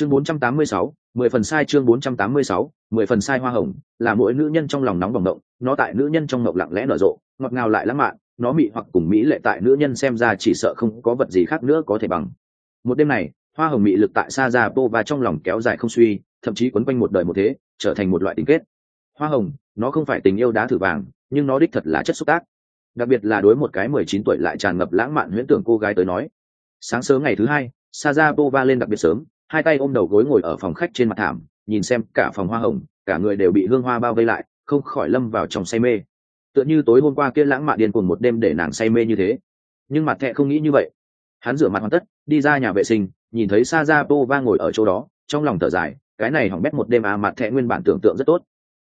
chương 486, mười phần sai chương 486, mười phần sai hoa hồng là mỗi nữ nhân trong lòng nóng bỏng động nó tại nữ nhân trong ngực lặng lẽ nở rộ ngọt ngào lại lãng mạn nó mị hoặc cùng mỹ lệ tại nữ nhân xem ra chỉ sợ không có vật gì khác nữa có thể bằng. Một đêm này hoa hồng mị lực tại xa ra pô và trong lòng kéo dài không suy thậm chí quấn quanh một đời một thế trở thành một loại tình kết. Hoa hồng nó không phải tình yêu đá thử vàng nhưng nó đích thật là chất xúc tác. Đặc biệt là đối một cái mười chín tuổi lại tràn ngập lãng mạn huyễn tưởng cô gái tới nói. Sáng sớm ngày thứ hai sa ra lên đặc biệt sớm hai tay ôm đầu gối ngồi ở phòng khách trên mặt thảm, nhìn xem cả phòng hoa hồng, cả người đều bị hương hoa bao vây lại, không khỏi lâm vào trong say mê. Tựa như tối hôm qua kia lãng mạn điên cuồng một đêm để nàng say mê như thế. Nhưng mặt thẹ không nghĩ như vậy. Hắn rửa mặt hoàn tất, đi ra nhà vệ sinh, nhìn thấy sa ra tô va ngồi ở chỗ đó, trong lòng thở dài, cái này hỏng bét một đêm à mặt thẹ nguyên bản tưởng tượng rất tốt.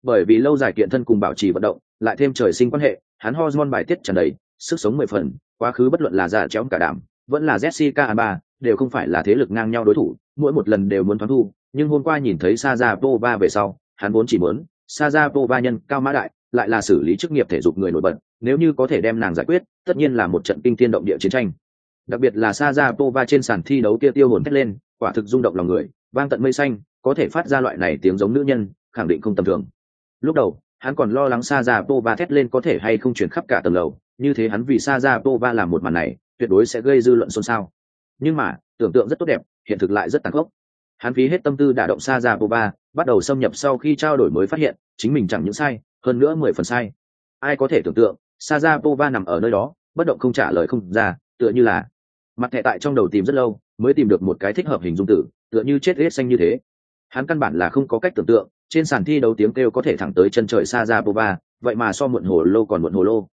Bởi vì lâu dài kiện thân cùng bảo trì vận động, lại thêm trời sinh quan hệ, hắn hormone bài tiết tràn đầy, sức sống mười phần, quá khứ bất luận là già chéo cả đảm vẫn là jessica ba, đều không phải là thế lực ngang nhau đối thủ mỗi một lần đều muốn thoáng thu, nhưng hôm qua nhìn thấy sa ra tô về sau, hắn vốn chỉ muốn sa ra tô nhân cao mã đại, lại là xử lý chức nghiệp thể dục người nổi bật, nếu như có thể đem nàng giải quyết, tất nhiên là một trận kinh thiên động địa chiến tranh. Đặc biệt là sa ra tô trên sàn thi đấu kia tiêu hồn thét lên, quả thực rung động lòng người, vang tận mây xanh, có thể phát ra loại này tiếng giống nữ nhân, khẳng định không tầm thường. Lúc đầu, hắn còn lo lắng sa ra tô thét lên có thể hay không chuyển khắp cả tầng lầu, như thế hắn vì sa ra tô làm một màn này, tuyệt đối sẽ gây dư luận xôn xao nhưng mà, tưởng tượng rất tốt đẹp, hiện thực lại rất tàn khốc. Hắn phí hết tâm tư đả động sa ra tô ba, bắt đầu xâm nhập sau khi trao đổi mới phát hiện, chính mình chẳng những sai, hơn nữa mười phần sai. Ai có thể tưởng tượng, sa ra tô ba nằm ở nơi đó, bất động không trả lời không ra, tựa như là mặt thẻ tại trong đầu tìm rất lâu, mới tìm được một cái thích hợp hình dung tử, tựa như chết hết xanh như thế. Hắn căn bản là không có cách tưởng tượng, trên sàn thi đấu tiếng kêu có thể thẳng tới chân trời xa ra pova vậy mà so muộn hồ lô còn muộn hồ lô.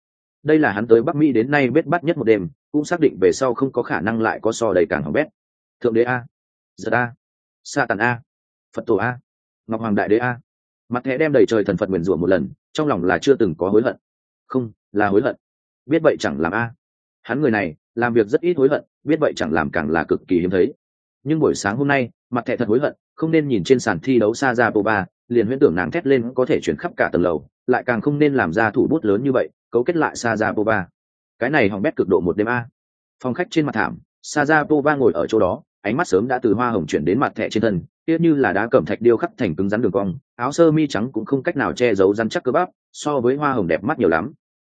Đây là hắn tới bắc mỹ đến nay bết bắt nhất một đêm cũng xác định về sau không có khả năng lại có so đầy càng hỏng bét. Thượng đế a. Giật a. Sa tàn a. Phật tổ a. Ngọc hoàng đại đế a. Mặt thẻ đem đầy trời thần phật nguyền rủa một lần, trong lòng là chưa từng có hối hận. Không, là hối hận. Biết vậy chẳng làm a. Hắn người này, làm việc rất ít hối hận, biết vậy chẳng làm càng là cực kỳ hiếm thấy. Nhưng buổi sáng hôm nay, mặt thẻ thật hối hận, không nên nhìn trên sàn thi đấu xa ra pova liền huyễn tưởng nàng thét lên có thể chuyển khắp cả tầng lầu, lại càng không nên làm ra thủ bút lớn như vậy, cấu kết lại xa ra pova cái này hỏng bét cực độ một đêm a. Phòng khách trên mặt thảm sa ra pova ngồi ở chỗ đó, ánh mắt sớm đã từ hoa hồng chuyển đến mặt thẻ trên thân tiếc như là đá cẩm thạch điêu khắc thành cứng rắn đường cong, áo sơ mi trắng cũng không cách nào che giấu rắn chắc cơ bắp, so với hoa hồng đẹp mắt nhiều lắm.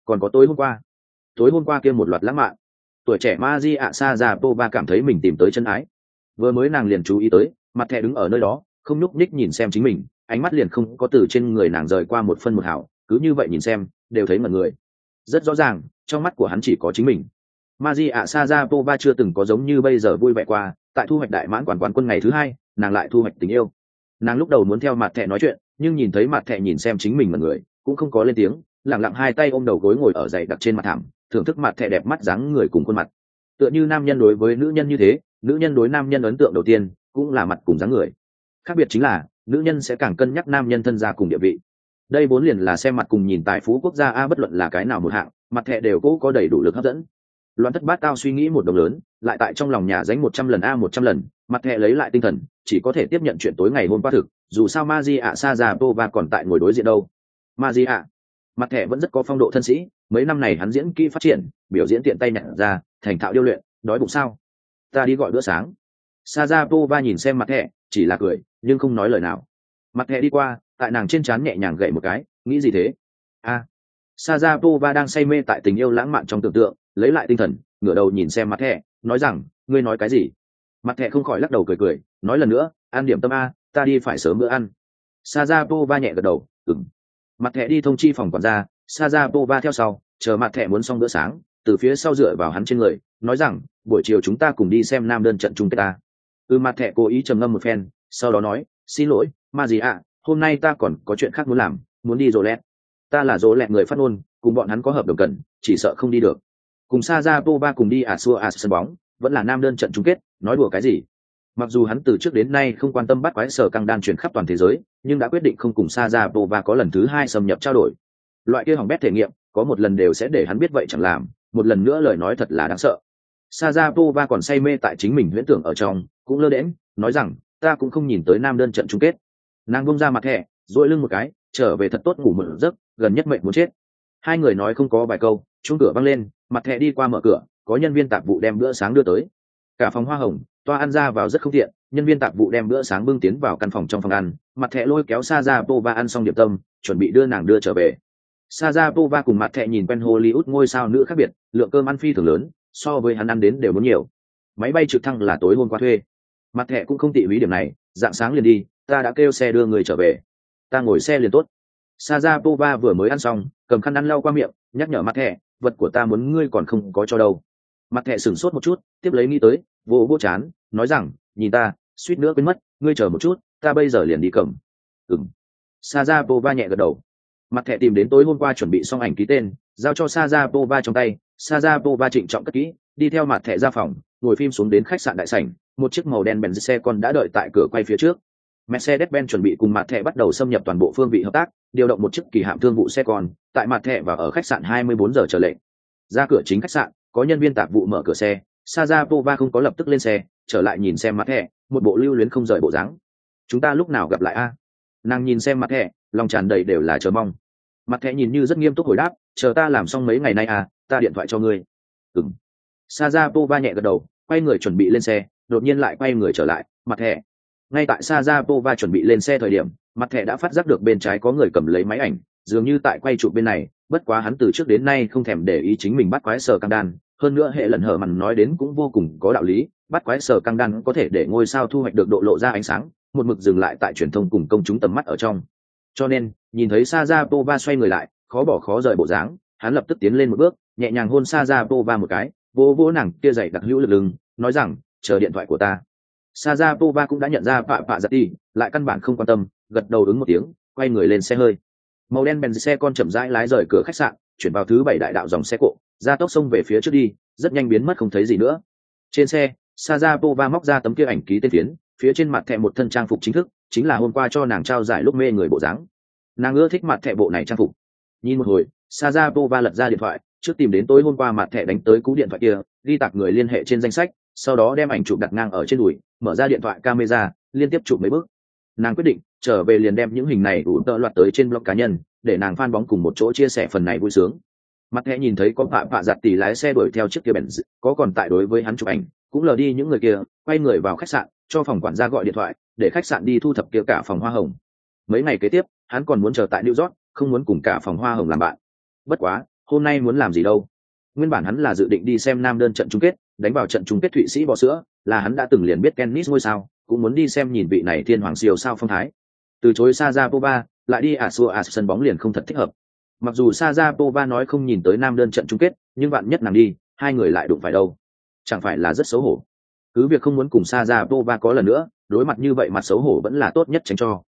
Còn có tối hôm qua, tối hôm qua kia một loạt lãng mạn. Tuổi trẻ ma di ạ sa ra pova cảm thấy mình tìm tới chân ái. Vừa mới nàng liền chú ý tới, mặt thẻ đứng ở nơi đó, không nhúc nhích nhìn xem chính mình, ánh mắt liền không có từ trên người nàng rời qua một phân một hảo cứ như vậy nhìn xem, đều thấy mật người rất rõ ràng trong mắt của hắn chỉ có chính mình Maji ạ Sajapova chưa từng có giống như bây giờ vui vẻ qua, tại thu hoạch đại mãn quản quán quân ngày thứ hai, nàng lại thu hoạch tình yêu. Nàng lúc đầu muốn theo mặt thẻ nói chuyện, nhưng nhìn thấy mặt thẻ nhìn xem chính mình mà người, cũng không có lên tiếng, lặng lặng hai tay ôm đầu gối ngồi ở dậy đặt trên mặt thảm, thưởng thức mặt thẻ đẹp mắt dáng người cùng khuôn mặt. Tựa như nam nhân đối với nữ nhân như thế, nữ nhân đối nam nhân ấn tượng đầu tiên cũng là mặt cùng dáng người. Khác biệt chính là, nữ nhân sẽ càng cân nhắc nam nhân thân gia cùng địa vị đây vốn liền là xem mặt cùng nhìn tài phú quốc gia a, bất luận là cái nào một hạng, mặt thẻ đều cố có đầy đủ lực hấp dẫn. Loạn thất bát tao suy nghĩ một đồng lớn, lại tại trong lòng nhà dánh một trăm lần a một trăm lần, mặt thẻ lấy lại tinh thần, chỉ có thể tiếp nhận chuyện tối ngày hôm qua thực, dù sao ma di ạ sa già tô và còn tại ngồi đối diện đâu. Ma di ạ, mặt thẻ vẫn rất có phong độ thân sĩ, mấy năm này hắn diễn kỹ phát triển, biểu diễn tiện tay nhận ra, thành thạo điêu luyện, đói bụng sao? Ta đi gọi bữa sáng. Sa ra tô nhìn xem mặt thẻ, chỉ là cười, nhưng không nói lời nào. Mặt thẻ đi qua tại nàng trên trán nhẹ nhàng gậy một cái nghĩ gì thế? A à, sa ra tô va đang say mê tại tình yêu lãng mạn trong tưởng tượng lấy lại tinh thần ngửa đầu nhìn xem mặt thẻ nói rằng ngươi nói cái gì? Mặt thẻ không khỏi lắc đầu cười cười nói lần nữa ăn điểm tâm a ta đi phải sớm bữa ăn. Sa ra tô va nhẹ gật đầu ừng mặt thẻ đi thông chi phòng quản gia sa ra tô va theo sau chờ mặt thẻ muốn xong bữa sáng từ phía sau dựa vào hắn trên người nói rằng buổi chiều chúng ta cùng đi xem nam đơn trận chung kết ta. Ừ mặt thẻ cố ý trầm ngâm một phen sau đó nói xin lỗi ma gì ạ hôm nay ta còn có chuyện khác muốn làm, muốn đi rồ lẹt ta là rồ lẹt người phát ngôn, cùng bọn hắn có hợp đồng cần, chỉ sợ không đi được. Cùng sa ra tô ba cùng đi à xua à sân bóng, vẫn là nam đơn trận chung kết, nói đùa cái gì? Mặc dù hắn từ trước đến nay không quan tâm bắt quái sở căng đan chuyển khắp toàn thế giới, nhưng đã quyết định không cùng sa ra tô ba có lần thứ hai xâm nhập trao đổi. Loại kia hỏng bét thể nghiệm, có một lần đều sẽ để hắn biết vậy chẳng làm, một lần nữa lời nói thật là đáng sợ. Sa ra tô ba còn say mê tại chính mình huyễn tưởng ở trong, cũng lơ đễm nói rằng, ta cũng không nhìn tới nam đơn trận chung kết nàng bông ra mặt thẻ dội lưng một cái, trở về thật tốt ngủ một giấc, gần nhất mệnh muốn chết. Hai người nói không có vài câu chung cửa văng lên, mặt thẻ đi qua mở cửa, có nhân viên tạp vụ đem bữa sáng đưa tới. Cả phòng hoa hồng, toa ăn ra vào rất không tiện, nhân viên tạp vụ đem bữa sáng bưng tiến vào căn phòng trong phòng ăn, mặt thẹ lôi kéo sa ra pova ăn xong điểm tâm, chuẩn bị đưa nàng đưa trở về. Sa ra pova cùng mặt thẹ nhìn quen hollywood ngôi sao nữ khác biệt, lượng cơm ăn phi thường lớn, so với hắn ăn đến đều muốn nhiều. Máy bay trực thăng là tối hôm qua thuê. Mặt thẹ cũng không tị ý điểm này, dạng sáng liền đi ta đã kêu xe đưa người trở về. Ta ngồi xe liền tốt. Sa ra pova vừa mới ăn xong, cầm khăn ăn lau qua miệng, nhắc nhở mặt thẹ vật của ta muốn ngươi còn không có cho đâu. Mặt thẹ sửng sốt một chút, tiếp lấy nghĩ tới, vô vô chán, nói rằng, nhìn ta, suýt nữa quên mất, ngươi chờ một chút, ta bây giờ liền đi cầm. Ừng sa ra pova nhẹ gật đầu. Mặt thẹ tìm đến tối hôm qua chuẩn bị xong ảnh ký tên, giao cho sa ra pova trong tay. Sa ra pova trịnh trọng cất kỹ, đi theo mặt thẹ ra phòng, ngồi phim xuống đến khách sạn đại sảnh, một chiếc màu đen bèn xe con đã đợi tại cửa quay phía trước. Mercedes-Benz chuẩn bị cùng mặt thẻ bắt đầu xâm nhập toàn bộ phương vị hợp tác, điều động một chiếc kỳ hạm thương vụ xe con, tại mặt thẻ và ở khách sạn 24 giờ chờ lệnh. Ra cửa chính khách sạn, có nhân viên tạp vụ mở cửa xe, Sajapova không có lập tức lên xe, trở lại nhìn xem mặt thẻ, một bộ lưu luyến không rời bộ dáng. Chúng ta lúc nào gặp lại a? Nàng nhìn xem mặt thẻ, lòng tràn đầy đều là chờ mong. Mặt thẻ nhìn như rất nghiêm túc hồi đáp, chờ ta làm xong mấy ngày nay à, ta điện thoại cho ngươi. Ừm. Sajapova nhẹ gật đầu, quay người chuẩn bị lên xe, đột nhiên lại quay người trở lại, mặt thẻ, ngay tại Sajapova chuẩn bị lên xe thời điểm, mặt thẻ đã phát giác được bên trái có người cầm lấy máy ảnh, dường như tại quay chụp bên này, bất quá hắn từ trước đến nay không thèm để ý chính mình bắt quái sở căng đan, hơn nữa hệ lần hở màn nói đến cũng vô cùng có đạo lý, bắt quái sở căng đan có thể để ngôi sao thu hoạch được độ lộ ra ánh sáng, một mực dừng lại tại truyền thông cùng công chúng tầm mắt ở trong. Cho nên, nhìn thấy Sajapova xoay người lại, khó bỏ khó rời bộ dáng, hắn lập tức tiến lên một bước, nhẹ nhàng hôn Sajapova một cái, vỗ vỗ nàng kia dày đặc hữu lực lưng, nói rằng, chờ điện thoại của ta. Sajapova cũng đã nhận ra Pạ Pạ Giật dạ tỷ, lại căn bản không quan tâm, gật đầu ứng một tiếng, quay người lên xe hơi. Màu đen Benz xe con chậm rãi lái rời cửa khách sạn, chuyển vào thứ bảy đại đạo dòng xe cộ, ra tốc xông về phía trước đi, rất nhanh biến mất không thấy gì nữa. Trên xe, Sajapova móc ra tấm kia ảnh ký tên phiến, phía trên mặt thẻ một thân trang phục chính thức, chính là hôm qua cho nàng trao giải lúc mê người bộ dáng. Nàng ưa thích mặt thẻ bộ này trang phục. Nhìn một hồi, Sajapova lật ra điện thoại, trước tìm đến tối hôm qua mặt thẻ đánh tới cú điện thoại kia, ghi tạc người liên hệ trên danh sách, sau đó đem ảnh chụp đặt ngang ở trên đùi, mở ra điện thoại camera, liên tiếp chụp mấy bước. Nàng quyết định trở về liền đem những hình này đủ tợ loạt tới trên blog cá nhân, để nàng phan bóng cùng một chỗ chia sẻ phần này vui sướng. Mặt nghe nhìn thấy có phạ phạ giặt tỷ lái xe đuổi theo chiếc kia bèn có còn tại đối với hắn chụp ảnh, cũng lờ đi những người kia, quay người vào khách sạn, cho phòng quản gia gọi điện thoại, để khách sạn đi thu thập kia cả phòng hoa hồng. Mấy ngày kế tiếp, hắn còn muốn chờ tại new york, không muốn cùng cả phòng hoa hồng làm bạn. Bất quá, hôm nay muốn làm gì đâu? Nguyên bản hắn là dự định đi xem nam đơn trận chung kết đánh vào trận chung kết thụy sĩ bò sữa, là hắn đã từng liền biết tennis ngôi sao, cũng muốn đi xem nhìn vị này thiên hoàng siêu sao phong thái. Từ chối sa ra pova lại đi ả xua ả sân bóng liền không thật thích hợp. Mặc dù sa ra pova nói không nhìn tới nam đơn trận chung kết, nhưng bạn nhất nàng đi, hai người lại đụng phải đâu. Chẳng phải là rất xấu hổ. Cứ việc không muốn cùng sa ra pova có lần nữa, đối mặt như vậy mặt xấu hổ vẫn là tốt nhất tránh cho.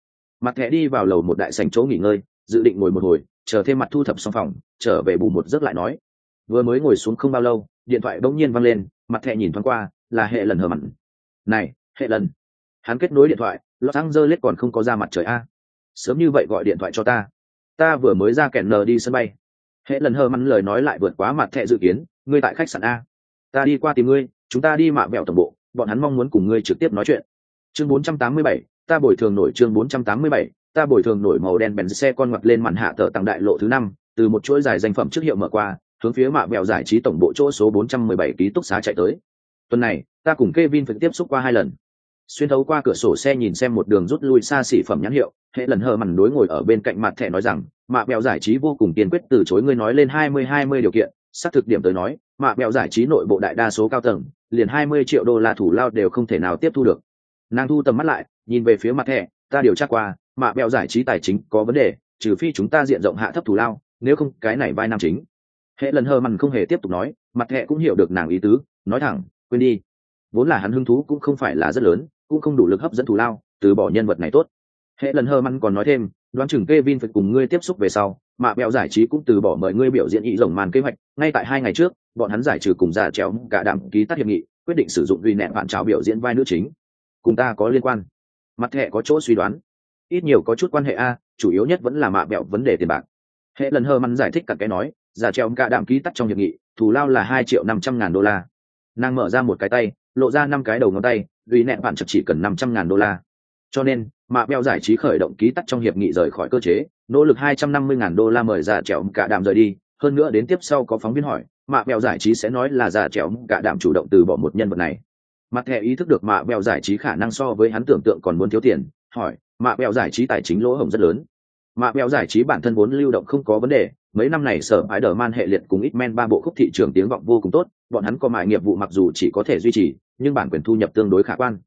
Mặt thẻ đi vào lầu một đại sành chỗ nghỉ ngơi, dự định ngồi một hồi, chờ thêm mặt thu thập xong phòng, trở về bù một giấc lại nói vừa mới ngồi xuống không bao lâu điện thoại bỗng nhiên văng lên mặt thẹ nhìn thoáng qua là hệ lần hờ mặn. Này hệ lần. Hắn kết nối điện thoại los angeles còn không có ra mặt trời a. Sớm như vậy gọi điện thoại cho ta. Ta vừa mới ra kẹn nờ đi sân bay. Hệ lần hờ mặn lời nói lại vượt quá mặt thẹ dự kiến ngươi tại khách sạn a. Ta đi qua tìm ngươi chúng ta đi mạ vẹo tổng bộ bọn hắn mong muốn cùng ngươi trực tiếp nói chuyện. Chương 487, ta bồi thường nổi chương 487, ta bồi thường nổi màu đen bèn xe con ngoặt lên màn hạ tờ tặng đại lộ thứ năm từ một chuỗi dài danh phẩm trước hiệu mở qua hướng phía mạ bèo giải trí tổng bộ chỗ số 417 ký túc xá chạy tới. Tuần này, ta cùng Kevin phải tiếp xúc qua hai lần. Xuyên thấu qua cửa sổ xe nhìn xem một đường rút lui xa xỉ phẩm nhãn hiệu, hệ lần hờ mằn đối ngồi ở bên cạnh mặt thẻ nói rằng, mạ bèo giải trí vô cùng kiên quyết từ chối ngươi nói lên 20-20 điều kiện, xác thực điểm tới nói, mạ bèo giải trí nội bộ đại đa số cao tầng, liền 20 triệu đô la thủ lao đều không thể nào tiếp thu được. Nàng thu tầm mắt lại, nhìn về phía mặt thẻ, ta điều tra qua, mạ bèo giải trí tài chính có vấn đề, trừ phi chúng ta diện rộng hạ thấp thủ lao, nếu không cái này vai nam chính hệ lần hờ mằn không hề tiếp tục nói, mặt hệ cũng hiểu được nàng ý tứ, nói thẳng, quên đi, vốn là hắn hứng thú cũng không phải là rất lớn, cũng không đủ lực hấp dẫn thù lao, từ bỏ nhân vật này tốt. Hệ lần hờ mằn còn nói thêm, đoán chừng Kevin phải cùng ngươi tiếp xúc về sau mạ bèo giải trí cũng từ bỏ mời ngươi biểu diễn ý rồng màn kế hoạch, ngay tại hai ngày trước, bọn hắn giải trừ cùng giả chéo cả đạm ký tắt hiệp nghị, quyết định sử dụng duy nẹn bạn trào biểu diễn vai nữ chính. Cùng ta có liên quan. Mặt hệ có chỗ suy đoán. Ít nhiều có chút quan hệ a, chủ yếu nhất vẫn là mạ bẹo vấn đề tiền bạc. Hệ lần hờ măn giải thích cả cái nói giả treo cả đạm ký tắt trong hiệp nghị, thù lao là hai triệu năm trăm ngàn đô la. Nàng mở ra một cái tay, lộ ra năm cái đầu ngón tay, vì nẹn bạn chật chỉ cần năm trăm ngàn đô la. Cho nên, mạ beo giải trí khởi động ký tắt trong hiệp nghị rời khỏi cơ chế, nỗ lực hai trăm năm mươi ngàn đô la mời giả ông cả đạm rời đi. Hơn nữa đến tiếp sau có phóng viên hỏi, mạ beo giải trí sẽ nói là giả ông cả đạm chủ động từ bỏ một nhân vật này. Mặt thẻ ý thức được mạ beo giải trí khả năng so với hắn tưởng tượng còn muốn thiếu tiền, hỏi, mạ beo giải trí tài chính lỗ hổng rất lớn. Mạ beo giải trí bản thân vốn lưu động không có vấn đề mấy năm này sở ái đờ man hệ liệt cùng ít men ba bộ khúc thị trường tiếng vọng vô cùng tốt, bọn hắn có mại nghiệp vụ mặc dù chỉ có thể duy trì, nhưng bản quyền thu nhập tương đối khả quan.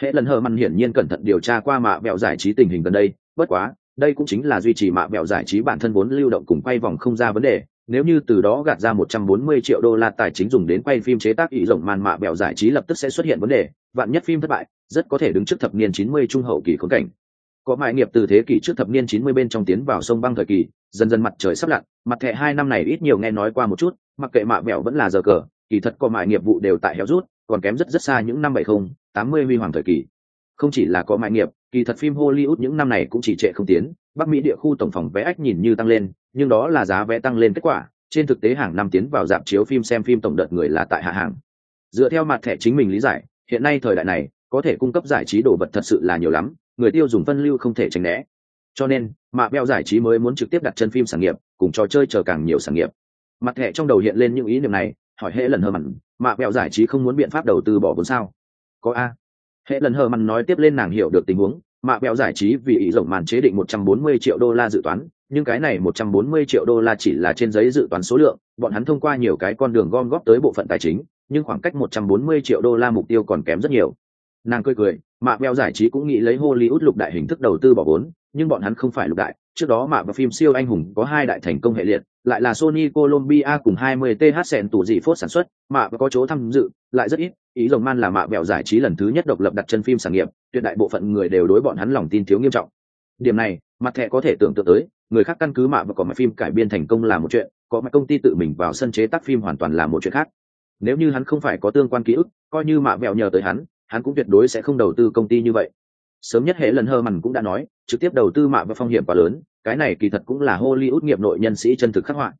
Hệ lần hờ măn hiển nhiên cẩn thận điều tra qua mạ bèo giải trí tình hình gần đây, bất quá, đây cũng chính là duy trì mạ bèo giải trí bản thân vốn lưu động cùng quay vòng không ra vấn đề, nếu như từ đó gạt ra 140 triệu đô la tài chính dùng đến quay phim chế tác ý rộng màn mạ bèo giải trí lập tức sẽ xuất hiện vấn đề, vạn nhất phim thất bại, rất có thể đứng trước thập niên 90 trung hậu kỳ khốn cảnh có mại nghiệp từ thế kỷ trước thập niên 90 bên trong tiến vào sông băng thời kỳ dần dần mặt trời sắp lặn mặt thẻ hai năm này ít nhiều nghe nói qua một chút mặc kệ mạ bèo vẫn là giờ cờ kỳ thật có mại nghiệp vụ đều tại héo rút còn kém rất rất xa những năm 70, 80 huy hoàng thời kỳ. Không chỉ là có mại nghiệp kỳ thật phim hollywood những năm này cũng chỉ trệ không tiến bắc mỹ địa khu tổng phòng vé ách nhìn như tăng lên nhưng đó là giá vé tăng lên kết quả trên thực tế hàng năm tiến vào dạp chiếu phim xem phim tổng đợt người là tại hạ hàng. Dựa theo mặt thẻ chính mình lý giải hiện nay thời đại này có thể cung cấp giải trí đồ vật thật sự là nhiều lắm, người tiêu dùng phân lưu không thể tránh né. Cho nên mạ beo giải trí mới muốn trực tiếp đặt chân phim sản nghiệp, cùng trò chơi chờ càng nhiều sản nghiệp. Mặt thẻ trong đầu hiện lên những ý niệm này, hỏi hệ lần hờ mặn mạ beo giải trí không muốn biện pháp đầu tư bỏ vốn sao? Có a. Hệ lần hờ mặn nói tiếp lên nàng hiểu được tình huống mạ bèo giải trí vì ý rộng màn chế định 140 triệu đô la dự toán, nhưng cái này 140 triệu đô la chỉ là trên giấy dự toán số lượng, bọn hắn thông qua nhiều cái con đường gom góp tới bộ phận tài chính, nhưng khoảng cách 140 triệu đô la mục tiêu còn kém rất nhiều nàng cười cười, mạ bèo giải trí cũng nghĩ lấy hollywood lục đại hình thức đầu tư bỏ vốn, nhưng bọn hắn không phải lục đại. Trước đó mạ và phim siêu anh hùng có hai đại thành công hệ liệt, lại là sony colombia cùng 20 th sẹn tủ dị phốt sản xuất, mạ và có chỗ tham dự, lại rất ít. Ý rồng man là mạ bèo giải trí lần thứ nhất độc lập đặt chân phim sản nghiệp, tuyệt đại bộ phận người đều đối bọn hắn lòng tin thiếu nghiêm trọng. Điểm này, mặt thẻ có thể tưởng tượng tới, người khác căn cứ mạ và có mạch phim cải biên thành công là một chuyện, có mạch công ty tự mình vào sân chế tác phim hoàn toàn là một chuyện khác. Nếu như hắn không phải có tương quan ký ức, coi như mạ bèo nhờ tới hắn hắn cũng tuyệt đối sẽ không đầu tư công ty như vậy sớm nhất hệ lần hơ mằn cũng đã nói trực tiếp đầu tư mạ và phong hiểm quá lớn cái này kỳ thật cũng là hollywood nghiệp nội nhân sĩ chân thực khắc họa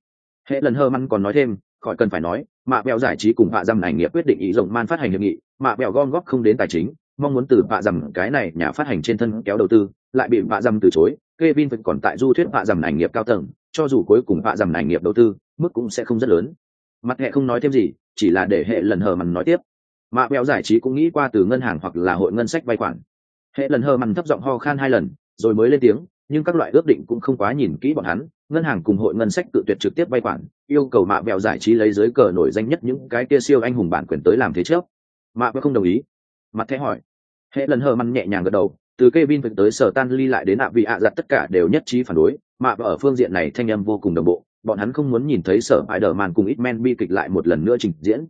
hệ lần hơ mằn còn nói thêm khỏi cần phải nói mạ bèo giải trí cùng hạ dăm ảnh nghiệp quyết định ý rộng man phát hành hiệp nghị mạ bèo gom góp không đến tài chính mong muốn từ vạ dăm cái này nhà phát hành trên thân kéo đầu tư lại bị vạ dăm từ chối Kevin vẫn còn tại du thuyết vạ dầm ảnh nghiệp cao tầng, cho dù cuối cùng vạ dầm ảnh nghiệp đầu tư, mức cũng sẽ không rất lớn. Mặt hệ không nói thêm gì, chỉ là để hệ lần hờ mằn nói tiếp. Mạ bèo giải trí cũng nghĩ qua từ ngân hàng hoặc là hội ngân sách vay khoản. Hệ lần hờ mằn thấp giọng ho khan hai lần, rồi mới lên tiếng, nhưng các loại ước định cũng không quá nhìn kỹ bọn hắn, ngân hàng cùng hội ngân sách tự tuyệt trực tiếp vay khoản, yêu cầu mạ bèo giải trí lấy dưới cờ nổi danh nhất những cái kia siêu anh hùng bản quyền tới làm thế trước. Mạ bèo không đồng ý. Mặt thẻ hỏi. Hệ lần hờ mằn nhẹ nhàng gật đầu, từ Kevin việc tới sở tan ly lại đến ạ vị ạ giặt tất cả đều nhất trí phản đối, mà ở phương diện này thanh âm vô cùng đồng bộ, bọn hắn không muốn nhìn thấy sở hại đờ màn cùng ít men bi kịch lại một lần nữa trình diễn.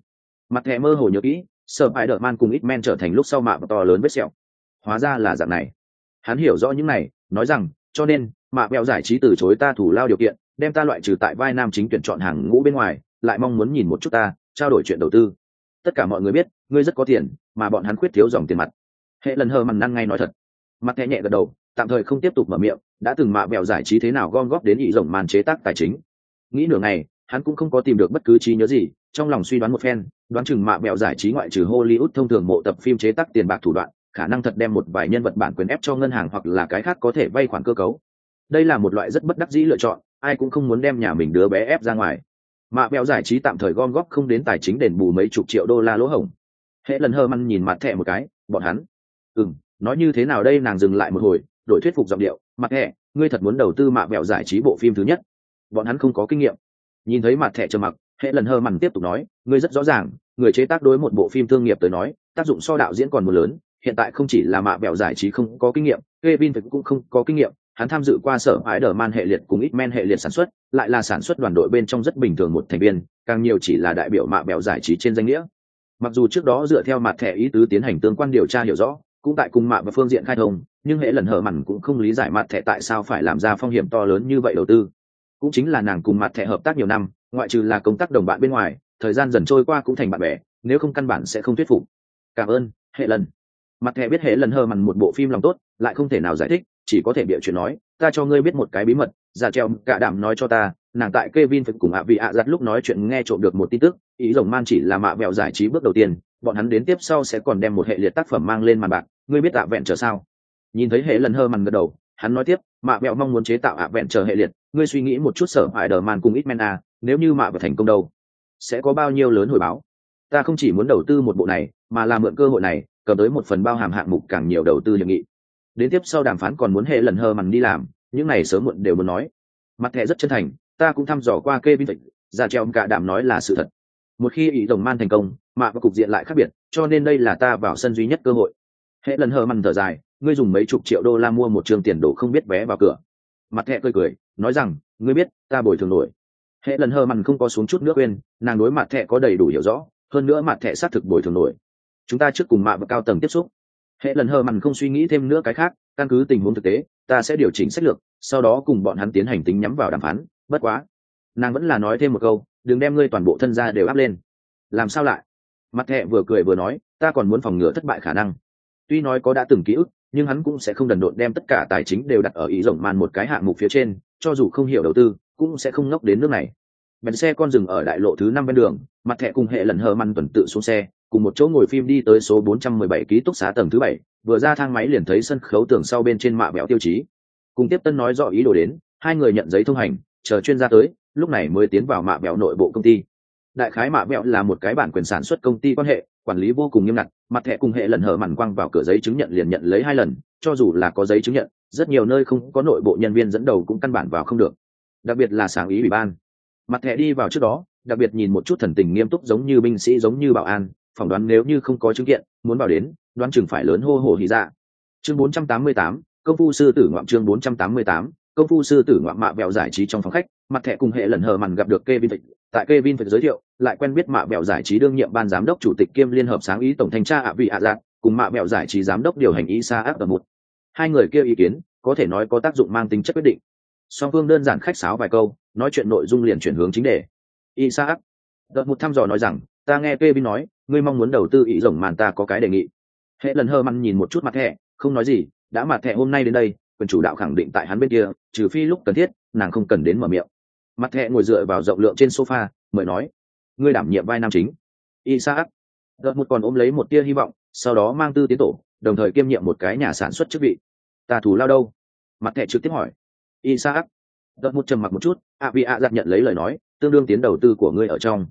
Mặt thẻ mơ hồ nhớ kỹ, sợ hãi đợt man cùng ít men trở thành lúc sau mạ to lớn vết sẹo. Hóa ra là dạng này. Hắn hiểu rõ những này, nói rằng, cho nên, mạ bèo giải trí từ chối ta thủ lao điều kiện, đem ta loại trừ tại vai nam chính tuyển chọn hàng ngũ bên ngoài, lại mong muốn nhìn một chút ta, trao đổi chuyện đầu tư. Tất cả mọi người biết, ngươi rất có tiền, mà bọn hắn khuyết thiếu dòng tiền mặt. Hệ lần hờ mằn năng ngay nói thật mặt thẻ nhẹ gật đầu tạm thời không tiếp tục mở miệng đã từng mạ bèo giải trí thế nào gom góp đến ý rồng màn chế tác tài chính nghĩ nửa ngày hắn cũng không có tìm được bất cứ trí nhớ gì trong lòng suy đoán một phen, đoán chừng mạ bèo giải trí ngoại trừ hollywood thông thường mộ tập phim chế tác tiền bạc thủ đoạn, khả năng thật đem một vài nhân vật bản quyền ép cho ngân hàng hoặc là cái khác có thể vay khoản cơ cấu. Đây là một loại rất bất đắc dĩ lựa chọn, ai cũng không muốn đem nhà mình đứa bé ép ra ngoài. Mạ bèo giải trí tạm thời gom góp không đến tài chính đền bù mấy chục triệu đô la lỗ hổng. Hễ lần hơ măn nhìn mặt thẻ một cái, bọn hắn. Ừm, nói như thế nào đây? Nàng dừng lại một hồi, đổi thuyết phục giọng điệu. Mặt thẻ, ngươi thật muốn đầu tư mạ bẹo giải trí bộ phim thứ nhất? Bọn hắn không có kinh nghiệm. Nhìn thấy mặt thẻ trầm mặc hệ lần hơ mằn tiếp tục nói, ngươi rất rõ ràng, người chế tác đối một bộ phim thương nghiệp tới nói, tác dụng so đạo diễn còn một lớn, hiện tại không chỉ là mạ bẹo giải trí không có kinh nghiệm, Kevin cũng không có kinh nghiệm, hắn tham dự qua sở ái đờ man hệ liệt cùng ít men hệ liệt sản xuất, lại là sản xuất đoàn đội bên trong rất bình thường một thành viên, càng nhiều chỉ là đại biểu mạ bẹo giải trí trên danh nghĩa. Mặc dù trước đó dựa theo mặt thẻ ý tứ tiến hành tương quan điều tra hiểu rõ, cũng tại cùng mạ và phương diện khai thông, nhưng hệ lần hở mặn cũng không lý giải mặt thẻ tại sao phải làm ra phong hiểm to lớn như vậy đầu tư. Cũng chính là nàng cùng mặt thẻ hợp tác nhiều năm ngoại trừ là công tác đồng bạn bên ngoài, thời gian dần trôi qua cũng thành bạn bè, nếu không căn bản sẽ không thuyết phục. Cảm ơn, hệ lần. Mặt thẻ biết hệ lần hờ mằn một bộ phim lòng tốt, lại không thể nào giải thích, chỉ có thể bịa chuyện nói, ta cho ngươi biết một cái bí mật, giả treo cả đảm nói cho ta. Nàng tại Kevin phải cùng ạ vị ạ giặt lúc nói chuyện nghe trộm được một tin tức, ý rồng man chỉ là mạ vẹo giải trí bước đầu tiên, bọn hắn đến tiếp sau sẽ còn đem một hệ liệt tác phẩm mang lên màn bạc, ngươi biết ạ vẹn trở sao? Nhìn thấy hệ lần hơ mằn gật đầu, hắn nói tiếp, mạ vẹo mong muốn chế tạo ạ vẹn trở hệ liệt, ngươi suy nghĩ một chút sở hại đờ màn cùng ít men a nếu như mạ và thành công đâu, sẽ có bao nhiêu lớn hồi báo? Ta không chỉ muốn đầu tư một bộ này, mà là mượn cơ hội này, cầm tới một phần bao hàm hạng mục càng nhiều đầu tư hiệp nghị. Đến tiếp sau đàm phán còn muốn hệ lần hơ mằn đi làm, những này sớm muộn đều muốn nói. Mặt thẻ rất chân thành, ta cũng thăm dò qua kê vinh vịnh ra treo cả đàm nói là sự thật. Một khi ý đồng man thành công, mạ và cục diện lại khác biệt, cho nên đây là ta vào sân duy nhất cơ hội. Hệ lần hờ mằn thở dài, ngươi dùng mấy chục triệu đô la mua một trường tiền đồ không biết vé vào cửa. Mặt thẹ cười cười, nói rằng, ngươi biết, ta bồi thường nổi hệ lần hờ mằn không có xuống chút nước quên, nàng đối mặt thẹ có đầy đủ hiểu rõ, hơn nữa mặt thẹ xác thực bồi thường nổi. Chúng ta trước cùng mạ và cao tầng tiếp xúc. Hệ lần hờ mằn không suy nghĩ thêm nữa cái khác, căn cứ tình huống thực tế, ta sẽ điều chỉnh sách lược, sau đó cùng bọn hắn tiến hành tính nhắm vào đàm phán. Bất quá, nàng vẫn là nói thêm một câu, đừng đem ngươi toàn bộ thân gia đều áp lên. Làm sao lại? Mặt thẹ vừa cười vừa nói, ta còn muốn phòng ngừa thất bại khả năng. Tuy nói có đã từng ký ức, nhưng hắn cũng sẽ không đần độn đem tất cả tài chính đều đặt ở ý rộng màn một cái hạng mục phía trên cho dù không hiểu đầu tư, cũng sẽ không ngốc đến nước này. Bèn xe con dừng ở đại lộ thứ năm bên đường, mặt thẹ cùng hệ lần hờ măn tuần tự xuống xe, cùng một chỗ ngồi phim đi tới số 417 ký túc xá tầng thứ bảy, vừa ra thang máy liền thấy sân khấu tường sau bên trên mạ bẹo tiêu chí. Cùng tiếp tân nói rõ ý đồ đến, hai người nhận giấy thông hành, chờ chuyên gia tới, lúc này mới tiến vào mạ bẹo nội bộ công ty. Đại khái mạ bẹo là một cái bản quyền sản xuất công ty quan hệ, quản lý vô cùng nghiêm ngặt, mặt thẻ cùng hệ lần hở mằn quăng vào cửa giấy chứng nhận liền nhận lấy hai lần, cho dù là có giấy chứng nhận rất nhiều nơi không có nội bộ nhân viên dẫn đầu cũng căn bản vào không được. Đặc biệt là sáng ý ủy ban. Mặt thẻ đi vào trước đó đặc biệt nhìn một chút thần tình nghiêm túc giống như binh sĩ giống như bảo an phỏng đoán nếu như không có chứng kiện muốn bảo đến đoán chừng phải lớn hô hồ hí ra chương 488, công phu sư tử ngoạm chương 488, công phu sư tử ngoạm mạ bèo giải trí trong phòng khách mặt thẻ cùng hệ lần hờ mằn gặp được Kevin Thịnh, tại Kevin Thịnh giới thiệu, lại quen biết mạ bèo giải trí đương nhiệm ban giám đốc chủ tịch kiêm liên hợp sáng ý tổng thanh tra ạ vị ạ dạng, cùng mạ bèo giải trí giám đốc điều hành Isa áp ở một. Hai người kia ý kiến, có thể nói có tác dụng mang tính chất quyết định. Song Phương đơn giản khách sáo vài câu, nói chuyện nội dung liền chuyển hướng chính đề. isaac đợt một thăm dò nói rằng, ta nghe Kevin nói, ngươi mong muốn đầu tư ý rồng màn ta có cái đề nghị. Hệ lần hơ mằn nhìn một chút mặt thẻ, không nói gì, đã mặt thẻ hôm nay đến đây, quyền chủ đạo khẳng định tại hắn bên kia, trừ phi lúc cần thiết, nàng không cần đến mở miệng mặt thẹ ngồi dựa vào rộng lượng trên sofa mời nói ngươi đảm nhiệm vai nam chính isaac đợt một còn ôm lấy một tia hy vọng sau đó mang tư tiến tổ đồng thời kiêm nhiệm một cái nhà sản xuất chức vị ta thủ lao đâu? Mặt thẻ trực tiếp hỏi. Isaac. Đợt một trầm mặc một chút ạ vị ạ giặt nhận lấy lời nói, tương đương tiến đầu tư của ngươi ở trong.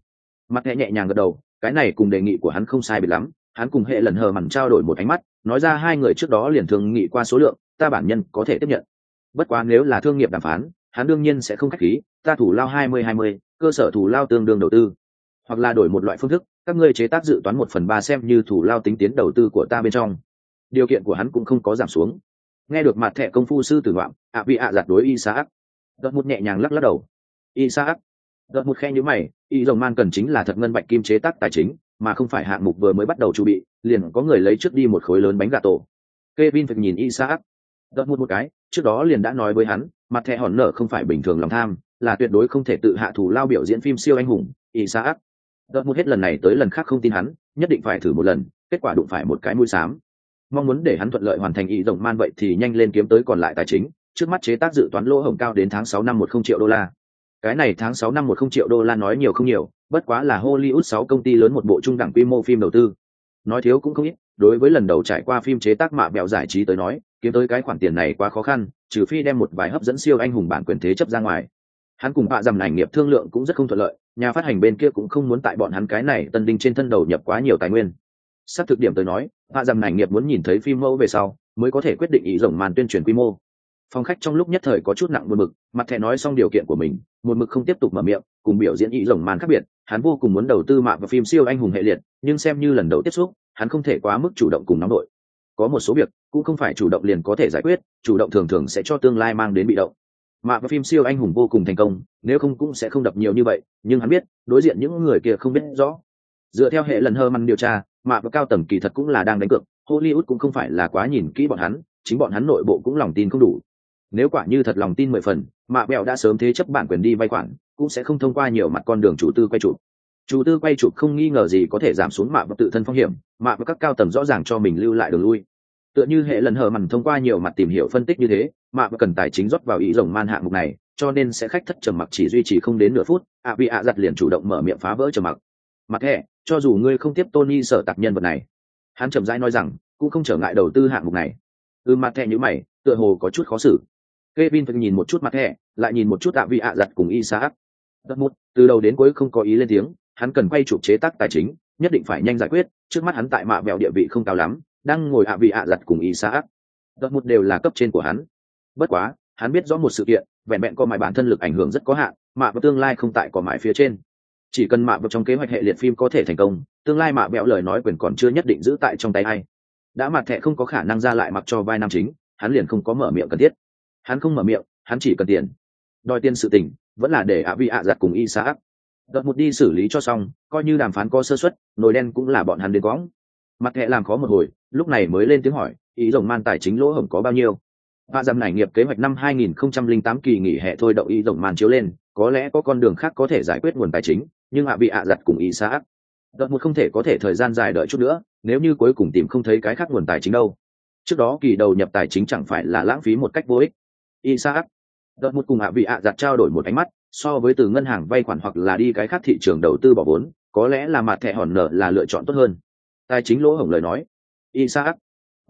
Mặt thẻ nhẹ nhàng gật đầu, cái này cùng đề nghị của hắn không sai biệt lắm, hắn cùng hệ lần hờ mằn trao đổi một ánh mắt, nói ra hai người trước đó liền thường nghị qua số lượng, ta bản nhân có thể tiếp nhận. Bất quá nếu là thương nghiệp đàm phán, hắn đương nhiên sẽ không khách khí, ta thủ lao hai mươi hai mươi, cơ sở thủ lao tương đương đầu tư. Hoặc là đổi một loại phương thức, các ngươi chế tác dự toán một phần ba xem như thủ lao tính tiến đầu tư của ta bên trong. Điều kiện của hắn cũng không có giảm xuống nghe được mặt thẻ công phu sư tử ngoạm ạ vị ạ giặt đối y sa đợt một nhẹ nhàng lắc lắc đầu. Y sa đợt một khe nhữ mày y dòng man cần chính là thật ngân bạch kim chế tác tài chính mà không phải hạng mục vừa mới bắt đầu chuẩn bị liền có người lấy trước đi một khối lớn bánh gà tổ. Kevin phải nhìn Isaac. Đợt một một cái, trước đó liền đã nói với hắn, mặt thẻ hòn nở không phải bình thường lòng tham, là tuyệt đối không thể tự hạ thủ lao biểu diễn phim siêu anh hùng isaac đợt một hết lần này tới lần khác không tin hắn nhất định phải thử một lần kết quả đụng phải một cái mũi xám mong muốn để hắn thuận lợi hoàn thành ý rộng man vậy thì nhanh lên kiếm tới còn lại tài chính. Trước mắt chế tác dự toán lỗ hổng cao đến tháng sáu năm một không triệu đô la. Cái này tháng sáu năm một không triệu đô la nói nhiều không nhiều, bất quá là hollywood sáu công ty lớn một bộ trung đẳng quy mô phim đầu tư. Nói thiếu cũng không ít, đối với lần đầu trải qua phim chế tác mạ bèo giải trí tới nói, kiếm tới cái khoản tiền này quá khó khăn, trừ phi đem một vài hấp dẫn siêu anh hùng bản quyền thế chấp ra ngoài. Hắn cùng bạ dầm ảnh nghiệp thương lượng cũng rất không thuận lợi, nhà phát hành bên kia cũng không muốn tại bọn hắn cái này tân đinh trên thân đầu nhập quá nhiều tài nguyên sắp thực điểm tới nói, hạ rằng ảnh nghiệp muốn nhìn thấy phim mẫu về sau, mới có thể quyết định ý rộng màn tuyên truyền quy mô. Phong khách trong lúc nhất thời có chút nặng một mực mặt thẻ nói xong điều kiện của mình, một mực không tiếp tục mở miệng, cùng biểu diễn ý rộng màn khác biệt, hắn vô cùng muốn đầu tư mạng vào phim siêu anh hùng hệ liệt, nhưng xem như lần đầu tiếp xúc, hắn không thể quá mức chủ động cùng nóng đội. Có một số việc, cũng không phải chủ động liền có thể giải quyết, chủ động thường thường sẽ cho tương lai mang đến bị động. Mạ và phim siêu anh hùng vô cùng thành công, nếu không cũng sẽ không đập nhiều như vậy, nhưng hắn biết, đối diện những người kia không biết rõ. Dựa theo hệ lần hơ măn điều tra mà và cao tầng kỳ thật cũng là đang đánh cược, hollywood cũng không phải là quá nhìn kỹ bọn hắn, chính bọn hắn nội bộ cũng lòng tin không đủ. Nếu quả như thật lòng tin mười phần mạ bẹo đã sớm thế chấp bản quyền đi vay khoản, cũng sẽ không thông qua nhiều mặt con đường chủ tư quay chụp. Chủ tư quay chụp không nghi ngờ gì có thể giảm xuống mạ và tự thân phong hiểm mạ và các cao tầng rõ ràng cho mình lưu lại đường lui. Tựa như hệ lần hờ mằn thông qua nhiều mặt tìm hiểu phân tích như thế mạ và cần tài chính rót vào ý rồng man hạng mục này, cho nên sẽ khách thất trầm mặc chỉ duy trì không đến nửa phút, ạ vì ạ giặt liền chủ động mở miệng phá vỡ trầm mặc. Mặt thẻ cho dù ngươi không tiếp tony sở tạc nhân vật này hắn chậm rãi nói rằng cũng không trở ngại đầu tư hạng mục này ừ mặt thẻ như mày tựa hồ có chút khó xử Kevin phải nhìn một chút mặt thẻ lại nhìn một chút ạ vị ạ giặt cùng Isaac. Đất một, từ đầu đến cuối không có ý lên tiếng, hắn cần quay chụp chế tác tài chính, nhất định phải nhanh giải quyết trước mắt hắn tại mạ bèo địa vị không cao lắm đang ngồi ạ vị ạ giặt cùng Isaac. Đột một đều là cấp trên của hắn bất quá hắn biết rõ một sự kiện vẻn vẹn có mài bản thân lực ảnh hưởng rất có hạn mà tương lai không tại có mài phía trên chỉ cần mạ vẹo trong kế hoạch hệ liệt phim có thể thành công, tương lai mạ vẹo lời nói quyền còn chưa nhất định giữ tại trong tay ai. Đã mặt thẻ không có khả năng ra lại mặc cho vai nam chính, hắn liền không có mở miệng cần thiết. Hắn không mở miệng, hắn chỉ cần tiền. Đòi tiền sự tình, vẫn là để ạ vi ạ giặt cùng y xã ác đợt một đi xử lý cho xong, coi như đàm phán có sơ xuất nồi đen cũng là bọn hắn đến quõng. Mặt thẻ làm khó một hồi, lúc này mới lên tiếng hỏi, ý rồng man tài chính lỗ hổng có bao nhiêu? Hạ giảm này nghiệp kế hoạch năm 2008 kỳ nghỉ hè thôi đậu y rộng màn chiếu lên, có lẽ có con đường khác có thể giải quyết nguồn tài chính, nhưng hạ bị ạ giặt cùng ý xã. Đợt một không thể có thể thời gian dài đợi chút nữa, nếu như cuối cùng tìm không thấy cái khác nguồn tài chính đâu. Trước đó kỳ đầu nhập tài chính chẳng phải là lãng phí một cách vô ích. Isaac. Đợt một cùng hạ bị ạ giặt trao đổi một ánh mắt, so với từ ngân hàng vay khoản hoặc là đi cái khác thị trường đầu tư bỏ vốn, có lẽ là mặt thẻ hòn nợ là lựa chọn tốt hơn. Tài chính lỗ hổng lời nói. Isaac.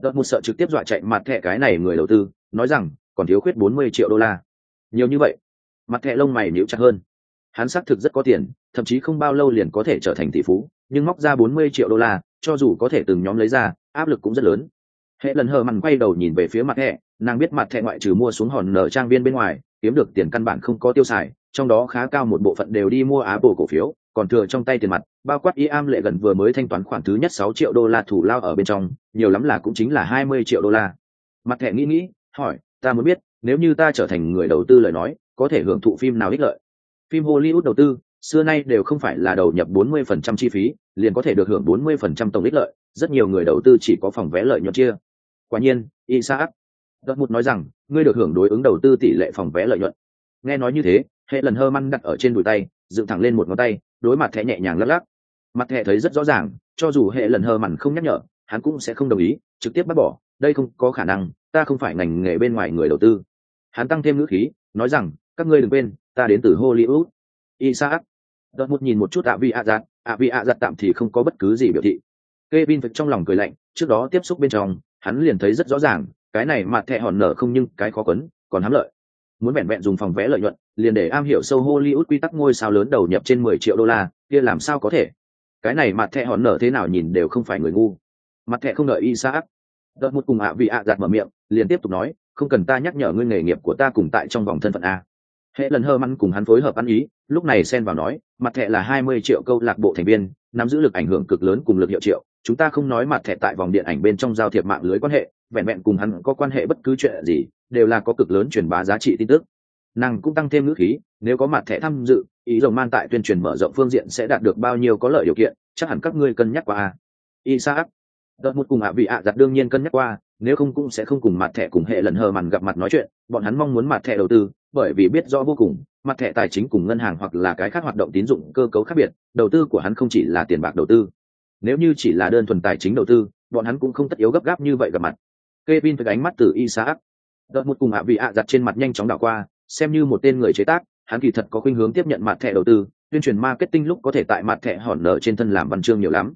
Đợt một sợ trực tiếp dọa chạy mặt thẻ cái này người đầu tư, nói rằng còn thiếu khuyết 40 triệu đô la. Nhiều như vậy, mặt thẻ lông mày níu chặt hơn. Hắn xác thực rất có tiền, thậm chí không bao lâu liền có thể trở thành tỷ phú, nhưng móc ra 40 triệu đô la, cho dù có thể từng nhóm lấy ra, áp lực cũng rất lớn. Hệ lần hờ mằn quay đầu nhìn về phía mặt thẻ, nàng biết mặt thẻ ngoại trừ mua xuống hòn nở trang viên bên ngoài, kiếm được tiền căn bản không có tiêu xài, trong đó khá cao một bộ phận đều đi mua Apple cổ phiếu, còn thừa trong tay tiền mặt, bao quát Iam lệ gần vừa mới thanh toán khoản thứ nhất 6 triệu đô la thủ lao ở bên trong, nhiều lắm là cũng chính là 20 triệu đô la. Mặt thẻ nghĩ nghĩ, hỏi, ta muốn biết, nếu như ta trở thành người đầu tư lời nói, có thể hưởng thụ phim nào ích lợi? Phim Hollywood đầu tư, xưa nay đều không phải là đầu nhập 40% chi phí, liền có thể được hưởng 40% tổng ích lợi, rất nhiều người đầu tư chỉ có phòng vé lợi nhuận chia. Quả nhiên, Isaac Dortmund nói rằng, ngươi được hưởng đối ứng đầu tư tỷ lệ phòng vé lợi nhuận. Nghe nói như thế, hệ lần hơ măn đặt ở trên đùi tay, dựng thẳng lên một ngón tay, đối mặt thẻ nhẹ nhàng lắc lắc. Mặt thẻ thấy rất rõ ràng, cho dù hệ lần hờ mằn không nhắc nhở, hắn cũng sẽ không đồng ý, trực tiếp bắt bỏ, đây không có khả năng, ta không phải ngành nghề bên ngoài người đầu tư. Hắn tăng thêm ngữ khí, nói rằng, các ngươi đừng quên, ta đến từ Hollywood. Isaac, đợt một nhìn một chút ạ vi ạ giặt ạ vi ạ giặt tạm thì không có bất cứ gì biểu thị Kevin phật trong lòng cười lạnh trước đó tiếp xúc bên trong hắn liền thấy rất rõ ràng cái này mặt thẹ hòn nở không nhưng cái khó quấn còn hám lợi muốn vẹn vẹn dùng phòng vé lợi nhuận, liền để am hiểu sâu hollywood quy tắc ngôi sao lớn đầu nhập trên mười triệu đô la, kia làm sao có thể? Cái này mặt thẹ hòn nở thế nào nhìn đều không phải người ngu. Mặt thẹ không đợi Isaac đợt một cùng ạ vị ạ giặt mở miệng, liền tiếp tục nói, không cần ta nhắc nhở ngươi nghề nghiệp của ta cùng tại trong vòng thân phận a. Hệ lần hơ măn cùng hắn phối hợp ăn ý, lúc này xen vào nói, mặt thẻ là hai mươi triệu câu lạc bộ thành viên, nắm giữ lực ảnh hưởng cực lớn cùng lực hiệu triệu. Chúng ta không nói mặt thẻ tại vòng điện ảnh bên trong giao thiệp mạng lưới quan hệ vẹn vẹn cùng hắn có quan hệ bất cứ chuyện gì, đều là có cực lớn truyền bá giá trị tin tức. Nàng cũng tăng thêm ngữ khí, nếu có mặt thẻ tham dự, ý rồng man tại tuyên truyền mở rộng phương diện sẽ đạt được bao nhiêu có lợi điều kiện, chắc hẳn các ngươi cân nhắc qua. Isaac, đợt một cùng ạ vị ạ giặt đương nhiên cân nhắc qua, nếu không cũng sẽ không cùng mặt thẻ cùng hệ lần hờ màn gặp mặt nói chuyện, bọn hắn mong muốn mặt thẻ đầu tư, bởi vì biết rõ vô cùng, mặt thẻ tài chính cùng ngân hàng hoặc là cái khác hoạt động tín dụng cơ cấu khác biệt, đầu tư của hắn không chỉ là tiền bạc đầu tư. Nếu như chỉ là đơn thuần tài chính đầu tư, bọn hắn cũng không tất yếu gấp gáp như vậy gặp mặt. Kevin với ánh mắt từ Isaac. Đợt một cùng ạ vị ạ giặt trên mặt nhanh chóng đảo qua, xem như một tên người chế tác, hắn kỳ thật có khuynh hướng tiếp nhận mặt thẻ đầu tư, tuyên truyền marketing lúc có thể tại mặt thẻ hòn nở trên thân làm văn chương nhiều lắm.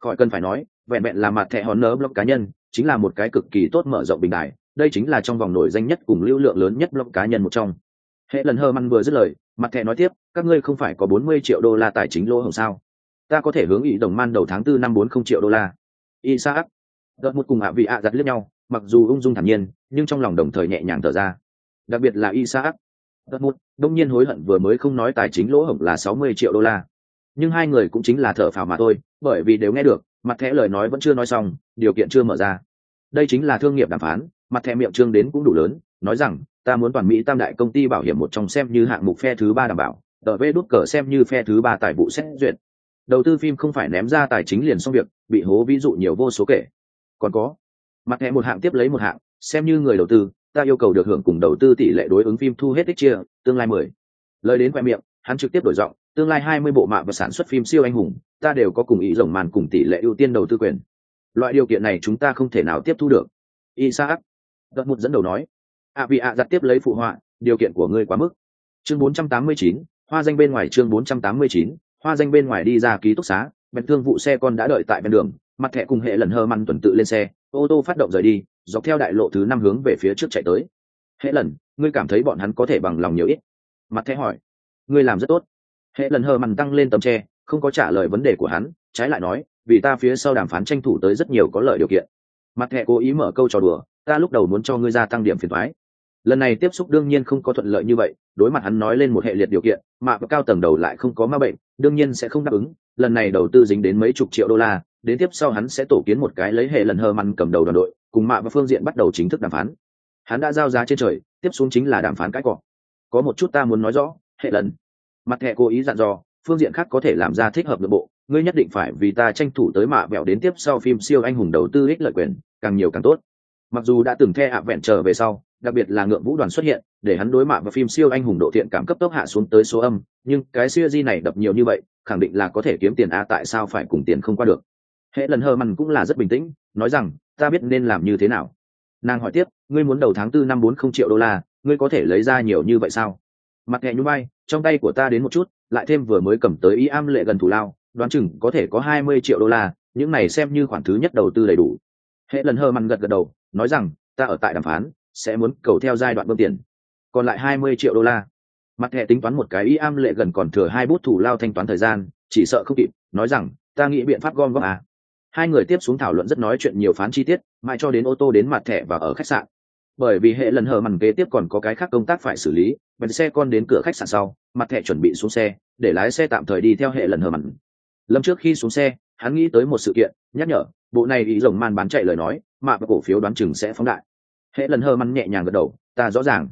Khỏi cần phải nói, vẹn vẹn là mặt thẻ hòn nở blog cá nhân, chính là một cái cực kỳ tốt mở rộng bình đại, đây chính là trong vòng nổi danh nhất cùng lưu lượng lớn nhất blog cá nhân một trong. Hệ lần hờ măn vừa dứt lời, mặt thẻ nói tiếp, các ngươi không phải có 40 triệu đô la tài chính lỗ hổng sao? Ta có thể hướng ý đồng man đầu tháng 4 năm 40 triệu đô la. Isaac, đợt một cùng ạ vị ạ giặt liếc nhau, mặc dù ung dung thản nhiên, nhưng trong lòng đồng thời nhẹ nhàng thở ra. Đặc biệt là Isaac, dortmund một, đông nhiên hối hận vừa mới không nói tài chính lỗ hổng là 60 triệu đô la. Nhưng hai người cũng chính là thở phào mà thôi, bởi vì đều nghe được, mặt thẻ lời nói vẫn chưa nói xong, điều kiện chưa mở ra. Đây chính là thương nghiệp đàm phán, mặt thẻ miệng trương đến cũng đủ lớn, nói rằng ta muốn toàn mỹ tam đại công ty bảo hiểm một trong xem như hạng mục phe thứ ba đảm bảo tờ vê đút cờ xem như phe thứ ba tài vụ xét duyệt đầu tư phim không phải ném ra tài chính liền xong việc bị hố ví dụ nhiều vô số kể còn có mặt hẹ một hạng tiếp lấy một hạng xem như người đầu tư ta yêu cầu được hưởng cùng đầu tư tỷ lệ đối ứng phim thu hết tích chia tương lai mười. Lời đến khoe miệng hắn trực tiếp đổi giọng tương lai hai mươi bộ mạng và sản xuất phim siêu anh hùng ta đều có cùng ý rồng màn cùng tỷ lệ ưu tiên đầu tư quyền. Loại điều kiện này chúng ta không thể nào tiếp thu được. Isaac đợt một dẫn đầu nói. Ạ vị ạ giặt tiếp lấy phụ họa điều kiện của ngươi quá mức. Chương 489, hoa danh bên ngoài chương 489, hoa danh bên ngoài đi ra ký túc xá bèn thương vụ xe con đã đợi tại bên đường mặt thẻ cùng hệ lần hơ măn tuần tự lên xe ô tô phát động rời đi, dọc theo đại lộ thứ năm hướng về phía trước chạy tới. Hễ lần, ngươi cảm thấy bọn hắn có thể bằng lòng nhiều ít? Mặt thẻ hỏi. Ngươi làm rất tốt. Hễ lần hờ mằn tăng lên tầm tre, không có trả lời vấn đề của hắn, trái lại nói, vì ta phía sau đàm phán tranh thủ tới rất nhiều có lợi điều kiện. Mặt thẻ cố ý mở câu trò đùa, ta lúc đầu muốn cho ngươi gia tăng điểm phiền thoái lần này tiếp xúc đương nhiên không có thuận lợi như vậy, đối mặt hắn nói lên một hệ liệt điều kiện, mà cao tầng đầu lại không có ma bệnh, đương nhiên sẽ không đáp ứng. Lần này đầu tư dính đến mấy chục triệu đô la đến tiếp sau hắn sẽ tổ kiến một cái lấy hệ lần hờ măn cầm đầu đoàn đội, cùng mạ và phương diện bắt đầu chính thức đàm phán. Hắn đã giao giá trên trời, tiếp xuống chính là đàm phán cãi cọ có một chút ta muốn nói rõ, hệ lần. Mặt hệ cố ý dặn dò, phương diện khác có thể làm ra thích hợp nội bộ, ngươi nhất định phải vì ta tranh thủ tới mạ vẹo đến tiếp sau phim siêu anh hùng đầu tư ích lợi quyền, càng nhiều càng tốt. Mặc dù đã từng the ạ vẹn trở về sau, đặc biệt là ngượng vũ đoàn xuất hiện, để hắn đối mặt và phim siêu anh hùng độ thiện cảm cấp tốc hạ xuống tới số âm, nhưng cái siêu di này đập nhiều như vậy, khẳng định là có thể kiếm tiền a, tại sao phải cùng tiền không qua được? Hệ lần hờ mằn cũng là rất bình tĩnh, nói rằng, ta biết nên làm như thế nào. Nàng hỏi tiếp, ngươi muốn đầu tháng tư năm bốn không triệu đô la, ngươi có thể lấy ra nhiều như vậy sao? Mặt hệ nhú bay trong tay của ta đến một chút, lại thêm vừa mới cầm tới ý am lệ gần thủ lao, đoán chừng có thể có hai mươi triệu đô la, những này xem như khoản thứ nhất đầu tư đầy đủ. Hệ lần hờ mằn gật gật đầu, nói rằng, ta ở tại đàm phán, sẽ muốn cầu theo giai đoạn bơm tiền, còn lại hai mươi triệu đô la. Mặt hệ tính toán một cái ý am lệ gần còn thừa hai bút thủ lao thanh toán thời gian, chỉ sợ không kịp, nói rằng, ta nghĩ biện pháp gom góp à hai người tiếp xuống thảo luận rất nói chuyện nhiều phán chi tiết, mãi cho đến ô tô đến mặt thẻ và ở khách sạn. Bởi vì hệ lần hờ mằn kế tiếp còn có cái khác công tác phải xử lý, bèn xe con đến cửa khách sạn sau, mặt thẻ chuẩn bị xuống xe, để lái xe tạm thời đi theo hệ lần hờ mằn lâm trước khi xuống xe, hắn nghĩ tới một sự kiện, nhắc nhở, bộ này ý rồng man bán chạy lời nói, mà cổ phiếu đoán chừng sẽ phóng đại. Hệ lần hờ mằn nhẹ nhàng gật đầu, ta rõ ràng.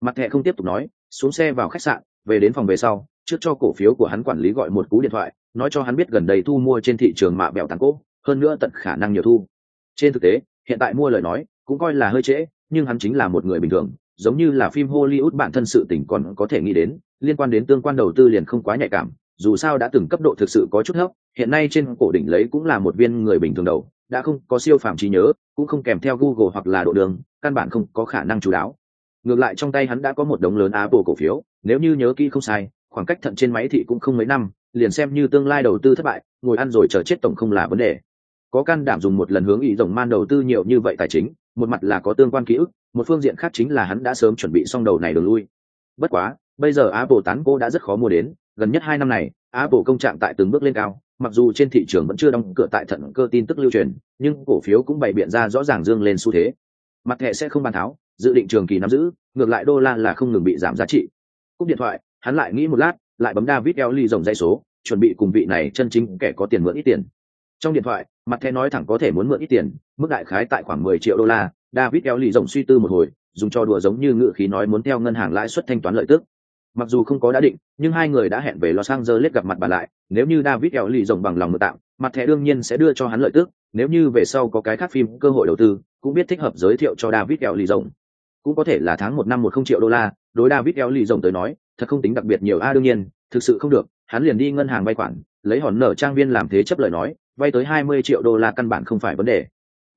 Mặt thẻ không tiếp tục nói, xuống xe vào khách sạn, về đến phòng về sau, trước cho cổ phiếu của hắn quản lý gọi một cú điện thoại, nói cho hắn biết gần đây thu mua trên thị trường mạ bẹo tàng cỗ hơn nữa tận khả năng nhiều thu. Trên thực tế, hiện tại mua lời nói cũng coi là hơi trễ, nhưng hắn chính là một người bình thường, giống như là phim hollywood bản thân sự tình còn có thể nghĩ đến, liên quan đến tương quan đầu tư liền không quá nhạy cảm, dù sao đã từng cấp độ thực sự có chút thấp hiện nay trên cổ đỉnh lấy cũng là một viên người bình thường đầu, đã không có siêu phàm trí nhớ, cũng không kèm theo google hoặc là độ đường, căn bản không có khả năng chú đáo. Ngược lại trong tay hắn đã có một đống lớn apple cổ phiếu, nếu như nhớ kỹ không sai, khoảng cách thận trên máy thị cũng không mấy năm, liền xem như tương lai đầu tư thất bại, ngồi ăn rồi chờ chết tổng không là vấn đề có can đảm dùng một lần hướng ý rồng man đầu tư nhiều như vậy tài chính, một mặt là có tương quan ký ức, một phương diện khác chính là hắn đã sớm chuẩn bị xong đầu này đường lui. Bất quá, bây giờ apple tán cô đã rất khó mua đến, gần nhất hai năm này, apple công trạng tại từng bước lên cao, mặc dù trên thị trường vẫn chưa đóng cửa tại thận cơ tin tức lưu truyền, nhưng cổ phiếu cũng bày biện ra rõ ràng dương lên xu thế. Mặt thẻ sẽ không bàn tháo, dự định trường kỳ nắm giữ, ngược lại đô la là không ngừng bị giảm giá trị. Cúp điện thoại, hắn lại nghĩ một lát, lại bấm david eo ly dòng dây số, chuẩn bị cùng vị này chân chính kẻ có tiền mượn ít tiền trong điện thoại, mặt thẻ nói thẳng có thể muốn mượn ít tiền, mức đại khái tại khoảng mười triệu đô la. David eo lì rồng suy tư một hồi, dùng cho đùa giống như ngự khí nói muốn theo ngân hàng lãi suất thanh toán lợi tức. Mặc dù không có đã định, nhưng hai người đã hẹn về los angeles gặp mặt bà lại. Nếu như david eo lì rồng bằng lòng mượn tạm, mặt thẻ đương nhiên sẽ đưa cho hắn lợi tức. Nếu như về sau có cái khác phim, cơ hội đầu tư, cũng biết thích hợp giới thiệu cho david eo lì rồng cũng có thể là tháng một năm một không triệu đô la. Đối david eo lì rồng tới nói, thật không tính đặc biệt nhiều. A đương nhiên, thực sự không được hắn liền đi ngân hàng vay khoản, lấy hòn nở trang viên làm thế chấp lời nói, vay tới hai mươi triệu đô la căn bản không phải vấn đề.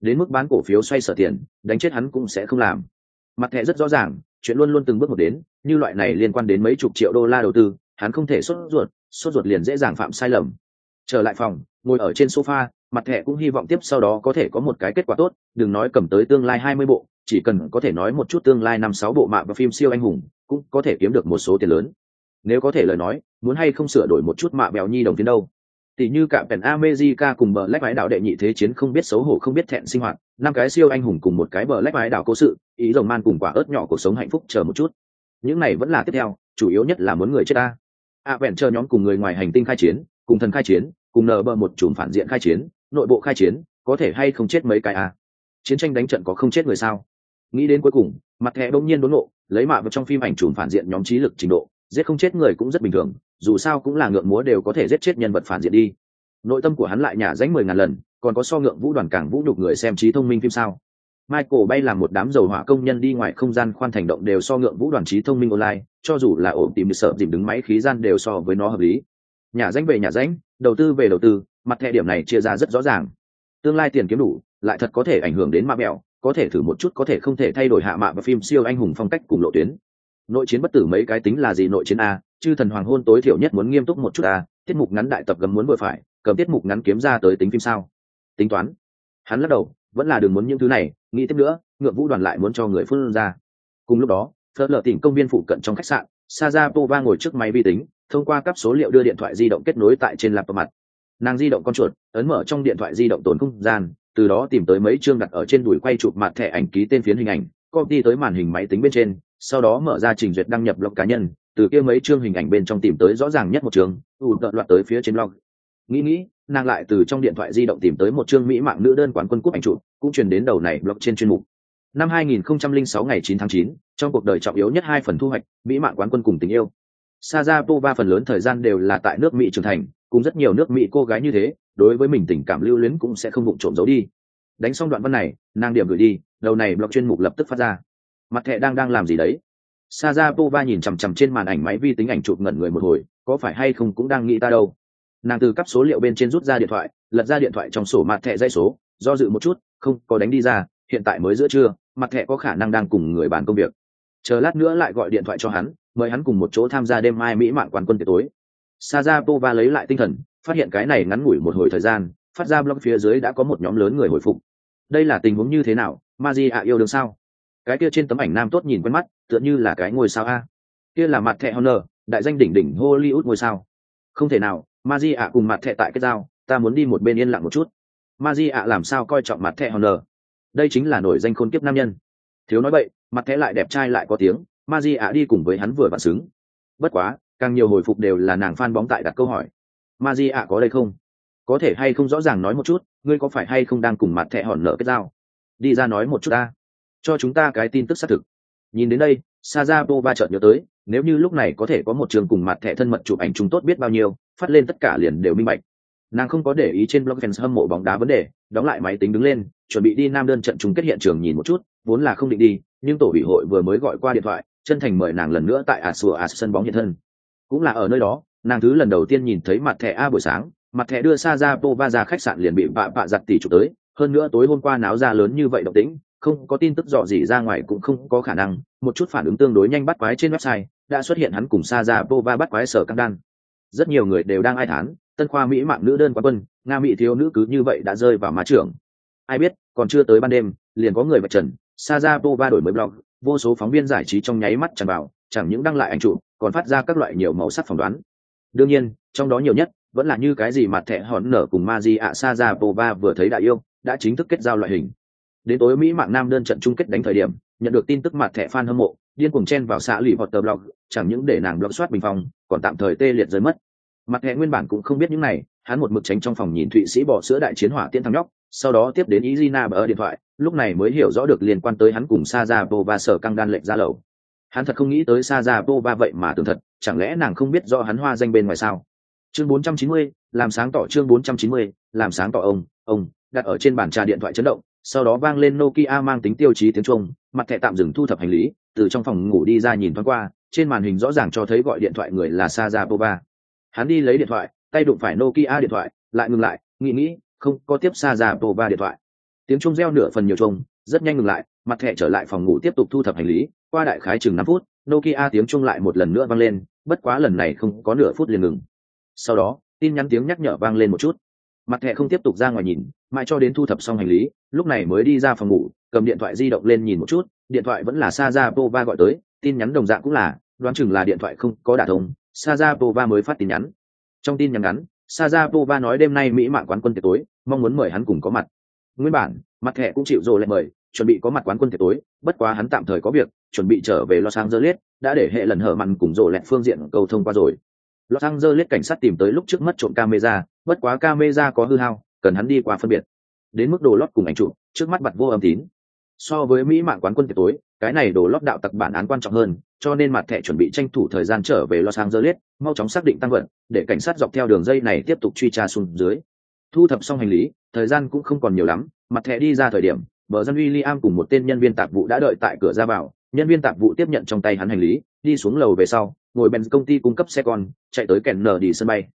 Đến mức bán cổ phiếu xoay sở tiền, đánh chết hắn cũng sẽ không làm. Mặt thẻ rất rõ ràng, chuyện luôn luôn từng bước một đến, như loại này liên quan đến mấy chục triệu đô la đầu tư, hắn không thể sốt ruột sốt ruột liền dễ dàng phạm sai lầm. Trở lại phòng, ngồi ở trên sofa, mặt thẻ cũng hy vọng tiếp sau đó có thể có một cái kết quả tốt, đừng nói cầm tới tương lai hai mươi bộ, chỉ cần có thể nói một chút tương lai năm sáu bộ mạng và phim siêu anh hùng, cũng có thể kiếm được một số tiền lớn nếu có thể lời nói, muốn hay không sửa đổi một chút mạ bèo nhi đồng tiến đâu? Tỷ như cả pèn America cùng bờ lách mái đảo đệ nhị thế chiến không biết xấu hổ không biết thẹn sinh hoạt, năm cái siêu anh hùng cùng một cái bờ lách mái đảo cố sự, ý rồng man cùng quả ớt nhỏ cuộc sống hạnh phúc chờ một chút. Những này vẫn là tiếp theo, chủ yếu nhất là muốn người chết ta. A vẹn chờ nhóm cùng người ngoài hành tinh khai chiến, cùng thần khai chiến, cùng nờ bờ một chùm phản diện khai chiến, nội bộ khai chiến, có thể hay không chết mấy cái à? Chiến tranh đánh trận có không chết người sao? Nghĩ đến cuối cùng, mặt thẻ đông nhiên đốn ngộ lấy mạ vào trong phim ảnh chùm phản diện nhóm trí lực trình độ giết không chết người cũng rất bình thường, dù sao cũng là ngượng múa đều có thể giết chết nhân vật phản diện đi. Nội tâm của hắn lại nhả dánh mười ngàn lần, còn có so ngượng vũ đoàn cảng vũ đục người xem trí thông minh phim sao? Michael bay làm một đám dầu hỏa công nhân đi ngoài không gian khoan thành động đều so ngượng vũ đoàn trí thông minh online, cho dù là ổ tìm sợ dìm đứng máy khí gian đều so với nó hợp lý. Nhà danh về nhà danh đầu tư về đầu tư, mặt thẻ điểm này chia ra rất rõ ràng. Tương lai tiền kiếm đủ, lại thật có thể ảnh hưởng đến mạ mẹo, có thể thử một chút có thể không thể thay đổi hạ mạ và phim siêu anh hùng phong cách cùng lộ tuyến nội chiến bất tử mấy cái tính là gì nội chiến a, chư thần hoàng hôn tối thiểu nhất muốn nghiêm túc một chút a, tiết mục ngắn đại tập gấm muốn vừa phải, cầm tiết mục ngắn kiếm ra tới tính phim sao? Tính toán. Hắn lắc đầu, vẫn là đừng muốn những thứ này, nghĩ tiếp nữa, ngựa vũ đoàn lại muốn cho người phương ra. Cùng lúc đó, phớt lờ tỉnh công viên phụ cận trong khách sạn sa ra po va ngồi trước máy vi tính, thông qua cấp số liệu đưa điện thoại di động kết nối tại trên laptop mặt. Nàng di động con chuột, ấn mở trong điện thoại di động tồn không gian, từ đó tìm tới mấy chương đặt ở trên đùi quay chụp mặt thẻ ảnh ký tên phiến hình ảnh, copy tới màn hình máy tính bên trên sau đó mở ra trình duyệt đăng nhập blog cá nhân từ kia mấy chương hình ảnh bên trong tìm tới rõ ràng nhất một chương ủ tợn loạt tới phía trên blog nghĩ nghĩ nàng lại từ trong điện thoại di động tìm tới một chương mỹ mạng nữ đơn quán quân cúp ảnh chụp cũng truyền đến đầu này blog trên chuyên mục năm 2006 ngày 9 tháng 9, trong cuộc đời trọng yếu nhất hai phần thu hoạch mỹ mạng quán quân cùng tình yêu Sajapova phần lớn thời gian đều là tại nước Mỹ trưởng thành, cùng rất nhiều nước Mỹ cô gái như thế, đối với mình tình cảm lưu luyến cũng sẽ không bụng trộm giấu đi. Đánh xong đoạn văn này, nàng điểm gửi đi, đầu này blog chuyên mục lập tức phát ra. Mặt thẻ đang đang làm gì đấy? Sajapova nhìn chằm chằm trên màn ảnh máy vi tính ảnh chụp ngẩn người một hồi, có phải hay không cũng đang nghĩ ta đâu. Nàng từ cấp số liệu bên trên rút ra điện thoại, lật ra điện thoại trong sổ mặt thẻ dây số, do dự một chút, không có đánh đi ra, hiện tại mới giữa trưa, mặt thẻ có khả năng đang cùng người bàn công việc. Chờ lát nữa lại gọi điện thoại cho hắn, mời hắn cùng một chỗ tham gia đêm mai mỹ mạn quán quân tiệc tối Sajapova lấy lại tinh thần phát hiện cái này ngắn ngủi một hồi thời gian phát ra blog phía dưới đã có một nhóm lớn người hồi phục đây là tình huống như thế nào Maji ạ yêu đương sao cái kia trên tấm ảnh nam tốt nhìn quen mắt, tựa như là cái ngôi sao a. Kia là mặt thẻ honor, đại danh đỉnh đỉnh hollywood ngôi sao. Không thể nào, Maji ạ cùng mặt thẻ tại cái dao ta muốn đi một bên yên lặng một chút. Maji ạ làm sao coi trọng mặt thẻ honor? Đây chính là nổi danh khôn kiếp nam nhân. Thiếu nói vậy mặt thẻ lại đẹp trai lại có tiếng ma di ạ đi cùng với hắn vừa vặn xứng. Bất quá, càng nhiều hồi phục đều là nàng phan bóng tại đặt câu hỏi. Ma di ạ có đây không? Có thể hay không rõ ràng nói một chút, ngươi có phải hay không đang cùng mặt thẹ hòn nở kết dao đi ra nói một chút ta cho chúng ta cái tin tức xác thực. Nhìn đến đây sa ra vô ba chợt nhớ tới, nếu như lúc này có thể có một trường cùng mặt thẻ thân mật chụp ảnh chúng tốt biết bao nhiêu, phát lên tất cả liền đều minh bạch. Nàng không có để ý trên blog fans hâm mộ bóng đá vấn đề, đóng lại máy tính đứng lên, chuẩn bị đi nam đơn trận chung kết hiện trường nhìn một chút, vốn là không định đi, nhưng tổ ủy hội vừa mới gọi qua điện thoại, chân thành mời nàng lần nữa tại ả sùa ả sân bóng hiện thân. Cũng là ở nơi đó, nàng thứ lần đầu tiên nhìn thấy mặt thẻ a buổi sáng, mặt thẻ đưa sa ra pova ra khách sạn liền bị vạ vạ giặt tỷ chụp tới, hơn nữa tối hôm qua náo ra lớn như vậy động tĩnh không có tin tức dọ gì ra ngoài cũng không có khả năng, một chút phản ứng tương đối nhanh bắt quái trên website đã xuất hiện hắn cùng sa ra pova bắt quái sở căng đan. Rất nhiều người đều đang ai thán, tân khoa mỹ mạng nữ đơn quá quân, nga mỹ thiếu nữ cứ như vậy đã rơi vào má trưởng ai biết, còn chưa tới ban đêm, liền có người vạch trần, sa ra pova đổi mới blog, vô số phóng viên giải trí trong nháy mắt tràn vào, chẳng những đăng lại ảnh chụp, còn phát ra các loại nhiều màu sắc phỏng đoán. Đương nhiên, trong đó nhiều nhất vẫn là như cái gì mặt thẻ hòn nở cùng ma di ạ sa ra pova vừa thấy đại yêu, đã chính thức kết giao loại hình đến tối mỹ mạng nam đơn trận chung kết đánh thời điểm nhận được tin tức mặt thẻ fan hâm mộ điên cuồng chen vào xã lì hoặc tờ blog chẳng những để nàng blog soát bình phong còn tạm thời tê liệt rơi mất mặt thẻ nguyên bản cũng không biết những này hắn một mực tránh trong phòng nhìn thụy sĩ bỏ sữa đại chiến hỏa tiên thăng nhóc sau đó tiếp đến Izina ở điện thoại, lúc này mới hiểu rõ được liên quan tới hắn cùng Sajapo và sở căng đan lệnh ra lầu. Hắn thật không nghĩ tới Sajapo và vậy mà tưởng thật, chẳng lẽ nàng không biết do hắn hoa danh bên ngoài sao? Chương 490, làm sáng tỏ chương 490, làm sáng tỏ ông, ông, đặt ở trên bàn trà điện thoại chấn động, sau đó vang lên Nokia mang tính tiêu chí tiếng Trung, mặt thẻ tạm dừng thu thập hành lý, từ trong phòng ngủ đi ra nhìn thoáng qua, trên màn hình rõ ràng cho thấy gọi điện thoại người là Sajapova. Hắn đi lấy điện thoại, tay đụng phải Nokia điện thoại, lại ngừng lại, nghĩ nghĩ, không có tiếp xa ra điện thoại. Tiếng trung reo nửa phần nhiều chung rất nhanh ngừng lại mặt thẻ trở lại phòng ngủ tiếp tục thu thập hành lý qua đại khái chừng năm phút nokia tiếng trung lại một lần nữa vang lên bất quá lần này không có nửa phút liền ngừng. Sau đó tin nhắn tiếng nhắc nhở vang lên một chút mặt thẻ không tiếp tục ra ngoài nhìn mãi cho đến thu thập xong hành lý lúc này mới đi ra phòng ngủ cầm điện thoại di động lên nhìn một chút điện thoại vẫn là sa ra pova gọi tới tin nhắn đồng dạng cũng là đoán chừng là điện thoại không có đả thông sa ra pova mới phát tin nhắn trong tin nhắn ngắn Sajapova nói đêm nay Mỹ mạng quán quân tiệc tối, mong muốn mời hắn cùng có mặt. Nguyên bản, mặt thẻ cũng chịu rồi lại mời, chuẩn bị có mặt quán quân tiệc tối, bất quá hắn tạm thời có việc, chuẩn bị trở về Los Angeles, đã để hệ lần hở mặn cùng rồ lẹt phương diện cầu thông qua rồi. Los Angeles cảnh sát tìm tới lúc trước mất trộm camera, bất quá camera có hư hao, cần hắn đi qua phân biệt. Đến mức đồ lót cùng ảnh chụp, trước mắt bật vô âm tín. So với Mỹ mạng quán quân tiệc tối, cái này đồ lót đạo tặc bản án quan trọng hơn, cho nên mặt thẻ chuẩn bị tranh thủ thời gian trở về Los Angeles, mau chóng xác định tăng vận, để cảnh sát dọc theo đường dây này tiếp tục truy tra xuống dưới. Thu thập xong hành lý, thời gian cũng không còn nhiều lắm, mặt thẻ đi ra thời điểm, bờ dân William cùng một tên nhân viên tạp vụ đã đợi tại cửa ra vào, nhân viên tạp vụ tiếp nhận trong tay hắn hành lý, đi xuống lầu về sau, ngồi bên công ty cung cấp xe con, chạy tới kèn nở đi sân bay.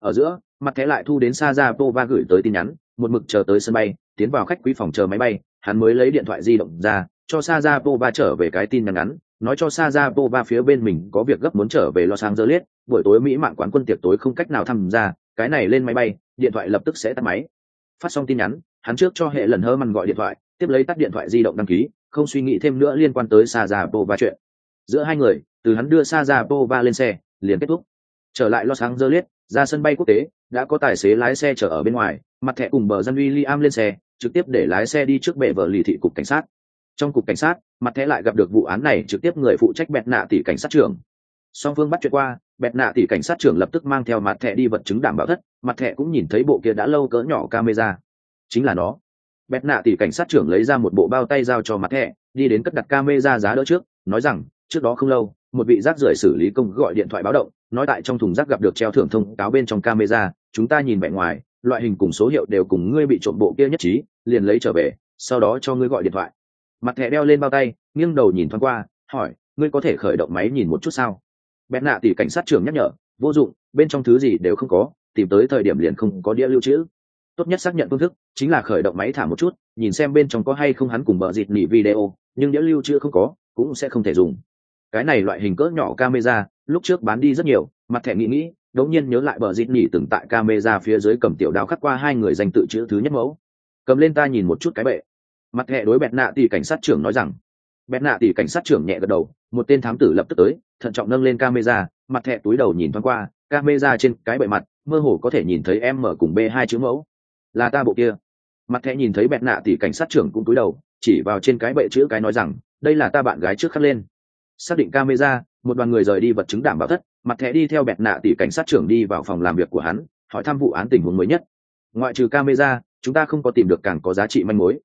Ở giữa, mặt thẻ lại thu đến Sajapova gửi tới tin nhắn, một mực chờ tới sân bay, tiến vào khách quý phòng chờ máy bay, hắn mới lấy điện thoại di động ra, cho Sajapova trở về cái tin nhắn ngắn, nói cho Sajapova phía bên mình có việc gấp muốn trở về Los Angeles, buổi tối Mỹ mạng quán quân tiệc tối không cách nào tham gia, cái này lên máy bay, điện thoại lập tức sẽ tắt máy. Phát xong tin nhắn, hắn trước cho hệ lần hơ mằn gọi điện thoại, tiếp lấy tắt điện thoại di động đăng ký, không suy nghĩ thêm nữa liên quan tới Sajapova chuyện. Giữa hai người, từ hắn đưa Sajapova lên xe, liền kết thúc. Trở lại Los Angeles, ra sân bay quốc tế, đã có tài xế lái xe chở ở bên ngoài mặt thẻ cùng bờ dân William liam lên xe trực tiếp để lái xe đi trước bệ vợ lì thị cục cảnh sát. Trong cục cảnh sát mặt thẻ lại gặp được vụ án này trực tiếp người phụ trách bẹt nạ tỷ cảnh sát trưởng. Song phương bắt chuyện qua bẹt nạ tỷ cảnh sát trưởng lập tức mang theo mặt thẻ đi vật chứng đảm bảo thất mặt thẻ cũng nhìn thấy bộ kia đã lâu cỡ nhỏ camera. Chính là nó. Bẹt nạ tỷ cảnh sát trưởng lấy ra một bộ bao tay giao cho mặt thẻ đi đến cất đặt camera giá đỡ trước nói rằng trước đó không lâu một vị rác rưởi xử lý công gọi điện thoại báo động, nói tại trong thùng rác gặp được treo thưởng thông cáo bên trong camera, chúng ta nhìn vẻ ngoài, loại hình cùng số hiệu đều cùng ngươi bị trộm bộ kia nhất trí, liền lấy trở về, sau đó cho ngươi gọi điện thoại. Mặt thẻ đeo lên bao tay, nghiêng đầu nhìn thoáng qua, hỏi, ngươi có thể khởi động máy nhìn một chút sao? Bẹn nạ tỷ cảnh sát trưởng nhắc nhở, vô dụng, bên trong thứ gì đều không có, tìm tới thời điểm liền không có đĩa lưu trữ. Tốt nhất xác nhận phương thức, chính là khởi động máy thả một chút, nhìn xem bên trong có hay không hắn cùng bờ dịt nỉ video, nhưng đĩa lưu trữ không có, cũng sẽ không thể dùng cái này loại hình cỡ nhỏ camera, lúc trước bán đi rất nhiều, mặt thẻ nghĩ nghĩ, đống nhiên nhớ lại bờ dịt nhỉ từng tại camera phía dưới cầm tiểu đao khắc qua hai người danh tự chữ thứ nhất mẫu. Cầm lên ta nhìn một chút cái bệ. Mặt thẻ đối bẹt nạ tỷ cảnh sát trưởng nói rằng, bẹt nạ tỷ cảnh sát trưởng nhẹ gật đầu, một tên thám tử lập tức tới, thận trọng nâng lên camera, mặt thẻ túi đầu nhìn thoáng qua, camera trên cái bệ mặt, mơ hồ có thể nhìn thấy em mở cùng b hai chữ mẫu. Là ta bộ kia. Mặt thẻ nhìn thấy bẹt nạ tỷ cảnh sát trưởng cũng túi đầu, chỉ vào trên cái bệ chữ cái nói rằng, đây là ta bạn gái trước khắc lên xác định camera, một đoàn người rời đi vật chứng đảm bảo thất, mặt thẻ đi theo bẹt nạ tỷ cảnh sát trưởng đi vào phòng làm việc của hắn, hỏi thăm vụ án tình huống mới nhất. Ngoại trừ camera, chúng ta không có tìm được càng có giá trị manh mối.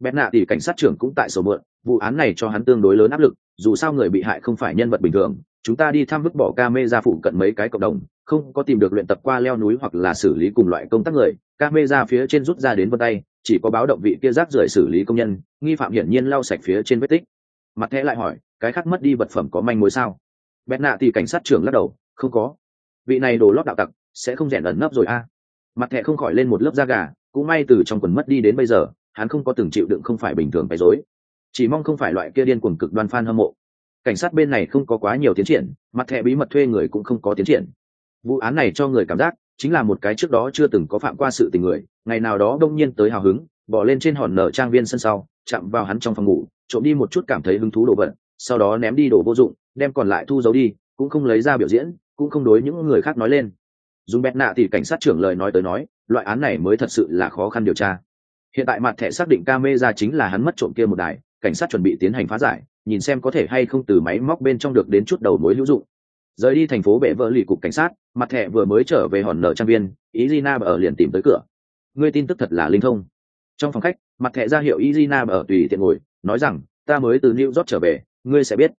Bẹt nạ tỷ cảnh sát trưởng cũng tại sổ mượn, vụ án này cho hắn tương đối lớn áp lực, dù sao người bị hại không phải nhân vật bình thường, chúng ta đi thăm vứt bỏ camera phụ cận mấy cái cộng đồng, không có tìm được luyện tập qua leo núi hoặc là xử lý cùng loại công tác người. Camera phía trên rút ra đến vân tay, chỉ có báo động vị kia rác rưởi xử lý công nhân, nghi phạm hiển nhiên lau sạch phía trên vết tích. Mặt thẻ lại hỏi cái khác mất đi vật phẩm có manh mối sao? Bẹt nạ thì cảnh sát trưởng lắc đầu, không có. Vị này đồ lót đạo tặc sẽ không rèn ẩn nấp rồi a. Mặt thẻ không khỏi lên một lớp da gà, cũng may từ trong quần mất đi đến bây giờ, hắn không có từng chịu đựng không phải bình thường phải dối chỉ mong không phải loại kia điên cuồng cực đoan fan hâm mộ. Cảnh sát bên này không có quá nhiều tiến triển, mặt thẻ bí mật thuê người cũng không có tiến triển. Vụ án này cho người cảm giác chính là một cái trước đó chưa từng có phạm qua sự tình người, ngày nào đó đông nhiên tới hào hứng, bỏ lên trên hòn nở trang viên sân sau, chạm vào hắn trong phòng ngủ, trộm đi một chút cảm thấy hứng thú đồ vật sau đó ném đi đồ vô dụng, đem còn lại thu giấu đi, cũng không lấy ra biểu diễn, cũng không đối những người khác nói lên. Dùng bẹt nạ thì cảnh sát trưởng lời nói tới nói, loại án này mới thật sự là khó khăn điều tra. Hiện tại mặt thẻ xác định camera chính là hắn mất trộm kia một đài, cảnh sát chuẩn bị tiến hành phá giải, nhìn xem có thể hay không từ máy móc bên trong được đến chút đầu mối hữu dụng. Rời đi thành phố bệ vỡ lì cục cảnh sát, mặt thẻ vừa mới trở về hòn nợ trang viên izina ở liền tìm tới cửa. Ngươi tin tức thật là linh thông. Trong phòng khách, mặt thẻ ra hiệu izina ở tùy tiện ngồi, nói rằng, ta mới từ new york trở về ngươi sẽ biết.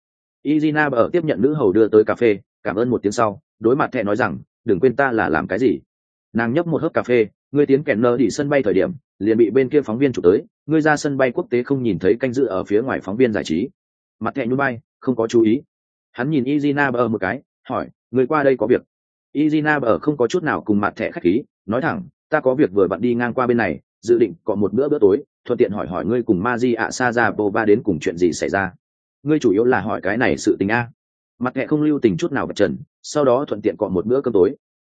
Izina ở tiếp nhận nữ hầu đưa tới cà phê, cảm ơn một tiếng sau, đối mặt thẻ nói rằng, đừng quên ta là làm cái gì? Nàng nhấp một hớp cà phê, ngươi tiến kèn nơ đi sân bay thời điểm, liền bị bên kia phóng viên chụp tới, ngươi ra sân bay quốc tế không nhìn thấy canh dự ở phía ngoài phóng viên giải trí. Mặt thẻ núi bay không có chú ý. Hắn nhìn izina ở một cái, hỏi người qua đây có việc? Izina ở không có chút nào cùng mặt thẻ khách khí, nói thẳng, ta có việc vừa bạn đi ngang qua bên này, dự định có một bữa bữa tối, thuận tiện hỏi hỏi ngươi cùng ma di ạ sa ra bô ba đến cùng chuyện gì xảy ra ngươi chủ yếu là hỏi cái này sự tình a. Mặt hệ không lưu tình chút nào vật trần, sau đó thuận tiện cọ một bữa cơm tối.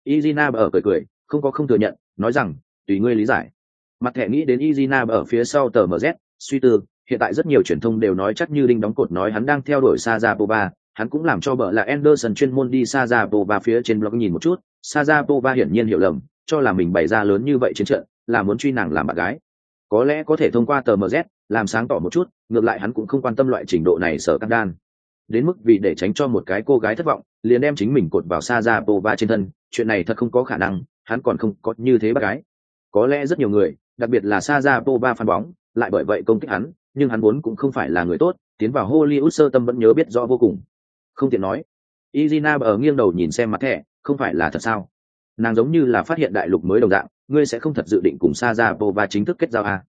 Izina ở cười cười, không có không thừa nhận, nói rằng, tùy ngươi lý giải. Mặt thẻ nghĩ đến izina ở phía sau tờ mz suy tư, hiện tại rất nhiều truyền thông đều nói chắc như đinh đóng cột nói hắn đang theo đuổi sa ra bô ba hắn cũng làm cho bợ là Anderson chuyên môn đi sa ra bô ba phía trên blog nhìn một chút. Sa ra bô ba hiển nhiên hiểu lầm, cho là mình bày ra lớn như vậy trên trận, là muốn truy nàng làm bạn gái. Có lẽ có thể thông qua tờ mz làm sáng tỏ một chút, ngược lại hắn cũng không quan tâm loại trình độ này sở căng đan. Đến mức vì để tránh cho một cái cô gái thất vọng, liền đem chính mình cột vào sa ra bô ba trên thân, chuyện này thật không có khả năng, hắn còn không có như thế bác gái. Có lẽ rất nhiều người, đặc biệt là sa ra bô ba phan bóng, lại bởi vậy công kích hắn, nhưng hắn vốn cũng không phải là người tốt, tiến vào hollywood sơ tâm vẫn nhớ biết rõ vô cùng. Không tiện nói izina ở nghiêng đầu nhìn xem mặt thẻ, không phải là thật sao? Nàng giống như là phát hiện đại lục mới đồng dạng, ngươi sẽ không thật dự định cùng sa ra bô ba chính thức kết giao à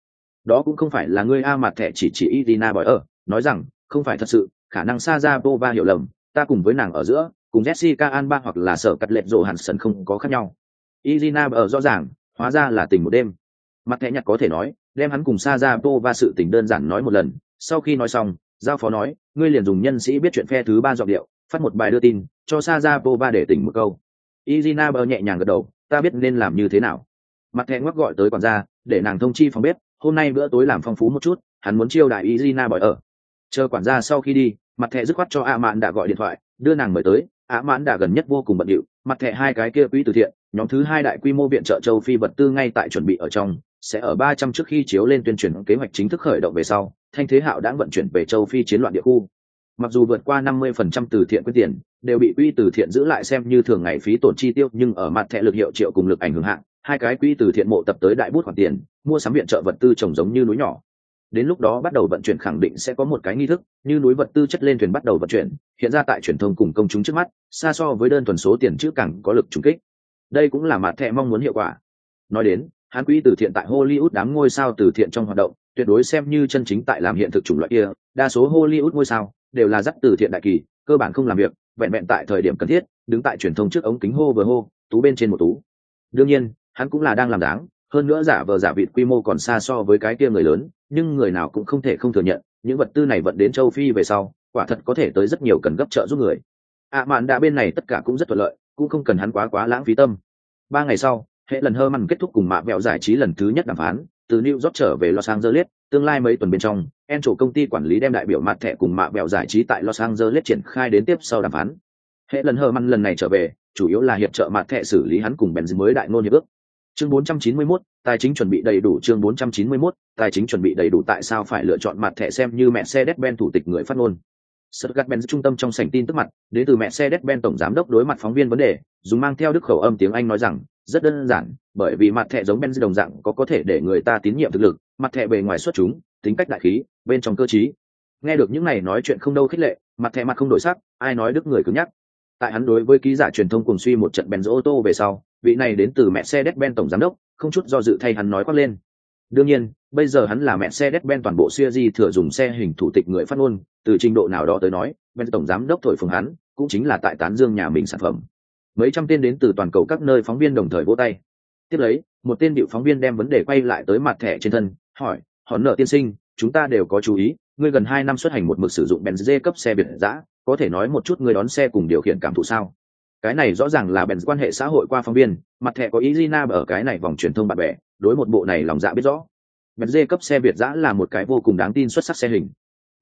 đó cũng không phải là ngươi a mặt thẻ chỉ chỉ Irina bởi ở, nói rằng, không phải thật sự, khả năng sa ra hiểu lầm, ta cùng với nàng ở giữa, cùng jessica alba hoặc là sở cắt lệch rộ hẳn sân không có khác nhau. Irina ở rõ ràng, hóa ra là tình một đêm. Mặt thẻ nhặt có thể nói, đem hắn cùng sa ra sự tình đơn giản nói một lần, sau khi nói xong, giao phó nói, ngươi liền dùng nhân sĩ biết chuyện phe thứ ba giọng điệu, phát một bài đưa tin, cho sa ra để tỉnh một câu. Irina bờ nhẹ nhàng gật đầu, ta biết nên làm như thế nào. Mặt thẻ ngoắc gọi tới quản gia, để nàng thông chi phòng bếp hôm nay bữa tối làm phong phú một chút, hắn muốn chiêu đại izina bỏi ở. Chờ quản gia sau khi đi, mặt thẻ dứt khoát cho ạ mạn đã gọi điện thoại, đưa nàng mời tới. Ạ mạn đã gần nhất vô cùng bận điệu, mặt thẻ hai cái kia quỹ từ thiện, nhóm thứ hai đại quy mô viện trợ châu phi vật tư ngay tại chuẩn bị ở trong, sẽ ở ba trăm trước khi chiếu lên tuyên truyền kế hoạch chính thức khởi động về sau, thanh thế hạo đã vận chuyển về châu phi chiến loạn địa khu. Mặc dù vượt qua năm mươi phần trăm từ thiện quyết tiền, đều bị quỹ từ thiện giữ lại xem như thường ngày phí tổn chi tiêu, nhưng ở mặt thẻ lực hiệu triệu cùng lực ảnh hưởng hạng hai cái quỹ từ thiện mộ tập tới đại bút khoản tiền, mua sắm viện trợ vật tư trồng giống như núi nhỏ. Đến lúc đó bắt đầu vận chuyển khẳng định sẽ có một cái nghi thức, như núi vật tư chất lên thuyền bắt đầu vận chuyển, hiện ra tại truyền thông cùng công chúng trước mắt, xa so với đơn thuần số tiền chữ càng có lực trùng kích. Đây cũng là mặt thẻ mong muốn hiệu quả. Nói đến hắn quỹ từ thiện tại hollywood đám ngôi sao từ thiện trong hoạt động, tuyệt đối xem như chân chính tại làm hiện thực chủng loại kia, đa số hollywood ngôi sao đều là dắt từ thiện đại kỳ, cơ bản không làm việc, vẹn vẹn tại thời điểm cần thiết, đứng tại truyền thông trước ống kính hô vừa hô, tú bên trên một tú. Đương nhiên hắn cũng là đang làm dáng hơn nữa giả vờ giả vịt quy mô còn xa so với cái kia người lớn, nhưng người nào cũng không thể không thừa nhận, những vật tư này vận đến châu phi về sau, quả thật có thể tới rất nhiều cần gấp trợ giúp người. Ạ à mạn đã bên này tất cả cũng rất thuận lợi, cũng không cần hắn quá quá lãng phí tâm. Ba ngày sau, hệ lần hơ măn kết thúc cùng mạ vẹo giải trí lần thứ nhất đàm phán, từ new york trở về los angeles, tương lai mấy tuần bên trong, en chủ công ty quản lý đem đại biểu mặt thẻ cùng mạ vẹo giải trí tại los angeles triển khai đến tiếp sau đàm phán. Hệ lần hơ măn lần này trở về, chủ yếu là hiệp trợ mặt thẻ xử lý hắn cùng bèn mới đại ngôn hiệp ước chương 491, tài chính chuẩn bị đầy đủ chương 491, tài chính chuẩn bị đầy đủ tại sao phải lựa chọn mặt thẻ xem như mẹ xe Mercedes-Benz thủ tịch người phát ngôn. Stuttgart-Benz trung tâm trong sảnh tin tức mặt, đến từ mẹ xe Mercedes-Benz tổng giám đốc đối mặt phóng viên vấn đề, dùng mang theo đức khẩu âm tiếng Anh nói rằng, rất đơn giản, bởi vì mặt thẻ giống Benz đồng dạng có có thể để người ta tín nhiệm thực lực, mặt thẻ bề ngoài xuất chúng, tính cách đại khí, bên trong cơ trí. Nghe được những này nói chuyện không đâu khích lệ, mặt thẻ mặt không đổi sắc, ai nói đức người cứng nhắc. Tại hắn đối với ký giả truyền thông cùng suy một trận Benz ô tô về sau, vị này đến từ mẹ xe Mercedes-Benz tổng giám đốc, không chút do dự thay hắn nói quát lên. Đương nhiên, bây giờ hắn là mẹ xe Mercedes-Benz toàn bộ series thừa dùng xe hình thủ tịch người phát ngôn, từ trình độ nào đó tới nói, bên tổng giám đốc thổi phồng hắn, cũng chính là tại tán dương nhà mình sản phẩm. Mấy trăm tên đến từ toàn cầu các nơi phóng viên đồng thời vỗ tay. Tiếp lấy, một tên điệu phóng viên đem vấn đề quay lại tới mặt thẻ trên thân, hỏi, "Hòn nợ tiên sinh, chúng ta đều có chú ý, ngươi gần hai năm xuất hành một mực sử dụng Benz cấp xe biệt dã, có thể nói một chút ngươi đón xe cùng điều khiển cảm thụ sao?" Cái này rõ ràng là bèn quan hệ xã hội qua phóng viên mặt thẻ có ý Gina ở cái này vòng truyền thông bạn bè, đối một bộ này lòng dạ biết rõ. Bèn dê cấp xe việt giã là một cái vô cùng đáng tin xuất sắc xe hình.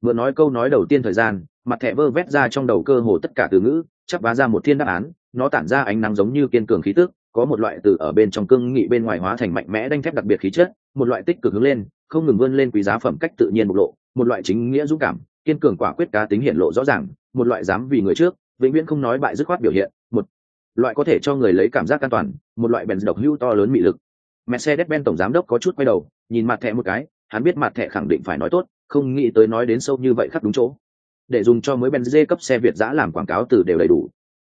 Vừa nói câu nói đầu tiên thời gian, mặt thẻ vơ vét ra trong đầu cơ hồ tất cả từ ngữ chắc vá ra một thiên đáp án, nó tản ra ánh nắng giống như kiên cường khí tức, có một loại từ ở bên trong cương nghị bên ngoài hóa thành mạnh mẽ đanh thép đặc biệt khí chất, một loại tích cực hướng lên, không ngừng vươn lên quý giá phẩm cách tự nhiên bộc lộ, một loại chính nghĩa dũng cảm, kiên cường quả quyết cá tính hiện lộ rõ ràng, một loại dám vì người trước, vĩnh viễn không nói bại dứt khoát biểu hiện loại có thể cho người lấy cảm giác an toàn, một loại bèn độc hưu to lớn mị lực. Mercedes-benz tổng giám đốc có chút quay đầu, nhìn mặt thẻ một cái, hắn biết mặt thẻ khẳng định phải nói tốt, không nghĩ tới nói đến sâu như vậy khắc đúng chỗ. Để dùng cho mới benz cấp xe việt giã làm quảng cáo từ đều đầy đủ.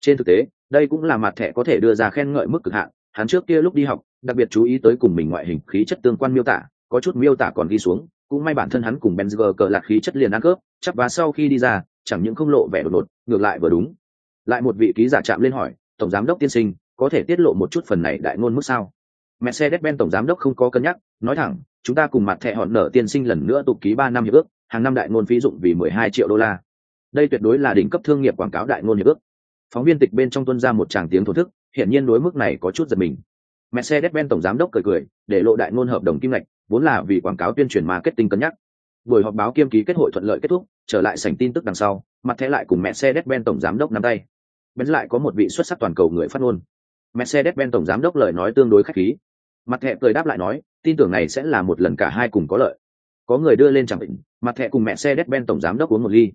Trên thực tế, đây cũng là mặt thẻ có thể đưa ra khen ngợi mức cực hạn, hắn trước kia lúc đi học, đặc biệt chú ý tới cùng mình ngoại hình khí chất tương quan miêu tả, có chút miêu tả còn ghi xuống, cũng may bản thân hắn cùng benz cờ lạc khí chất liền ăn cướp chắc và sau khi đi ra, chẳng những không lộ vẻ đột ngột, ngược lại vừa đúng. Lại một vị ký giả chạm lên hỏi tổng giám đốc tiên sinh, có thể tiết lộ một chút phần này đại ngôn mức sao? Mercedes-benz tổng giám đốc không có cân nhắc, nói thẳng, chúng ta cùng mặt thẻ hòn nở tiên sinh lần nữa tục ký ba năm hiệp ước, hàng năm đại ngôn phí dụng vì mười hai triệu đô la. Đây tuyệt đối là đỉnh cấp thương nghiệp quảng cáo đại ngôn hiệp ước. Phóng viên tịch bên trong tuân ra một tràng tiếng thổ thức, hiển nhiên đối mức này có chút giật mình. Mercedes-benz tổng giám đốc cười cười, để lộ đại ngôn hợp đồng kim ngạch, vốn là vì quảng cáo tuyên truyền marketing cân nhắc. Buổi họp báo kiêm ký kết hội thuận lợi kết thúc, trở lại sảnh tin tức đằng sau, mặt thẻ lại cùng mercedes-benz tổng giám đốc nắm tay benz lại có một vị xuất sắc toàn cầu người phát ngôn. Mercedes-benz tổng giám đốc lời nói tương đối khách khí. Mặt thẻ cười đáp lại nói, tin tưởng này sẽ là một lần cả hai cùng có lợi. Có người đưa lên chẳng định, mặt thẻ cùng mercedes-benz tổng giám đốc uống một ly.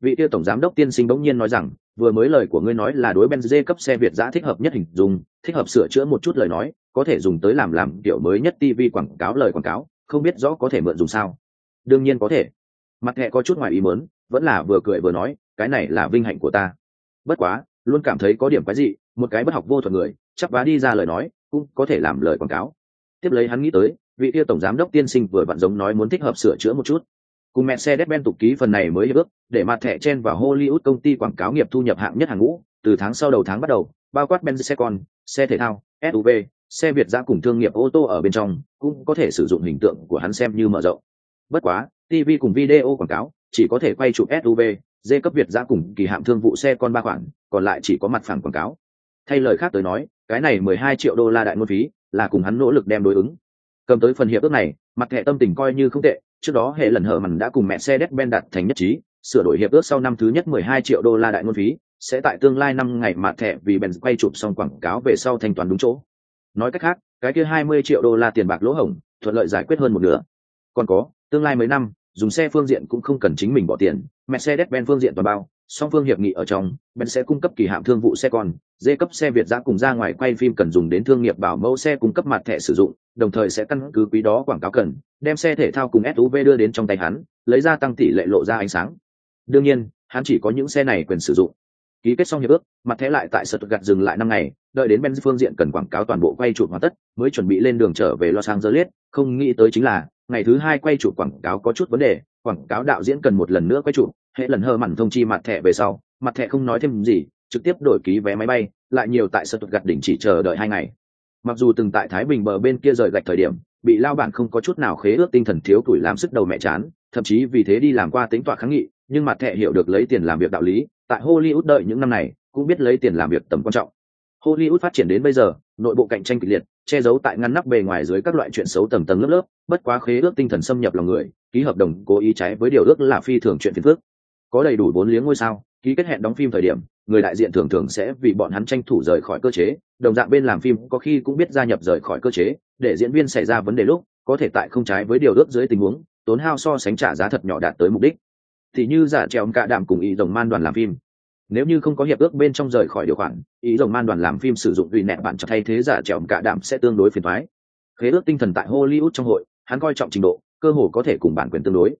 Vị tiêu tổng giám đốc tiên sinh bỗng nhiên nói rằng, vừa mới lời của ngươi nói là đối benz cấp xe việt giá thích hợp nhất hình dùng thích hợp sửa chữa một chút lời nói, có thể dùng tới làm làm kiểu mới nhất tv quảng cáo lời quảng cáo, không biết rõ có thể mượn dùng sao. Đương nhiên có thể. Mặt thẻ có chút ngoài ý muốn, vẫn là vừa cười vừa nói, cái này là vinh hạnh của ta. Bất quá luôn cảm thấy có điểm cái gì một cái bất học vô thuật người chắc vá đi ra lời nói, cũng có thể làm lời quảng cáo. Tiếp lấy hắn nghĩ tới, vị kia tổng giám đốc tiên sinh vừa vặn giống nói muốn thích hợp sửa chữa một chút. Cùng mẹ xe Mercedes-Benz tục ký phần này mới hiệp ước, để mặt thẻ chen vào Hollywood công ty quảng cáo nghiệp thu nhập hạng nhất hàng ngũ, từ tháng sau đầu tháng bắt đầu, bao quát Benz xe con, xe thể thao SUV xe Việt ra cùng thương nghiệp ô tô ở bên trong, cũng có thể sử dụng hình tượng của hắn xem như mở rộng. Bất quá TV cùng video quảng cáo chỉ có thể quay chụp SUV dê cấp việt giã cùng kỳ hạm thương vụ xe con ba khoản, còn lại chỉ có mặt phẳng quảng cáo. Thay lời khác tới nói, cái này mười hai triệu đô la đại ngôn phí là cùng hắn nỗ lực đem đối ứng. Cầm tới phần hiệp ước này, mặt hệ tâm tình coi như không tệ, trước đó hệ lần hở mằn đã cùng mẹ xe Mercedes-Benz đặt thành nhất trí, sửa đổi hiệp ước sau năm thứ nhất 12 triệu đô la đại ngôn phí, sẽ tại tương lai năm ngày mặt thẻ vì Benz quay chụp xong quảng cáo về sau thanh toán đúng chỗ. Nói cách khác, cái kia 20 triệu đô la tiền bạc lỗ hổng, thuận lợi giải quyết hơn một nửa. Còn có, tương lai mấy năm dùng xe phương diện cũng không cần chính mình bỏ tiền, mercedes-benz phương diện toàn bao, song phương hiệp nghị ở trong, benz sẽ cung cấp kỳ hạm thương vụ xe con dê cấp xe việt giã cùng ra ngoài quay phim cần dùng đến thương nghiệp bảo mẫu xe cung cấp mặt thẻ sử dụng, đồng thời sẽ căn cứ quý đó quảng cáo cần, đem xe thể thao cùng suv đưa đến trong tay hắn, lấy ra tăng tỷ lệ lộ ra ánh sáng. Đương nhiên, hắn chỉ có những xe này quyền sử dụng. Ký kết xong hiệp ước, mặt thẻ lại tại sở gặt dừng lại năm ngày đợi đến benz phương diện cần quảng cáo toàn bộ quay chụp hoàn tất, mới chuẩn bị lên đường trở về los angeles. Không nghĩ tới chính là, ngày thứ hai quay chụp quảng cáo có chút vấn đề, quảng cáo đạo diễn cần một lần nữa quay chụp, hệ lần hơ mặn thông chi mặt thẻ về sau, mặt thẻ không nói thêm gì, trực tiếp đổi ký vé máy bay, lại nhiều tại sật gặt đỉnh chỉ chờ đợi hai ngày. Mặc dù từng tại thái bình bờ bên kia rời gạch thời điểm, bị lao bản không có chút nào khế ước tinh thần thiếu tuổi làm sức đầu mẹ chán, thậm chí vì thế đi làm qua tính tọa kháng nghị, nhưng mặt thẻ hiểu được lấy tiền làm việc đạo lý, tại hollywood đợi những năm này, cũng biết lấy tiền làm việc tầm quan trọng hollywood phát triển đến bây giờ, nội bộ cạnh tranh kịch liệt, che giấu tại ngăn nắp bề ngoài dưới các loại chuyện xấu tầng tầng lớp lớp, bất quá khế ước tinh thần xâm nhập lòng người, ký hợp đồng, cố ý trái với điều ước là phi thường chuyện phiền phức. Có đầy đủ bốn liếng ngôi sao, ký kết hẹn đóng phim thời điểm, người đại diện thường thường sẽ vì bọn hắn tranh thủ rời khỏi cơ chế, đồng dạng bên làm phim có khi cũng biết gia nhập rời khỏi cơ chế, để diễn viên xảy ra vấn đề lúc, có thể tại không trái với điều ước dưới tình huống, tốn hao so sánh trả giá thật nhỏ đạt tới mục đích. Thì như giả trèo cả đạm cùng ý đồng man đoàn làm phim nếu như không có hiệp ước bên trong rời khỏi điều khoản, ý rồng man đoàn làm phim sử dụng uy nẹt bạn cho thay thế giả trèo cả đạm sẽ tương đối phiền thoái. Khế ước tinh thần tại hollywood trong hội, hắn coi trọng trình độ, cơ hồ có thể cùng bản quyền tương đối.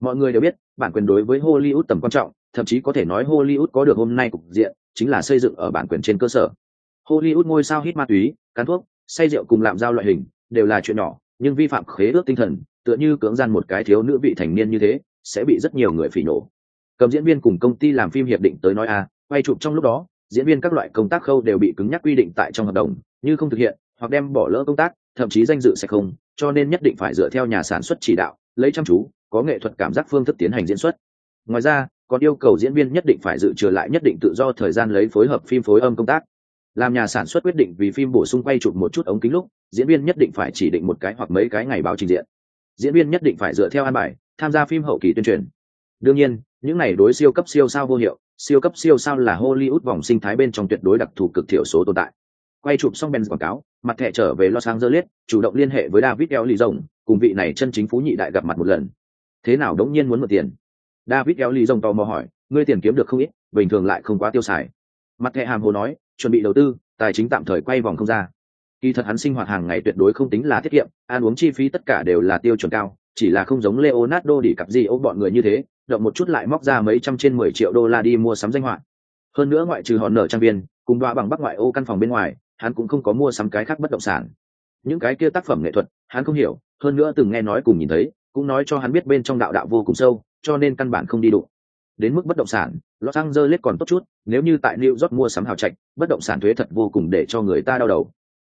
Mọi người đều biết, bản quyền đối với hollywood tầm quan trọng, thậm chí có thể nói hollywood có được hôm nay cục diện, chính là xây dựng ở bản quyền trên cơ sở. Hollywood ngôi sao hít ma túy, cán thuốc, say rượu cùng làm giao loại hình, đều là chuyện nhỏ, nhưng vi phạm khế ước tinh thần, tựa như cưỡng gian một cái thiếu nữ vị thành niên như thế, sẽ bị rất nhiều người phỉ nổ cầm diễn viên cùng công ty làm phim hiệp định tới nói a quay chụp trong lúc đó, diễn viên các loại công tác khâu đều bị cứng nhắc quy định tại trong hợp đồng, như không thực hiện, hoặc đem bỏ lỡ công tác, thậm chí danh dự sẽ không, cho nên nhất định phải dựa theo nhà sản xuất chỉ đạo, lấy chăm chú, có nghệ thuật cảm giác phương thức tiến hành diễn xuất. Ngoài ra, còn yêu cầu diễn viên nhất định phải dự trừ lại nhất định tự do thời gian lấy phối hợp phim phối âm công tác. Làm nhà sản xuất quyết định vì phim bổ sung quay chụp một chút ống kính lúc, diễn viên nhất định phải chỉ định một cái hoặc mấy cái ngày báo trình diện. Diễn viên nhất định phải dựa theo an bài, tham gia phim hậu kỳ tuyên truyền đương nhiên, những này đối siêu cấp siêu sao vô hiệu, siêu cấp siêu sao là hollywood vòng sinh thái bên trong tuyệt đối đặc thù cực thiểu số tồn tại. Quay chụp xong benz quảng cáo, mặt thẻ trở về los angeles, chủ động liên hệ với david eo lì rồng cùng vị này chân chính phú nhị đại gặp mặt một lần. Thế nào đống nhiên muốn mượn tiền? David eo lì rồng tò mò hỏi, ngươi tiền kiếm được không ít, bình thường lại không quá tiêu xài. Mặt thẻ hàm hồ nói, chuẩn bị đầu tư, tài chính tạm thời quay vòng không ra. Kỳ thật hắn sinh hoạt hàng ngày tuyệt đối không tính là tiết kiệm, ăn uống chi phí tất cả đều là tiêu chuẩn cao chỉ là không giống leonardo đi cặp gì ô bọn người như thế, động một chút lại móc ra mấy trăm trên mười triệu đô la đi mua sắm danh họa. Hơn nữa ngoại trừ hòn nở trang viên, cùng đoạ bằng bắc ngoại ô căn phòng bên ngoài, hắn cũng không có mua sắm cái khác bất động sản. Những cái kia tác phẩm nghệ thuật, hắn không hiểu, hơn nữa từng nghe nói cùng nhìn thấy, cũng nói cho hắn biết bên trong đạo đạo vô cùng sâu, cho nên căn bản không đi đụng. Đến mức bất động sản, los angeles còn tốt chút, nếu như tại new york mua sắm hào trạch, bất động sản thuế thật vô cùng để cho người ta đau đầu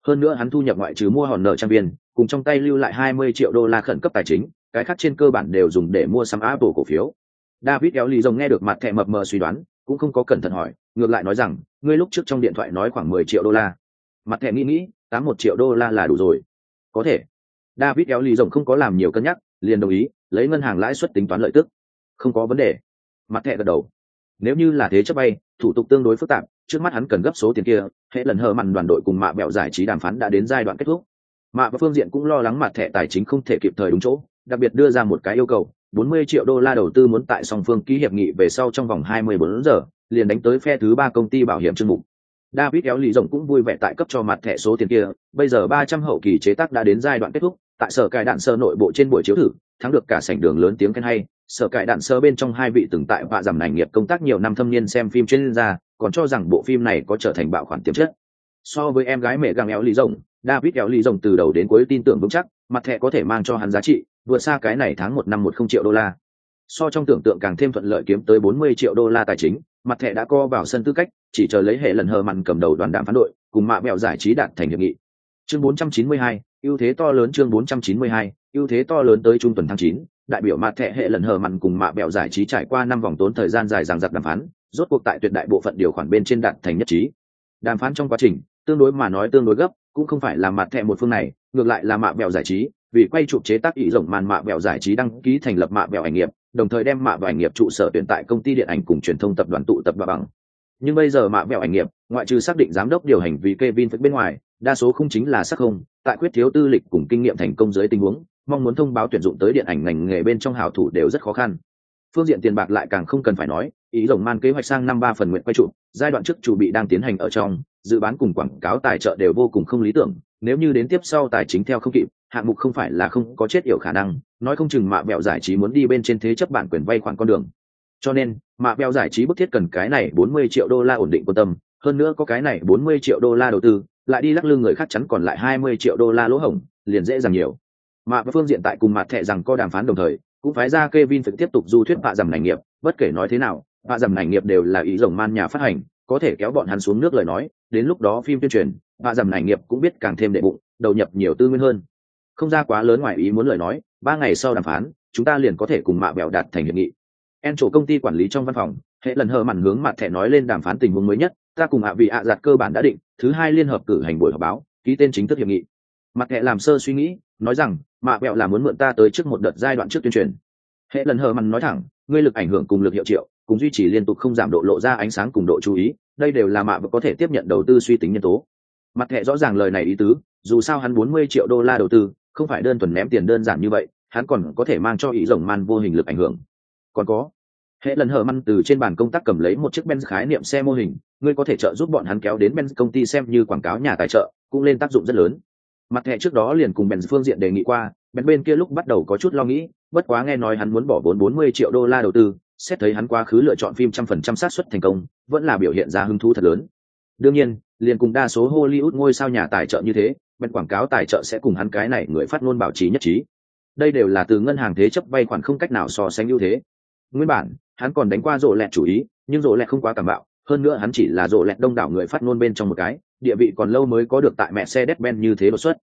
hơn nữa hắn thu nhập ngoại trừ mua hòn nợ trang viên, cùng trong tay lưu lại 20 triệu đô la khẩn cấp tài chính, cái khác trên cơ bản đều dùng để mua sắm apple cổ phiếu. David éo lì rồng nghe được mặt thẻ mập mờ suy đoán, cũng không có cẩn thận hỏi, ngược lại nói rằng, ngươi lúc trước trong điện thoại nói khoảng 10 triệu đô la. Mặt thẻ nghĩ nghĩ, tám một triệu đô la là đủ rồi. Có thể. David éo lì rồng không có làm nhiều cân nhắc, liền đồng ý, lấy ngân hàng lãi suất tính toán lợi tức. Không có vấn đề. Mặt thẻ gật đầu nếu như là thế chấp bay thủ tục tương đối phức tạp trước mắt hắn cần gấp số tiền kia hệ lần hờ mặn đoàn đội cùng mạ bẹo giải trí đàm phán đã đến giai đoạn kết thúc. Mạ và phương diện cũng lo lắng mặt thẻ tài chính không thể kịp thời đúng chỗ đặc biệt đưa ra một cái yêu cầu 40 triệu đô la đầu tư muốn tại song phương ký hiệp nghị về sau trong vòng 24 giờ liền đánh tới phe thứ ba công ty bảo hiểm chương mục. David éo lì rộng cũng vui vẻ tại cấp cho mặt thẻ số tiền kia, bây giờ 300 hậu kỳ chế tác đã đến giai đoạn kết thúc, tại sở cài đạn sơ nội bộ trên buổi chiếu thử, thắng được cả sảnh đường lớn tiếng khen hay, sở cải đạn sơ bên trong hai vị từng tại vạ giảm ngành nghiệp công tác nhiều năm thâm niên xem phim chuyên gia, còn cho rằng bộ phim này có trở thành bạo khoản tiềm chất. So với em gái mẹ găng éo lý rồng David éo lý rồng từ đầu đến cuối tin tưởng vững chắc, mặt thẻ có thể mang cho hắn giá trị, vượt xa cái này tháng một năm một không triệu đô la. So trong tưởng tượng càng thêm thuận lợi kiếm tới 40 triệu đô la tài chính, mặt thẻ đã co vào sân tư cách, chỉ chờ lấy hệ lần hờ mặn cầm đầu đoàn đàm phán đội, cùng mạ mẹo giải trí đạt thành hiệp nghị. Chương 492, ưu thế to lớn chương 492, ưu thế to lớn tới trung tuần tháng chín đại biểu mặt thẻ hệ lần hờ mặn cùng mạ Bèo giải trí trải qua năm vòng tốn thời gian dài dằng dặc đàm phán, rốt cuộc tại tuyệt đại bộ phận điều khoản bên trên đạt thành nhất trí. Đàm phán trong quá trình, tương đối mà nói tương đối gấp, cũng không phải là mặt thẻ một phương này, ngược lại là mạ Bèo giải trí, vì quay chụp chế tác ý rộng màn mạ bèo giải trí đăng ký thành lập mạ bèo ảnh nghiệp đồng thời đem mạ bèo ảnh nghiệp trụ sở tuyển tại công ty điện ảnh cùng truyền thông tập đoàn tụ tập và bằng nhưng bây giờ mạ bèo ảnh nghiệp ngoại trừ xác định giám đốc điều hành vì Kevin bên ngoài đa số không chính là sắc không tại quyết thiếu tư lịch cùng kinh nghiệm thành công dưới tình huống mong muốn thông báo tuyển dụng tới điện ảnh ngành nghề bên trong hào thủ đều rất khó khăn. Phương diện tiền bạc lại càng không cần phải nói, ý rồng man kế hoạch sang năm ba phần nguyện quay trụ, giai đoạn trước chủ bị đang tiến hành ở trong, dự bán cùng quảng cáo tài trợ đều vô cùng không lý tưởng, nếu như đến tiếp sau tài chính theo không kịp, hạng mục không phải là không có chết yểu khả năng, nói không chừng mạ bẹo giải trí muốn đi bên trên thế chấp bản quyền vay khoản con đường. Cho nên, mạ bẹo giải trí bức thiết cần cái này bốn mươi triệu đô la ổn định quan tâm, hơn nữa có cái này bốn mươi triệu đô la đầu tư, lại đi lắc lư người khác chắn còn lại hai mươi triệu đô la lỗ hổng, liền dễ dàng nhiều mạ và phương diện tại cùng mặt thẻ rằng có đàm phán đồng thời cũng phái ra Kevin phải tiếp tục du thuyết vạ dầm ngành nghiệp, bất kể nói thế nào, vạ dầm ngành nghiệp đều là ý rồng man nhà phát hành, có thể kéo bọn hắn xuống nước lời nói, đến lúc đó phim tuyên truyền, vạ dầm ngành nghiệp cũng biết càng thêm đệ bụng, đầu nhập nhiều tư nguyên hơn. Không ra quá lớn ngoài ý muốn lời nói, ba ngày sau đàm phán, chúng ta liền có thể cùng mạ bèo đạt thành hiệp nghị. En chủ công ty quản lý trong văn phòng, hệ lần hờ màn hướng mặt thẻ nói lên đàm phán tình huống mới nhất, ta cùng hạ vị ạ giặt cơ bản đã định, thứ hai liên hợp cử hành buổi họp báo, ký tên chính thức hiệp nghị. Mặt thẻ làm sơ suy nghĩ, nói rằng, mạ vẹo là muốn mượn ta tới trước một đợt giai đoạn trước tuyên truyền. Hệ lần hờ mằn nói thẳng ngươi lực ảnh hưởng cùng lực hiệu triệu cùng duy trì liên tục không giảm độ lộ ra ánh sáng cùng độ chú ý đây đều là mạ và có thể tiếp nhận đầu tư suy tính nhân tố. Mặt hệ rõ ràng lời này ý tứ dù sao hắn bốn mươi triệu đô la đầu tư không phải đơn thuần ném tiền đơn giản như vậy hắn còn có thể mang cho ý rồng man vô hình lực ảnh hưởng. Còn có hệ lần hờ măn từ trên bàn công tác cầm lấy một chiếc benz khái niệm xe mô hình ngươi có thể trợ giúp bọn hắn kéo đến benz công ty xem như quảng cáo nhà tài trợ cũng lên tác dụng rất lớn mặt hệ trước đó liền cùng bèn phương diện đề nghị qua bèn bên kia lúc bắt đầu có chút lo nghĩ bất quá nghe nói hắn muốn bỏ vốn 40 triệu đô la đầu tư, xét thấy hắn quá khứ lựa chọn phim trăm phần trăm xác suất thành công, vẫn là biểu hiện ra hứng thú thật lớn. Đương nhiên, liền cùng đa số Hollywood ngôi sao nhà tài trợ như thế, bên quảng cáo tài trợ sẽ cùng hắn cái này người phát ngôn bảo trì nhất trí. Đây đều là từ ngân hàng thế chấp vay khoản không cách nào so sánh ưu thế. Nguyên bản, hắn còn đánh qua rộ lẹt chủ ý, nhưng rộ lẹt không quá cảm bạo, hơn nữa hắn chỉ là rộ lẹt đông đảo người phát ngôn bên trong một cái, địa vị còn lâu mới có được tại mẹ xe Mercedes-Benz như thế đột xuất.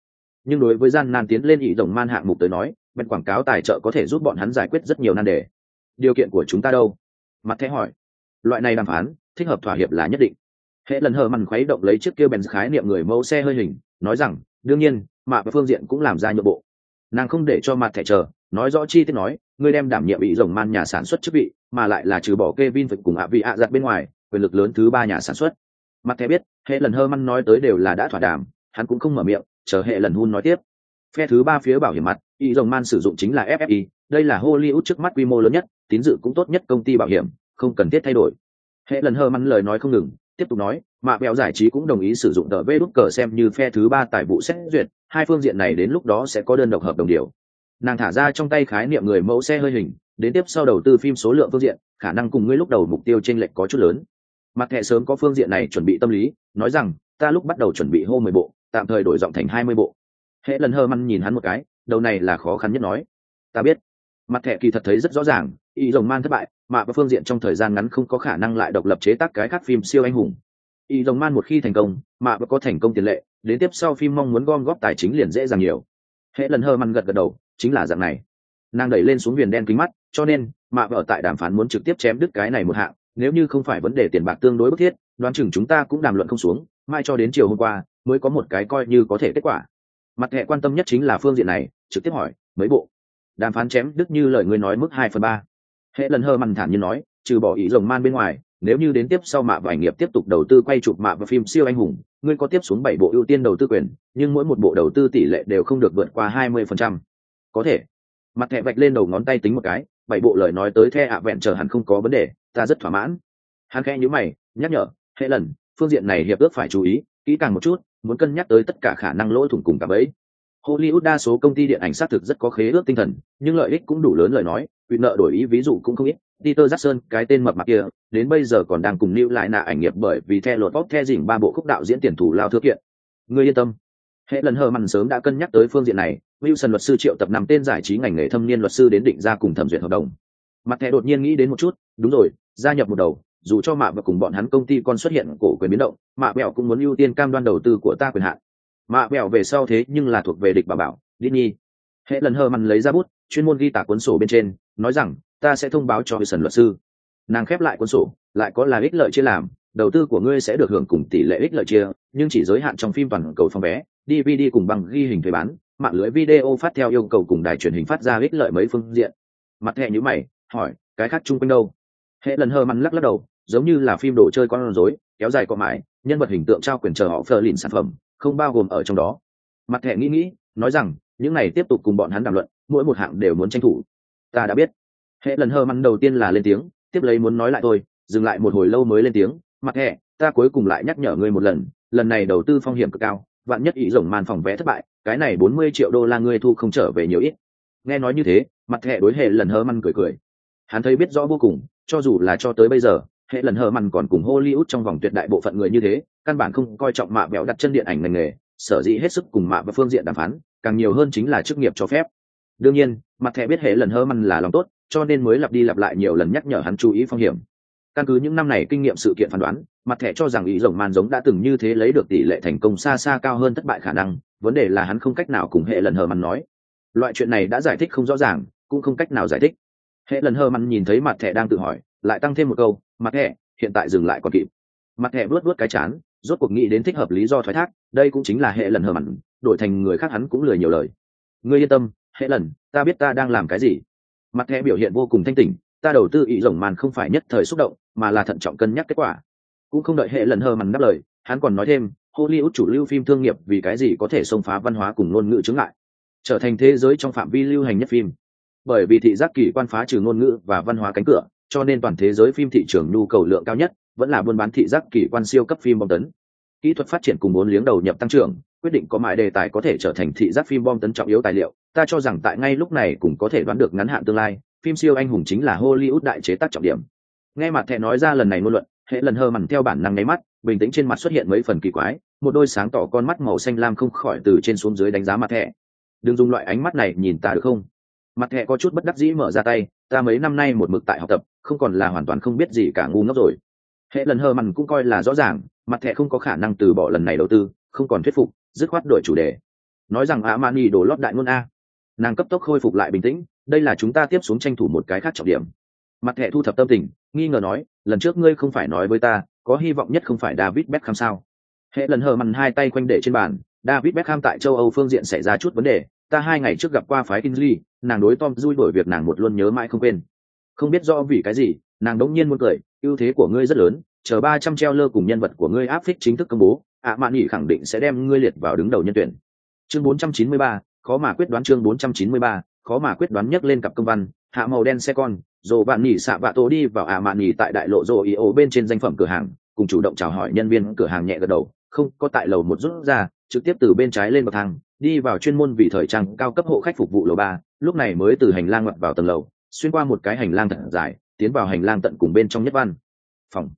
Nhưng đối với gian nan tiến lên ý rồng man hạng mục tới nói, bên quảng cáo tài trợ có thể giúp bọn hắn giải quyết rất nhiều nan đề. Điều kiện của chúng ta đâu? Mặt thế hỏi. Loại này đàm phán thích hợp thỏa hiệp là nhất định. Hệ lần hờ mằn khuấy động lấy chiếc kia bèn khái niệm người mẫu xe hơi hình nói rằng đương nhiên mạ và phương diện cũng làm ra nhượng bộ. Nàng không để cho mặt thẻ chờ nói rõ chi tiết nói ngươi đem đảm nhiệm ý rồng man nhà sản xuất chức vị mà lại là trừ bỏ Kevin phải cùng ạ vị ạ giặt bên ngoài quyền lực lớn thứ ba nhà sản xuất mặt thẻ biết, hệ lần hơ măn nói tới đều là đã thỏa đàm, hắn cũng không mở miệng, chờ hệ lần hun nói tiếp. Phe thứ ba phía bảo hiểm mặt, y dòng man sử dụng chính là ffi đây là hollywood trước mắt quy mô lớn nhất, tín dự cũng tốt nhất công ty bảo hiểm, không cần thiết thay đổi. Hệ lần hơ măn lời nói không ngừng, tiếp tục nói, mạ béo giải trí cũng đồng ý sử dụng tờ vê đút cờ xem như phe thứ ba tài vụ xét duyệt, hai phương diện này đến lúc đó sẽ có đơn độc hợp đồng điều. Nàng thả ra trong tay khái niệm người mẫu xe hơi hình, đến tiếp sau đầu tư phim số lượng phương diện, khả năng cùng ngươi lúc đầu mục tiêu t r ê n lệch có chút lớn mặt thẻ sớm có phương diện này chuẩn bị tâm lý, nói rằng, ta lúc bắt đầu chuẩn bị hô mười bộ, tạm thời đổi giọng thành hai mươi bộ. Hễ lần hơ măn nhìn hắn một cái, đầu này là khó khăn nhất nói. Ta biết. Mặt thẻ kỳ thật thấy rất rõ ràng, y rồng man thất bại, mà và phương diện trong thời gian ngắn không có khả năng lại độc lập chế tác cái khác phim siêu anh hùng. Y rồng man một khi thành công, mà và có thành công tiền lệ, đến tiếp sau phim mong muốn gom góp tài chính liền dễ dàng nhiều. Hễ lần hơ măn gật gật đầu, chính là dạng này. Nàng đẩy lên xuống viền đen kính mắt, cho nên mạ vợ tại đàm phán muốn trực tiếp chém đứt cái này một hạng nếu như không phải vấn đề tiền bạc tương đối bức thiết, đoán chừng chúng ta cũng đàm luận không xuống, mai cho đến chiều hôm qua mới có một cái coi như có thể kết quả. Mặt hệ quan tâm nhất chính là phương diện này, trực tiếp hỏi, mấy bộ? Đàm phán chém đứt như lời ngươi nói mức hai phần ba. Hệ lần hơ mằn thản như nói, trừ bỏ ý rồng man bên ngoài, nếu như đến tiếp sau mạ và ảnh nghiệp tiếp tục đầu tư quay chụp mạ và phim siêu anh hùng, ngươi có tiếp xuống bảy bộ ưu tiên đầu tư quyền, nhưng mỗi một bộ đầu tư tỷ lệ đều không được vượt qua hai mươi phần trăm. Có thể. Mặt hệ vạch lên đầu ngón tay tính một cái, bảy bộ lời nói tới the ạ vẹn chờ hẳn không có vấn đề ta rất thỏa mãn hắn khẽ nhữ mày nhắc nhở hệ lần phương diện này hiệp ước phải chú ý kỹ càng một chút muốn cân nhắc tới tất cả khả năng lỗ thủng cùng cả bẫy Hollywood đa số công ty điện ảnh xác thực rất có khế ước tinh thần, nhưng lợi ích cũng đủ lớn lời nói, quy nợ đổi ý ví dụ cũng không ít. Peter Jackson, cái tên mập mạp kia, đến bây giờ còn đang cùng lưu lại nạ ảnh nghiệp bởi vì theo luật bóp the dỉnh ba bộ khúc đạo diễn tiền thủ lao thư kiện. người yên tâm. Hệ lần hờ mặn sớm đã cân nhắc tới phương diện này, Wilson luật sư triệu tập năm tên giải trí ngành nghề thâm niên luật sư đến định ra cùng thẩm duyệt hợp đồng. Mặt thẻ đột nhiên nghĩ đến một chút, đúng rồi, gia nhập một đầu, dù cho mạ và cùng bọn hắn công ty còn xuất hiện cổ quyền biến động, mạ bẹo cũng muốn ưu tiên cam đoan đầu tư của ta quyền hạn. Mạ bèo về sau thế nhưng là thuộc về địch bà bảo Disney. hệ lần hờ mằn lấy ra bút chuyên môn ghi tả cuốn sổ bên trên nói rằng ta sẽ thông báo cho sần luật sư. Nàng khép lại cuốn sổ lại có là ích lợi chia làm đầu tư của ngươi sẽ được hưởng cùng tỷ lệ ích lợi chia nhưng chỉ giới hạn trong phim toàn cầu phòng vé dvd cùng bằng ghi hình thuế bán mạng lưới video phát theo yêu cầu cùng đài truyền hình phát ra ích lợi mấy phương diện. Mặt hệ nhữ mày hỏi, cái khác chung quanh đâu? Hệ lần hơ mặn lắc lắc đầu, giống như là phim đồ chơi con rối, kéo dài cọ mãi, nhân vật hình tượng trao quyền chờ họ phờ lìn sản phẩm, không bao gồm ở trong đó. Mặt hệ nghĩ nghĩ, nói rằng, những này tiếp tục cùng bọn hắn đàm luận, mỗi một hạng đều muốn tranh thủ. Ta đã biết. Hệ lần hơ mặn đầu tiên là lên tiếng, tiếp lấy muốn nói lại tôi dừng lại một hồi lâu mới lên tiếng. Mặt hệ, ta cuối cùng lại nhắc nhở ngươi một lần lần này đầu tư phong hiểm cực cao, vạn nhất ý rồng màn phòng vé thất bại, cái này bốn mươi triệu đô la ngươi thu không trở về nhiều ít. Nghe nói như thế, mặt hệ đối hệ lần hơ măn cười cười hắn thấy biết rõ vô cùng, cho dù là cho tới bây giờ, hệ lần hờ mằn còn cùng hollywood trong vòng tuyệt đại bộ phận người như thế, căn bản không coi trọng mạ béo đặt chân điện ảnh ngành nghề, sở dĩ hết sức cùng mạ và phương diện đàm phán, càng nhiều hơn chính là chức nghiệp cho phép. Đương nhiên, mặt thẻ biết hệ lần hơ mằn là lòng tốt, cho nên mới lặp đi lặp lại nhiều lần nhắc nhở hắn chú ý phong hiểm. Căn cứ những năm này kinh nghiệm sự kiện phán đoán, mặt thẻ cho rằng ý rồng man giống đã từng như thế lấy được tỷ lệ thành công xa xa cao hơn thất bại khả năng, vấn đề là hắn không cách nào cùng hệ lần hờ mằn nói. Loại chuyện này đã giải thích không rõ ràng, cũng không cách nào giải thích hệ lần hờ Mặn nhìn thấy mặt thẻ đang tự hỏi lại tăng thêm một câu mặt thẻ hiện tại dừng lại còn kịp. Mặt thẻ vuốt vuốt cái chán rốt cuộc nghĩ đến thích hợp lý do thoái thác đây cũng chính là hệ lần hờ Mặn, đổi thành người khác hắn cũng lười nhiều lời. Ngươi yên tâm hệ lần ta biết ta đang làm cái gì. Mặt thẻ biểu hiện vô cùng thanh tỉnh ta đầu tư ý rồng màn không phải nhất thời xúc động mà là thận trọng cân nhắc kết quả. Cũng không đợi hệ lần hờ Mặn đáp lời hắn còn nói thêm hollywood chủ lưu phim thương nghiệp vì cái gì có thể xông phá văn hóa cùng ngôn ngữ chứng lại trở thành thế giới trong phạm vi lưu hành nhất phim bởi vì thị giác kỳ quan phá trừ ngôn ngữ và văn hóa cánh cửa, cho nên toàn thế giới phim thị trường nhu cầu lượng cao nhất vẫn là buôn bán thị giác kỳ quan siêu cấp phim bom tấn. Kỹ thuật phát triển cùng bốn liếng đầu nhập tăng trưởng, quyết định có mãi đề tài có thể trở thành thị giác phim bom tấn trọng yếu tài liệu. Ta cho rằng tại ngay lúc này cũng có thể đoán được ngắn hạn tương lai, phim siêu anh hùng chính là hollywood đại chế tác trọng điểm. Nghe mặt thẹ nói ra lần này ngôn luận, hệ lần hơ mằn theo bản năng nháy mắt, bình tĩnh trên mặt xuất hiện mấy phần kỳ quái, một đôi sáng tỏ con mắt màu xanh lam không khỏi từ trên xuống dưới đánh giá mặt thẹ đừng dùng loại ánh mắt này nhìn ta được không? Mặt thẹ có chút bất đắc dĩ mở ra tay ta mấy năm nay một mực tại học tập không còn là hoàn toàn không biết gì cả ngu ngốc rồi. Hệ lần hờ mằn cũng coi là rõ ràng mặt thẹ không có khả năng từ bỏ lần này đầu tư không còn thuyết phục dứt khoát đổi chủ đề. Nói rằng a mani đổ lót đại ngôn a. Nàng cấp tốc khôi phục lại bình tĩnh đây là chúng ta tiếp xuống tranh thủ một cái khác trọng điểm. Mặt thẹ thu thập tâm tình nghi ngờ nói lần trước ngươi không phải nói với ta có hy vọng nhất không phải david beckham sao? Hệ lần hờ mằn hai tay quanh để trên bàn david beckham tại châu âu phương diện xảy ra chút vấn đề ta hai ngày trước gặp qua phái Kinsley, nàng đối Tom vui đổi việc nàng một luôn nhớ mãi không quên. Không biết do vì cái gì, nàng đống nhiên muốn cười, ưu thế của ngươi rất lớn, chờ ba trăm treo lơ cùng nhân vật của ngươi áp phích chính thức công bố, ạ mạn nhỉ khẳng định sẽ đem ngươi liệt vào đứng đầu nhân tuyển. Chương bốn trăm chín mươi ba, khó mà quyết đoán chương bốn trăm chín mươi ba, khó mà quyết đoán nhấc lên cặp công văn, hạ màu đen xe con, rồi bạn nhỉ xạ vạ tổ đi vào ạ mạn nhỉ tại đại lộ dồ ý ô bên trên danh phẩm cửa hàng, cùng chủ động chào hỏi nhân viên cửa hàng nhẹ gật đầu, không có tại lầu một rút ra, trực tiếp từ bên trái lên bậc thang, đi vào chuyên môn vì thời trang cao cấp hộ khách phục vụ lầu ba lúc này mới từ hành lang ngoặt vào tầng lầu xuyên qua một cái hành lang thật dài tiến vào hành lang tận cùng bên trong nhất văn. Phòng.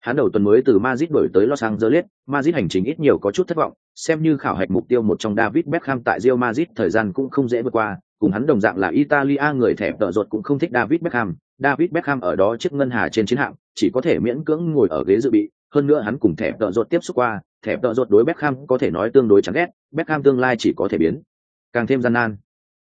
Hắn đầu tuần mới từ Madrid đổi tới Los Angeles, Madrid hành trình ít nhiều có chút thất vọng, xem như khảo hạch mục tiêu một trong David Beckham tại Rio Madrid thời gian cũng không dễ vượt qua, cùng hắn đồng dạng là Italia người thẻ tợ ruột cũng không thích David Beckham, David Beckham ở đó chiếc ngân hà trên chiến hạm, chỉ có thể miễn cưỡng ngồi ở ghế dự bị, hơn nữa hắn cùng thẻ tợ ruột tiếp xúc qua, thẻ tợ ruột đối Beckham có thể nói tương đối chán ghét, Beckham tương lai chỉ có thể biến càng thêm gian nan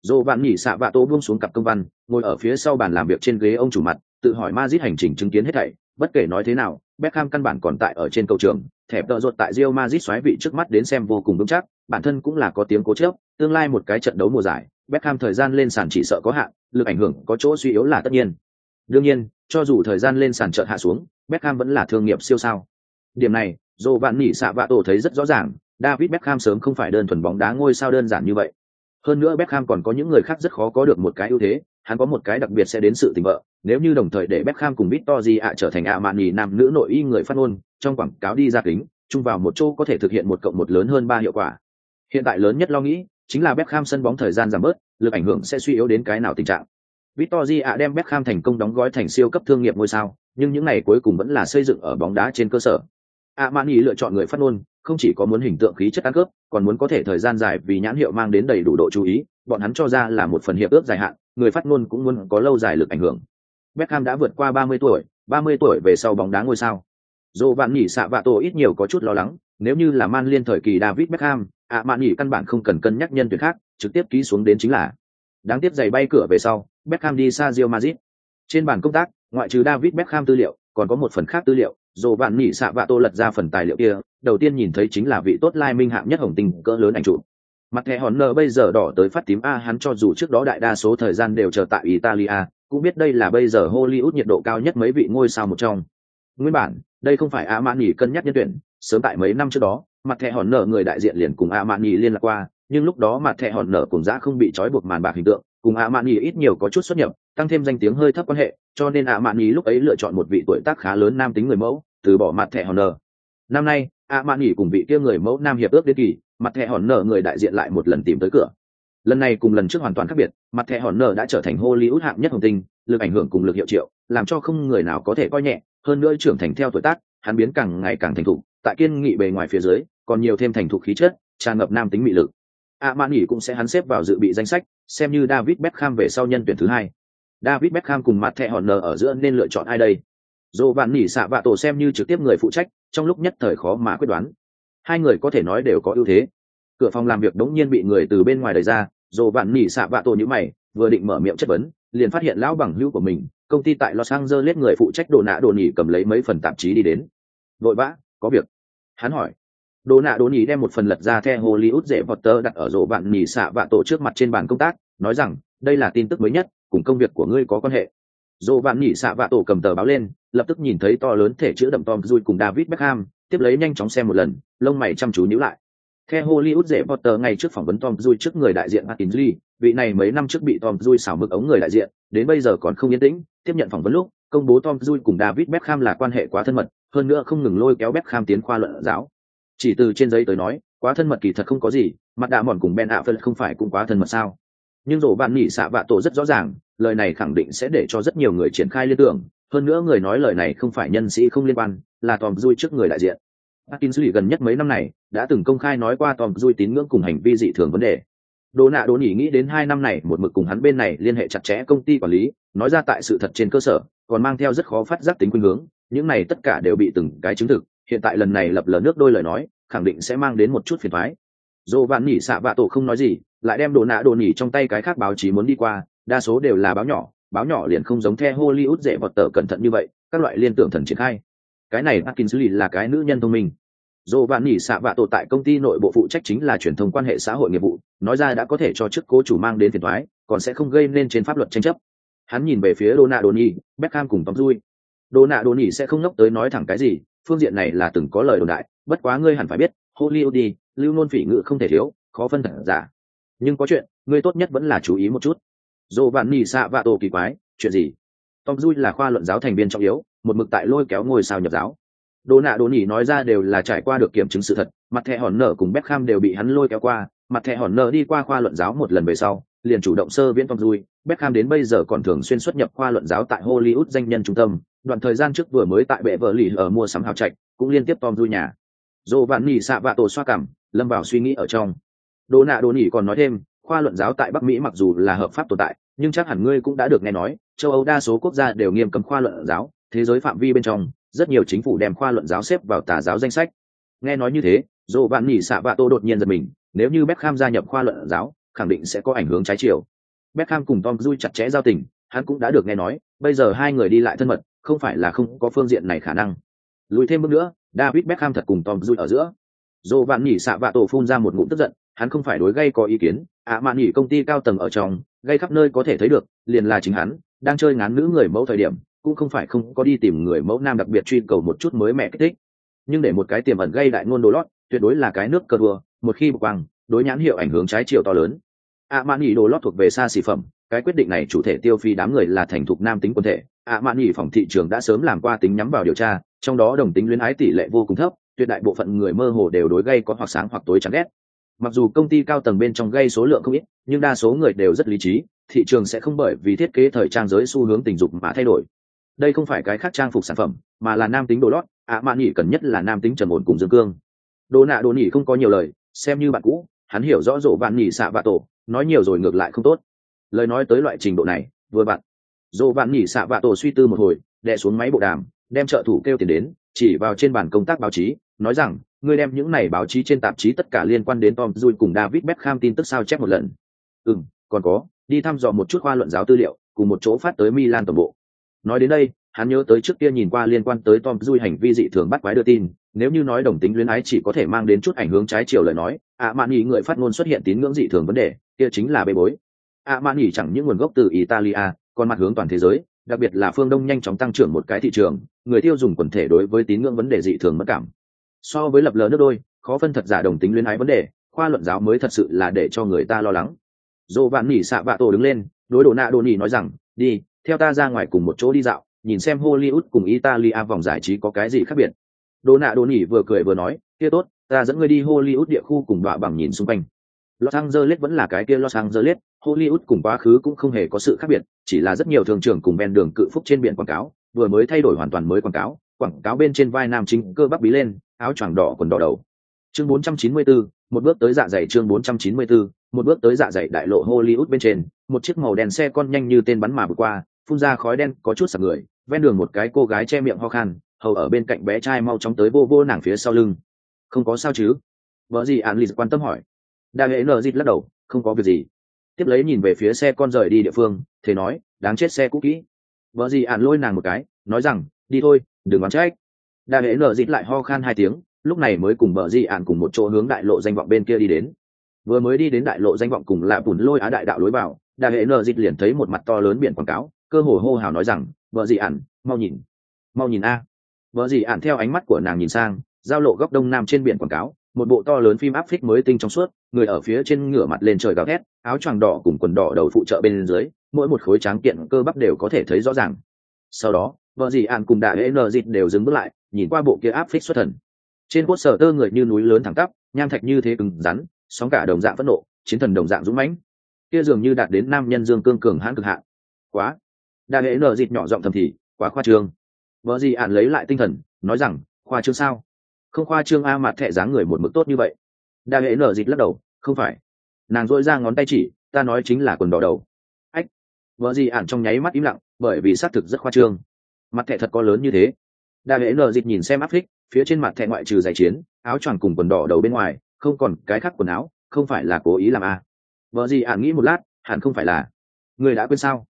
dồ bạn nhỉ xạ vạ tô buông xuống cặp công văn, ngồi ở phía sau bàn làm việc trên ghế ông chủ mặt, tự hỏi Madrid hành trình chứng kiến hết thảy, bất kể nói thế nào, Beckham căn bản còn tại ở trên cầu trường, thẻ tợ ruột tại Real Madrid xoáy vị trước mắt đến xem vô cùng vững chắc, bản thân cũng là có tiếng cố chấp, tương lai một cái trận đấu mùa giải, Beckham thời gian lên sàn chỉ sợ có hạn, lực ảnh hưởng có chỗ suy yếu là tất nhiên. Đương nhiên, cho dù thời gian lên sàn chợt hạ xuống, Beckham vẫn là thương nghiệp siêu sao. Điểm này, dù bạn nhỉ xạ vạ tổ thấy rất rõ ràng, David Beckham sớm không phải đơn thuần bóng đá ngôi sao đơn giản như vậy. Hơn nữa Beckham còn có những người khác rất khó có được một cái ưu thế, hắn có một cái đặc biệt sẽ đến sự tình vợ, nếu như đồng thời để Beckham cùng Victory ạ trở thành ạ mạn nhì nam nữ nội y người phát ngôn, trong quảng cáo đi ra kính, chung vào một chỗ có thể thực hiện một cộng một lớn hơn ba hiệu quả. Hiện tại lớn nhất lo nghĩ chính là Beckham sân bóng thời gian giảm bớt, lực ảnh hưởng sẽ suy yếu đến cái nào tình trạng. Victory ạ đem Beckham thành công đóng gói thành siêu cấp thương nghiệp ngôi sao, nhưng những này cuối cùng vẫn là xây dựng ở bóng đá trên cơ sở. ạ mạn nhì lựa chọn người phát ngôn, không chỉ có muốn hình tượng khí chất ăn cướp, còn muốn có thể thời gian dài vì nhãn hiệu mang đến đầy đủ độ chú ý, bọn hắn cho ra là một phần hiệp ước dài hạn, người phát ngôn cũng muốn có lâu dài lực ảnh hưởng. Beckham đã vượt qua 30 tuổi 30 tuổi về sau bóng đá ngôi sao. Dù bạn nhỉ xạ vạ tổ ít nhiều có chút lo lắng, nếu như là man liên thời kỳ David Beckham, ạ mạn nhỉ căn bản không cần cân nhắc nhân tuyển khác, trực tiếp ký xuống đến chính là. Đáng tiếc giày bay cửa về sau, Beckham đi xa Real Madrid. Trên bàn công tác, ngoại trừ David Beckham tư liệu, còn có một phần khác tư liệu, dù bạn nhỉ xạ vạ tô lật ra phần tài liệu kia đầu tiên nhìn thấy chính là vị tốt lai minh hạng nhất hồng tinh cỡ lớn ảnh trụ mặt thẻ hòn nơ bây giờ đỏ tới phát tím, a, hắn cho dù trước đó đại đa số thời gian đều chờ tại italia, cũng biết đây là bây giờ hollywood nhiệt độ cao nhất mấy vị ngôi sao một trong. Nguyên bản, đây không phải a mãn nghỉ cân nhắc nhân tuyển, sớm tại mấy năm trước đó, mặt thẻ hòn nở người đại diện liền cùng a mãn nghỉ liên lạc qua, nhưng lúc đó mặt thẻ hòn nở cùng giã không bị trói buộc màn bạc hình tượng, cùng a mãn nghỉ ít nhiều có chút xuất nhập, tăng thêm danh tiếng hơi thấp quan hệ, cho nên a mãn nghỉ lúc ấy lựa chọn một vị tuổi tác khá lớn nam tính người mẫu, từ bỏ mặt thẻ hòn nở năm nay a mãn nghỉ cùng vị kia người mẫu nam hiệp ước đến kỳ, mặt thẻ hòn nợ người đại diện lại một lần tìm tới cửa. Lần này cùng lần trước hoàn toàn khác biệt, mặt thẻ hòn nợ đã trở thành hollywood hạng nhất hồng tinh, lực ảnh hưởng cùng lực hiệu triệu, làm cho không người nào có thể coi nhẹ, hơn nữa trưởng thành theo tuổi tác, hắn biến càng ngày càng thành thục, tại kiên nghị bề ngoài phía dưới, còn nhiều thêm thành thục khí chất, tràn ngập nam tính mị lực. A man nghỉ cũng sẽ hắn xếp vào dự bị danh sách, xem như david beckham về sau nhân tuyển thứ hai. David beckham cùng mặt thẻ hòn nợ ở giữa nên lựa chọn ai đây? Dồ bạn nghỉ xạ vạ tổ xem như trực tiếp người phụ trách trong lúc nhất thời khó mà quyết đoán. Hai người có thể nói đều có ưu thế. Cửa phòng làm việc đống nhiên bị người từ bên ngoài đẩy ra dồ bạn nỉ xạ vạ tổ như mày, vừa định mở miệng chất vấn, liền phát hiện lão bằng hữu của mình, công ty tại los angeles người phụ trách đồ nạ đồ nhỉ cầm lấy mấy phần tạp chí đi đến. Vội vã, có việc. Hắn hỏi. Đồ nạ đồ nhỉ đem một phần lật ra theo hollywood dễ vọt tơ đặt ở rổ bạn nhỉ xạ vạ tổ trước mặt trên bàn công tác, nói rằng, đây là tin tức mới nhất, cùng công việc của ngươi có quan hệ dồ bạn nhỉ xạ vạ tổ cầm tờ báo lên, lập tức nhìn thấy to lớn thể chữ đậm tom dui cùng david beckham, tiếp lấy nhanh chóng xem một lần, lông mày chăm chú nhíu lại. Theo hollywood dễ potter ngay trước phỏng vấn tom dui trước người đại diện martin lee, vị này mấy năm trước bị tom dui xảo mực ống người đại diện, đến bây giờ còn không yên tĩnh, tiếp nhận phỏng vấn lúc, công bố tom dui cùng david beckham là quan hệ quá thân mật, hơn nữa không ngừng lôi kéo beckham tiến khoa luận giáo. Chỉ từ trên giấy tới nói, quá thân mật kỳ thật không có gì, mặt đạ mòn cùng ben ạ phân không phải cũng quá thân mật sao? Nhưng rổ bạn nhỉ xạ vạ tổ rất rõ ràng lời này khẳng định sẽ để cho rất nhiều người triển khai liên tưởng. Hơn nữa người nói lời này không phải nhân sĩ không liên quan là tòm dui trước người đại diện. Atkinson gần nhất mấy năm này đã từng công khai nói qua tòm Dui tín ngưỡng cùng hành vi dị thường vấn đề. đồ nạ đồ nhỉ nghĩ đến hai năm này một mực cùng hắn bên này liên hệ chặt chẽ công ty quản lý, nói ra tại sự thật trên cơ sở, còn mang theo rất khó phát giác tính khuynh hướng, những này tất cả đều bị từng cái chứng thực, hiện tại lần này lập lờ nước đôi lời nói, khẳng định sẽ mang đến một chút phiền thoái dồ Vạn Nhỉ xạ vạ tổ không nói gì, lại đem đồ nạ đồ nhỉ trong tay cái khác báo chí muốn đi qua, đa số đều là báo nhỏ, báo nhỏ liền không giống theo Hollywood dễ vọt tờ cẩn thận như vậy, các loại liên tưởng thần triển khai. Cái này Atkinson là cái nữ nhân thông minh, dồ vạn nhỉ xạ vạ tổ tại công ty nội bộ phụ trách chính là truyền thông quan hệ xã hội nghiệp vụ nói ra đã có thể cho chức cố chủ mang đến phiền thoái còn sẽ không gây nên trên pháp luật tranh chấp hắn nhìn về phía Dona Doni, Beckham cùng Tom Dui. Dona Doni sẽ không ngốc tới nói thẳng cái gì, phương diện này là từng có lời đồn đại, bất quá ngươi hẳn phải biết, Hollywood đi, lưu nôn phỉ ngữ không thể thiếu, khó phân thật giả. Nhưng có chuyện, ngươi tốt nhất vẫn là chú ý một chút. Dồ bạn nhỉ xạ vạ tổ kỳ quái, chuyện gì? Tom Dui là khoa luận giáo thành viên trọng yếu, một mực tại lôi kéo ngôi sao nhập giáo đồ nạ đồ nhỉ nói ra đều là trải qua được kiểm chứng sự thật mặt thẻ hòn nở cùng Beckham đều bị hắn lôi kéo qua mặt thẻ hòn nở đi qua khoa luận giáo một lần về sau liền chủ động sơ viễn tom dui Beckham đến bây giờ còn thường xuyên xuất nhập khoa luận giáo tại Hollywood danh nhân trung tâm đoạn thời gian trước vừa mới tại bệ vợ lì ở mua sắm hào trạch cũng liên tiếp tom dui nhà dồ vạn nhỉ xạ vạ tổ xoa cảm lâm vào suy nghĩ ở trong Đỗ nạ Đỗ nhỉ còn nói thêm, khoa luận giáo tại bắc mỹ mặc dù là hợp pháp tồn tại, nhưng chắc hẳn ngươi cũng đã được nghe nói, châu âu đa số quốc gia đều nghiêm cấm khoa luận giáo, thế giới phạm vi bên trong, rất nhiều chính phủ đem khoa luận giáo xếp vào tà giáo danh sách. Nghe nói như thế, Dỗ bạn nhỉ xạ vạ tô đột nhiên giật mình, nếu như Beckham gia nhập khoa luận giáo, khẳng định sẽ có ảnh hưởng trái chiều. Beckham cùng Tom Cruise chặt chẽ giao tình, hắn cũng đã được nghe nói, bây giờ hai người đi lại thân mật, không phải là không có phương diện này khả năng. Lùi thêm bước nữa, David Beckham thật cùng Tom Cruise ở giữa. Dỗ bạn nhỉ xạ vạ tổ phun ra một ngụm tức giận hắn không phải đối gây có ý kiến, ạ mạn nghỉ công ty cao tầng ở trong gây khắp nơi có thể thấy được, liền là chính hắn, đang chơi ngán nữ người mẫu thời điểm, cũng không phải không có đi tìm người mẫu nam đặc biệt truy cầu một chút mới mẹ kích thích. Nhưng để một cái tiềm ẩn gây đại ngôn đồ lót, tuyệt đối là cái nước cơ đua một khi bộc quang, đối nhãn hiệu ảnh hưởng trái chiều to lớn. ạ mạn nghỉ đồ lót thuộc về xa xỉ phẩm, cái quyết định này chủ thể tiêu phi đám người là thành thục nam tính quân thể. ạ mạn nghỉ phòng thị trường đã sớm làm qua tính nhắm vào điều tra, trong đó đồng tính luyến ái tỷ lệ vô cùng thấp, tuyệt đại bộ phận người mơ hồ đều đối gây có hoặc sáng hoặc tối chán ghét mặc dù công ty cao tầng bên trong gây số lượng không ít nhưng đa số người đều rất lý trí thị trường sẽ không bởi vì thiết kế thời trang giới xu hướng tình dục mà thay đổi. Đây không phải cái khác trang phục sản phẩm mà là nam tính đồ lót ạ à, mạn nhỉ cần nhất là nam tính trầm ổn cùng dương cương. Đồ nạ đồ nhỉ không có nhiều lời xem như bạn cũ hắn hiểu rõ rổ bạn nhỉ xạ vạ tổ nói nhiều rồi ngược lại không tốt. Lời nói tới loại trình độ này vừa bạn. Dồ bạn nhỉ xạ vạ tổ suy tư một hồi đè xuống máy bộ đàm đem trợ thủ kêu tiền đến chỉ vào trên bàn công tác báo chí nói rằng ngươi đem những này báo chí trên tạp chí tất cả liên quan đến tom dui cùng david beckham tin tức sao chép một lần. Ừ còn có, đi thăm dò một chút khoa luận giáo tư liệu, cùng một chỗ phát tới milan tổng bộ. Nói đến đây, hắn nhớ tới trước kia nhìn qua liên quan tới tom dui hành vi dị thường bắt quái đưa tin, nếu như nói đồng tính luyến ái chỉ có thể mang đến chút ảnh hưởng trái chiều lời nói, ạ mạn nghỉ người phát ngôn xuất hiện tín ngưỡng dị thường vấn đề, kia chính là bê bối. Ạ mạn nghỉ chẳng những nguồn gốc từ italia, còn mặt hướng toàn thế giới, đặc biệt là phương đông nhanh chóng tăng trưởng một cái thị trường, người tiêu dùng quần thể đối với tín ngưỡng vấn đề dị thường mất cảm so với lập lờ nước đôi, khó phân thật giả đồng tính luyến ái vấn đề, khoa luận giáo mới thật sự là để cho người ta lo lắng. Dồ vạn nỉ xạ vạ tổ đứng lên, đối đồ nạ đồ nỉ nói rằng, đi, theo ta ra ngoài cùng một chỗ đi dạo, nhìn xem hollywood cùng italia vòng giải trí có cái gì khác biệt. Đồ nạ đồ nỉ vừa cười vừa nói, kia tốt, ta dẫn ngươi đi hollywood địa khu cùng đọa bằng nhìn xung quanh. Los angeles vẫn là cái kia los angeles, hollywood cùng quá khứ cũng không hề có sự khác biệt, chỉ là rất nhiều thường trường cùng ven đường cự phúc trên biển quảng cáo, vừa mới thay đổi hoàn toàn mới quảng cáo quảng cáo bên trên vai nam chính cơ bắp bí lên áo choàng đỏ quần đỏ đầu. Chương 494, một bước tới dạ dày chương 494, một bước tới dạ dày đại lộ hollywood bên trên một chiếc màu đen xe con nhanh như tên bắn mà vượt qua phun ra khói đen có chút sặc người ven đường một cái cô gái che miệng ho khan hầu ở bên cạnh bé trai mau chóng tới vô vô nàng phía sau lưng. Không có sao chứ? Vợ gì ạn lì quan tâm hỏi. Đa hệ nờ dịt lắc đầu không có việc gì. Tiếp lấy nhìn về phía xe con rời đi địa phương thế nói đáng chết xe cũ kỹ. Vợ gì an lôi nàng một cái nói rằng đi thôi đừng đoán trách đa hệ nở dịt lại ho khan hai tiếng, lúc này mới cùng vợ di ạn cùng một chỗ hướng đại lộ danh vọng bên kia đi đến. Vừa mới đi đến đại lộ danh vọng cùng lạ bùn lôi á đại đạo lối vào, đa hệ nở dịt liền thấy một mặt to lớn biển quảng cáo, cơ hồ hô hào nói rằng vợ di ạn mau nhìn mau nhìn a. Vợ di ạn theo ánh mắt của nàng nhìn sang, giao lộ góc đông nam trên biển quảng cáo, một bộ to lớn phim áp phích mới tinh trong suốt, người ở phía trên ngửa mặt lên trời gào thét, áo choàng đỏ cùng quần đỏ đầu phụ trợ bên dưới, mỗi một khối tráng kiện cơ bắp đều có thể thấy rõ ràng. Sau đó vợ dì ạn cùng đại hệ nờ dịt đều dừng bước lại nhìn qua bộ kia áp phích xuất thần. Trên quốc sở tơ người như núi lớn thẳng tắp, nham thạch như thế cứng rắn, sóng cả đồng dạng phẫn nộ, chiến thần đồng dạng dũng mãnh. Kia dường như đạt đến nam nhân dương cương cường hãn cực hạn. Quá. Đại hệ nở dịt nhỏ giọng thầm thì, quá khoa trương. Vợ gì ạn lấy lại tinh thần, nói rằng, khoa trương sao? Không khoa trương a mặt thẻ dáng người một mức tốt như vậy. Đa hệ nở dịt lắc đầu, không phải. Nàng dội ra ngón tay chỉ, ta nói chính là quần đỏ đầu. Ách. Vợ gì ạn trong nháy mắt im lặng, bởi vì xác thực rất khoa trương. Mặt thẻ thật có lớn như thế đa lễ nờ dịch nhìn xem áp phích phía trên mặt thẻ ngoại trừ giải chiến áo choàng cùng quần đỏ đầu bên ngoài không còn cái khác quần áo không phải là cố ý làm a vợ gì ạn nghĩ một lát hẳn không phải là. Người đã quên sao?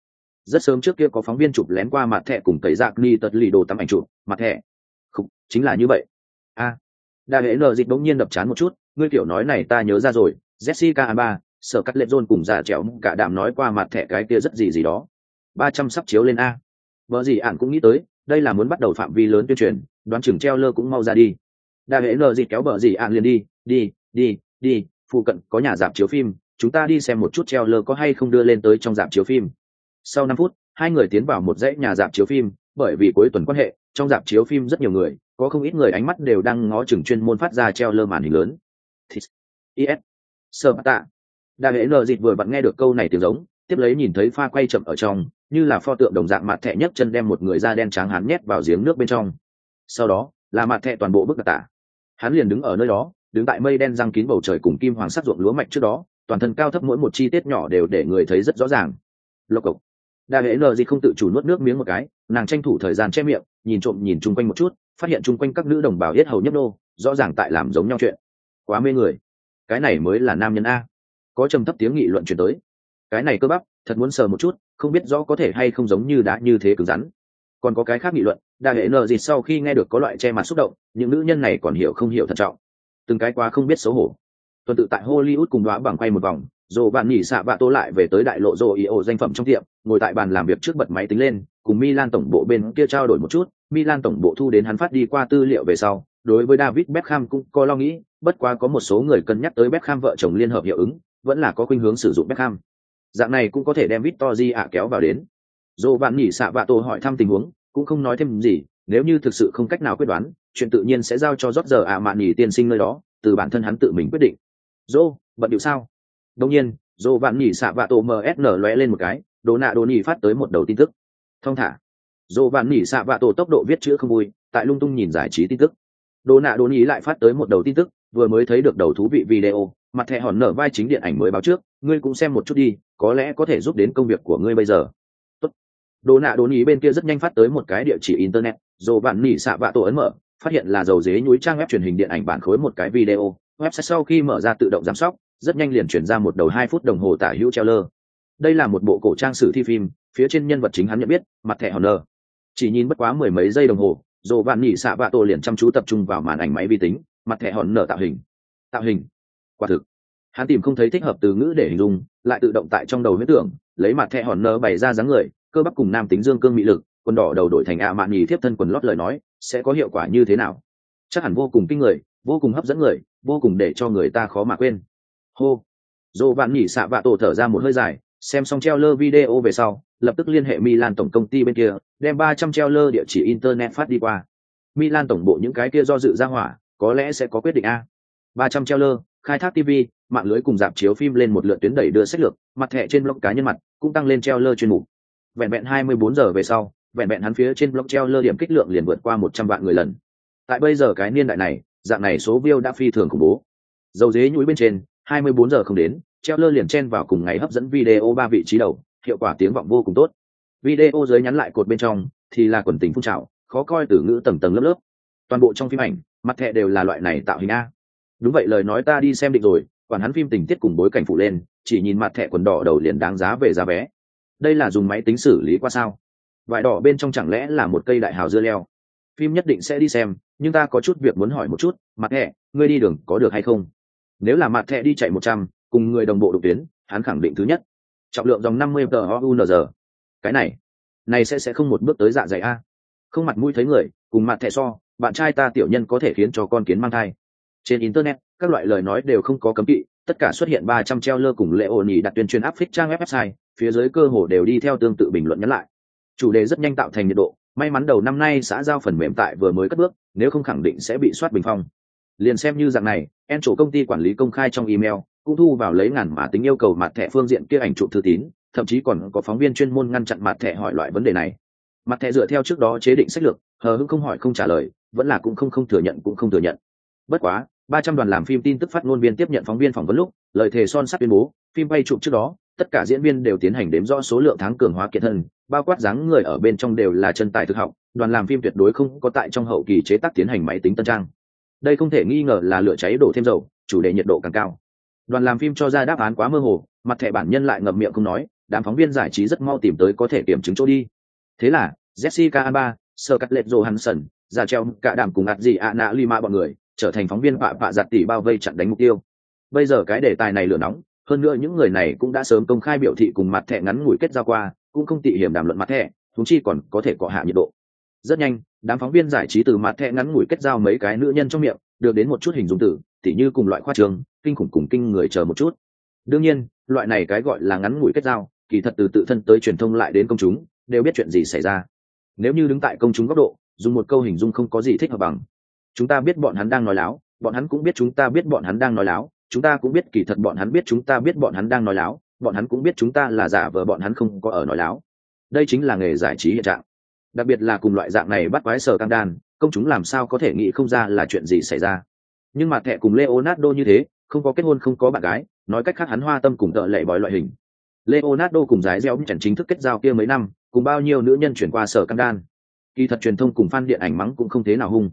Rất sớm trước kia có phóng viên chụp lén qua mặt thẻ cùng tẩy giặc ni tật lì đồ tắm ảnh chụp mặt thẻ. Không chính là như vậy. A à, đa hệ nờ dịch bỗng nhiên đập chán một chút ngươi kiểu nói này ta nhớ ra rồi jessica alba sở cắt lệ john cùng già trẻo cả đạm nói qua mặt thẻ cái kia rất gì gì đó. Ba trăm sắp chiếu lên a. Vợ gì ạn cũng nghĩ tới đây là muốn bắt đầu phạm vi lớn tuyên truyền, đoán chừng treo lơ cũng mau ra đi. Đa hệ lờ dịt kéo vợ dì ạn liền đi đi đi đi, phụ cận có nhà dạp chiếu phim, chúng ta đi xem một chút treo lơ có hay không đưa lên tới trong dạp chiếu phim. Sau năm phút, hai người tiến vào một dãy nhà dạp chiếu phim, bởi vì cuối tuần quan hệ, trong dạp chiếu phim rất nhiều người, có không ít người ánh mắt đều đang ngó chừng chuyên môn phát ra treo lơ màn hình lớn. Thịt. is sơ tạ. Đa hệ nờ dịt vừa vặn nghe được câu này tiếng giống, tiếp lấy nhìn thấy pha quay chậm ở trong như là pho tượng đồng dạng mặt thẹ nhất chân đem một người da đen trắng hắn nhét vào giếng nước bên trong. Sau đó, là mặt thẹ toàn bộ bức đặc tả. Hắn liền đứng ở nơi đó, đứng tại mây đen răng kín bầu trời cùng kim hoàng sắc ruộng lúa mạch trước đó, toàn thân cao thấp mỗi một chi tiết nhỏ đều để người thấy rất rõ ràng. Lộc cộc. Đa hệ nờ gì không tự chủ nuốt nước miếng một cái, nàng tranh thủ thời gian che miệng, nhìn trộm nhìn chung quanh một chút, phát hiện chung quanh các nữ đồng bào yết hầu nhấp nô, rõ ràng tại làm giống nhau chuyện. Quá mê người. Cái này mới là nam nhân a. Có trầm thấp tiếng nghị luận chuyển tới. Cái này cơ bắp, thật muốn sờ một chút không biết rõ có thể hay không giống như đã như thế cứng rắn. Còn có cái khác nghị luận, đa hệ nợ gì sau khi nghe được có loại che mặt xúc động, những nữ nhân này còn hiểu không hiểu thận trọng. Từng cái quá không biết xấu hổ. Tuần tự tại hollywood cùng đoá bằng quay một vòng rồi bạn nghỉ xạ bạ tô lại về tới đại lộ dồ ý ổ danh phẩm trong tiệm, ngồi tại bàn làm việc trước bật máy tính lên, cùng milan tổng bộ bên kia trao đổi một chút, milan tổng bộ thu đến hắn phát đi qua tư liệu về sau, đối với david beckham cũng có lo nghĩ, bất quá có một số người cân nhắc tới beckham vợ chồng liên hợp hiệu ứng, vẫn là có khuynh hướng sử dụng beckham dạng này cũng có thể đem victor ạ kéo vào đến. Dồ bạn nghỉ xạ Vạ tô hỏi thăm tình huống, cũng không nói thêm gì, nếu như thực sự không cách nào quyết đoán, chuyện tự nhiên sẽ giao cho rót giờ ạ mạn nghỉ tiên sinh nơi đó, từ bản thân hắn tự mình quyết định. Dô bận điệu sao? Đông nhiên dồ vạn nhỉ xạ vạ tổ msn lóe lên một cái, đồ nạ đồ nhỉ phát tới một đầu tin tức. Thông thả. Dồ vạn nhỉ xạ vạ tổ tốc độ viết chữ không vui, tại lung tung nhìn giải trí tin tức. Đồ nạ đồ nhỉ lại phát tới một đầu tin tức, vừa mới thấy được đầu thú vị video mặt thẻ hòn nở vai chính điện ảnh mới báo trước, ngươi cũng xem một chút đi, có lẽ có thể giúp đến công việc của ngươi bây giờ. Tốt. đồ nạ đồn ý bên kia rất nhanh phát tới một cái địa chỉ internet dồ vạn nỉ xạ vạ tổ ấn mở, phát hiện là dầu dế núi trang web truyền hình điện ảnh bản khối một cái video. Website sau khi mở ra tự động giám sóc, rất nhanh liền chuyển ra một đầu hai phút đồng hồ tả hữu treo lơ đây là một bộ cổ trang sử thi phim, phía trên nhân vật chính hắn nhận biết, mặt thẻ hòn nở. Chỉ nhìn bất quá mười mấy giây đồng hồ dồ vạn nỉ xạ vạ tổ liền chăm chú tập trung vào màn ảnh máy vi tính, mặt thẻ hòn nở tạo hình. Tạo hình quả thực, hắn tìm không thấy thích hợp từ ngữ để hình dung, lại tự động tại trong đầu huyết tưởng, lấy mặt thẹ hòn nơ bày ra dáng người, cơ bắp cùng nam tính dương cương mị lực, quần đỏ đầu đổi thành ạ mạn nhì tiếp thân quần lót lời nói, sẽ có hiệu quả như thế nào? Chắc hẳn vô cùng kinh người, vô cùng hấp dẫn người, vô cùng để cho người ta khó mà quên. Hô. Dồ vạn nhỉ xạ vạ tổ thở ra một hơi dài, xem xong treo lơ video về sau, lập tức liên hệ milan tổng công ty bên kia, đem ba trăm treo lơ địa chỉ internet phát đi qua. Milan tổng bộ những cái kia do dự ra hỏa, có lẽ sẽ có quyết định a. Ba trăm treo lơ khai thác tv mạng lưới cùng dạp chiếu phim lên một lượt tuyến đẩy đưa sách lược, mặt thẻ trên blog cá nhân mặt cũng tăng lên treo lơ chuyên mục. Vẹn vẹn hai mươi bốn giờ về sau, vẹn vẹn hắn phía trên blog treo lơ điểm kích lượng liền vượt qua một trăm vạn người lần. Tại bây giờ cái niên đại này, dạng này số view đã phi thường khủng bố. Dầu dế nhũi bên trên 24 giờ không đến, treo lơ liền chen vào cùng ngày hấp dẫn video ba vị trí đầu, hiệu quả tiếng vọng vô cùng tốt. Video dưới nhắn lại cột bên trong, thì là quần tình phun trào, khó coi từ ngữ tầng tầng lớp lớp. Toàn bộ trong phim ảnh, mặt thẻ đều là loại này tạo hình a đúng vậy, lời nói ta đi xem định rồi, quản hắn phim tình tiết cùng bối cảnh phụ lên, chỉ nhìn mặt thẻ quần đỏ đầu liền đáng giá về giá vé. Đây là dùng máy tính xử lý qua sao? Vải đỏ bên trong chẳng lẽ là một cây đại hào dưa leo? Phim nhất định sẽ đi xem, nhưng ta có chút việc muốn hỏi một chút, mặt thẻ, ngươi đi đường có được hay không? Nếu là mặt thẻ đi chạy một trăm, cùng người đồng bộ đột tuyến, hắn khẳng định thứ nhất. Trọng lượng dòng năm mươi tờ cái này này sẽ sẽ không một bước tới dạ dày a. Không mặt mũi thấy người, cùng mặt thẻ so, bạn trai ta tiểu nhân có thể khiến cho con kiến mang thai trên internet, các loại lời nói đều không có cấm kỵ, tất cả xuất hiện ba trăm treo lơ cùng lệ ổn ỉ đặt tuyên truyền áp phích trang website phía dưới cơ hồ đều đi theo tương tự bình luận nhắn lại. Chủ đề rất nhanh tạo thành nhiệt độ, may mắn đầu năm nay xã giao phần mềm tại vừa mới cất bước, nếu không khẳng định sẽ bị soát bình phong. Liền xem như dạng này, en chủ công ty quản lý công khai trong email, cũng thu vào lấy ngàn mã tính yêu cầu mặt thẻ phương diện kia ảnh chụp thư tín, thậm chí còn có phóng viên chuyên môn ngăn chặn mặt thẻ hỏi loại vấn đề này. Mặt thẻ dựa theo trước đó chế định sách lược, hờ hững không hỏi không trả lời, vẫn là cũng không không thừa nhận cũng không thừa nhận. Bất quá ba trăm đoàn làm phim tin tức phát ngôn viên tiếp nhận phóng viên phỏng vấn lúc, lời thề son sắt tuyên bố, phim bay chụp trước đó, tất cả diễn viên đều tiến hành đếm rõ số lượng tháng cường hóa kiệt thân, bao quát dáng người ở bên trong đều là chân tài thực học, đoàn làm phim tuyệt đối không có tại trong hậu kỳ chế tác tiến hành máy tính tân trang. Đây không thể nghi ngờ là lửa cháy đổ thêm dầu, chủ đề nhiệt độ càng cao. Đoàn làm phim cho ra đáp án quá mơ hồ, mặt thẻ bản nhân lại ngậm miệng không nói, đám phóng viên giải trí rất mau tìm tới có thể kiểm chứng chỗ đi. Thế là, jessica alba sơ cắt lệ johansson ra treo cả đảm cùng ạt gì ạ nạ lima bọn người trở thành phóng viên vạ vạ giặt tỷ bao vây chặn đánh mục tiêu. Bây giờ cái đề tài này lửa nóng, hơn nữa những người này cũng đã sớm công khai biểu thị cùng mặt thẻ ngắn ngủi kết giao qua, cũng không tị hiểm đàm luận mặt thẻ thúng chi còn có thể cọ hạ nhiệt độ. Rất nhanh, đám phóng viên giải trí từ mặt thẻ ngắn ngủi kết giao mấy cái nữ nhân trong miệng, được đến một chút hình dung tử, tỉ như cùng loại khoa trường, kinh khủng cùng kinh người chờ một chút. Đương nhiên, loại này cái gọi là ngắn ngủi kết giao, kỳ thật từ tự thân tới truyền thông lại đến công chúng, đều biết chuyện gì xảy ra. Nếu như đứng tại công chúng góc độ, dùng một câu hình dung không có gì thích hợp bằng chúng ta biết bọn hắn đang nói láo, bọn hắn cũng biết chúng ta biết bọn hắn đang nói láo, chúng ta cũng biết kỳ thật bọn hắn biết chúng ta biết bọn hắn đang nói láo, bọn hắn cũng biết chúng ta là giả vờ bọn hắn không có ở nói láo. Đây chính là nghề giải trí hiện trạng. Đặc biệt là cùng loại dạng này bắt quái sở căng đan, công chúng làm sao có thể nghĩ không ra là chuyện gì xảy ra. Nhưng mà thẹ cùng leonardo như thế, không có kết hôn, không có bạn gái, nói cách khác hắn hoa tâm cùng tợ lệ bói loại hình. Leonardo cùng giải gieo chẳng chính thức kết giao kia mấy năm, cùng bao nhiêu nữ nhân chuyển qua sở căng đan. Kỳ thật truyền thông cùng f điện ảnh mắng cũng không thế nào hung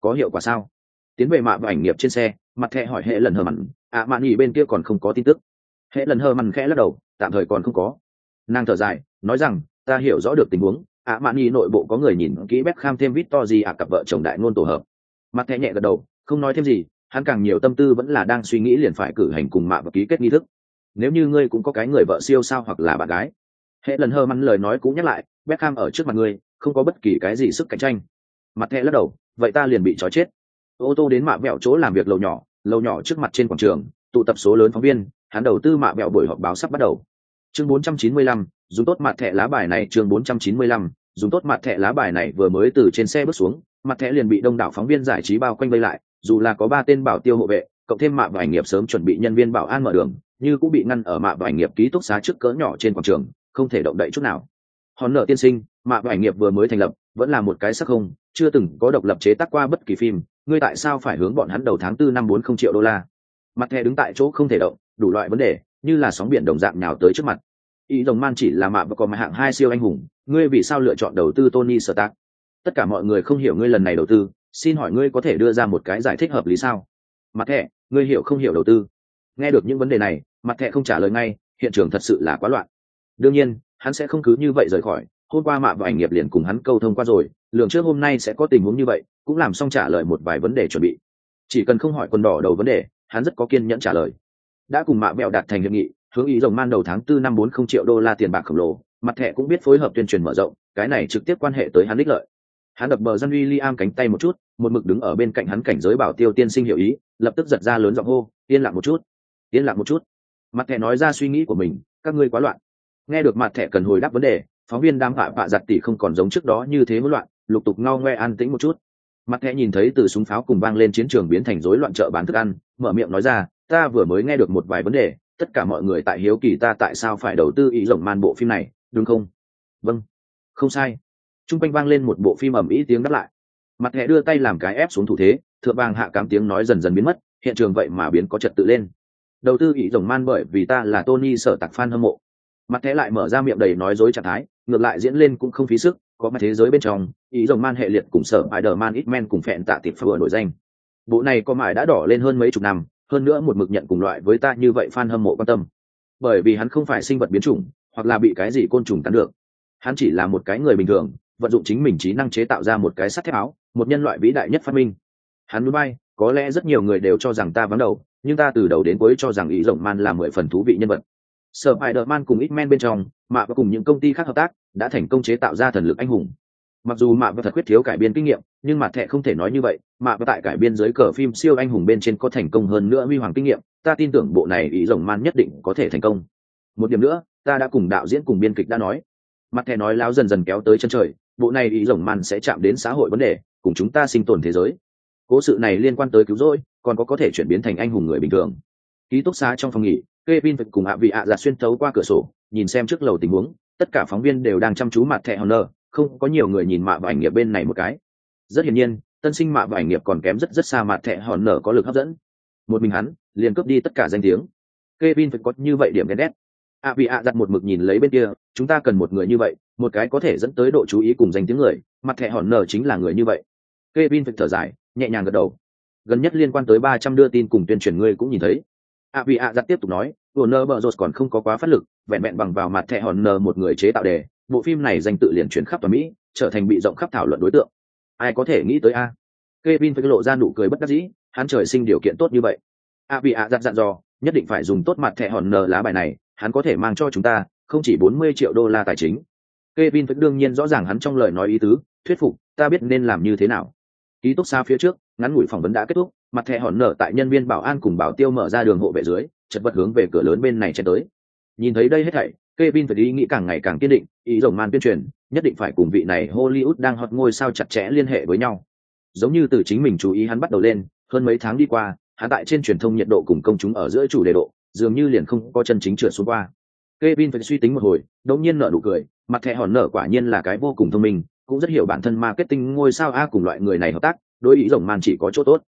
có hiệu quả sao? Tiến về mạ và ảnh nghiệp trên xe mặt thẹ hỏi hệ lần hờ mặn. Ạ à, mạn nghỉ bên kia còn không có tin tức. Hệ lần hờ mặn khẽ lắc đầu tạm thời còn không có. Nàng thở dài nói rằng ta hiểu rõ được tình huống. Ạ à, mạn nghỉ nội bộ có người nhìn kỹ bếp kham thêm vít to gì ạ cặp vợ chồng đại ngôn tổ hợp. Mặt thẹ nhẹ gật đầu không nói thêm gì hắn càng nhiều tâm tư vẫn là đang suy nghĩ liền phải cử hành cùng mạ và ký kết nghi thức. Nếu như ngươi cũng có cái người vợ siêu sao hoặc là bạn gái. Hệ lần hơ mắn lời nói cũng nhắc lại Beckham ở trước mặt ngươi không có bất kỳ cái gì sức cạnh tranh. Mặt thẹ lắc đầu vậy ta liền bị trói chết. Ô tô đến mạ mẹo chỗ làm việc lầu nhỏ lầu nhỏ trước mặt trên quảng trường tụ tập số lớn phóng viên hắn đầu tư mạ mẹo buổi họp báo sắp bắt đầu. Chương 495, dùng tốt mặt thẻ lá bài này chương 495, dùng tốt mặt thẻ lá bài này vừa mới từ trên xe bước xuống mặt thẻ liền bị đông đảo phóng viên giải trí bao quanh vây lại dù là có ba tên bảo tiêu hộ vệ cộng thêm mạ và ảnh nghiệp sớm chuẩn bị nhân viên bảo an mở đường như cũng bị ngăn ở mạ và ảnh nghiệp ký túc xá trước cỡ nhỏ trên quảng trường không thể động đậy chút nào. Hòn nợ tiên sinh mạ và ảnh nghiệp vừa mới thành lập vẫn là một cái sắc không chưa từng có độc lập chế tác qua bất kỳ phim, ngươi tại sao phải hướng bọn hắn đầu tháng tư năm bốn không triệu đô la? Mặt thẻ đứng tại chỗ không thể động, đủ loại vấn đề, như là sóng biển đồng dạng nào tới trước mặt. Ý đồng man chỉ là mạ và còn hạng hai siêu anh hùng, ngươi vì sao lựa chọn đầu tư tony stark? Tất cả mọi người không hiểu ngươi lần này đầu tư, xin hỏi ngươi có thể đưa ra một cái giải thích hợp lý sao? Mặt thẻ, ngươi hiểu không hiểu đầu tư? Nghe được những vấn đề này, mặt thẻ không trả lời ngay, hiện trường thật sự là quá loạn. Đương nhiên, hắn sẽ không cứ như vậy rời khỏi hôm qua mạ và ảnh nghiệp liền cùng hắn câu thông qua rồi, lường trước hôm nay sẽ có tình huống như vậy, cũng làm xong trả lời một vài vấn đề chuẩn bị. Chỉ cần không hỏi quần đỏ đầu vấn đề, hắn rất có kiên nhẫn trả lời. Đã cùng mạ mẹo đạt thành hiệp nghị, hướng ý rồng man đầu tháng tư năm bốn không triệu đô la tiền bạc khổng lồ, mặt thẻ cũng biết phối hợp tuyên truyền mở rộng, cái này trực tiếp quan hệ tới hắn đích lợi. Hắn đập bờ dân uy liam cánh tay một chút, một mực đứng ở bên cạnh hắn cảnh giới bảo tiêu tiên sinh hiểu ý, lập tức giật ra lớn giọng hô, yên lặng một chút, yên lặng một chút. Mặt thẻ nói ra suy nghĩ của mình, các ngươi quá loạn. Nghe được mặt thẻ cần hồi đáp vấn đề phóng viên đam hạ vạ giặt tỉ không còn giống trước đó như thế hỗn loạn, lục tục ngao ngoe an tĩnh một chút. Mặt thẻ nhìn thấy từ súng pháo cùng vang lên chiến trường biến thành rối loạn chợ bán thức ăn, mở miệng nói ra, ta vừa mới nghe được một vài vấn đề, tất cả mọi người tại hiếu kỳ ta tại sao phải đầu tư ý rộng man bộ phim này, đúng không? Vâng. Không sai. T r u n g quanh vang lên một bộ phim ầm ĩ tiếng đáp lại. Mặt thẻ đưa tay làm cái ép xuống thủ thế, thượng vàng hạ cám tiếng nói dần dần biến mất, hiện trường vậy mà biến có trật tự lên. Đầu tư ý rộng man bởi vì ta là tony sở tặc f a n hâm mộ. Mặt thẻ lại mở ra miệng đầy nói dối trạng thái ngược lại diễn lên cũng không phí sức, có mặt thế giới bên trong, ý rồng man hệ liệt cùng sở bài đờ man ít men cùng phẹn tạ tịp vừa nổi danh. Bộ này có mải đã đỏ lên hơn mấy chục năm, hơn nữa một mực nhận cùng loại với ta như vậy fan hâm mộ quan tâm. Bởi vì hắn không phải sinh vật biến chủng, hoặc là bị cái gì côn trùng tán được. Hắn chỉ là một cái người bình thường, vận dụng chính mình trí năng chế tạo ra một cái sắt thép áo, một nhân loại vĩ đại nhất phát minh. Hắn núi bay, có lẽ rất nhiều người đều cho rằng ta vắng đầu, nhưng ta từ đầu đến cuối cho rằng ý rộng man là mười phần thú vị nhân vật sở bài đợt man cùng ít men bên trong, mạ và cùng những công ty khác hợp tác, đã thành công chế tạo ra thần lực anh hùng. Mặc dù mạ và thật quyết thiếu cải biên kinh nghiệm, nhưng mặt thẹ không thể nói như vậy, mạ và tại cải biên dưới cờ phim siêu anh hùng bên trên có thành công hơn nữa huy hoàng kinh nghiệm, ta tin tưởng bộ này ý rồng man nhất định có thể thành công. Một điểm nữa, ta đã cùng đạo diễn cùng biên kịch đã nói. Mặt thẻ nói láo dần dần kéo tới chân trời, bộ này ý rồng man sẽ chạm đến xã hội vấn đề, cùng chúng ta sinh tồn thế giới. Cố sự này liên quan tới cứu rỗi, còn có có thể chuyển biến thành anh hùng người bình thường ký túc xá trong phòng nghỉ, Kevin cùng hạ vị ạ giả xuyên thấu qua cửa sổ, nhìn xem trước lầu tình huống, tất cả phóng viên đều đang chăm chú mặt thẻ hòn nơ không có nhiều người nhìn mạ và ảnh nghiệp bên này một cái. Rất hiển nhiên, tân sinh mạ và ảnh nghiệp còn kém rất rất xa mặt thẻ hòn nở có lực hấp dẫn. Một mình hắn, liền cướp đi tất cả danh tiếng. Kevin phải có như vậy điểm ghen ghét. Ạ vị ạ giặt một mực nhìn lấy bên kia, chúng ta cần một người như vậy, một cái có thể dẫn tới độ chú ý cùng danh tiếng người, mặt thẻ hòn nở chính là người như vậy. Kevin phải thở dài, nhẹ nhàng gật đầu. Gần nhất liên quan tới ba trăm đưa tin cùng tuyên truyền ngươi cũng nhìn thấy ạ vị ạ giặt tiếp tục nói, Warner Bros. còn không có quá phát lực, vẹn vẹn bằng vào mặt thẻ hòn Nờ một người chế tạo đề, bộ phim này danh tự liền chuyển khắp toàn mỹ, trở thành bị rộng khắp thảo luận đối tượng. Ai có thể nghĩ tới a? Kevin phải lộ ra nụ cười bất đắc dĩ, hắn trời sinh điều kiện tốt như vậy. A Vị ạ dặn dặn dò, nhất định phải dùng tốt mặt thẻ hòn nờ lá bài này, hắn có thể mang cho chúng ta, không chỉ bốn mươi triệu đô la tài chính. Kevin vẫn đương nhiên rõ ràng hắn trong lời nói ý tứ, thuyết phục, ta biết nên làm như thế nào. Ký túc xa phía trước, ngắn ngủi phỏng vấn đã kết thúc mặt thẻ hòn nở tại nhân viên bảo an cùng bảo tiêu mở ra đường hộ vệ dưới, chật vật hướng về cửa lớn bên này chen tới. Nhìn thấy đây hết thảy, Kevin phải ý nghĩ càng ngày càng kiên định, ý rồng man tuyên truyền, nhất định phải cùng vị này Hollywood đang hot ngôi sao chặt chẽ liên hệ với nhau. Giống như từ chính mình chú ý hắn bắt đầu lên, hơn mấy tháng đi qua, hắn tại trên truyền thông nhiệt độ cùng công chúng ở giữa chủ đề độ, dường như liền không có chân chính trượt xuống qua. Kevin phải suy tính một hồi, đột nhiên nở nụ cười, mặt thẻ hòn nở quả nhiên là cái vô cùng thông minh, cũng rất hiểu bản thân marketing ngôi sao a cùng loại người này hợp tác, đối ý rồng man chỉ có chỗ tốt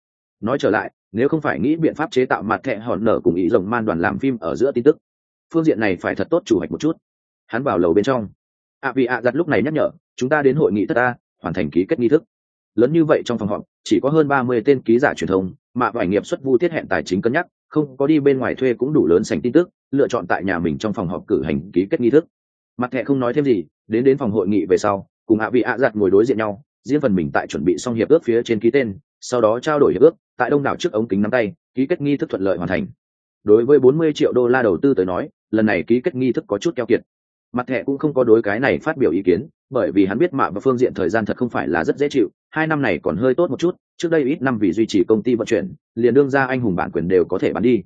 nói trở lại, nếu không phải nghĩ biện pháp chế tạo mặt thẻ hòn nở cùng ý rồng man đoàn làm phim ở giữa tin tức, phương diện này phải thật tốt chủ hoạch một chút. Hắn vào lầu bên trong. Ạ vì ạ giặt lúc này nhắc nhở, chúng ta đến hội nghị thất ta hoàn thành ký kết nghi thức. Lớn như vậy trong phòng họp, chỉ có hơn ba mươi tên ký giả truyền thông, mà vải nghiệp xuất vu tiết hẹn tài chính cân nhắc, không có đi bên ngoài thuê cũng đủ lớn sành tin tức, lựa chọn tại nhà mình trong phòng họp cử hành ký kết nghi thức. Mặt thẻ không nói thêm gì, đến đến phòng hội nghị về sau, cùng ạ vị ạ giặt ngồi đối diện nhau, riêng phần mình tại chuẩn bị xong hiệp ước phía trên ký tên sau đó trao đổi hiệp ước, tại đông đảo trước ống kính nắm tay, ký kết nghi thức thuận lợi hoàn thành. Đối với bốn mươi triệu đô la đầu tư tới nói, lần này ký kết nghi thức có chút keo kiệt. Mặt thẻ cũng không có đối cái này phát biểu ý kiến, bởi vì hắn biết mạ và phương diện thời gian thật không phải là rất dễ chịu, hai năm này còn hơi tốt một chút, trước đây ít năm vì duy trì công ty vận chuyển, liền đương ra anh hùng bản quyền đều có thể bán đi.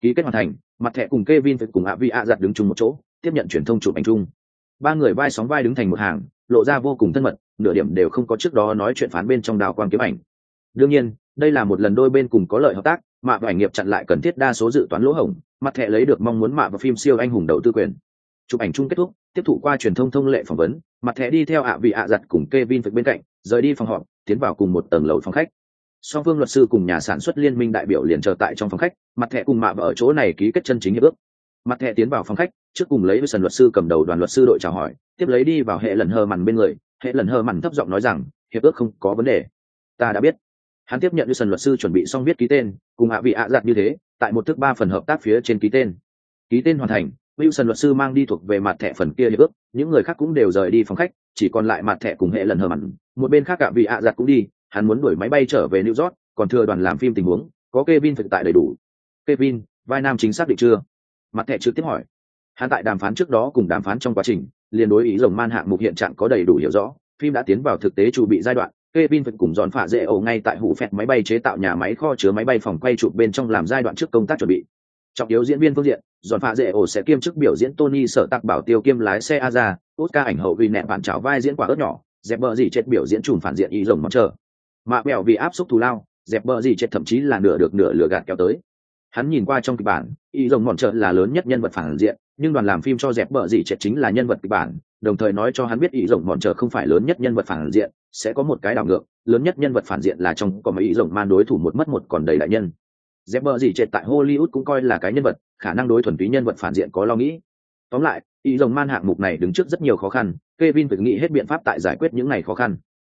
Ký kết hoàn thành, mặt thẻ cùng Kevin phải cùng ạ vi ạ giặt đứng chung một chỗ, tiếp nhận truyền thông chụp ảnh chung. Ba người vai sóng vai đứng thành một hàng, lộ ra vô cùng thân mật, nửa điểm đều không có trước đó nói chuyện phán bên trong đào quang kiếm ảnh đương nhiên, đây là một lần đôi bên cùng có lợi hợp tác mạ và ảnh nghiệp chặn lại cần thiết đa số dự toán lỗ hổng, mặt thẻ lấy được mong muốn mạ và phim siêu anh hùng đầu tư quyền. Chụp ảnh chung kết thúc, tiếp thụ qua truyền thông thông lệ phỏng vấn, mặt thẻ đi theo ạ vị ạ giặt cùng Kevin bên cạnh, rời đi phòng họp, tiến vào cùng một tầng lầu phòng khách. Song phương luật sư cùng nhà sản xuất liên minh đại biểu liền chờ tại trong phòng khách, mặt thẻ cùng mạ và ở chỗ này ký kết chân chính hiệp ước. Mặt thẻ tiến vào phòng khách, trước cùng lấy với sần luật sư cầm đầu đoàn luật sư đội chào hỏi, tiếp lấy đi vào hệ lần hơ mằn bên người, hệ lần hơ mằn thấp giọng nói rằng, hiệp ước không có vấn đề. Ta đã biết hắn tiếp nhận với sần luật sư chuẩn bị xong viết ký tên cùng hạ vị ạ giặt như thế tại một thức ba phần hợp tác phía trên ký tên. Ký tên hoàn thành Wilson luật sư mang đi thuộc về mặt thẻ phần kia hiệp ước, những người khác cũng đều rời đi phòng khách chỉ còn lại mặt thẻ cùng hệ lần hờ mặn. Một bên khác cả vị ạ giặt cũng đi hắn muốn đuổi máy bay trở về new york còn thừa đoàn làm phim tình huống có Kevin thực tại đầy đủ. Kevin vai nam chính xác định chưa? Mặt thẻ trực tiếp hỏi. Hắn tại đàm phán trước đó cùng đàm phán trong quá trình liên đối ý rồng man hạng mục hiện trạng có đầy đủ hiểu rõ phim đã tiến vào thực tế chuẩn bị giai đoạn Kevin vẫn cùng dọn phạ dễ ổ ngay tại hủ phẹt máy bay chế tạo nhà máy kho chứa máy bay phòng quay chụp bên trong làm giai đoạn trước công tác chuẩn bị. Trọng yếu diễn viên phương diện, dọn phạ dễ ổ sẽ kiêm chức biểu diễn Tony sở tạc bảo tiêu kiêm lái xe Aza, Oscar ảnh hậu vì nẹn bạn chảo vai diễn quả ớt nhỏ, dẹp bờ gì chết biểu diễn trùn phản diện y rồng mong chờ. Mạ bèo vì áp xúc thù lao, dẹp bờ gì chết thậm chí là nửa được nửa lừa gạt kéo tới. Hắn nhìn qua trong kịch bản, y rồng mòn trợ là lớn nhất nhân vật phản diện, nhưng đoàn làm phim cho dẹp bờ gì chết chính là nhân vật kịch bản, đồng thời nói cho hắn biết ý rồng mòn chờ không phải lớn nhất nhân vật phản diện, sẽ có một cái đảo ngược lớn nhất nhân vật phản diện là trong có mấy rồng man đối thủ một mất một còn đầy đại nhân. Dép bờ gì trệt tại hollywood cũng coi là cái nhân vật khả năng đối thuần túy nhân vật phản diện có lo nghĩ. Tóm lại ý rồng man hạng mục này đứng trước rất nhiều khó khăn Kevin phải nghĩ hết biện pháp tại giải quyết những ngày khó khăn.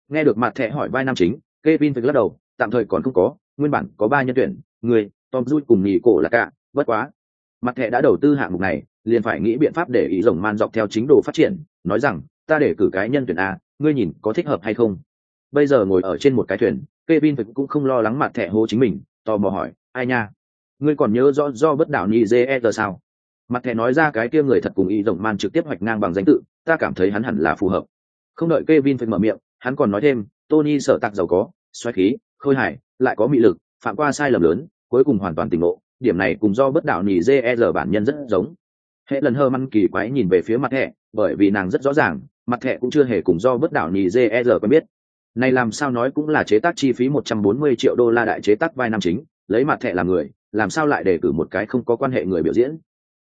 Nghe được mặt thẻ hỏi vai nam chính Kevin phải lắc đầu tạm thời còn không có nguyên bản có ba nhân tuyển người Tom Cruise cùng nhì cổ là cả bất quá. Mặt thẻ đã đầu tư hạng mục này liền phải nghĩ biện pháp để ý rồng man dọc theo chính đồ phát triển, nói rằng, ta để cử cái nhân tuyển a, ngươi nhìn có thích hợp hay không? Bây giờ ngồi ở trên một cái thuyền, Kevin cũng không lo lắng mặt thẻ hô chính mình, tò mò hỏi, ai nha, ngươi còn nhớ rõ do bất đảo nhị dê e sao? Mặt thẻ nói ra cái kia người thật cùng ý rồng man trực tiếp hoạch ngang bằng danh tự, ta cảm thấy hắn hẳn là phù hợp. Không đợi Kevin phải mở miệng, hắn còn nói thêm, Tony sở tặc giàu có, xoáy khí, khôi hài, lại có mị lực, phạm qua sai lầm lớn, cuối cùng hoàn toàn tỉnh ngộ, điểm này cùng do bất đảo nhì dê e bản nhân rất giống hệ lần hơ măn kỳ quái nhìn về phía mặt thẻ bởi vì nàng rất rõ ràng, mặt thẻ cũng chưa hề cùng do bất đảo nhì jr e quen biết. Này làm sao nói cũng là chế tác chi phí 140 triệu đô la đại chế tác vai nam chính, lấy mặt thẻ làm người, làm sao lại để cử một cái không có quan hệ người biểu diễn?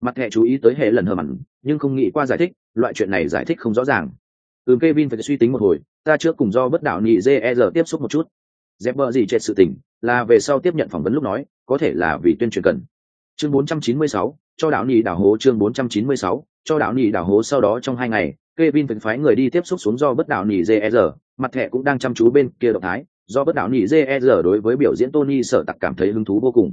Mặt thẻ chú ý tới hệ lần hờ mặn nhưng không nghĩ qua giải thích, loại chuyện này giải thích không rõ ràng. Ừm Kevin phải suy tính một hồi, ta trước cùng do bất đảo nhị jr e tiếp xúc một chút. Dép bờ gì chết sự tình, là về sau tiếp nhận phỏng vấn lúc nói, có thể là vì tuyên truyền cần chương 496, cho đảo nỉ đảo hố chương 496, cho đảo nỉ đảo hố sau đó trong hai ngày Kevin phải phái người đi tiếp xúc xuống do bất đảo nỉ JR, mặt thẻ cũng đang chăm chú bên kia động thái, do bất đảo nỉ JR đối với biểu diễn Tony sở tặc cảm thấy hứng thú vô cùng.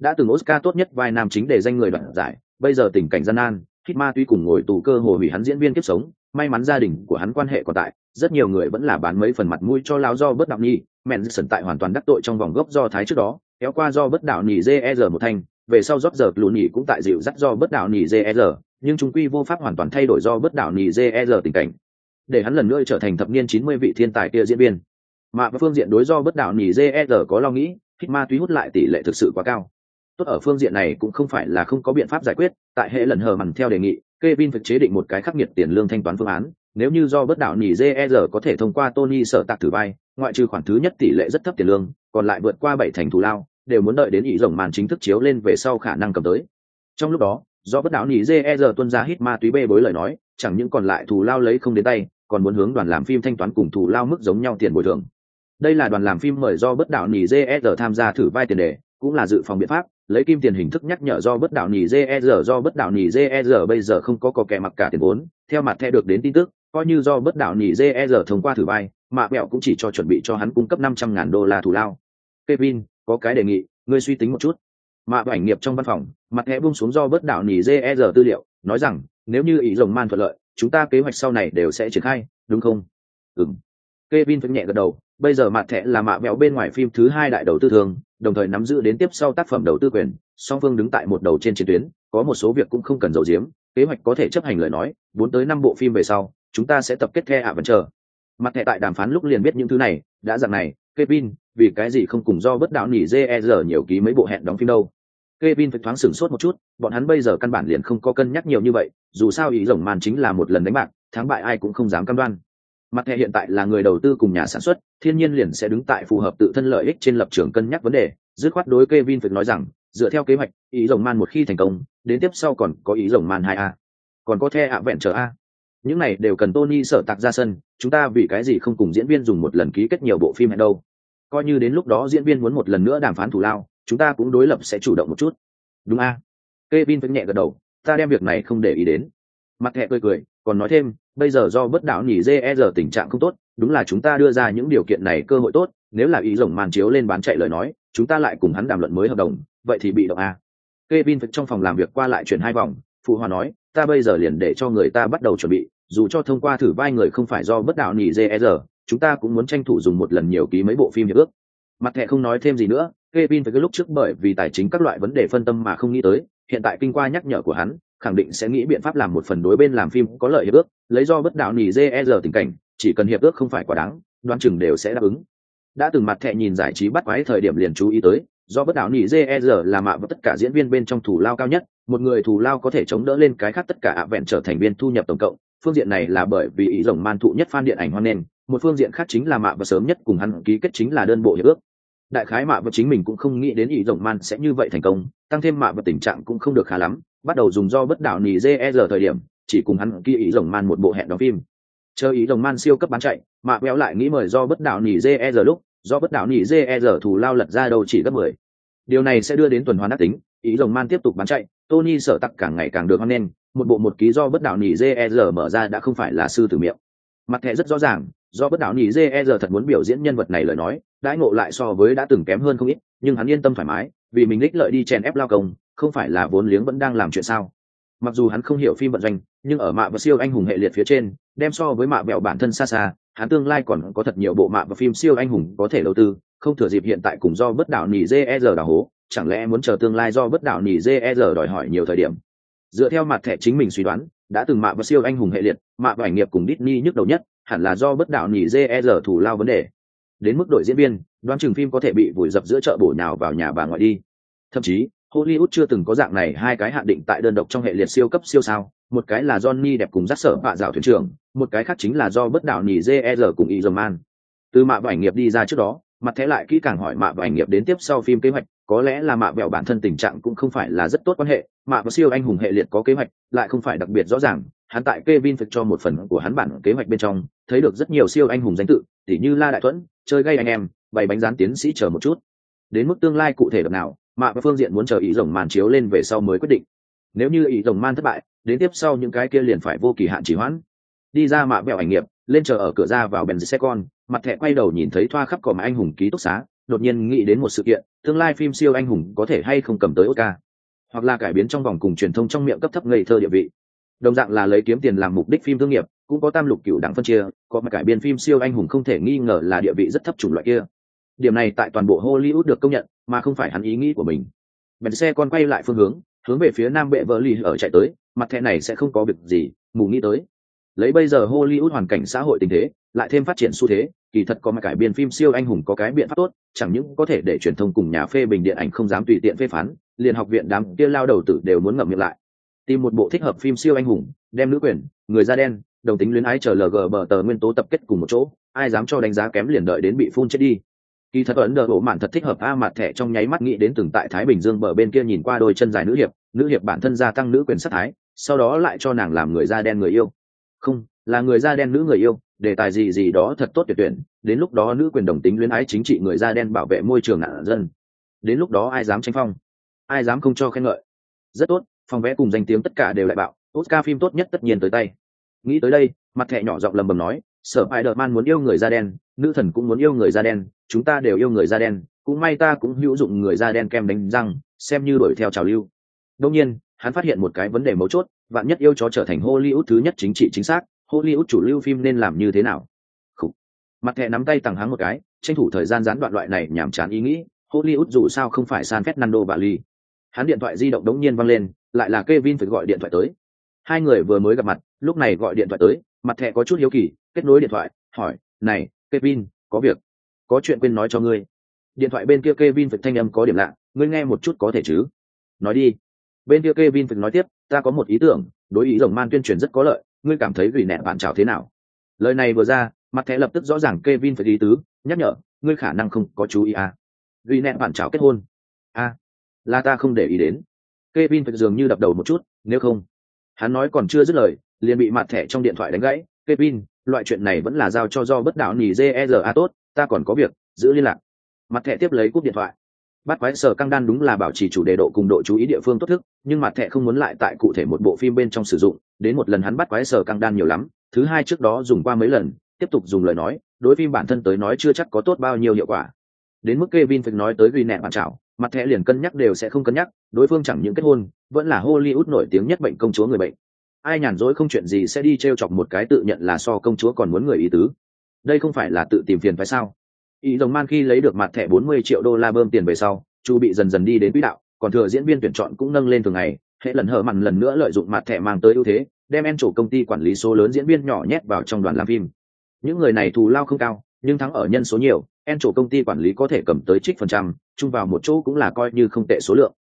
Đã từng Oscar tốt nhất vai nam chính để danh người đoạn giải, bây giờ tình cảnh gian nan, hít ma tuy cùng ngồi tù cơ hồ hủy hắn diễn viên kiếp sống, may mắn gia đình của hắn quan hệ còn tại, rất nhiều người vẫn là bán mấy phần mặt mũi cho lão do bất đạo nỉ mẹn sẩn tại hoàn toàn đắc tội trong vòng gốc do thái trước đó, kéo qua do bất đạo nỉ JR một thành, về sau rót giờ lùn nhỉ cũng tại dịu dắt do bất đạo nhỉ JR, nhưng chúng quy vô pháp hoàn toàn thay đổi do bất đảo nhỉ jr tình cảnh để hắn lần nữa trở thành thập niên chín mươi vị thiên tài kia diễn viên. Mà phương diện đối do bất đảo nhỉ jr có lo nghĩ hít ma túy hút lại tỷ lệ thực sự quá cao. Tốt ở phương diện này cũng không phải là không có biện pháp giải quyết tại hệ lần hờ mằn theo đề nghị Kevin phải chế định một cái khắc nghiệt tiền lương thanh toán phương án nếu như do bất đảo nhỉ JR có thể thông qua Tony sở tạc thử vai ngoại trừ khoản thứ nhất tỷ lệ rất thấp tiền lương còn lại vượt qua bảy thành thù lao đều muốn đợi đến ý rồng màn chính thức chiếu lên về sau khả năng cầm tới. Trong lúc đó, do bất đạo nỉ dê e giờ tuân ra hít ma túy bê bối lời nói, chẳng những còn lại thù lao lấy không đến tay, còn muốn hướng đoàn làm phim thanh toán cùng thù lao mức giống nhau tiền bồi thường. Đây là đoàn làm phim mời do bất đạo nỉ dê e giờ tham gia thử vai tiền đề, cũng là dự phòng biện pháp, lấy kim tiền hình thức nhắc nhở do bất đạo nỉ dê e giờ, do bất đạo nỉ dê e giờ bây giờ không có có kẻ mặc cả tiền vốn, theo mặt thẻ được đến tin tức, coi như do bất đạo nỉ dê e giờ thông qua thử vai, mạ mẹo cũng chỉ cho chuẩn bị cho hắn cung cấp năm trăm ngàn đô la thù lao. Kevin có cái đề nghị ngươi suy tính một chút. Mạ ảnh nghiệp trong văn phòng mặt hẹ buông xuống do bớt đảo nỉ jer tư liệu nói rằng nếu như ý rồng man thuận lợi chúng ta kế hoạch sau này đều sẽ triển khai đúng không? Ừng Kevin vẫn nhẹ gật đầu, bây giờ mặt thẻ là mạ béo bên ngoài phim thứ hai đại đầu tư thường, đồng thời nắm giữ đến tiếp sau tác phẩm đầu tư quyền, song phương đứng tại một đầu trên chiến tuyến, có một số việc cũng không cần dầu diếm, kế hoạch có thể chấp hành lời nói, bốn tới năm bộ phim về sau, chúng ta sẽ tập kết the ạ vẫn chờ. Mặt thẻ tại đàm phán lúc liền biết những thứ này, đã dặn này, Kevin, vì cái gì không cùng do bất đạo nỉ JR e nhiều ký mấy bộ hẹn đóng phim đâu? Kevin phải thoáng sửng sốt một chút, bọn hắn bây giờ căn bản liền không có cân nhắc nhiều như vậy, dù sao ý rồng màn chính là một lần đánh bạc, thắng bại ai cũng không dám cam đoan. Mặt hệ hiện tại là người đầu tư cùng nhà sản xuất, thiên nhiên liền sẽ đứng tại phù hợp tự thân lợi ích trên lập trường cân nhắc vấn đề, dứt khoát đối Kevin phải nói rằng, dựa theo kế hoạch, ý rồng man một khi thành công, đến tiếp sau còn có ý rồng man 2A, còn có the ạ vẹn chờ A. Những này đều cần Tony sở tạc ra sân, chúng ta vì cái gì không cùng diễn viên dùng một lần ký kết nhiều bộ phim hẹn đâu? Coi như đến lúc đó diễn viên muốn một lần nữa đàm phán thủ lao, chúng ta cũng đối lập sẽ chủ động một chút. Đúng a? À? Kevin vẫn nhẹ gật đầu ta đem việc này không để ý đến. Mặt thẹ cười cười còn nói thêm bây giờ do bất đảo nhỉ dê e giờ tình trạng không tốt đúng là chúng ta đưa ra những điều kiện này cơ hội tốt nếu là ý rồng màn chiếu lên bán chạy lời nói chúng ta lại cùng hắn đàm luận mới hợp đồng vậy thì bị động a? Kevin trong phòng làm việc qua lại chuyển hai vòng phụ hòa nói ta bây giờ liền để cho người ta bắt đầu chuẩn bị dù cho thông qua thử vai người không phải do bất đạo e giờ chúng ta cũng muốn tranh thủ dùng một lần nhiều ký mấy bộ phim hiệp ước. Mặt thẻ không nói thêm gì nữa, Kevin phải cái lúc trước bởi vì tài chính các loại vấn đề phân tâm mà không nghĩ tới, hiện tại kinh qua nhắc nhở của hắn, khẳng định sẽ nghĩ biện pháp làm một phần đối bên làm phim có lợi hiệp ước, lấy do bất đạo nỉ dr e tình cảnh, chỉ cần hiệp ước không phải quá đáng đoan chừng đều sẽ đáp ứng. Đã từng mặt thẻ nhìn giải trí bắt quái thời điểm liền chú ý tới, do bất đạo nỉ jr e là mạ và tất cả diễn viên bên trong thủ lao cao nhất, một người thủ lao có thể chống đỡ lên cái khác tất cả ạ vẹn trở thành viên thu nhập tổng cộng. Phương diện này là bởi vì ý rồng man thụ nhất phan điện ảnh hoan nền một phương diện khác chính là mạ và sớm nhất cùng hắn ký kết chính là đơn bộ hiệp ước. Đại khái mạ và chính mình cũng không nghĩ đến ý rồng man sẽ như vậy thành công, tăng thêm mạ và tình trạng cũng không được khá lắm, bắt đầu dùng do bất đạo nỉ jr e thời điểm, chỉ cùng hắn ký ý rồng man một bộ hẹn đóng phim. Chờ ý rồng man siêu cấp bán chạy, mạ béo lại nghĩ mời do bất đạo nỉ jr e lúc, do bất đạo nỉ jr e thủ lao lật ra đầu chỉ gấp mười. Điều này sẽ đưa đến tuần hoàn đắc tính ý rồng man tiếp tục bán chạy, tony sở tặc càng ngày càng được hoan nghênh, một bộ một ký do bất đạo nỉ r mở ra đã không phải là sư tử miệng. Mặt thẻ rất rõ ràng do bất đạo e giờ thật muốn biểu diễn nhân vật này lời nói, đãi ngộ lại so với đã từng kém hơn không ít, nhưng hắn yên tâm thoải mái, vì mình đích lợi đi chèn ép lao công, không phải là vốn liếng vẫn đang làm chuyện sao. Mặc dù hắn không hiểu phim vận doanh, nhưng ở mạ và siêu anh hùng hệ liệt phía trên, đem so với mạ vẹo bản thân xa xa, hắn tương lai còn có thật nhiều bộ mạ và phim siêu anh hùng có thể đầu tư, không thừa dịp hiện tại cùng do bất đạo e giờ đào hố, chẳng lẽ muốn chờ tương lai do bất đạo e giờ đòi hỏi nhiều thời điểm dựa theo mặt thẻ chính mình suy đoán, đã từng mạ và siêu anh hùng hệ liệt, mạ và ảnh nghiệp cùng Disney nhức đầu nhất, hẳn là do bất đạo nhỉ jer thủ lao vấn đề. Đến mức đội diễn viên, đoán chừng phim có thể bị vùi dập giữa chợ bổ nào vào nhà bà ngoại đi. Thậm chí, hollywood chưa từng có dạng này hai cái hạn định tại đơn độc trong hệ liệt siêu cấp siêu sao, một cái là johnny đẹp cùng rắc sở bạ dạo thuyền trưởng, một cái khác chính là do bất đạo nhỉ jer cùng y man. Từ mạ và ảnh nghiệp đi ra trước đó, mặt thế lại kỹ càng hỏi mạ và ảnh nghiệp đến tiếp sau phim kế hoạch có lẽ là mạ vẹo bản thân tình trạng cũng không phải là rất tốt quan hệ, mạ và siêu anh hùng hệ liệt có kế hoạch, lại không phải đặc biệt rõ ràng. Hắn tại Kevin thực cho một phần của hắn bản kế hoạch bên trong, thấy được rất nhiều siêu anh hùng danh tự, tỉ như la đại thuẫn, chơi gây anh em, bày bánh rán tiến sĩ chờ một chút. Đến mức tương lai cụ thể được nào, mạ và phương diện muốn chờ ý rồng màn chiếu lên về sau mới quyết định. Nếu như ý rồng man thất bại, đến tiếp sau những cái kia liền phải vô kỳ hạn chỉ hoãn. Đi ra mạ bẹo ảnh nghiệp, lên chờ ở cửa ra vào bèn xe con mặt thẻ quay đầu nhìn thấy thoa khắp cỏ mà anh hùng ký túc xá đột nhiên nghĩ đến một sự kiện, tương lai phim siêu anh hùng có thể hay không cầm tới oscar. Hoặc là cải biến trong vòng cùng truyền thông trong miệng cấp thấp ngây thơ địa vị. Đồng dạng là lấy kiếm tiền làm mục đích phim thương nghiệp, cũng có tam lục cựu đẳng phân chia, có mà cải biên phim siêu anh hùng không thể nghi ngờ là địa vị rất thấp chủng loại kia. Điểm này tại toàn bộ hollywood được công nhận, mà không phải hắn ý nghĩ của mình. Bèn xe con quay lại phương hướng hướng về phía nam bệ vợ lì ở chạy tới, mặt thẻ này sẽ không có việc gì, mù nghĩ tới. Lấy bây giờ hollywood hoàn cảnh xã hội tình thế, lại thêm phát triển xu thế kỳ thật có mà cải biên phim siêu anh hùng có cái biện pháp tốt, chẳng những có thể để truyền thông cùng nhà phê bình điện ảnh không dám tùy tiện phê phán, liền học viện đám kia lao đầu tử đều muốn ngậm miệng lại. Tìm một bộ thích hợp phim siêu anh hùng, đem nữ quyền, người da đen, đồng tính luyến ái chờ lg bờ tờ nguyên tố tập kết cùng một chỗ, ai dám cho đánh giá kém liền đợi đến bị phun chết đi. Kỳ thật ấn đờ bộ mạn thật thích hợp a mặt thẻ trong nháy mắt nghĩ đến từng tại thái bình dương bờ bên kia nhìn qua đôi chân dài nữ hiệp nữ hiệp bản thân gia tăng nữ quyền sắc thái, sau đó lại cho nàng làm người da đen người yêu. Không là người da đen nữ người yêu đề tài gì gì đó thật tốt tuyệt tuyển, đến lúc đó nữ quyền đồng tính luyến ái chính trị người da đen bảo vệ môi trường nạn dân. Đến lúc đó ai dám tranh phong? Ai dám không cho khen ngợi? Rất tốt, phòng vẽ cùng danh tiếng tất cả đều lại bạo, oscar phim tốt nhất tất nhiên tới tay. Nghĩ tới đây, mặt thẹ nhỏ giọng lầm bầm nói, sở ai đợt man muốn yêu người da đen, nữ thần cũng muốn yêu người da đen, chúng ta đều yêu người da đen, cũng may ta cũng hữu dụng người da đen kem đánh răng, xem như đuổi theo trào lưu. Đông nhiên, hắn phát hiện một cái vấn đề mấu chốt, vạn nhất yêu chó trở thành hollywood thứ nhất chính trị chính xác hollywood chủ lưu phim nên làm như thế nào Khủ. mặt thẹ nắm tay tằng hắng một cái tranh thủ thời gian gián đoạn loại này nhảm chán ý nghĩ hollywood dù sao không phải san fernando và ly hắn điện thoại di động đống nhiên văng lên lại là Kevin phải gọi điện thoại tới. Hai người vừa mới gặp mặt, lúc này gọi điện thoại tới, mặt thẻ có chút hiếu kỳ, kết nối điện thoại, hỏi, "Này, Kevin, có việc, có chuyện quên nói cho ngươi." Điện thoại bên kia Kevin phải thanh âm có điểm lạ, "Ngươi nghe một chút có thể chứ?" "Nói đi." Bên kia Kevin phải nói tiếp, "Ta có một ý tưởng, đối ý rồng man tuyên truyền rất có lợi, ngươi cảm thấy gửi nẹt bạn chào thế nào?" Lời này vừa ra, mặt thẻ lập tức rõ ràng Kevin phải ý tứ, nhắc nhở, "Ngươi khả năng không có chú ý à? Gửi nẹt bạn chào kết hôn." "A, là ta không để ý đến." Kevin phải dường như đập đầu một chút, nếu không, hắn nói còn chưa dứt lời, liền bị mặt thẻ trong điện thoại đánh gãy. Kevin, loại chuyện này vẫn là giao cho do bất đạo nỉ JERA tốt, ta còn có việc, giữ liên lạc. Mặt thẻ tiếp lấy cúp điện thoại. Bắt quái sở căng đan đúng là bảo trì chủ đề độ cùng độ chú ý địa phương tốt thức, nhưng mặt thẻ không muốn lại tại cụ thể một bộ phim bên trong sử dụng, đến một lần hắn bắt quái sở căng đan nhiều lắm, thứ hai trước đó dùng qua mấy lần, tiếp tục dùng lời nói, đối phim bản thân tới nói chưa chắc có tốt bao nhiêu hiệu quả. Đến mức Kevin phải nói tới ghi nẹt bản trảo, mặt thẻ liền cân nhắc đều sẽ không cân nhắc đối phương chẳng những kết hôn vẫn là hollywood nổi tiếng nhất bệnh công chúa người bệnh. Ai nhàn rỗi không chuyện gì sẽ đi t r e o chọc một cái tự nhận là so công chúa còn muốn người ý tứ. Đây không phải là tự tìm phiền phải sao? Ý rồng man khi lấy được mặt thẻ bốn mươi triệu đô la bơm tiền về sau chu bị dần dần đi đến quỹ đạo còn thừa diễn viên tuyển chọn cũng nâng lên thường ngày hệ lần hở mặn lần nữa lợi dụng mặt thẻ mang tới ưu thế đem en chủ công ty quản lý số lớn diễn viên nhỏ nhét vào trong đoàn làm phim. Những người này thù lao không cao nhưng thắng ở nhân số nhiều en chủ công ty quản lý có thể cầm tới trích phần trăm chung vào một chỗ cũng là coi như không tệ số lượng.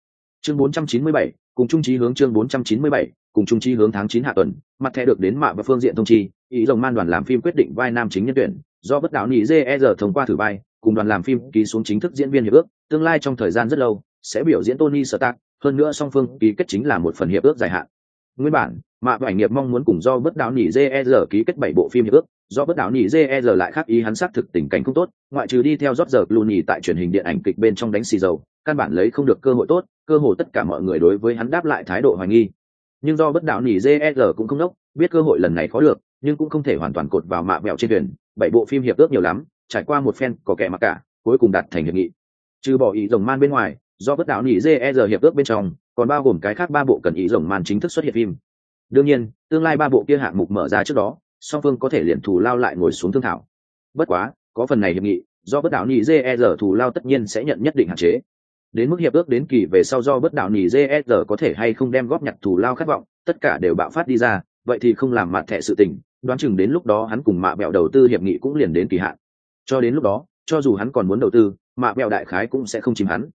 Chương 497, cùng trung trí hướng chương 497, cùng trung trí hướng tháng 9 hạ tuần mặt thẻ được đến mạ và phương diện thông chi ý rồng man đoàn làm phim quyết định vai nam chính nhân tuyển do bất đạo nỉ jer thông qua thử vai cùng đoàn làm phim ký xuống chính thức diễn viên hiệp ước, tương lai trong thời gian rất lâu, sẽ biểu diễn tony stark, hơn nữa song phương ký kết chính là một phần hiệp ước dài hạn. Nguyên bản, mạ ảnh nghiệp mong muốn cùng do bất đạo nỉ jer ký kết bảy bộ phim hiệp ước, do bất đạo nỉ jer lại khác ý hắn xác thực tình cảnh không tốt, ngoại trừ đi theo rót giờ Clooney tại truyền hình điện ảnh kịch bên trong đánh xì dầu, căn bản lấy không được cơ hội tốt, cơ hội tất cả mọi người đối với hắn đáp lại thái độ hoài nghi. Nhưng do bất đạo nỉ jer cũng không đốc, biết cơ hội lần này khó được, nhưng cũng không thể hoàn toàn cột vào mạ bẹo trên thuyền bảy bộ phim hiệp ước nhiều lắm, trải qua một phen có kẻ mặc cả, cuối cùng đạt thành hiệp nghị. Trừ bỏ ý rồng man bên ngoài, do bất đạo nỉ jer hiệp ước bên trong, còn bao gồm cái khác ba bộ cần ý rồng man chính thức xuất hiện phim. Đương nhiên, tương lai ba bộ kia hạng mục mở ra trước đó, song phương có thể liền thù lao lại ngồi xuống thương thảo. Bất quá, có phần này hiệp nghị, do bất đạo nỉ ger thù lao tất nhiên sẽ nhận nhất định hạn chế. Đến mức hiệp ước đến kỳ về sau do bất đạo nỉ ger có thể hay không đem góp nhặt thù lao khát vọng, tất cả đều bạo phát đi ra, vậy thì không làm mặt thẻ sự tình đoán chừng đến lúc đó hắn cùng mạ bẹo đầu tư hiệp nghị cũng liền đến kỳ hạn. Cho đến lúc đó, cho dù hắn còn muốn đầu tư, mạ bẹo đại khái cũng sẽ không chìm hắn.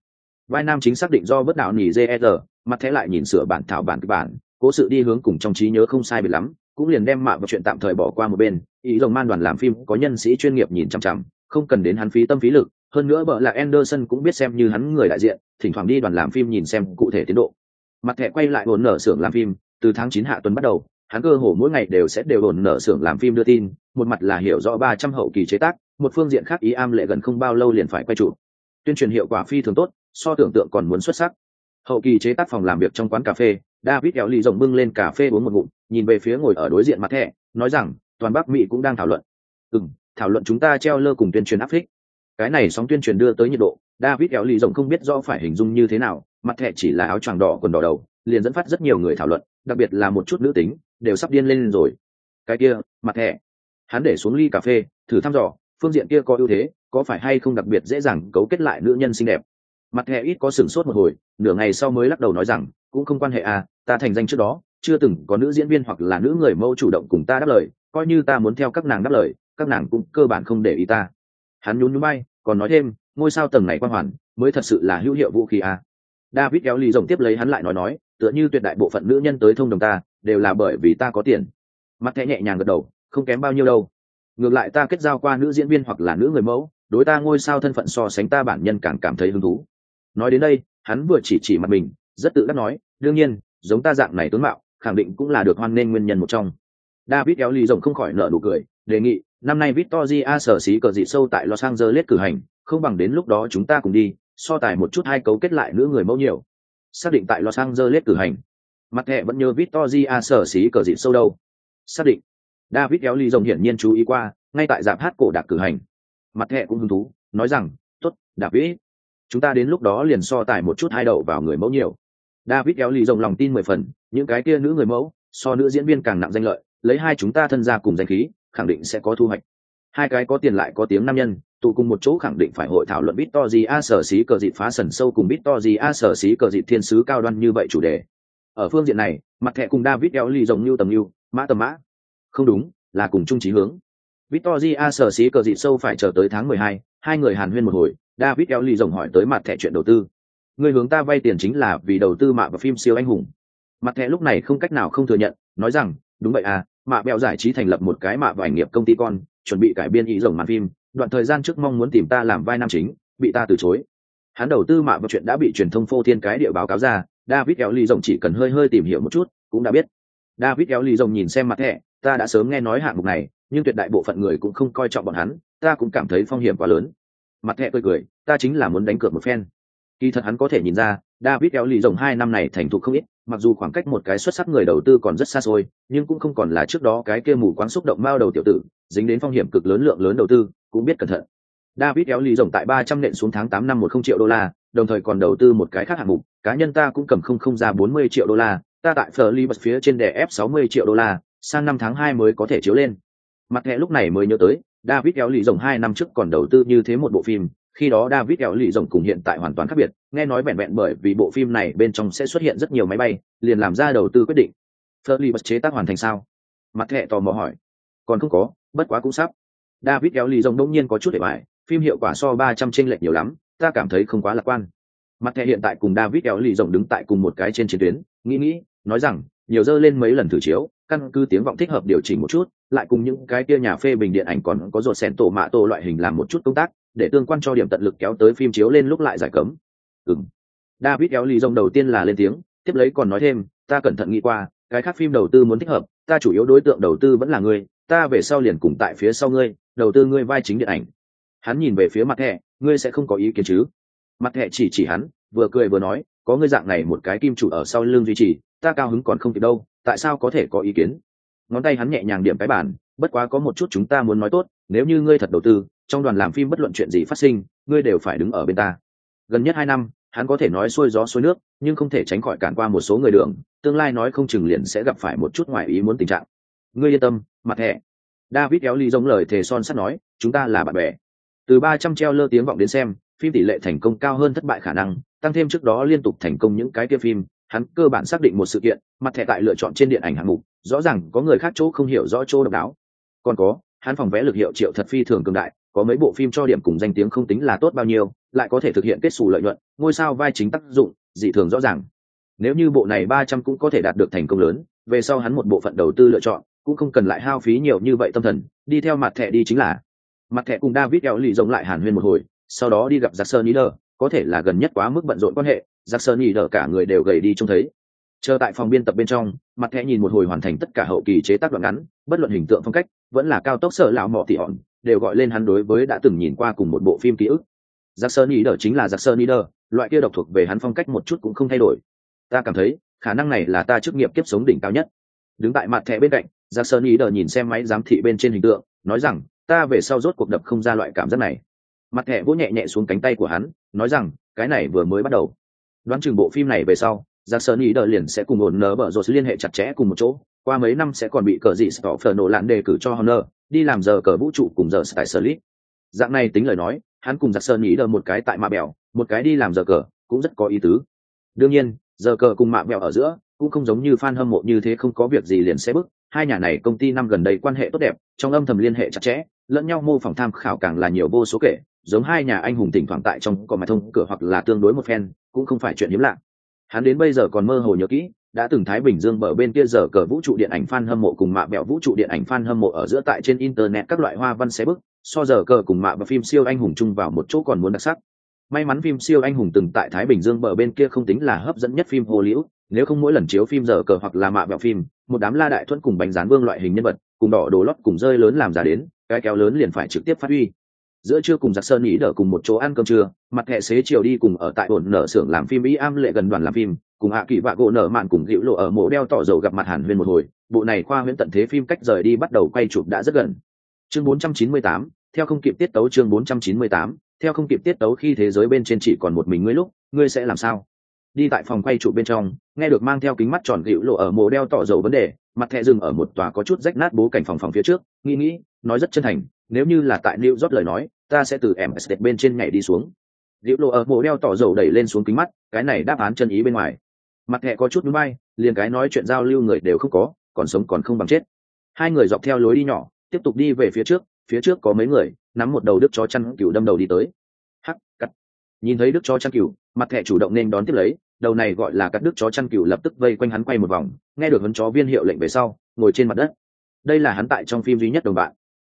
Vai nam chính xác định do bất đạo nỉ ger mặt thẻ lại nhìn sửa bản thảo bản kịch bản, cố sự đi hướng cùng trong trí nhớ không sai biệt lắm, cũng liền đem mạ vào chuyện tạm thời bỏ qua một bên. Ý rồng man đoàn làm phim có nhân sĩ chuyên nghiệp nhìn chằm chằm, không cần đến hắn phí tâm phí lực, hơn nữa vợ là Anderson cũng biết xem như hắn người đại diện, thỉnh thoảng đi đoàn làm phim nhìn xem cụ thể tiến độ. Mặt thẻ quay lại hồn nở xưởng làm phim, từ tháng chín hạ tuần bắt đầu hắn cơ hồ mỗi ngày đều sẽ đều ổn nở xưởng làm phim đưa tin, một mặt là hiểu rõ ba trăm hậu kỳ chế tác, một phương diện khác ý am lệ gần không bao lâu liền phải quay trụ tuyên truyền hiệu quả phi thường tốt, so tưởng tượng còn muốn xuất sắc. Hậu kỳ chế tác phòng làm việc trong quán cà phê, david kéo lì rồng bưng lên cà phê uống một ngụm, nhìn về phía ngồi ở đối diện mặt thẻ, nói rằng, toàn bắc mỹ cũng đang thảo luận. Ừ thảo luận chúng ta treo lơ cùng tuyên truyền áp phích. Cái này sóng tuyên truyền đưa tới nhiệt độ, david kéo lì rồng không biết do phải hình dung như thế nào, mặt thẻ chỉ là áo choàng đỏ quần đỏ đầu, liền dẫn phát rất nhiều người thảo luận, đặc biệt là một chút nữ tính đều sắp điên lên rồi. Cái kia, mặt thẻ hắn để xuống ly cà phê, thử thăm dò, phương diện kia có ưu thế, có phải hay không đặc biệt dễ dàng cấu kết lại nữ nhân xinh đẹp. Mặt thẻ ít có sửng sốt một hồi, nửa ngày sau mới lắc đầu nói rằng, cũng không quan hệ à ta thành danh trước đó, chưa từng có nữ diễn viên hoặc là nữ người mẫu chủ động cùng ta đáp lời, coi như ta muốn theo các nàng đáp lời, các nàng cũng cơ bản không để ý ta. Hắn nhún nhún bay còn nói thêm, ngôi sao tầng này quan hoàn, mới thật sự là hữu hiệu vũ khí à. david kéo lì rồng tiếp lấy hắn lại nói nói, tựa như tuyệt đại bộ phận nữ nhân tới thông đồng ta đều là bởi vì ta có tiền. Mặt thẻ nhẹ nhàng gật đầu, không kém bao nhiêu đâu. Ngược lại ta kết giao qua nữ diễn viên hoặc là nữ người mẫu, đối ta ngôi sao thân phận so sánh ta bản nhân càng cảm thấy hứng thú. Nói đến đây, hắn vừa chỉ chỉ mặt mình, rất tự đắc nói, đương nhiên, giống ta dạng này tướng mạo, khẳng định cũng là được hoan nghênh nguyên nhân một trong. David kéo lì rồng không khỏi nợ nụ cười, đề nghị, năm nay victoria sở xí cờ dị sâu tại los angeles cử hành, không bằng đến lúc đó chúng ta cùng đi, so tài một chút hai cấu kết lại nữ người mẫu nhiều. Xác định tại los angeles cử hành mặt thẻ vẫn nhớ victoria sở xí cờ dị sâu đâu. Xác định. David kéo ly rồng hiển nhiên chú ý qua, ngay tại giảm hát cổ đạc cử hành. Mặt thẻ cũng hứng thú, nói rằng, tốt, david. Chúng ta đến lúc đó liền so tài một chút hai đầu vào người mẫu nhiều. David kéo ly rồng lòng tin mười phần, những cái kia nữ người mẫu, so nữ diễn viên càng nặng danh lợi, lấy hai chúng ta thân ra cùng danh khí, khẳng định sẽ có thu hoạch. Hai cái có tiền lại có tiếng nam nhân, tụ cùng một chỗ khẳng định phải hội thảo luận Victory A sở xí cờ dị phá sần sâu cùng Victory A sở xí cờ dị thiên sứ cao đoan như vậy chủ đề. Ở phương diện này, mặt thẻ cùng David eo lì rồng như tầm như, mã tầm mã. Không đúng, là cùng chung chí hướng. Victoria A sở xí cờ dị sâu phải chờ tới tháng mười hai, hai người hàn huyên một hồi, David eo lì rồng hỏi tới mặt thẻ chuyện đầu tư. Người hướng ta vay tiền chính là vì đầu tư mạ và phim siêu anh hùng. Mặt thẻ lúc này không cách nào không thừa nhận nói rằng đúng vậy à mạ bẹo giải trí thành lập một cái mạ và ảnh nghiệp công ty con chuẩn bị cải biên ý rồng màn phim đoạn thời gian trước mong muốn tìm ta làm vai nam chính bị ta từ chối. Hắn đầu tư mạ và chuyện đã bị truyền thông phô thiên cái địa báo cáo ra david kéo rồng chỉ cần hơi hơi tìm hiểu một chút cũng đã biết. David kéo rồng nhìn xem mặt thẻ ta đã sớm nghe nói hạng mục này nhưng tuyệt đại bộ phận người cũng không coi trọng bọn hắn ta cũng cảm thấy phong hiểm quá lớn. Mặt thẻ cười cười ta chính là muốn đánh cược một phen. Kỳ thật hắn có thể nhìn ra, David kéo lì rồng hai năm này thành thục không ít, mặc dù khoảng cách một cái xuất sắc người đầu tư còn rất xa xôi, nhưng cũng không còn là trước đó cái kia mù quáng xúc động mao đầu tiểu tử, dính đến phong hiểm cực lớn lượng lớn đầu tư, cũng biết cẩn thận. David kéo lì rồng tại ba trăm nện xuống tháng tám năm một không triệu đô la, đồng thời còn đầu tư một cái khác hạng mục, cá nhân ta cũng cầm không không ra bốn mươi triệu đô la, ta tại phở li bật phía trên đè ép sáu mươi triệu đô la sang năm tháng hai mới có thể chiếu lên. Mặt thẻ lúc này mới nhớ tới david kéo lì rồng hai năm trước còn đầu tư như thế một bộ phim khi đó david kéo lì rồng cùng hiện tại hoàn toàn khác biệt nghe nói vẹn vẹn bởi vì bộ phim này bên trong sẽ xuất hiện rất nhiều máy bay liền làm ra đầu tư quyết định. Phở li bật chế tác hoàn thành sao? Mặt thẻ tò mò hỏi. Còn không có bất quá cũng sắp. David kéo lì rồng đông nhiên có chút để bài phim hiệu quả so ba trăm tranh lệch nhiều lắm ta cảm thấy không quá lạc quan. Mặt thẻ hiện tại cùng david kéo lì rồng đứng tại cùng một cái trên chiến tuyến, nghĩ nghĩ, nói rằng, nhiều dơ lên mấy lần thử chiếu, căn cứ tiếng vọng thích hợp điều chỉnh một chút, lại cùng những cái kia nhà phê bình điện ảnh còn có ruột sen tổ mạ tổ loại hình làm một chút công tác, để tương quan cho điểm tận lực kéo tới phim chiếu lên lúc lại giải cấm. Ừng david kéo lì rồng đầu tiên là lên tiếng, tiếp lấy còn nói thêm, ta cẩn thận nghĩ qua, cái khác phim đầu tư muốn thích hợp, ta chủ yếu đối tượng đầu tư vẫn là ngươi, ta về sau liền cùng tại phía sau ngươi, đầu tư ngươi vai chính điện ảnh hắn nhìn về phía mặt thẻ, ngươi sẽ không có ý kiến chứ? Mặt thẻ chỉ chỉ hắn, vừa cười vừa nói, có ngươi dạng này một cái kim chủ ở sau lưng duy trì, ta cao hứng còn không kịp đâu, tại sao có thể có ý kiến? Ngón tay hắn nhẹ nhàng điểm cái bản bất quá có một chút chúng ta muốn nói tốt, nếu như ngươi thật đầu tư, trong đoàn làm phim bất luận chuyện gì phát sinh, ngươi đều phải đứng ở bên ta. Gần nhất hai năm, hắn có thể nói xuôi gió xuôi nước, nhưng không thể tránh khỏi cản qua một số người đường, tương lai nói không chừng liền sẽ gặp phải một chút ngoài ý muốn tình trạng. Ngươi yên tâm, mặt thẻ. David kéo ly giống lời thề son sắt nói, chúng ta là bạn bè từ ba trăm treo lơ tiếng vọng đến xem, phim tỷ lệ thành công cao hơn thất bại khả năng, tăng thêm trước đó liên tục thành công những cái kia phim, hắn cơ bản xác định một sự kiện, mặt thẻ tại lựa chọn trên điện ảnh hạng mục, rõ ràng có người khác chỗ không hiểu rõ chỗ độc đáo. Còn có, hắn phòng vẽ lực hiệu triệu thật phi thường cường đại, có mấy bộ phim cho điểm cùng danh tiếng không tính là tốt bao nhiêu, lại có thể thực hiện kết xù lợi nhuận, ngôi sao vai chính tác dụng, dị thường rõ ràng. Nếu như bộ này ba trăm cũng có thể đạt được thành công lớn, về sau hắn một bộ phận đầu tư lựa chọn, cũng không cần lại hao phí nhiều như vậy tâm thần, đi theo mặt thẻ đi chính là mặt thẻ cùng david eo lì giống lại hàn huyên một hồi sau đó đi gặp Jackson Nieder, có thể là gần nhất quá mức bận rộn quan hệ, Jackson Nieder cả người đều gầy đi trông thấy. Chờ tại phòng biên tập bên trong, mặt thẻ nhìn một hồi hoàn thành tất cả hậu kỳ chế tác đoạn ngắn, bất luận hình tượng phong cách, vẫn là cao tốc sở lão mọ tỉ hòn, đều gọi lên hắn đối với đã từng nhìn qua cùng một bộ phim ký ức. Jackson Nieder chính là Jackson Nieder, loại kia độc thuộc về hắn phong cách một chút cũng không thay đổi. Ta cảm thấy, khả năng này là ta chức nghiệp kiếp sống đỉnh cao nhất. Đứng tại mặt thẻ bên cạnh, Jackson Nieder nhìn xem máy giám thị bên trên hình tượng, nói rằng, ta về sau rốt cuộc đập không ra loại cảm giác này. Mặt thẻ vỗ nhẹ nhẹ xuống cánh tay của hắn, nói rằng, cái này vừa mới bắt đầu. Đoán chừng bộ phim này về sau giặc sơn ý đợi liền sẽ cùng ổn nở bở rồi liên hệ chặt chẽ cùng một chỗ, qua mấy năm sẽ còn bị cờ dị stop phở nổ lạn đề cử cho honor, đi làm giờ cờ vũ trụ cùng giờ tại sở lít dạng này tính lời nói, hắn cùng giặc sơn ý đợi một cái tại mạ bèo một cái đi làm giờ cờ, cũng rất có ý tứ. Đương nhiên, giờ cờ cùng mạ bèo ở giữa, cũng không giống như fan hâm mộ như thế không có việc gì liền sẽ bức hai nhà này công ty năm gần đây quan hệ tốt đẹp, trong âm thầm liên hệ chặt chẽ lẫn nhau mô phỏng tham khảo càng là nhiều vô số kể, giống hai nhà anh hùng thỉnh thoảng tại trong cỏ mạch thông cửa hoặc là tương đối một phen, cũng không phải chuyện hiếm lạ. Hắn đến bây giờ còn mơ hồ nhớ kỹ, đã từng thái bình dương bờ bên kia giờ cờ vũ trụ điện ảnh fan hâm mộ cùng mạ bẹo vũ trụ điện ảnh fan hâm mộ ở giữa tại trên internet các loại hoa văn xé bức, so giờ cờ cùng mạ và phim siêu anh hùng chung vào một chỗ còn muốn đặc sắc may mắn phim siêu anh hùng từng tại thái bình dương bờ bên kia không tính là hấp dẫn nhất phim hồ liễu nếu không mỗi lần chiếu phim giờ cờ hoặc là mạ bẹo phim một đám la đại thuẫn cùng bánh rán vương loại hình nhân vật cùng đỏ đồ lót cùng rơi lớn làm giả đến cái kéo lớn liền phải trực tiếp phát huy. Giữa trưa cùng giặc sơn ý đỡ cùng một chỗ ăn cơm trưa mặt hệ xế chiều đi cùng ở tại ổn nở xưởng làm phim ý am lệ gần đoàn làm phim cùng hạ kỳ vạ gỗ nở mạn cùng hữu lộ ở mộ đeo tỏ dầu gặp mặt hàn huyên một hồi bộ này khoa huyễn tận thế phim cách rời đi bắt đầu quay chụp đã rất gần. Chương 498, theo không kịp tiết tấu chương 498, theo không kịp tiết tấu khi thế giới bên trên chỉ còn một mình ngươi lúc, ngươi sẽ làm sao? Đi tại phòng quay trụ bên trong, nghe được mang theo kính mắt tròn gịu lộ ở mồ đeo tỏ dầu vấn đề, mặt thẹ dừng ở một tòa có chút rách nát bố cảnh phòng phòng phía trước, nghĩ nghĩ, nói rất chân thành, nếu như là tại new york lời nói, ta sẽ từ em estate bên trên nhảy đi xuống. Gịu lộ ở mồ đeo tỏ dầu đẩy lên xuống kính mắt, cái này đáp án chân ý bên ngoài. Mặt thẹ có chút núi bay liền cái nói chuyện giao lưu người đều không có, còn sống còn không bằng chết. Hai người dọc theo lối đi nhỏ, tiếp tục đi về phía trước phía trước có mấy người nắm một đầu đức chó chăn cừu đâm đầu đi tới. Hắc, cắt. Nhìn thấy đức chó chăn cừu, mặt thẻ chủ động nên đón tiếp lấy, đầu này gọi là cắt đức chó chăn cừu lập tức vây quanh hắn quay một vòng, nghe được hấn chó viên hiệu lệnh về sau, ngồi trên mặt đất. Đây là hắn tại trong phim duy nhất đồng bạn.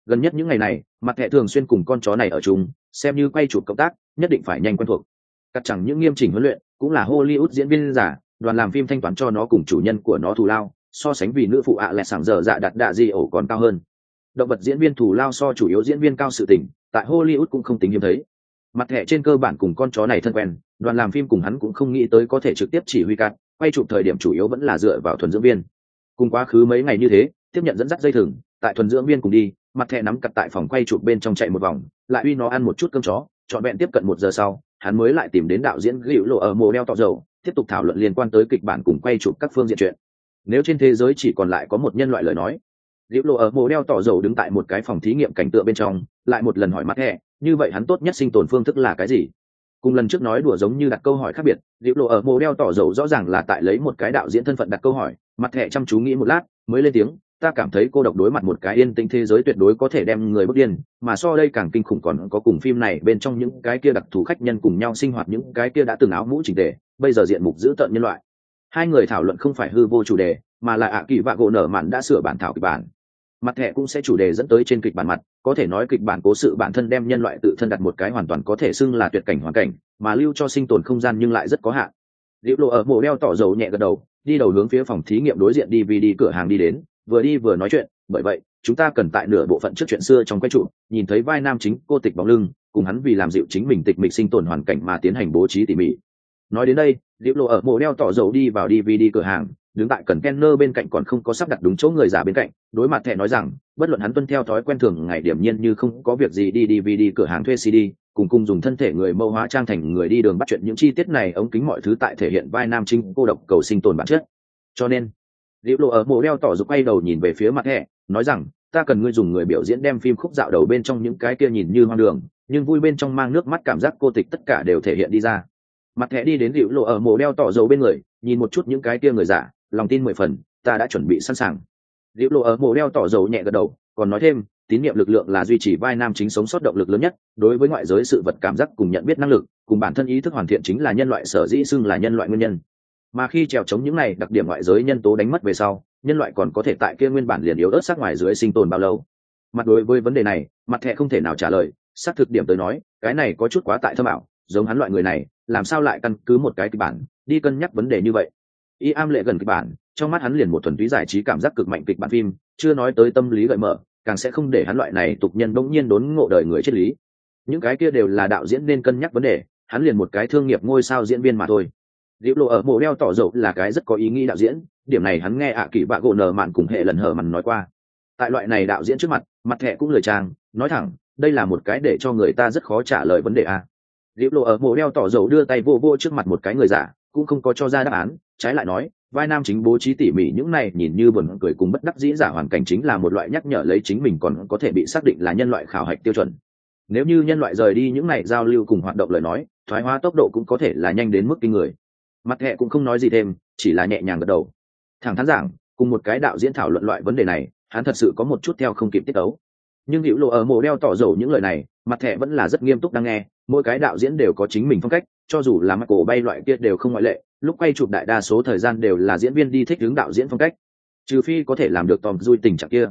Gần nhất những ngày này, mặt thẻ thường xuyên cùng con chó này ở chung, xem như quay chụp cộng tác, nhất định phải nhanh quen thuộc. Cắt chẳng những nghiêm chỉnh huấn luyện, cũng là hollywood diễn viên giả, đoàn làm phim thanh toán cho nó cùng chủ nhân của nó thù lao, so sánh vì nữ phụ ạ à lẹ sảng dở dạ đặt đạ gì ổ còn cao hơn động vật diễn viên thủ lao so chủ yếu diễn viên cao sự tình, tại hollywood cũng không tính hiếm thấy. Mặt thẻ trên cơ bản cùng con chó này thân quen, đoàn làm phim cùng hắn cũng không nghĩ tới có thể trực tiếp chỉ huy cắt, quay chụp thời điểm chủ yếu vẫn là dựa vào thuần dưỡng viên. Cùng quá khứ mấy ngày như thế, tiếp nhận dẫn dắt dây thừng, tại thuần dưỡng viên cùng đi, mặt thẻ nắm cặp tại phòng quay chụp bên trong chạy một vòng, lại uy nó ăn một chút cơm chó, trọn vẹn tiếp cận một giờ sau, hắn mới lại tìm đến đạo diễn gữu lộ ở mồ đeo tọ dầu, tiếp tục thảo luận liên quan tới kịch bản cùng quay chụp các phương diện chuyện. Nếu trên thế giới chỉ còn lại có một nhân loại lời nói liễu lộ ở mồ đeo tỏ dầu đứng tại một cái phòng thí nghiệm cảnh tượng bên trong lại một lần hỏi mặt hẹ, như vậy hắn tốt nhất sinh tồn phương thức là cái gì? Cùng lần trước nói đùa giống như đặt câu hỏi khác biệt liễu lộ ở mồ đeo tỏ dầu rõ ràng là tại lấy một cái đạo diễn thân phận đặt câu hỏi mặt hẹ chăm chú nghĩ một lát mới lên tiếng ta cảm thấy cô độc đối mặt một cái yên tĩnh thế giới tuyệt đối có thể đem người bước điên mà so đây càng kinh khủng còn có cùng phim này bên trong những cái kia đặc thù khách nhân cùng nhau sinh hoạt những cái kia đã từng áo mũ chỉnh tề bây giờ diện mục giữ tợn nhân loại. Hai người thảo luận không phải hư vô chủ đề mà là ạ kỳ vạ gỗ nở mạn đã sửa bản thảo kịch bản mặt thẻ cũng sẽ chủ đề dẫn tới trên kịch bản mặt, có thể nói kịch bản cố sự bản thân đem nhân loại tự thân đặt một cái hoàn toàn có thể xưng là tuyệt cảnh hoàn cảnh, mà lưu cho sinh tồn không gian nhưng lại rất có hạn. Liệu lộ ở mộ đeo tỏ dầu nhẹ gật đầu, đi đầu hướng phía phòng thí nghiệm đối diện dvd cửa hàng đi đến, vừa đi vừa nói chuyện, bởi vậy, chúng ta cần tại nửa bộ phận trước chuyện xưa trong quay trụ, nhìn thấy vai nam chính cô tịch bóng lưng, cùng hắn vì làm dịu chính mình tịch mịch sinh tồn hoàn cảnh mà tiến hành bố trí tỉ mỉ nói đến đây liệu lộ ở mộ đeo tỏ dầu đi vào dvd cửa hàng, đứng tại cần kenner bên cạnh còn không có sắp đặt đúng chỗ người giả bên cạnh, đối mặt thẻ nói rằng, bất luận hắn tuân theo thói quen thường ngày điểm nhiên như không có việc gì đi dvd cửa hàng thuê cd cùng cùng dùng thân thể người mâu hóa trang thành người đi đường bắt chuyện những chi tiết này ống kính mọi thứ tại thể hiện vai nam chính cô độc cầu sinh tồn bản chất. Cho nên liệu lộ ở mộ đeo tỏ dục quay đầu nhìn về phía mặt thẻ, nói rằng, ta cần ngươi dùng người biểu diễn đem phim khúc dạo đầu bên trong những cái kia nhìn như hoang đường, nhưng vui bên trong mang nước mắt cảm giác cô tịch tất cả đều thể hiện đi ra mặt thẻ đi đến liệu lộ ở mộ đeo tỏ dầu bên người, nhìn một chút những cái kia người giả, lòng tin mười phần, ta đã chuẩn bị sẵn sàng. Liệu lộ ở mộ đeo tỏ dầu nhẹ gật đầu, còn nói thêm, tín nhiệm lực lượng là duy trì vai nam chính sống sót động lực lớn nhất, đối với ngoại giới sự vật cảm giác cùng nhận biết năng lực, cùng bản thân ý thức hoàn thiện chính là nhân loại sở dĩ xưng là nhân loại nguyên nhân. Mà khi trèo chống những này đặc điểm ngoại giới nhân tố đánh mất về sau, nhân loại còn có thể tại kia nguyên bản liền yếu ớt sát ngoài dưới sinh tồn bao lâu? Mặt đối với vấn đề này, mặt thẹ không thể nào trả lời, xác thực điểm tới nói, cái này có chút quá tại thâm ảo, giống hắn loại người này làm sao lại căn cứ một cái kịch bản đi cân nhắc vấn đề như vậy y am lệ gần kịch bản trong mắt hắn liền một thuần túy giải trí cảm giác cực mạnh kịch bản phim chưa nói tới tâm lý gợi mở càng sẽ không để hắn loại này tục nhân bỗng nhiên đốn ngộ đời người triết lý những cái kia đều là đạo diễn nên cân nhắc vấn đề hắn liền một cái thương nghiệp ngôi sao diễn viên mà thôi Diệu lộ ở mộ đeo tỏ dầu là cái rất có ý nghĩ đạo diễn, điểm này hắn nghe ạ à kỳ bạ gỗ nở mạn cùng hệ lần hở mặn nói qua. Tại loại này đạo diễn trước mặt, mặt thẻ cũng lời trang, nói thẳng, đây là một cái để cho người ta rất khó trả lời vấn đề a. Diệu lộ ở mộ đeo tỏ dầu đưa tay vô vô trước mặt một cái người giả, cũng không có cho ra đáp án, trái lại nói, vai nam chính bố trí tỉ mỉ những này nhìn như buồn cười cùng bất đắc dĩ giả hoàn cảnh chính là một loại nhắc nhở lấy chính mình còn có thể bị xác định là nhân loại khảo hạch tiêu chuẩn. Nếu như nhân loại rời đi những này giao lưu cùng hoạt động lời nói, thoái hóa tốc độ cũng có thể là nhanh đến mức kinh người. Mặt hệ cũng không nói gì thêm chỉ là nhẹ nhàng gật đầu. Thẳng thắn giảng cùng một cái đạo diễn thảo luận loại vấn đề này hắn thật sự có một chút theo không kịp tiết tấu. Nhưng hữu lộ ở mộ đeo tỏ dầu những lời này mặt thẻ vẫn là rất nghiêm túc đang nghe mỗi cái đạo diễn đều có chính mình phong cách cho dù là mắt cổ bay loại kia đều không ngoại lệ lúc quay chụp đại đa số thời gian đều là diễn viên đi thích hướng đạo diễn phong cách trừ phi có thể làm được tòm dui tình trạng kia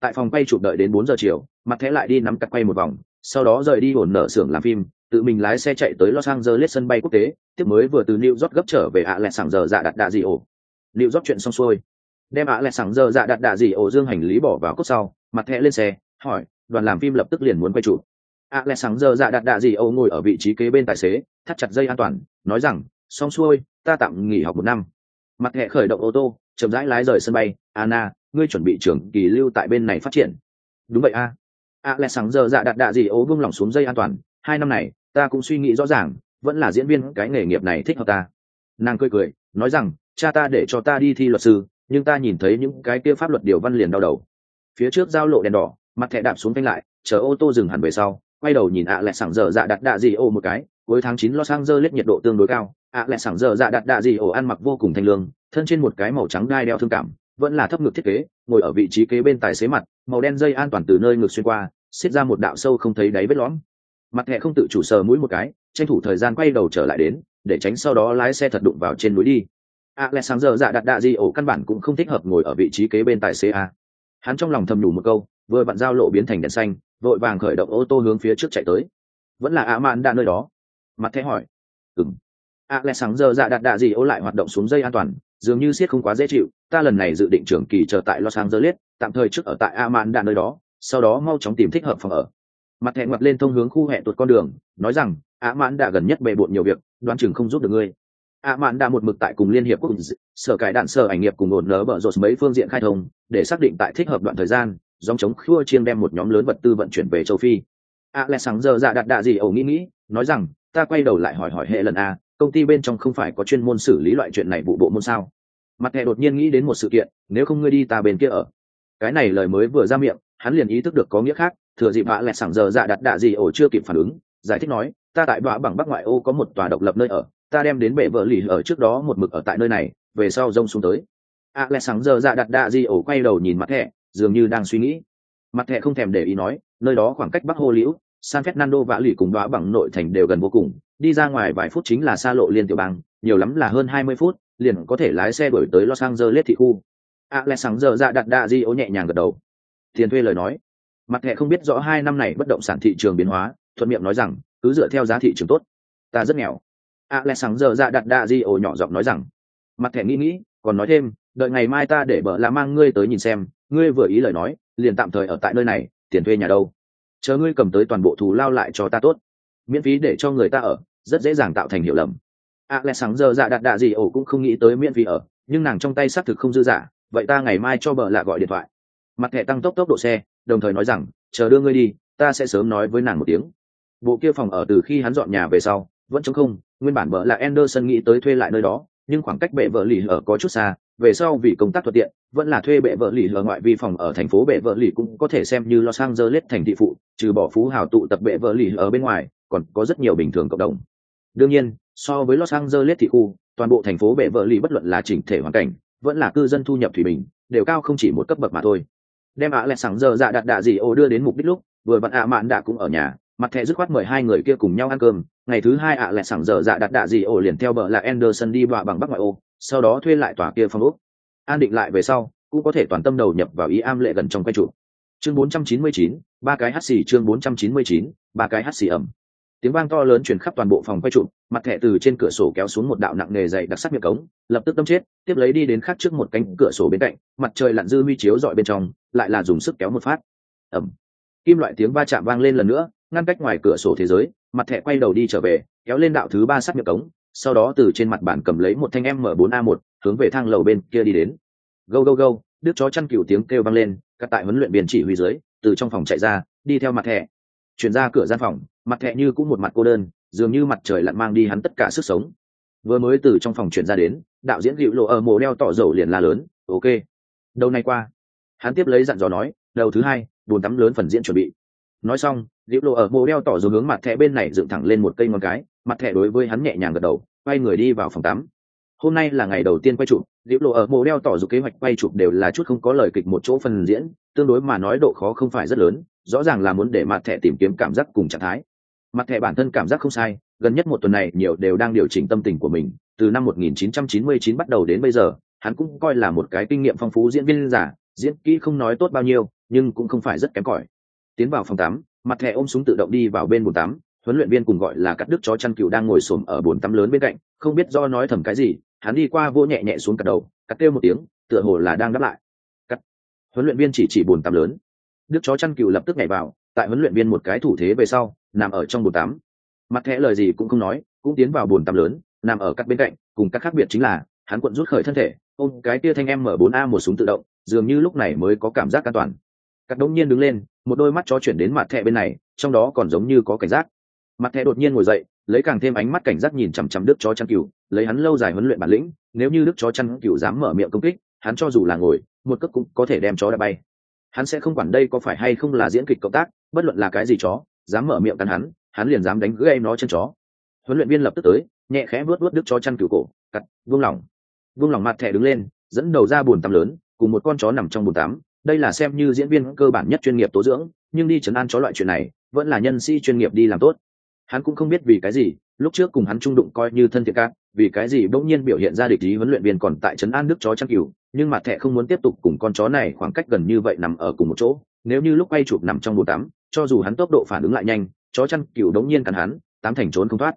tại phòng quay chụp đợi đến bốn giờ chiều mặt thẻ lại đi nắm cặp quay một vòng sau đó rời đi ổn nở xưởng làm phim tự mình lái xe chạy tới Los Angeles sân bay quốc tế, tiếp mới vừa từ New York gấp trở về ạ lẹ sảng giờ dạ đặt đạ gì ổ. New York chuyện xong xuôi, đem ạ lẹ sảng giờ dạ đặt đạ gì ổ dương hành lý bỏ vào cốt sau, mặt thẻ lên xe, hỏi, đoàn làm phim lập tức liền muốn quay chụp ạ lẽ sáng giờ dạ đạt đạ gì âu ngồi ở vị trí kế bên tài xế, thắt chặt dây an toàn, nói rằng, xong xuôi, ta tạm nghỉ học một năm. Mặt hệ khởi động ô tô, chậm rãi lái rời sân bay, Anna, ngươi chuẩn bị trưởng kỳ lưu tại bên này phát triển. Đúng vậy a. ạ lẽ sáng giờ dạ đạt đạ gì ổ buông lỏng xuống dây an toàn, hai năm này ta cũng suy nghĩ rõ ràng vẫn là diễn viên cái nghề nghiệp này thích hợp ta nàng cười cười nói rằng cha ta để cho ta đi thi luật sư nhưng ta nhìn thấy những cái kia pháp luật điều văn liền đau đầu phía trước giao lộ đèn đỏ mặt thẻ đạp xuống canh lại chờ ô tô dừng hẳn về sau quay đầu nhìn ạ à sảng dở dạ đặt đạ gì ô một cái, cuối tháng chín los angeles nhiệt độ tương đối cao, ạ à sảng dở dạ đặt đạ gì ổ ăn mặc vô cùng thanh lương, thân trên một cái màu trắng đai đeo thương cảm, vẫn là thấp ngực thiết kế, ngồi ở vị trí kế bên tài xế mặt, màu đen dây an toàn từ nơi ngực xuyên qua, xiết ra một đạo sâu không thấy đáy vết lõm. Mặt hệ không tự chủ sờ mũi một cái, tranh thủ thời gian quay đầu trở lại đến, để tránh sau đó lái xe thật đụng vào trên núi đi. a lẽ sáng giờ dạ đặt đạ gì ổ căn bản cũng không thích hợp ngồi ở vị trí kế bên tài xế a. Hắn trong lòng thầm đủ một câu vừa vặn giao lộ biến thành đèn xanh, vội vàng khởi động ô tô hướng phía trước chạy tới. Vẫn là ạ mạn đã nơi đó. Mặt thẻ hỏi. Ừng a lẽ sáng giờ dạ đặt đạ gì ô lại hoạt động xuống dây an toàn, dường như siết không quá dễ chịu. Ta lần này dự định trường kỳ chờ tại los angeles, tạm thời trước ở tại a mạn đã nơi đó, sau đó mau chóng tìm thích hợp phòng ở. Mặt hẹn ngoặt lên thông hướng khu hẹn tuột con đường, nói rằng ạ Mạn đã gần nhất bề bộn nhiều việc, đoán chừng không giúp được ngươi. Ạ Mạn đã một mực tại cùng liên hiệp quốc sở cải đạn sở ảnh nghiệp cùng ổn nở bở rột mấy phương diện khai thông, để xác định tại thích hợp đoạn thời gian dòng chống khua chiêng đem một nhóm lớn vật tư vận chuyển về châu phi. A lẽ sáng giờ dạ đặt đạ gì ẩu nghĩ nghĩ, nói rằng, ta quay đầu lại hỏi hỏi hệ lần a, công ty bên trong không phải có chuyên môn xử lý loại chuyện này vụ bộ môn sao? Mặt hệ đột nhiên nghĩ đến một sự kiện, nếu không ngươi đi ta bên kia ở. Cái này lời mới vừa ra miệng, hắn liền ý thức được có nghĩa khác, thừa dịp vạ lẹt sảng giờ dạ đặt đạ gì ổ chưa kịp phản ứng, giải thích nói, ta tại đọa bằng bắc ngoại ô có một tòa độc lập nơi ở, ta đem đến bệ vợ lì ở trước đó một mực ở tại nơi này, về sau rông xuống tới. A lẹt sảng giờ dạ đặt đạ gì ổ quay đầu nhìn mặt hệ dường như đang suy nghĩ. Mặt thẻ không thèm để ý nói, nơi đó khoảng cách bắc hô liễu san fernando vạ lì cùng đọa bằng nội thành đều gần vô cùng. Đi ra ngoài vài phút chính là xa lộ liên tiểu bang, nhiều lắm là hơn hai mươi phút, liền có thể lái xe đổi tới los angeles thị khu. A lẽ sáng giờ dạ đặt đạ di ố nhẹ nhàng gật đầu. Tiền thuê lời nói. Mặt thẻ không biết rõ hai năm này bất động sản thị trường biến hóa, thuận miệng nói rằng, cứ dựa theo giá thị trường tốt. Ta rất nghèo. A lẽ sáng giờ dạ đặt đạ di ố nhỏ giọng nói rằng. Mặt thẻ nghĩ nghĩ, còn nói thêm, đợi ngày mai ta để bợ là mang ngươi tới nhìn xem ngươi vừa ý lời nói, liền tạm thời ở tại nơi này, tiền thuê nhà đâu? Chờ ngươi cầm tới toàn bộ thù lao lại cho ta tốt. Miễn phí để cho người ta ở, rất dễ dàng tạo thành hiểu lầm. A lẽ sáng giờ dạ đạt đạ gì ổ cũng không nghĩ tới miễn phí ở, nhưng nàng trong tay xác thực không dư giả, vậy ta ngày mai cho bợ lạ gọi điện thoại. Mặt thẻ tăng tốc tốc độ xe, đồng thời nói rằng, chờ đưa ngươi đi, ta sẽ sớm nói với nàng một tiếng. Bộ kia phòng ở từ khi hắn dọn nhà về sau, vẫn chống không, nguyên bản bợ là anderson nghĩ tới thuê lại nơi đó, nhưng khoảng cách bệ vợ lì ở có chút xa về sau vì công tác thuận tiện, vẫn là thuê bệ vợ lì ở ngoại vi phòng ở thành phố bệ vợ lì cũng có thể xem như los angeles thành thị phụ, trừ bỏ phú hào tụ tập bệ vợ lì ở bên ngoài, còn có rất nhiều bình thường cộng đồng. Đương nhiên, so với los angeles thị khu, toàn bộ thành phố bệ vợ lì bất luận là chỉnh thể hoàn cảnh, vẫn là cư dân thu nhập thủy bình, đều cao không chỉ một cấp bậc mà thôi. Đem ạ lẹ sáng giờ dạ đặt đạ gì ô đưa đến mục đích lúc, vừa vặn ạ mạn đạ cũng ở nhà, mặt thẻ dứt khoát mời hai người kia cùng nhau ăn cơm. Ngày thứ hai ạ lẹ sáng giờ dạ đặt đạ gì ô liền theo bờ là anderson đi bọa bằng bắc ngoại ô sau đó thuê lại tòa kia phòng úc an định lại về sau cũng có thể toàn tâm đầu nhập vào ý am lệ gần trong quay trụ chương 499, ba cái hắt xì chương 499, ba cái hắt xì ẩm. Tiếng vang to lớn truyền khắp toàn bộ phòng quay trụ mặt thẻ từ trên cửa sổ kéo xuống một đạo nặng nề dày đặc sắc miệng cống lập tức đâm chết tiếp lấy đi đến khác trước một cánh cửa sổ bên cạnh mặt trời lặn dư huy chiếu dọi bên trong lại là dùng sức kéo một phát. Ẩm. Kim loại tiếng va chạm vang lên lần nữa ngăn cách ngoài cửa sổ thế giới mặt thẻ quay đầu đi trở về kéo lên đạo thứ ba sắc miệng cống sau đó từ trên mặt bàn cầm lấy một thanh m 4 a 1 hướng về thang lầu bên kia đi đến. Go go go đứa chó chăn cừu tiếng kêu vang lên, các tại huấn luyện viên chỉ huy dưới, từ trong phòng chạy ra, đi theo mặt thẻ. Chuyển ra cửa gian phòng, mặt thẻ như cũng một mặt cô đơn, dường như mặt trời lặn mang đi hắn tất cả sức sống. Vừa mới từ trong phòng chuyển ra đến, đạo diễn dịu lộ ở mồ đeo tỏ dầu liền la lớn, ok đầu này qua? Hắn tiếp lấy dặn dò nói, đầu thứ hai bồn tắm lớn phần diễn chuẩn bị. Nói xong dịu lộ ở mồ đeo tỏ dầu hướng mặt thẻ bên này dựng thẳng lên một cây ngón cái, mặt thẻ đối với hắn nhẹ nhàng gật đầu, quay người đi vào phòng tắm. Hôm nay là ngày đầu tiên quay chụp dịu lộ ở mồ đeo tỏ dầu kế hoạch quay chụp đều là chút không có lời kịch một chỗ phần diễn, tương đối mà nói độ khó không phải rất lớn, rõ ràng là muốn để mặt thẻ tìm kiếm cảm giác cùng trạng thái. Mặt thẻ bản thân cảm giác không sai, gần nhất một tuần này nhiều đều đang điều chỉnh tâm tình của mình, từ năm 1999 bắt đầu đến bây giờ, hắn cũng coi là một cái kinh nghiệm phong phú diễn viên giả, diễn kỹ không nói tốt bao nhiêu, nhưng cũng không phải rất kém cỏi. Tiến vào phòng tắm mặt thẻ ôm súng tự động đi vào bên bồn tắm, huấn luyện viên cùng gọi là cắt đứt chó chăn cừu đang ngồi xổm ở bồn tắm lớn bên cạnh, không biết do nói thầm cái gì, hắn đi qua vô nhẹ nhẹ xuống cắt đầu, cắt kêu một tiếng, tựa hồ là đang đáp lại. Cắt. Huấn luyện viên chỉ chỉ bồn tắm lớn. Đức chó chăn cừu lập tức nhảy vào, tại huấn luyện viên một cái thủ thế về sau, nằm ở trong bồn tắm. Mặt thẻ lời gì cũng không nói, cũng tiến vào bồn tắm lớn, nằm ở các bên cạnh, cùng các khác biệt chính là, hắn cuộn rút khởi thân thể, ôm cái tia thanh em m 4 a một súng tự động, dường như lúc này mới có cảm giác an toàn cắt đống nhiên đứng lên, một đôi mắt chó chuyển đến mặt thẻ bên này, trong đó còn giống như có cảnh giác. Mặt thẻ đột nhiên ngồi dậy, lấy càng thêm ánh mắt cảnh giác nhìn chằm chằm đức chó chăn cừu, lấy hắn lâu dài huấn luyện bản lĩnh, nếu như đức chó chăn cừu dám mở miệng công kích, hắn cho dù là ngồi, một cước cũng có thể đem chó đã bay. Hắn sẽ không quản đây có phải hay không là diễn kịch cộng tác, bất luận là cái gì chó, dám mở miệng cắn hắn hắn liền dám đánh gây nó chân chó. Huấn luyện viên lập tức tới, nhẹ khẽ vuốt vuốt đức chó chăn cừu cổ, cắt vương lòng vương lòng mặt thẻ đứng lên, dẫn đầu ra buồn tắm lớn, cùng một con chó nằm trong bồn tắm đây là xem như diễn viên cơ bản nhất chuyên nghiệp tố dưỡng, nhưng đi chấn an chó loại chuyện này, vẫn là nhân sĩ chuyên nghiệp đi làm tốt. Hắn cũng không biết vì cái gì, lúc trước cùng hắn trung đụng coi như thân thiện các, vì cái gì bỗng nhiên biểu hiện ra địch ý huấn luyện viên còn tại trấn an nước chó trang cừu, nhưng mặt thẹ không muốn tiếp tục cùng con chó này khoảng cách gần như vậy nằm ở cùng một chỗ. Nếu như lúc quay chụp nằm trong bồn tắm, cho dù hắn tốc độ phản ứng lại nhanh, chó chăn cừu đống nhiên cắn hắn, tám thành trốn không thoát.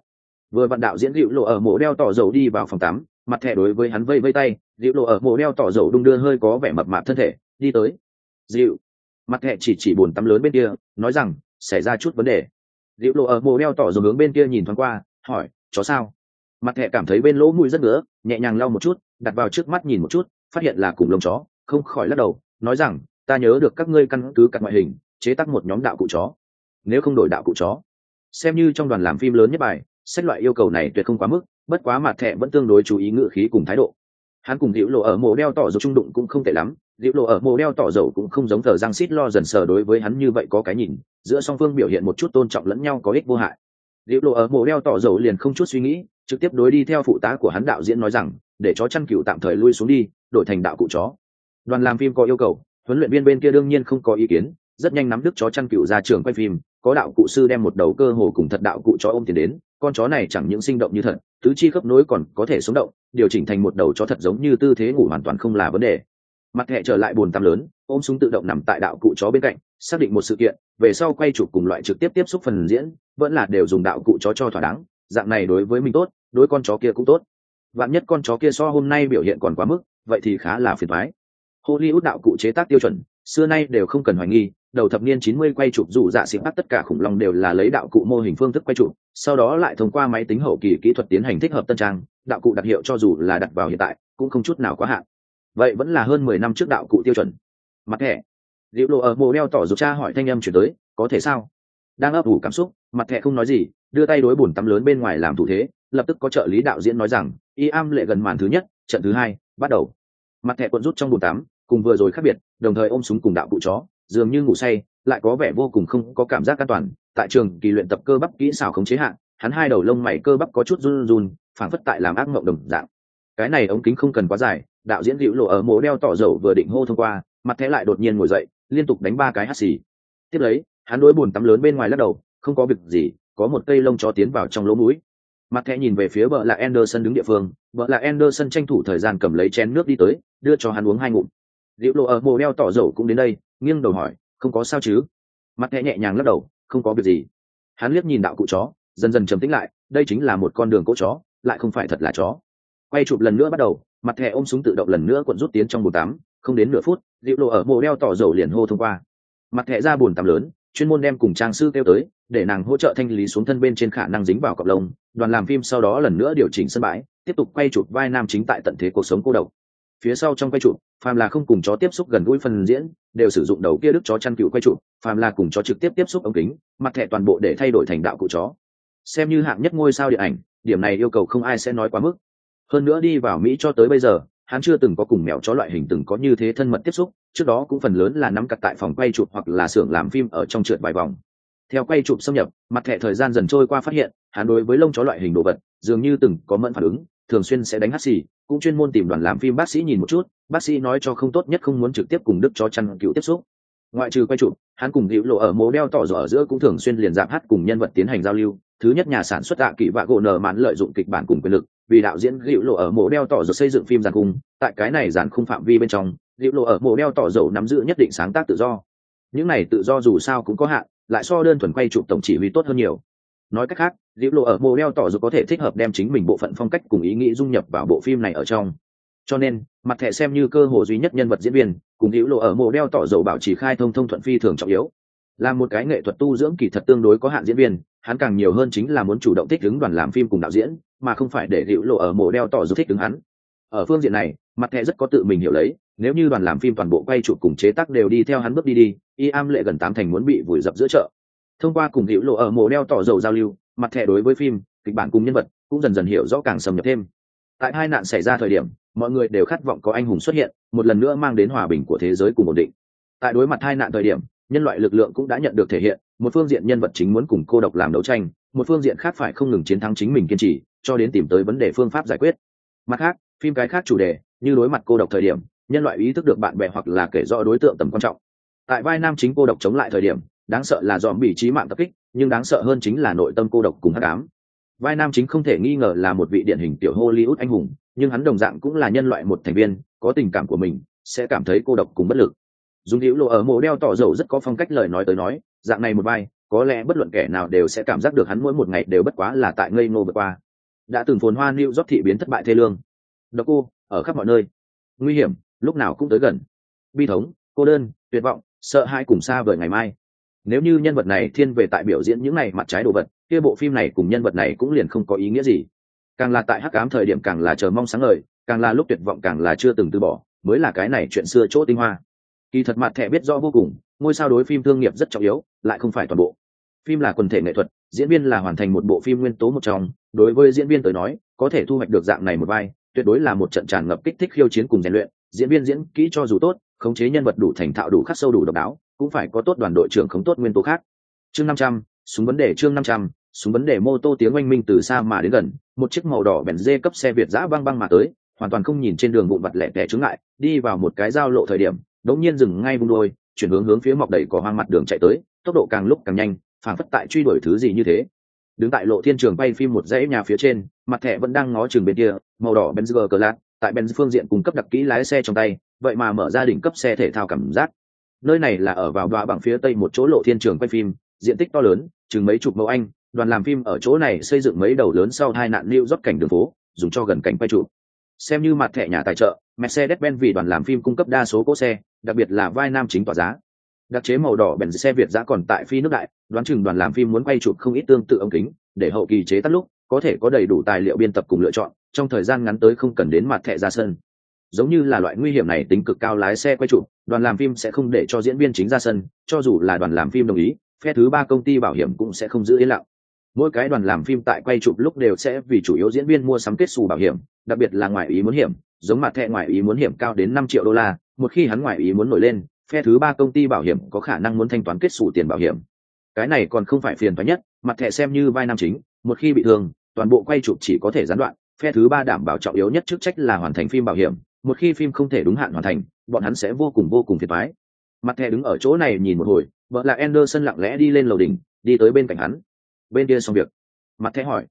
Vừa vận đạo diễn dịu lộ ở mộ đeo tỏ dầu đi vào phòng tắm, mặt thẹ đối với hắn vây vây tay dịu lộ ở mộ đeo tỏ dầu đung đưa hơi có vẻ mập mạp thân thể đi tới. Dịu. Mặt hẹ chỉ chỉ bồn tắm lớn bên kia, nói rằng, xảy ra chút vấn đề. Dịu lộ ở mồ đeo tỏ dùng hướng bên kia nhìn thoáng qua, hỏi, chó sao? Mặt hẹ cảm thấy bên lỗ mũi rất ngứa, nhẹ nhàng lau một chút, đặt vào trước mắt nhìn một chút, phát hiện là cùng lông chó, không khỏi lắc đầu, nói rằng, ta nhớ được các ngươi căn cứ các ngoại hình, chế tác một nhóm đạo cụ chó. Nếu không đổi đạo cụ chó. Xem như trong đoàn làm phim lớn nhất bài, xét loại yêu cầu này tuyệt không quá mức, bất quá mặt thẹ vẫn tương đối chú ý ngữ khí cùng thái độ. Hắn cùng hữu lộ ở mộ đeo tỏ dù trung đụng cũng không tệ lắm liệu lộ ở mồ đeo tỏ dầu cũng không giống thờ giang xít lo dần sờ đối với hắn như vậy có cái nhìn, giữa song phương biểu hiện một chút tôn trọng lẫn nhau có ích vô hại. Liệu lộ ở mồ đeo tỏ dầu liền không chút suy nghĩ, trực tiếp đối đi theo phụ tá của hắn đạo diễn nói rằng, để chó chăn cựu tạm thời lui xuống đi, đổi thành đạo cụ chó. Đoàn làm phim có yêu cầu, huấn luyện viên bên kia đương nhiên không có ý kiến, rất nhanh nắm đức chó chăn cựu ra trường quay phim, có đạo cụ sư đem một đầu cơ hồ cùng thật đạo cụ chó ôm tiền đến, con chó này chẳng những sinh động như thật, tứ chi khớp nối còn có thể sống động, điều chỉnh thành một đầu chó thật giống như tư thế ngủ hoàn toàn không là vấn đề mặt hệ trở lại bồn tắm lớn, ôm súng tự động nằm tại đạo cụ chó bên cạnh, xác định một sự kiện, về sau quay chụp cùng loại trực tiếp tiếp xúc phần diễn, vẫn là đều dùng đạo cụ chó cho thỏa đáng, dạng này đối với mình tốt, đối con chó kia cũng tốt. Vạn nhất con chó kia so hôm nay biểu hiện còn quá mức, vậy thì khá là phiền thoái hollywood đạo cụ chế tác tiêu chuẩn, xưa nay đều không cần hoài nghi, đầu thập niên 90 quay chụp dù dạ xịn bắt tất cả khủng long đều là lấy đạo cụ mô hình phương thức quay chụp, sau đó lại thông qua máy tính hậu kỳ kỹ thuật tiến hành thích hợp tân trang, đạo cụ đặc hiệu cho dù là đặt vào hiện tại, cũng không chút nào quá hạn vậy vẫn là hơn 10 năm trước đạo cụ tiêu chuẩn. Mặt thẻ. Liệu lộ ở mồ đeo tỏ dục cha hỏi thanh âm chuyển tới, có thể sao? Đang ấp ủ cảm xúc, mặt thẻ không nói gì, đưa tay đối bùn tắm lớn bên ngoài làm thủ thế, lập tức có trợ lý đạo diễn nói rằng, y am lệ gần màn thứ nhất, trận thứ hai, bắt đầu. Mặt thẻ cuộn rút trong bùn tắm, cùng vừa rồi khác biệt, đồng thời ôm súng cùng đạo cụ chó, dường như ngủ say, lại có vẻ vô cùng không có cảm giác an toàn. Tại trường kỳ luyện tập cơ bắp kỹ xảo khống chế hạn hắn hai đầu lông mày cơ bắp có chút run run, phảng phất tại làm ác mộng đồng dạng. Cái này ống kính không cần quá dài đạo diễn hữu lộ ở mố đeo tỏ dầu vừa định hô thông qua mặt thế lại đột nhiên ngồi dậy liên tục đánh ba cái hắt xì tiếp lấy hắn đối bùn tắm lớn bên ngoài lắc đầu không có việc gì có một cây lông cho tiến vào trong lỗ mũi mặt thẻ nhìn về phía vợ là Anderson đứng địa phương, vợ là Anderson tranh thủ thời gian cầm lấy chén nước đi tới, đưa cho hắn uống hai ngụm. Diệu lộ ở mồ đeo tỏ dầu cũng đến đây, nghiêng đầu hỏi, không có sao chứ? Mặt thẻ nhẹ nhàng lắc đầu, không có việc gì. Hắn liếc nhìn đạo cụ chó, dần dần trầm tĩnh lại, đây chính là một con đường cỗ chó, lại không phải thật là chó. Quay chụp lần nữa bắt đầu, mặt thẻ ôm súng tự động lần nữa cuộn rút tiến trong bồn tắm, không đến nửa phút, liệu lộ ở mộ đeo tỏ dầu liền hô thông qua. Mặt thẻ ra bồn tắm lớn, chuyên môn đem cùng trang sư kêu tới, để nàng hỗ trợ thanh lý xuống thân bên trên khả năng dính vào cọc lông đoàn làm phim sau đó lần nữa điều chỉnh sân bãi tiếp tục quay chụp vai nam chính tại tận thế cuộc sống cô độc. Phía sau trong quay chụp phàm là không cùng chó tiếp xúc gần gũi phần diễn đều sử dụng đầu kia đức chó chăn cựu quay chụp phàm là cùng chó trực tiếp tiếp xúc ống kính mặt thẻ toàn bộ để thay đổi thành đạo cụ chó. Xem như hạng nhất ngôi sao điện ảnh điểm này yêu cầu không ai sẽ nói quá mức hơn nữa đi vào mỹ cho tới bây giờ, hắn chưa từng có cùng mèo chó loại hình từng có như thế thân mật tiếp xúc, trước đó cũng phần lớn là nắm cặt tại phòng quay chụp hoặc là xưởng làm phim ở trong trượt vài vòng. Theo quay chụp xâm nhập, mặt thẻ thời gian dần trôi qua phát hiện, hắn đối với lông chó loại hình đồ vật, dường như từng có mẫn phản ứng, thường xuyên sẽ đánh hắt xì, cũng chuyên môn tìm đoàn làm phim bác sĩ nhìn một chút, bác sĩ nói cho không tốt nhất không muốn trực tiếp cùng đức chó chăn cựu tiếp xúc ngoại trừ quay chụp, hắn cùng hữu lộ ở mố đeo tỏ rõ ở giữa cũng thường xuyên liền giảm hát cùng nhân vật tiến hành giao lưu. Thứ nhất nhà sản xuất tạ kỵ vạ gỗ nở mạn lợi dụng kịch bản cùng quyền lực, vì đạo diễn hữu lộ ở mố đeo tỏ dầu xây dựng phim giàn cung tại cái này giàn khung phạm vi bên trong, hữu lộ ở mố đeo tỏ dầu nắm giữ nhất định sáng tác tự do. Những này tự do dù sao cũng có hạn, lại so đơn thuần quay chụp tổng chỉ huy tốt hơn nhiều. Nói cách khác, hữu lộ ở mô đeo tỏ dù có thể thích hợp đem chính mình bộ phận phong cách cùng ý nghĩ dung nhập vào bộ phim này ở trong cho nên, mặt thẻ xem như cơ hội duy nhất nhân vật diễn viên, cùng hữu lộ ở mộ đeo tỏ dầu bảo trì khai thông thông thuận phi thường trọng yếu. Là một cái nghệ thuật tu dưỡng kỳ thật tương đối có hạn diễn viên, hắn càng nhiều hơn chính là muốn chủ động thích ứng đoàn làm phim cùng đạo diễn, mà không phải để hữu lộ ở mộ đeo tỏ dù thích ứng hắn. Ở phương diện này, mặt thẻ rất có tự mình hiểu lấy, nếu như đoàn làm phim toàn bộ quay chụp cùng chế tác đều đi theo hắn bước đi đi, y am lệ gần tám thành muốn bị vùi dập giữa chợ. Thông qua cùng hữu lộ ở mộ đeo tỏ dầu giao lưu, mặt thẻ đối với phim, kịch bản cùng nhân vật cũng dần dần hiểu rõ càng sầm nhập thêm. Tại hai nạn xảy ra thời điểm mọi người đều khát vọng có anh hùng xuất hiện, một lần nữa mang đến hòa bình của thế giới cùng ổn định. Tại đối mặt hai nạn thời điểm, nhân loại lực lượng cũng đã nhận được thể hiện, một phương diện nhân vật chính muốn cùng cô độc làm đấu tranh, một phương diện khác phải không ngừng chiến thắng chính mình kiên trì, cho đến tìm tới vấn đề phương pháp giải quyết. Mặt khác, phim cái khác chủ đề, như đối mặt cô độc thời điểm, nhân loại ý thức được bạn bè hoặc là kể rõ đối tượng tầm quan trọng. Tại vai nam chính cô độc chống lại thời điểm, đáng sợ là dòm bị trí mạng tập kích, nhưng đáng sợ hơn chính là nội tâm cô độc cùng hắc ám vai nam chính không thể nghi ngờ là một vị điển hình tiểu hollywood anh hùng, nhưng hắn đồng dạng cũng là nhân loại một thành viên, có tình cảm của mình, sẽ cảm thấy cô độc cùng bất lực. Dùng hữu lộ ở mộ đeo tỏ dầu rất có phong cách lời nói tới nói, dạng này một vai, có lẽ bất luận kẻ nào đều sẽ cảm giác được hắn mỗi một ngày đều bất quá là tại ngây ngô vượt qua. Đã từng phồn hoa new york thị biến thất bại thê lương. Độc cô, ở khắp mọi nơi. Nguy hiểm, lúc nào cũng tới gần. Bi thống, cô đơn, tuyệt vọng, sợ hãi cùng xa vời ngày mai. Nếu như nhân vật này thiên về tại biểu diễn những này mặt trái đồ vật kia bộ phim này cùng nhân vật này cũng liền không có ý nghĩa gì. Càng là tại hắc ám thời điểm càng là chờ mong sáng ngời, càng là lúc tuyệt vọng càng là chưa từng từ bỏ, mới là cái này chuyện xưa chỗ tinh hoa. Kỳ thật mặt thẻ biết rõ vô cùng, ngôi sao đối phim thương nghiệp rất trọng yếu, lại không phải toàn bộ. Phim là quần thể nghệ thuật, diễn viên là hoàn thành một bộ phim nguyên tố một trong, đối với diễn viên tới nói, có thể thu hoạch được dạng này một vai, tuyệt đối là một trận tràn ngập kích thích khiêu chiến cùng rèn luyện, diễn viên diễn kỹ cho dù tốt, khống chế nhân vật đủ thành thạo đủ khắc sâu đủ độc đáo, cũng phải có tốt đoàn đội trưởng khống tốt nguyên tố khác. Chương năm trăm, súng vấn đề chương năm trăm súng vấn đề mô tô tiếng oanh minh từ xa mà đến gần, một chiếc màu đỏ bèn dê cấp xe việt giã băng băng mà tới, hoàn toàn không nhìn trên đường vụn vặt lẻ tẻ chướng ngại, đi vào một cái giao lộ thời điểm đống nhiên dừng ngay vung đôi chuyển hướng hướng phía mọc đầy cỏ hoang mặt đường chạy tới, tốc độ càng lúc càng nhanh, phảng phất tại truy đuổi thứ gì như thế. Đứng tại lộ thiên trường bay phim một dãy nhà phía trên, mặt thẻ vẫn đang ngó chừng bên kia, màu đỏ benz cờ lạc tại benz phương diện cung cấp đặc kỹ lái xe trong tay, vậy mà mở ra đỉnh cấp xe thể thao cảm giác. Nơi này là ở vào đoạn bằng phía tây một chỗ lộ thiên trường quay phim, diện tích to lớn, chừng mấy chục mẫu anh đoàn làm phim ở chỗ này xây dựng mấy đầu lớn sau hai nạn lưu rót cảnh đường phố, dùng cho gần cảnh quay trụ xem như mặt thẻ nhà tài trợ, mercedes-benz vì đoàn làm phim cung cấp đa số cỗ xe, đặc biệt là vai nam chính tỏa giá. Đặc chế màu đỏ bèn xe việt giã còn tại phi nước đại, đoán chừng đoàn làm phim muốn quay chụp không ít tương tự ống kính, để hậu kỳ chế tắt lúc, có thể có đầy đủ tài liệu biên tập cùng lựa chọn, trong thời gian ngắn tới không cần đến mặt thẻ ra sân. Giống như là loại nguy hiểm này tính cực cao lái xe quay chụp, đoàn làm phim sẽ không để cho diễn viên chính ra sân, cho dù là đoàn làm phim đồng ý, phe thứ ba công ty bảo hiểm cũng sẽ không giữ yên lặng mỗi cái đoàn làm phim tại quay chụp lúc đều sẽ vì chủ yếu diễn viên mua sắm kết xù bảo hiểm, đặc biệt là ngoài ý muốn hiểm, giống mặt thẻ ngoài ý muốn hiểm cao đến năm triệu đô la, một khi hắn ngoài ý muốn nổi lên, phe thứ ba công ty bảo hiểm có khả năng muốn thanh toán kết xù tiền bảo hiểm. Cái này còn không phải phiền toái nhất, mặt thẻ xem như vai nam chính, một khi bị thương, toàn bộ quay chụp chỉ có thể gián đoạn, phe thứ ba đảm bảo trọng yếu nhất chức trách là hoàn thành phim bảo hiểm, một khi phim không thể đúng hạn hoàn thành, bọn hắn sẽ vô cùng vô cùng phiền toái. Mặt thẻ đứng ở chỗ này nhìn một hồi, vợ là Anderson lặng lẽ đi lên lầu đỉnh, đi tới bên cạnh hắn bên kia xong việc. Mặt thẻ hỏi.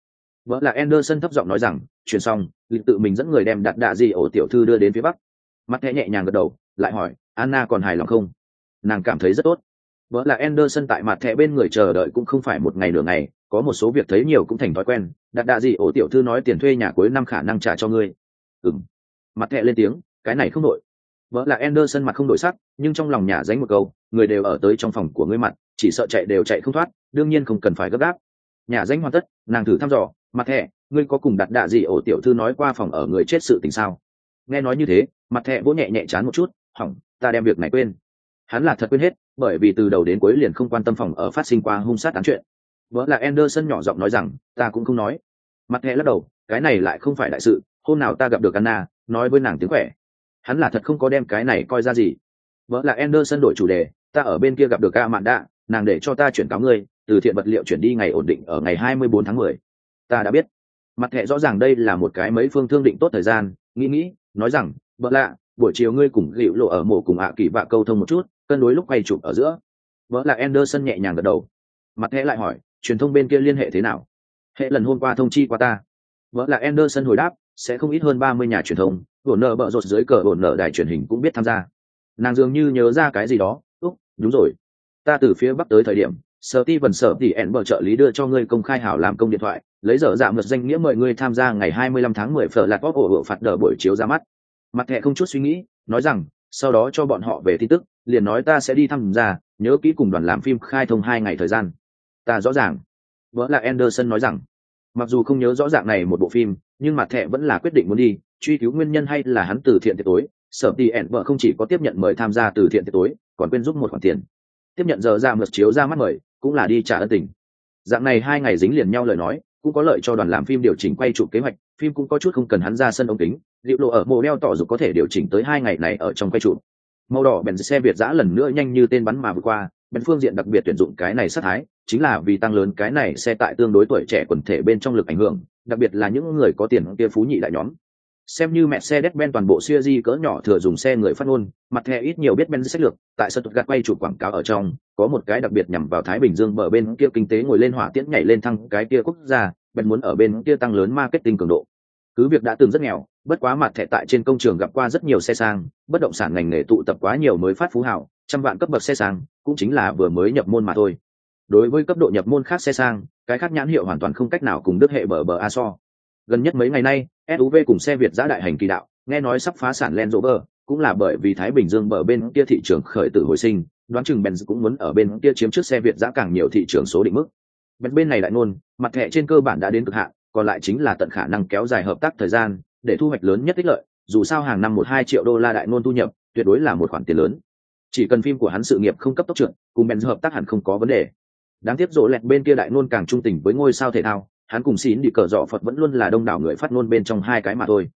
Vợ là Anderson thấp giọng nói rằng, chuyển xong, lịch tự mình dẫn người đem đặt đạ gì ổ tiểu thư đưa đến phía bắc. Mặt thẻ nhẹ nhàng gật đầu, lại hỏi, anna còn hài lòng không? Nàng cảm thấy rất tốt. Vợ là Anderson tại mặt thẻ bên người chờ đợi cũng không phải một ngày nửa ngày, có một số việc thấy nhiều cũng thành thói quen, đặt đạ gì ổ tiểu thư nói tiền thuê nhà cuối năm khả năng trả cho ngươi. Ừng mặt thẻ lên tiếng, cái này không đổi. Vợ là Anderson mặt không đổi sắc, nhưng trong lòng nhà dánh một câu, người đều ở tới trong phòng của ngươi mặt, chỉ sợ chạy đều chạy không thoát, đương nhiên không cần phải gấp gáp nhà danh hoàn tất nàng thử thăm dò mặt thẹ, ngươi có cùng đặt đạ gì ổ tiểu thư nói qua phòng ở người chết sự tình sao? Nghe nói như thế mặt thẹ vỗ nhẹ nhẹ chán một chút hỏng ta đem việc này quên. Hắn là thật quên hết bởi vì từ đầu đến cuối liền không quan tâm phòng ở phát sinh qua hung sát án chuyện. Vợ là Anderson nhỏ giọng nói rằng ta cũng không nói. Mặt thẹ lắc đầu cái này lại không phải đại sự hôm nào ta gặp được Anna nói với nàng tiếng khỏe. Hắn là thật không có đem cái này coi ra gì. Vợ là Anderson đổi chủ đề ta ở bên kia gặp được ca mạn đạ nàng để cho ta chuyển cáo ngươi, từ thiện vật liệu chuyển đi ngày ổn định ở ngày 24 tháng 10. ta đã biết. Mặt hệ rõ ràng đây là một cái mấy phương thương định tốt thời gian, nghĩ nghĩ, nói rằng vợ lạ, buổi chiều ngươi cùng gịu lộ ở mổ cùng ạ kỳ vạ câu thông một chút, cân đối lúc quay chụp ở giữa. Vợ là Anderson nhẹ nhàng gật đầu. Mặt hệ lại hỏi, truyền thông bên kia liên hệ thế nào? Hệ lần hôm qua thông chi qua ta. Vợ là Anderson hồi đáp, sẽ không ít hơn ba mươi nhà truyền thông bổn nợ bợ rột dưới cờ bổn nợ đài truyền hình cũng biết tham gia. Nàng dường như nhớ ra cái gì đó, úc, đúng rồi ta từ phía bắc tới thời điểm sở ti vần sở thì ẻn bờ trợ lý đưa cho ngươi công khai hảo làm công điện thoại, lấy dở dạ mật danh nghĩa mời ngươi tham gia ngày 25 tháng 10 phở lạt bóp ổ ổ phạt đờ buổi chiếu ra mắt. Mặt thẻ không chút suy nghĩ, nói rằng, sau đó cho bọn họ về tin tức, liền nói ta sẽ đi tham gia nhớ kỹ cùng đoàn làm phim khai thông hai ngày thời gian. Ta rõ ràng. Vợ là anderson nói rằng, mặc dù không nhớ rõ ràng này một bộ phim, nhưng mặt thẻ vẫn là quyết định muốn đi, truy cứu nguyên nhân hay là hắn từ thiện tiệc tối. Sở ti ẻn vợ không chỉ có tiếp nhận mời tham gia từ thiện tiệc tối, còn quên giúp một khoản tiền tiếp nhận giờ ra mượt chiếu ra mắt mời, cũng là đi trả ân tình. Dạng này hai ngày dính liền nhau lời nói, cũng có lợi cho đoàn làm phim điều chỉnh quay chụp kế hoạch, phim cũng có chút không cần hắn ra sân ống kính, liệu lộ ở mộ đeo tỏ dục có thể điều chỉnh tới hai ngày này ở trong quay chụp. Màu đỏ bèn xe việt giã lần nữa nhanh như tên bắn mà vượt qua, bèn phương diện đặc biệt tuyển dụng cái này sát thái, chính là vì tăng lớn cái này xe tại tương đối tuổi trẻ quần thể bên trong lực ảnh hưởng, đặc biệt là những người có tiền kia phú nhị đại nhóm xem như mẹ xe Mercedes-Benz toàn bộ siêu di cỡ nhỏ thừa dùng xe người phát ngôn, mặt thẻ ít nhiều biết Benz sách lược, tại sân gạt quay chụp quảng cáo ở trong, có một cái đặc biệt nhằm vào Thái Bình Dương bờ bên kia kinh tế ngồi lên hỏa tiễn nhảy lên thăng cái kia quốc gia, Benz muốn ở bên kia tăng lớn marketing cường độ. Cứ việc đã từng rất nghèo, bất quá mặt thẻ tại trên công trường gặp qua rất nhiều xe sang, bất động sản ngành nghề tụ tập quá nhiều mới phát phú hảo, trăm vạn cấp bậc xe sang, cũng chính là vừa mới nhập môn mà thôi. Đối với cấp độ nhập môn khác xe sang, cái khác nhãn hiệu hoàn toàn không cách nào cùng đức hệ bờ bờ a so gần nhất mấy ngày nay suv cùng xe việt giã đại hành kỳ đạo, nghe nói sắp phá sản len rover, cũng là bởi vì thái bình dương bờ bên kia thị trường khởi tử hồi sinh, đoán chừng benz cũng muốn ở bên kia chiếm trước xe việt giã càng nhiều thị trường số định mức. Benz bên này lại ngôn, mặt thẻ trên cơ bản đã đến cực hạn, còn lại chính là tận khả năng kéo dài hợp tác thời gian, để thu hoạch lớn nhất ích lợi, dù sao hàng năm một hai triệu đô la đại ngôn thu nhập, tuyệt đối là một khoản tiền lớn. Chỉ cần phim của hắn sự nghiệp không cấp tốc trưởng cùng benz hợp tác hẳn không có vấn đề. Đáng tiếc rộ lẹt bên kia đại ngôn càng trung tình với ngôi sao thể thao hắn cùng xín đi cờ dọ phật vẫn luôn là đông đảo người phát ngôn bên trong hai cái mà thôi.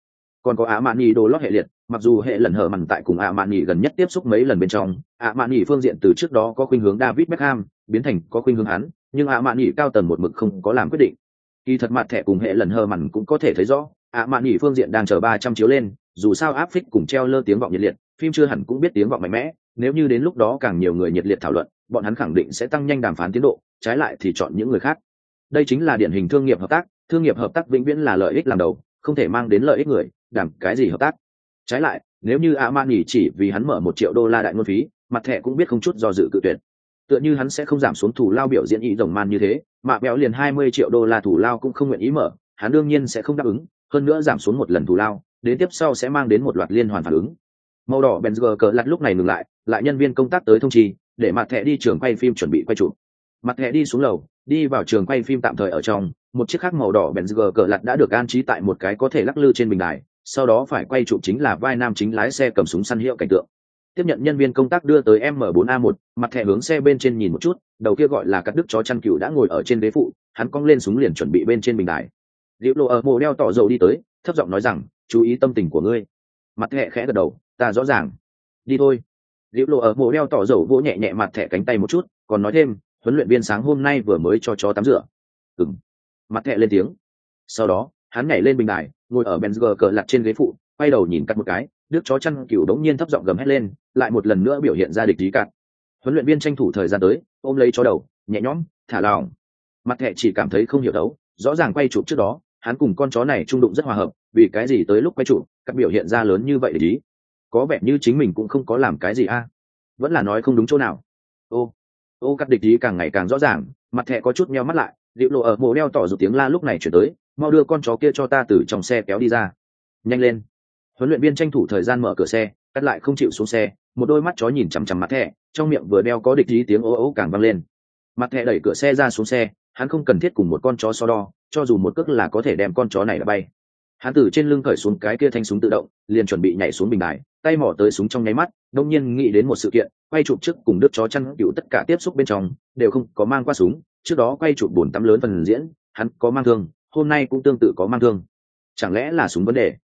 Còn có ạ mạn nhì đồ lót hệ liệt, mặc dù hệ lần hở mặn tại cùng ạ mạn nhì gần nhất tiếp xúc mấy lần bên trong ạ mạn nhì phương diện từ trước đó có khuynh hướng david beckham, biến thành có khuynh hướng hắn, nhưng ạ mạn nhì cao tầng một mực không có làm quyết định. Kỳ thật mặt thẻ cùng hệ lần hở mặn cũng có thể thấy rõ ạ mạn nhì phương diện đang chờ ba trăm chiếu lên, dù sao áp phích cùng treo lơ tiếng vọng nhiệt liệt, phim chưa hẳn cũng biết tiếng vọng mạnh mẽ, nếu như đến lúc đó càng nhiều người nhiệt liệt thảo luận, bọn hắn khẳng định sẽ tăng nhanh đàm phán tiến độ, trái lại thì chọn những người khác đây chính là điển hình thương nghiệp hợp tác, thương nghiệp hợp tác vĩnh viễn là lợi ích làm đầu, không thể mang đến lợi ích người, đảm cái gì hợp tác? Trái lại, nếu như a man nghỉ chỉ vì hắn mở một triệu đô la đại ngôn phí, mặt thẻ cũng biết không chút do dự cự tuyệt. Tựa như hắn sẽ không giảm xuống thủ lao biểu diễn ý rồng man như thế, mà béo liền hai mươi triệu đô la thủ lao cũng không nguyện ý mở, hắn đương nhiên sẽ không đáp ứng, hơn nữa giảm xuống một lần thủ lao, đến tiếp sau sẽ mang đến một loạt liên hoàn phản ứng. Màu đỏ benzger cờ lặt lúc này ngừng lại lại nhân viên công tác tới thông trì để mặt thẻ đi trường quay phim chuẩn bị quay chụp mặt thẻ đi xuống lầu, đi vào trường quay phim tạm thời ở trong, một chiếc khác màu đỏ benzger cờ lặt đã được an trí tại một cái có thể lắc lư trên bình đài, sau đó phải quay chụp chính là vai nam chính lái xe cầm súng săn hiệu cảnh tượng. Tiếp nhận nhân viên công tác đưa tới m 4 a 1 mặt thẻ hướng xe bên trên nhìn một chút, đầu kia gọi là cắt đức chó chăn cừu đã ngồi ở trên ghế phụ, hắn cong lên súng liền chuẩn bị bên trên bình đài. Liệu lộ ở mồ đeo tỏ dầu đi tới, thấp giọng nói rằng, chú ý tâm tình của ngươi. Mặt thẻ khẽ gật đầu, ta rõ ràng. Đi thôi. Liệu lộ ở mồ đeo tỏ dầu vỗ nhẹ nhẹ mặt thẻ cánh tay một chút, còn nói thêm huấn luyện viên sáng hôm nay vừa mới cho chó tắm rửa ừng mặt thẹ lên tiếng sau đó hắn nhảy lên bình đài ngồi ở Benz cờ lặt trên ghế phụ, quay đầu nhìn cắt một cái, đứa chó chăn cừu đống nhiên thấp giọng gầm hét lên, lại một lần nữa biểu hiện ra địch trí cạn. Huấn luyện viên tranh thủ thời gian tới, ôm lấy chó đầu, nhẹ nhõm, thả lỏng. Mặt thẹ chỉ cảm thấy không hiểu đấu, rõ ràng quay chụp trước đó, hắn cùng con chó này trung đụng rất hòa hợp, vì cái gì tới lúc quay chụp, các biểu hiện ra lớn như vậy ý. Có vẻ như chính mình cũng không có làm cái gì a. Vẫn là nói không đúng chỗ nào. Ô, ô cắt địch ý càng ngày càng rõ ràng, mặt thẻ có chút meo mắt lại, liệu lộ ở mộ đeo tỏ dù tiếng la lúc này chuyển tới, mau đưa con chó kia cho ta từ trong xe kéo đi ra. Nhanh lên. Huấn luyện viên tranh thủ thời gian mở cửa xe cắt lại không chịu xuống xe một đôi mắt chó nhìn chằm chằm mặt thẻ trong miệng vừa đeo có địch ý tiếng ố ố càng vang lên. Mặt thẻ đẩy cửa xe ra xuống xe hắn không cần thiết cùng một con chó so đo cho dù một cước là có thể đem con chó này đã bay hắn từ trên lưng cởi xuống cái kia thanh súng tự động, liền chuẩn bị nhảy xuống bình đài, tay mỏ tới súng trong nháy mắt đông nhiên nghĩ đến một sự kiện, quay chụp trước cùng đứt chó chăn cựu tất cả tiếp xúc bên trong, đều không có mang qua súng, trước đó quay chụp bồn tắm lớn phần diễn, hắn có mang thương, hôm nay cũng tương tự có mang thương. Chẳng lẽ là súng vấn đề?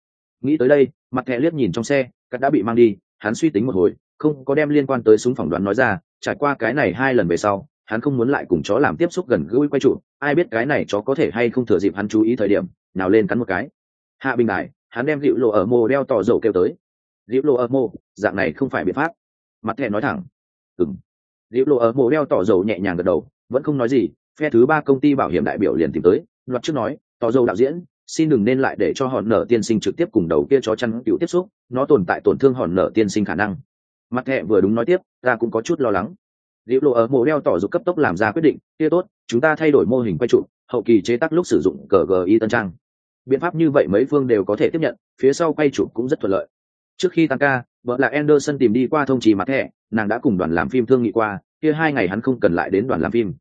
Nghĩ tới đây, mặt thẹ liếc nhìn trong xe, cắt đã bị mang đi, hắn suy tính một hồi, không có đem liên quan tới súng phỏng đoán nói ra, trải qua cái này hai lần về sau, hắn không muốn lại cùng chó làm tiếp xúc gần gũi quay trụ ai biết cái này chó có thể hay không thừa dịp hắn chú ý thời điểm, nào lên cắn một cái hạ bình đại, hắn đem dịu lộ ở mô đeo tỏ dầu kêu tới. Dịu lộ ở mô, dạng này không phải biện pháp. Mặt thẻ nói thẳng. Ừng dịu lộ ở mô đeo tỏ dầu nhẹ nhàng gật đầu, vẫn không nói gì, phe thứ ba công ty bảo hiểm đại biểu liền tìm tới, loạt trước nói, tỏ dầu đạo diễn, xin đừng nên lại để cho hòn nở tiên sinh trực tiếp cùng đầu kia chó chăn cựu tiếp xúc, nó tồn tại tổn thương hòn nở tiên sinh khả năng. Mặt thẹ vừa đúng nói tiếp, ta cũng có chút lo lắng. Liệu lộ ở mộ đeo tỏ dục cấp tốc làm ra quyết định, kia tốt, chúng ta thay đổi mô hình quay trụ, hậu kỳ chế tác lúc sử dụng cờ tân trang biện pháp như vậy mấy phương đều có thể tiếp nhận, phía sau quay chụp cũng rất thuận lợi. Trước khi tăng ca, vợ là anderson tìm đi qua thông trì mặt thẻ, nàng đã cùng đoàn làm phim thương nghị qua, kia hai ngày hắn không cần lại đến đoàn làm phim.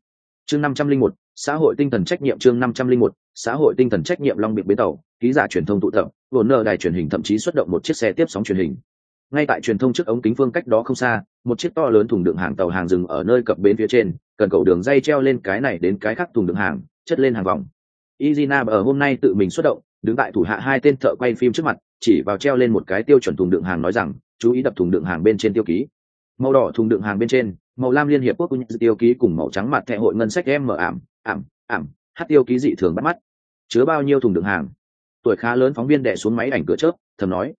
Chương năm trăm linh một, xã hội tinh thần trách nhiệm chương năm trăm linh một, xã hội tinh thần trách nhiệm long biệt bến tàu, ký giả truyền thông tụ tập vồn nợ đài truyền hình thậm chí xuất động một chiếc xe tiếp sóng truyền hình. Ngay tại truyền thông trước ống kính phương cách đó không xa, một chiếc to lớn thùng đựng hàng tàu hàng dừng ở nơi cập bến phía trên, cần cầu đường dây treo lên cái này đến cái khác thùng đựng hàng, chất lên hàng vòng izina ở hôm nay tự mình xuất động, đứng tại thủ hạ hai tên thợ quay phim trước mặt, chỉ vào treo lên một cái tiêu chuẩn thùng đựng hàng nói rằng, chú ý đập thùng đựng hàng bên trên tiêu ký. Màu đỏ thùng đựng hàng bên trên, màu lam liên hiệp quốc của tiêu ký cùng màu trắng mặt thẻ hội ngân sách em mở ảm ảm ảm, hát tiêu ký dị thường bắt mắt. Chứa bao nhiêu thùng đựng hàng? Tuổi khá lớn phóng viên đẻ xuống máy ảnh cửa chớp, thầm nói.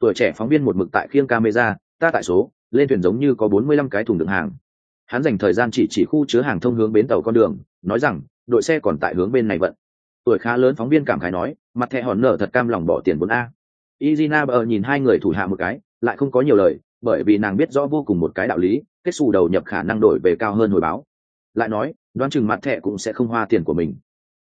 Tuổi trẻ phóng viên một mực tại khiêng camera, ta tại số, lên thuyền giống như có bốn mươi lăm cái thùng đựng hàng. Hắn dành thời gian chỉ chỉ khu chứa hàng thông hướng bến tàu con đường, nói rằng, đội xe còn tại hướng bên này vận tuổi khá lớn phóng viên cảm khái nói, mặt thẻ hòn nở thật cam lòng bỏ tiền bốn a. Izina bờ nhìn hai người thủ hạ một cái, lại không có nhiều lời, bởi vì nàng biết rõ vô cùng một cái đạo lý, kết xù đầu nhập khả năng đổi về cao hơn hồi báo. Lại nói, đoán chừng mặt thẻ cũng sẽ không hoa tiền của mình.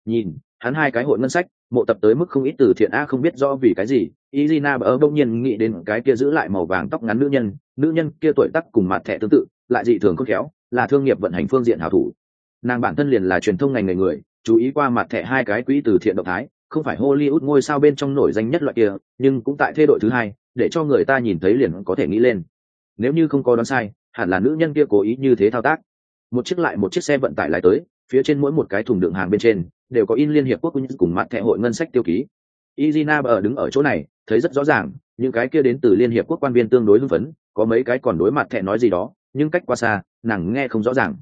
Nhìn, hắn hai cái hội ngân sách, mộ tập tới mức không ít từ thiện a không biết rõ vì cái gì izina bờ đông nhiên nghĩ đến cái kia giữ lại màu vàng tóc ngắn nữ nhân nữ nhân kia tuổi tắc cùng mặt thẻ tương tự, lại dị thường khôn khéo, là thương nghiệp vận hành phương diện hảo thủ. Nàng bản thân liền là truyền thông ngành người người chú ý qua mặt thẻ hai cái quỹ từ thiện động thái, không phải hollywood ngôi sao bên trong nổi danh nhất loại kia, nhưng cũng tại thế đội thứ hai, để cho người ta nhìn thấy liền có thể nghĩ lên. Nếu như không có đoán sai, hẳn là nữ nhân kia cố ý như thế thao tác. Một chiếc lại một chiếc xe vận tải lại tới, phía trên mỗi một cái thùng đựng hàng bên trên, đều có in liên hiệp quốc cùng mặt thẻ hội ngân sách tiêu ký. Izina ở đứng ở chỗ này, thấy rất rõ ràng, những cái kia đến từ liên hiệp quốc quan viên tương đối hưng phấn, có mấy cái còn đối mặt thẻ nói gì đó, nhưng cách qua xa, nàng nghe không rõ ràng.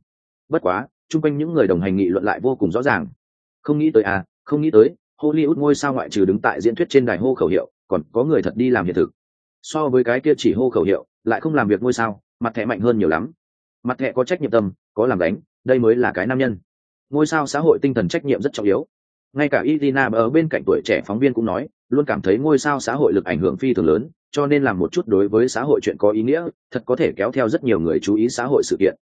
Bất quá chung quanh những người đồng hành nghị luận lại vô cùng rõ ràng. Không nghĩ tới à không nghĩ tới, hollywood ngôi sao ngoại trừ đứng tại diễn thuyết trên đài hô khẩu hiệu, còn có người thật đi làm hiện thực. So với cái kia chỉ hô khẩu hiệu, lại không làm việc ngôi sao, mặt thẻ mạnh hơn nhiều lắm. Mặt thẻ có trách nhiệm tâm, có làm đánh đây mới là cái nam nhân. Ngôi sao xã hội tinh thần trách nhiệm rất trọng yếu. Ngay cả Irina ở bên cạnh tuổi trẻ phóng viên cũng nói, luôn cảm thấy ngôi sao xã hội lực ảnh hưởng phi thường lớn, cho nên làm một chút đối với xã hội chuyện có ý nghĩa, thật có thể kéo theo rất nhiều người chú ý xã hội sự kiện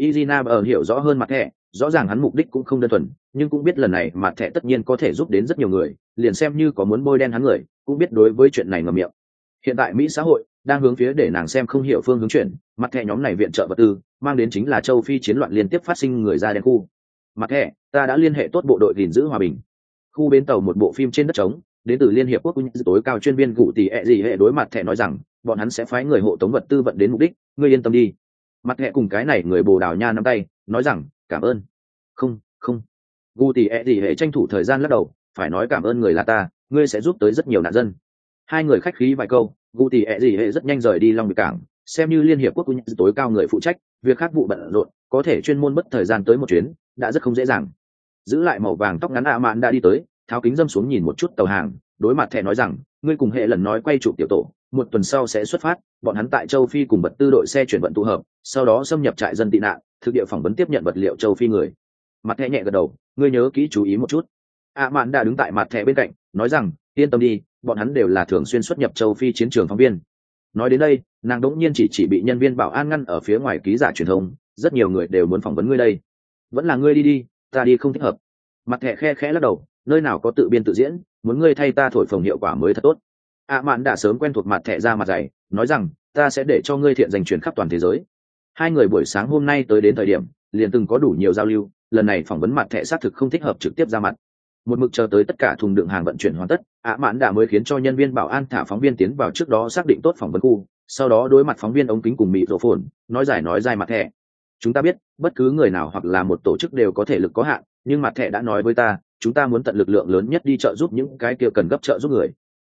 izina ở hiểu rõ hơn mặt thẻ, rõ ràng hắn mục đích cũng không đơn thuần, nhưng cũng biết lần này mặt thẻ tất nhiên có thể giúp đến rất nhiều người, liền xem như có muốn bôi đen hắn người, cũng biết đối với chuyện này ngầm miệng. Hiện tại mỹ xã hội đang hướng phía để nàng xem không hiểu phương hướng chuyển, mặt thẻ nhóm này viện trợ vật tư, mang đến chính là châu phi chiến loạn liên tiếp phát sinh người ra đen khu. Mặt thẻ, ta đã liên hệ tốt bộ đội gìn giữ hòa bình. Khu bến tàu một bộ phim trên đất trống, đến từ liên hiệp quốc quân tối cao chuyên viên cụ tỷ ẹ gì hệ đối mặt thẻ nói rằng, bọn hắn sẽ phái người hộ tống vật tư vận đến mục đích, ngươi yên tâm đi mặt hẹ cùng cái này người bồ đào nha nắm tay, nói rằng, cảm ơn. Không không. Gu tỉ ẹ gì e hệ tranh thủ thời gian lắc đầu, phải nói cảm ơn người là ta, ngươi sẽ giúp tới rất nhiều nạn dân. Hai người khách khí vài câu, gu tỉ ẹ gì e hệ rất nhanh rời đi long bị cảng, xem như liên hiệp quốc quân tối cao người phụ trách, việc khác vụ bận rộn, có thể chuyên môn mất thời gian tới một chuyến, đã rất không dễ dàng. Giữ lại màu vàng tóc ngắn ạ mạn đã đi tới, tháo kính dâm xuống nhìn một chút tàu hàng, đối mặt thẻ nói rằng, ngươi cùng hệ lần nói quay chụp tiểu tổ một tuần sau sẽ xuất phát bọn hắn tại châu phi cùng vật tư đội xe chuyển vận tụ hợp sau đó xâm nhập trại dân tị nạn thực địa phỏng vấn tiếp nhận vật liệu châu phi người. Mặt thẻ nhẹ gật đầu ngươi nhớ kỹ chú ý một chút. À, mạn đã đứng tại mặt thẻ bên cạnh nói rằng yên tâm đi bọn hắn đều là thường xuyên xuất nhập châu phi chiến trường phóng viên. Nói đến đây nàng đỗng nhiên chỉ chỉ bị nhân viên bảo an ngăn ở phía ngoài ký giả truyền thông rất nhiều người đều muốn phỏng vấn ngươi đây. Vẫn là ngươi đi đi ta đi không thích hợp. Mặt thẻ khe khẽ lắc đầu nơi nào có tự biên tự diễn muốn ngươi thay ta thổi phồng hiệu quả mới thật tốt ạ mạn đã sớm quen thuộc mặt thẻ ra mặt dày, nói rằng, ta sẽ để cho ngươi thiện dành truyền khắp toàn thế giới. Hai người buổi sáng hôm nay tới đến thời điểm, liền từng có đủ nhiều giao lưu, lần này phỏng vấn mặt thẻ xác thực không thích hợp trực tiếp ra mặt. Một mực chờ tới tất cả thùng đựng hàng vận chuyển hoàn tất ạ mạn đã mới khiến cho nhân viên bảo an thả phóng viên tiến vào trước đó xác định tốt phỏng vấn khu, sau đó đối mặt phóng viên ống kính cùng mỹ rổ phồn, nói giải nói dài mặt thẻ. Chúng ta biết, bất cứ người nào hoặc là một tổ chức đều có thể lực có hạn, nhưng mặt thẻ đã nói với ta, chúng ta muốn tận lực lượng lớn nhất đi trợ giúp những cái kia cần gấp trợ giúp người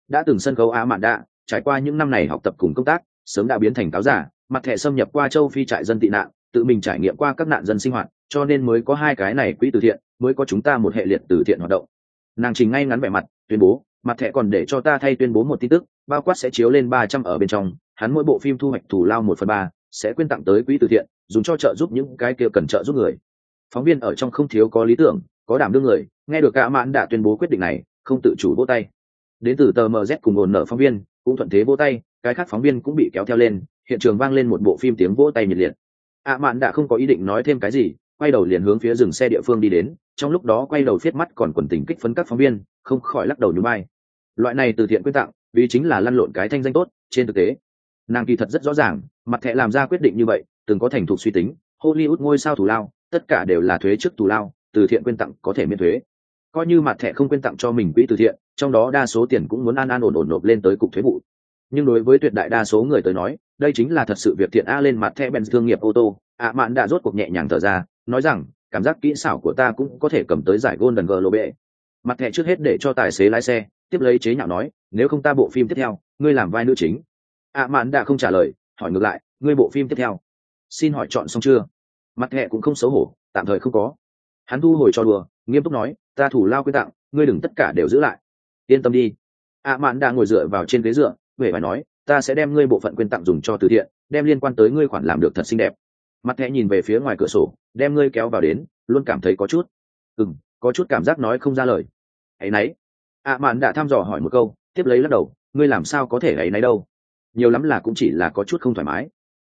đã từng sân khấu á mạn đạ, trải qua những năm này học tập cùng công tác, sớm đã biến thành cáo giả mặt thẻ xâm nhập qua châu phi trại dân tị nạn, tự mình trải nghiệm qua các nạn dân sinh hoạt, cho nên mới có hai cái này quỹ từ thiện, mới có chúng ta một hệ liệt từ thiện hoạt động. Nàng trình ngay ngắn vẻ mặt, tuyên bố, mặt thẻ còn để cho ta thay tuyên bố một tin tức, bao quát sẽ chiếu lên ba trăm ở bên trong, hắn mỗi bộ phim thu hoạch thủ lao một phần ba, sẽ quyên tặng tới quỹ từ thiện, dùng cho trợ giúp những cái kia cần trợ giúp người. Phóng viên ở trong không thiếu có lý tưởng, có đảm đương người, nghe được cả mãn đã tuyên bố quyết định này, không tự chủ vỗ tay đến từ tờ mz cùng ổn nở phóng viên, cũng thuận thế vỗ tay, cái khác phóng viên cũng bị kéo theo lên, hiện trường vang lên một bộ phim tiếng vỗ tay nhiệt liệt. Ạ mạn đã không có ý định nói thêm cái gì, quay đầu liền hướng phía dừng xe địa phương đi đến, trong lúc đó quay đầu viết mắt còn quần tình kích phấn các phóng viên, không khỏi lắc đầu nhún bay loại này từ thiện quyên tặng, vì chính là lăn lộn cái thanh danh tốt, trên thực tế, nàng kỳ thật rất rõ ràng, mặt thẻ làm ra quyết định như vậy, từng có thành thục suy tính, hollywood ngôi sao thủ lao, tất cả đều là thuế trước thủ lao, từ thiện quyên tặng có thể miễn thuế. Coi như mặt thẻ không quyên tặng cho mình quỹ từ thiện trong đó đa số tiền cũng muốn an an ổn ổn nộp lên tới cục thuế vụ. Nhưng đối với tuyệt đại đa số người tới nói, đây chính là thật sự việc thiện a lên mặt thẻ bèn thương nghiệp ô tô. Ạ mạn đã rốt cuộc nhẹ nhàng thở ra, nói rằng, cảm giác kỹ xảo của ta cũng có thể cầm tới giải golden globe. Mặt thẻ trước hết để cho tài xế lái xe, tiếp lấy chế nhạo nói, nếu không ta bộ phim tiếp theo, ngươi làm vai nữ chính. Ạ mạn đã không trả lời, hỏi ngược lại, ngươi bộ phim tiếp theo? Xin hỏi chọn xong chưa? Mặt thẻ cũng không xấu hổ, tạm thời không có. Hắn thu hồi cho đùa, nghiêm túc nói, ta thủ lao quy tặng, ngươi đừng tất cả đều giữ lại yên tâm đi. Ạ mạn đã ngồi dựa vào trên ghế dựa huệ phải nói, ta sẽ đem ngươi bộ phận quyên tặng dùng cho từ thiện, đem liên quan tới ngươi khoản làm được thật xinh đẹp. Mặt thẹ nhìn về phía ngoài cửa sổ, đem ngươi kéo vào đến, luôn cảm thấy có chút ừ m có chút cảm giác nói không ra lời. Hãy nấy. Ạ mạn đã thăm dò hỏi một câu, tiếp lấy lắc đầu, ngươi làm sao có thể hãy nấy đâu? Nhiều lắm là cũng chỉ là có chút không thoải mái.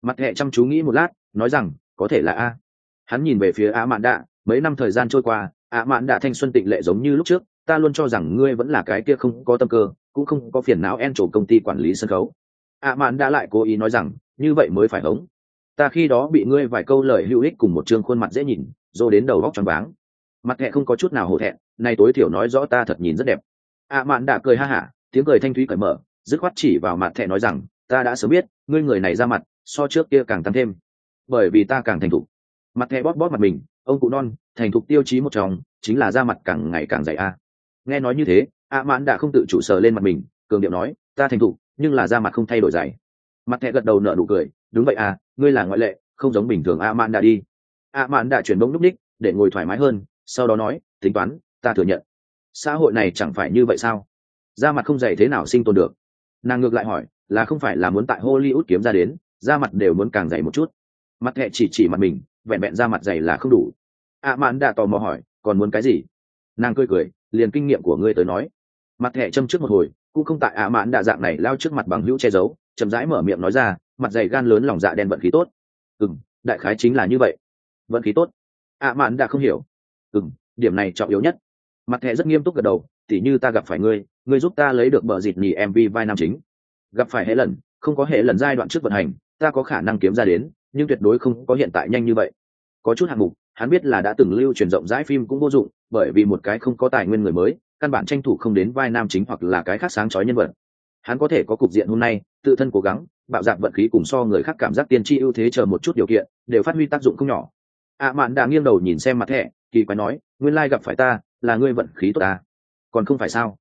Mặt thẹ chăm chú nghĩ một lát, nói rằng, có thể là a. Hắn nhìn về phía ạ mạn đạ, mấy năm thời gian trôi qua ạ mạn đạ thanh xuân tịnh lệ giống như lúc trước ta luôn cho rằng ngươi vẫn là cái kia không có tâm cơ, cũng không có phiền não en trổ công ty quản lý sân khấu. Ạ mạn đã lại cố ý nói rằng, như vậy mới phải hống. Ta khi đó bị ngươi vài câu lời hữu ích cùng một chương khuôn mặt dễ nhìn rồi đến đầu góc tròn váng. Mặt thẹ không có chút nào hổ thẹn, nay tối thiểu nói rõ ta thật nhìn rất đẹp. Ạ mạn đã cười ha hả, tiếng cười thanh thúy cởi mở, dứt khoát chỉ vào mặt thẹ nói rằng, ta đã sớm biết, ngươi người này ra mặt, so trước kia càng tăng thêm. Bởi vì ta càng thành thục. Mặt thẹ bóp bóp mặt mình, ông cụ non, thành thục tiêu chí một chồng chính là da mặt càng ngày càng dày a nghe nói như thế, a mãn đã không tự chủ sờ lên mặt mình, cường điệu nói, ta thành thục, nhưng là da mặt không thay đổi dày. Mặt thẹ gật đầu nở nụ cười, đúng vậy à ngươi là ngoại lệ, không giống bình thường a mãn đã đi. A mãn đã chuyển bông núp ních để ngồi thoải mái hơn, sau đó nói, tính toán, ta thừa nhận. Xã hội này chẳng phải như vậy sao? Da mặt không dày thế nào sinh tồn được? Nàng ngược lại hỏi, là không phải là muốn tại hollywood kiếm ra đến, da mặt đều muốn càng dày một chút? Mặt thẹ chỉ chỉ mặt mình, vẹn vẹn da mặt dày là không đủ. Ạ mãn đã tò mò hỏi, còn muốn cái gì? Nàng cười cười liền kinh nghiệm của ngươi tới nói. Mặt thẻ châm trước một hồi, cũng không tại ạ mạn đạ dạng này lao trước mặt bằng hữu che giấu, chậm rãi mở miệng nói ra, mặt dày gan lớn lòng dạ đen vận khí tốt. Ừ m đại khái chính là như vậy. Vận khí tốt. ạ mạn đã không hiểu. Ừ m điểm này trọng yếu nhất. Mặt thẻ rất nghiêm túc gật đầu, tỉ như ta gặp phải ngươi ngươi giúp ta lấy được bờ dịt nhì mv vai nam chính. Gặp phải hệ lần, không có hệ lần giai đoạn trước vận hành, ta có khả năng kiếm ra đến, nhưng tuyệt đối không có hiện tại nhanh như vậy. Có chút hạng mục hắn biết là đã từng lưu truyền rộng rãi phim cũng vô dụng, bởi vì một cái không có tài nguyên người mới, căn bản tranh thủ không đến vai nam chính hoặc là cái khác sáng chói nhân vật. Hắn có thể có cục diện hôm nay, tự thân cố gắng, bạo dạn vận khí cùng so người khác cảm giác tiên tri ưu thế chờ một chút điều kiện, đều phát huy tác dụng không nhỏ. Ạ mạn đã nghiêng đầu nhìn xem mặt thẻ, kỳ quái nói, nguyên lai gặp phải ta, là ngươi vận khí tốt ta. Còn không phải sao?